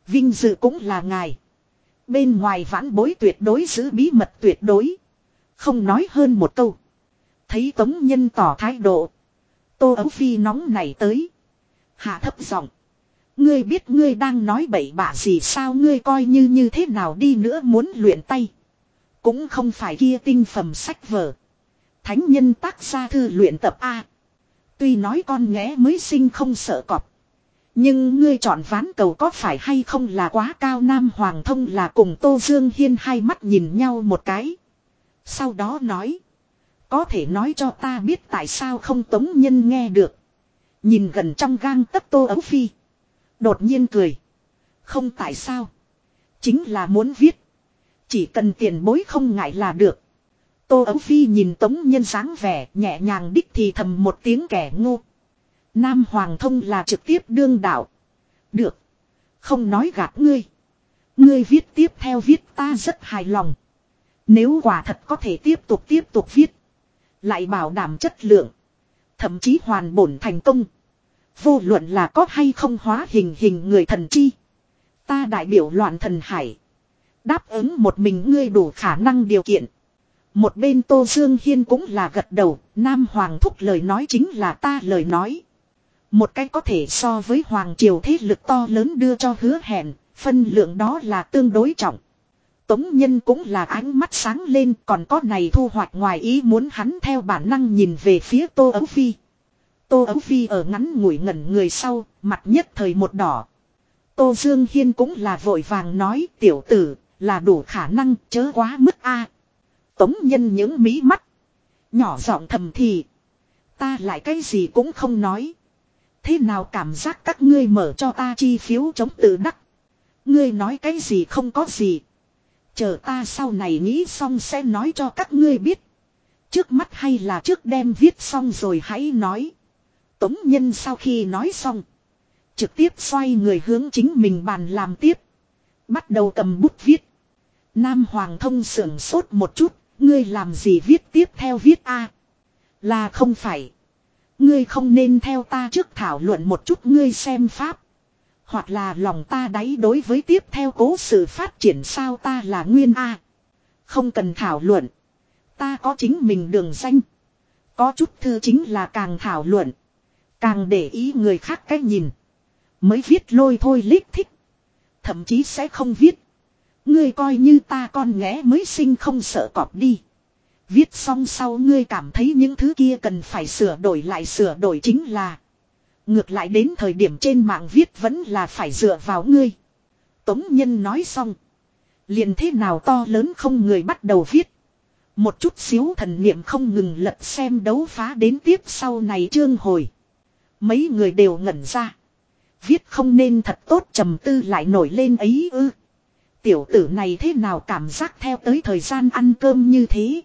Vinh dự cũng là ngài. Bên ngoài vãn bối tuyệt đối giữ bí mật tuyệt đối. Không nói hơn một câu. Thấy tống nhân tỏ thái độ. Tô ấu phi nóng này tới. Hạ thấp giọng. Ngươi biết ngươi đang nói bậy bạ gì sao ngươi coi như như thế nào đi nữa muốn luyện tay. Cũng không phải kia tinh phẩm sách vở. Thánh nhân tác ra thư luyện tập A. Tuy nói con nghé mới sinh không sợ cọp. Nhưng ngươi chọn ván cầu có phải hay không là quá cao Nam Hoàng Thông là cùng Tô Dương Hiên hai mắt nhìn nhau một cái. Sau đó nói. Có thể nói cho ta biết tại sao không tống nhân nghe được. Nhìn gần trong gang tấc Tô Ấu Phi. Đột nhiên cười. Không tại sao. Chính là muốn viết. Chỉ cần tiền bối không ngại là được. Tô Ấu Phi nhìn Tống Nhân dáng vẻ nhẹ nhàng đích thì thầm một tiếng kẻ ngu. Nam Hoàng Thông là trực tiếp đương đạo. Được. Không nói gạt ngươi. Ngươi viết tiếp theo viết ta rất hài lòng. Nếu quả thật có thể tiếp tục tiếp tục viết. Lại bảo đảm chất lượng. Thậm chí hoàn bổn thành công. Vô luận là có hay không hóa hình hình người thần chi. Ta đại biểu loạn thần hải. Đáp ứng một mình ngươi đủ khả năng điều kiện. Một bên Tô Dương Hiên cũng là gật đầu, Nam Hoàng thúc lời nói chính là ta lời nói. Một cách có thể so với Hoàng Triều thế lực to lớn đưa cho hứa hẹn, phân lượng đó là tương đối trọng. Tống Nhân cũng là ánh mắt sáng lên còn có này thu hoạch ngoài ý muốn hắn theo bản năng nhìn về phía Tô Ấu Phi. Tô Ấu Phi ở ngắn ngủi ngẩn người sau, mặt nhất thời một đỏ. Tô Dương Hiên cũng là vội vàng nói tiểu tử, là đủ khả năng chớ quá mức a Tống nhân những mí mắt. Nhỏ giọng thầm thì. Ta lại cái gì cũng không nói. Thế nào cảm giác các ngươi mở cho ta chi phiếu chống tự đắc. Ngươi nói cái gì không có gì. Chờ ta sau này nghĩ xong sẽ nói cho các ngươi biết. Trước mắt hay là trước đem viết xong rồi hãy nói. Tống nhân sau khi nói xong. Trực tiếp xoay người hướng chính mình bàn làm tiếp. Bắt đầu cầm bút viết. Nam Hoàng thông sưởng sốt một chút. Ngươi làm gì viết tiếp theo viết A. Là không phải. Ngươi không nên theo ta trước thảo luận một chút, ngươi xem pháp. Hoặc là lòng ta đáy đối với tiếp theo cố sự phát triển sao ta là nguyên A. Không cần thảo luận. Ta có chính mình đường danh. Có chút thư chính là càng thảo luận. Càng để ý người khác cách nhìn. Mới viết lôi thôi lít thích. Thậm chí sẽ không viết. Ngươi coi như ta con nghé mới sinh không sợ cọp đi. Viết xong sau ngươi cảm thấy những thứ kia cần phải sửa đổi lại sửa đổi chính là. Ngược lại đến thời điểm trên mạng viết vẫn là phải dựa vào ngươi. Tống Nhân nói xong. Liền thế nào to lớn không người bắt đầu viết. Một chút xíu thần niệm không ngừng lật xem đấu phá đến tiếp sau này trương hồi. Mấy người đều ngẩn ra. Viết không nên thật tốt trầm tư lại nổi lên ấy ư. Tiểu tử này thế nào cảm giác theo tới thời gian ăn cơm như thế.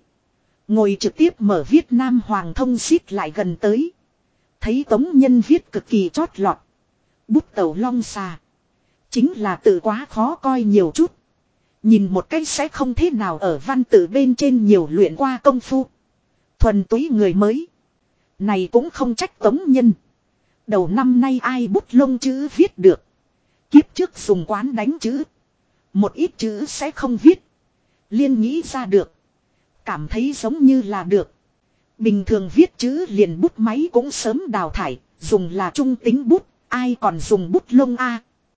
Ngồi trực tiếp mở viết Nam Hoàng thông xít lại gần tới. Thấy tống nhân viết cực kỳ chót lọt. Bút tẩu long xà. Chính là tự quá khó coi nhiều chút. Nhìn một cách sẽ không thế nào ở văn tự bên trên nhiều luyện qua công phu. Thuần túy người mới. Này cũng không trách tống nhân. Đầu năm nay ai bút lông chữ viết được. Kiếp trước dùng quán đánh chữ. Một ít chữ sẽ không viết. Liên nghĩ ra được. Cảm thấy giống như là được. Bình thường viết chữ liền bút máy cũng sớm đào thải. Dùng là trung tính bút. Ai còn dùng bút lông A.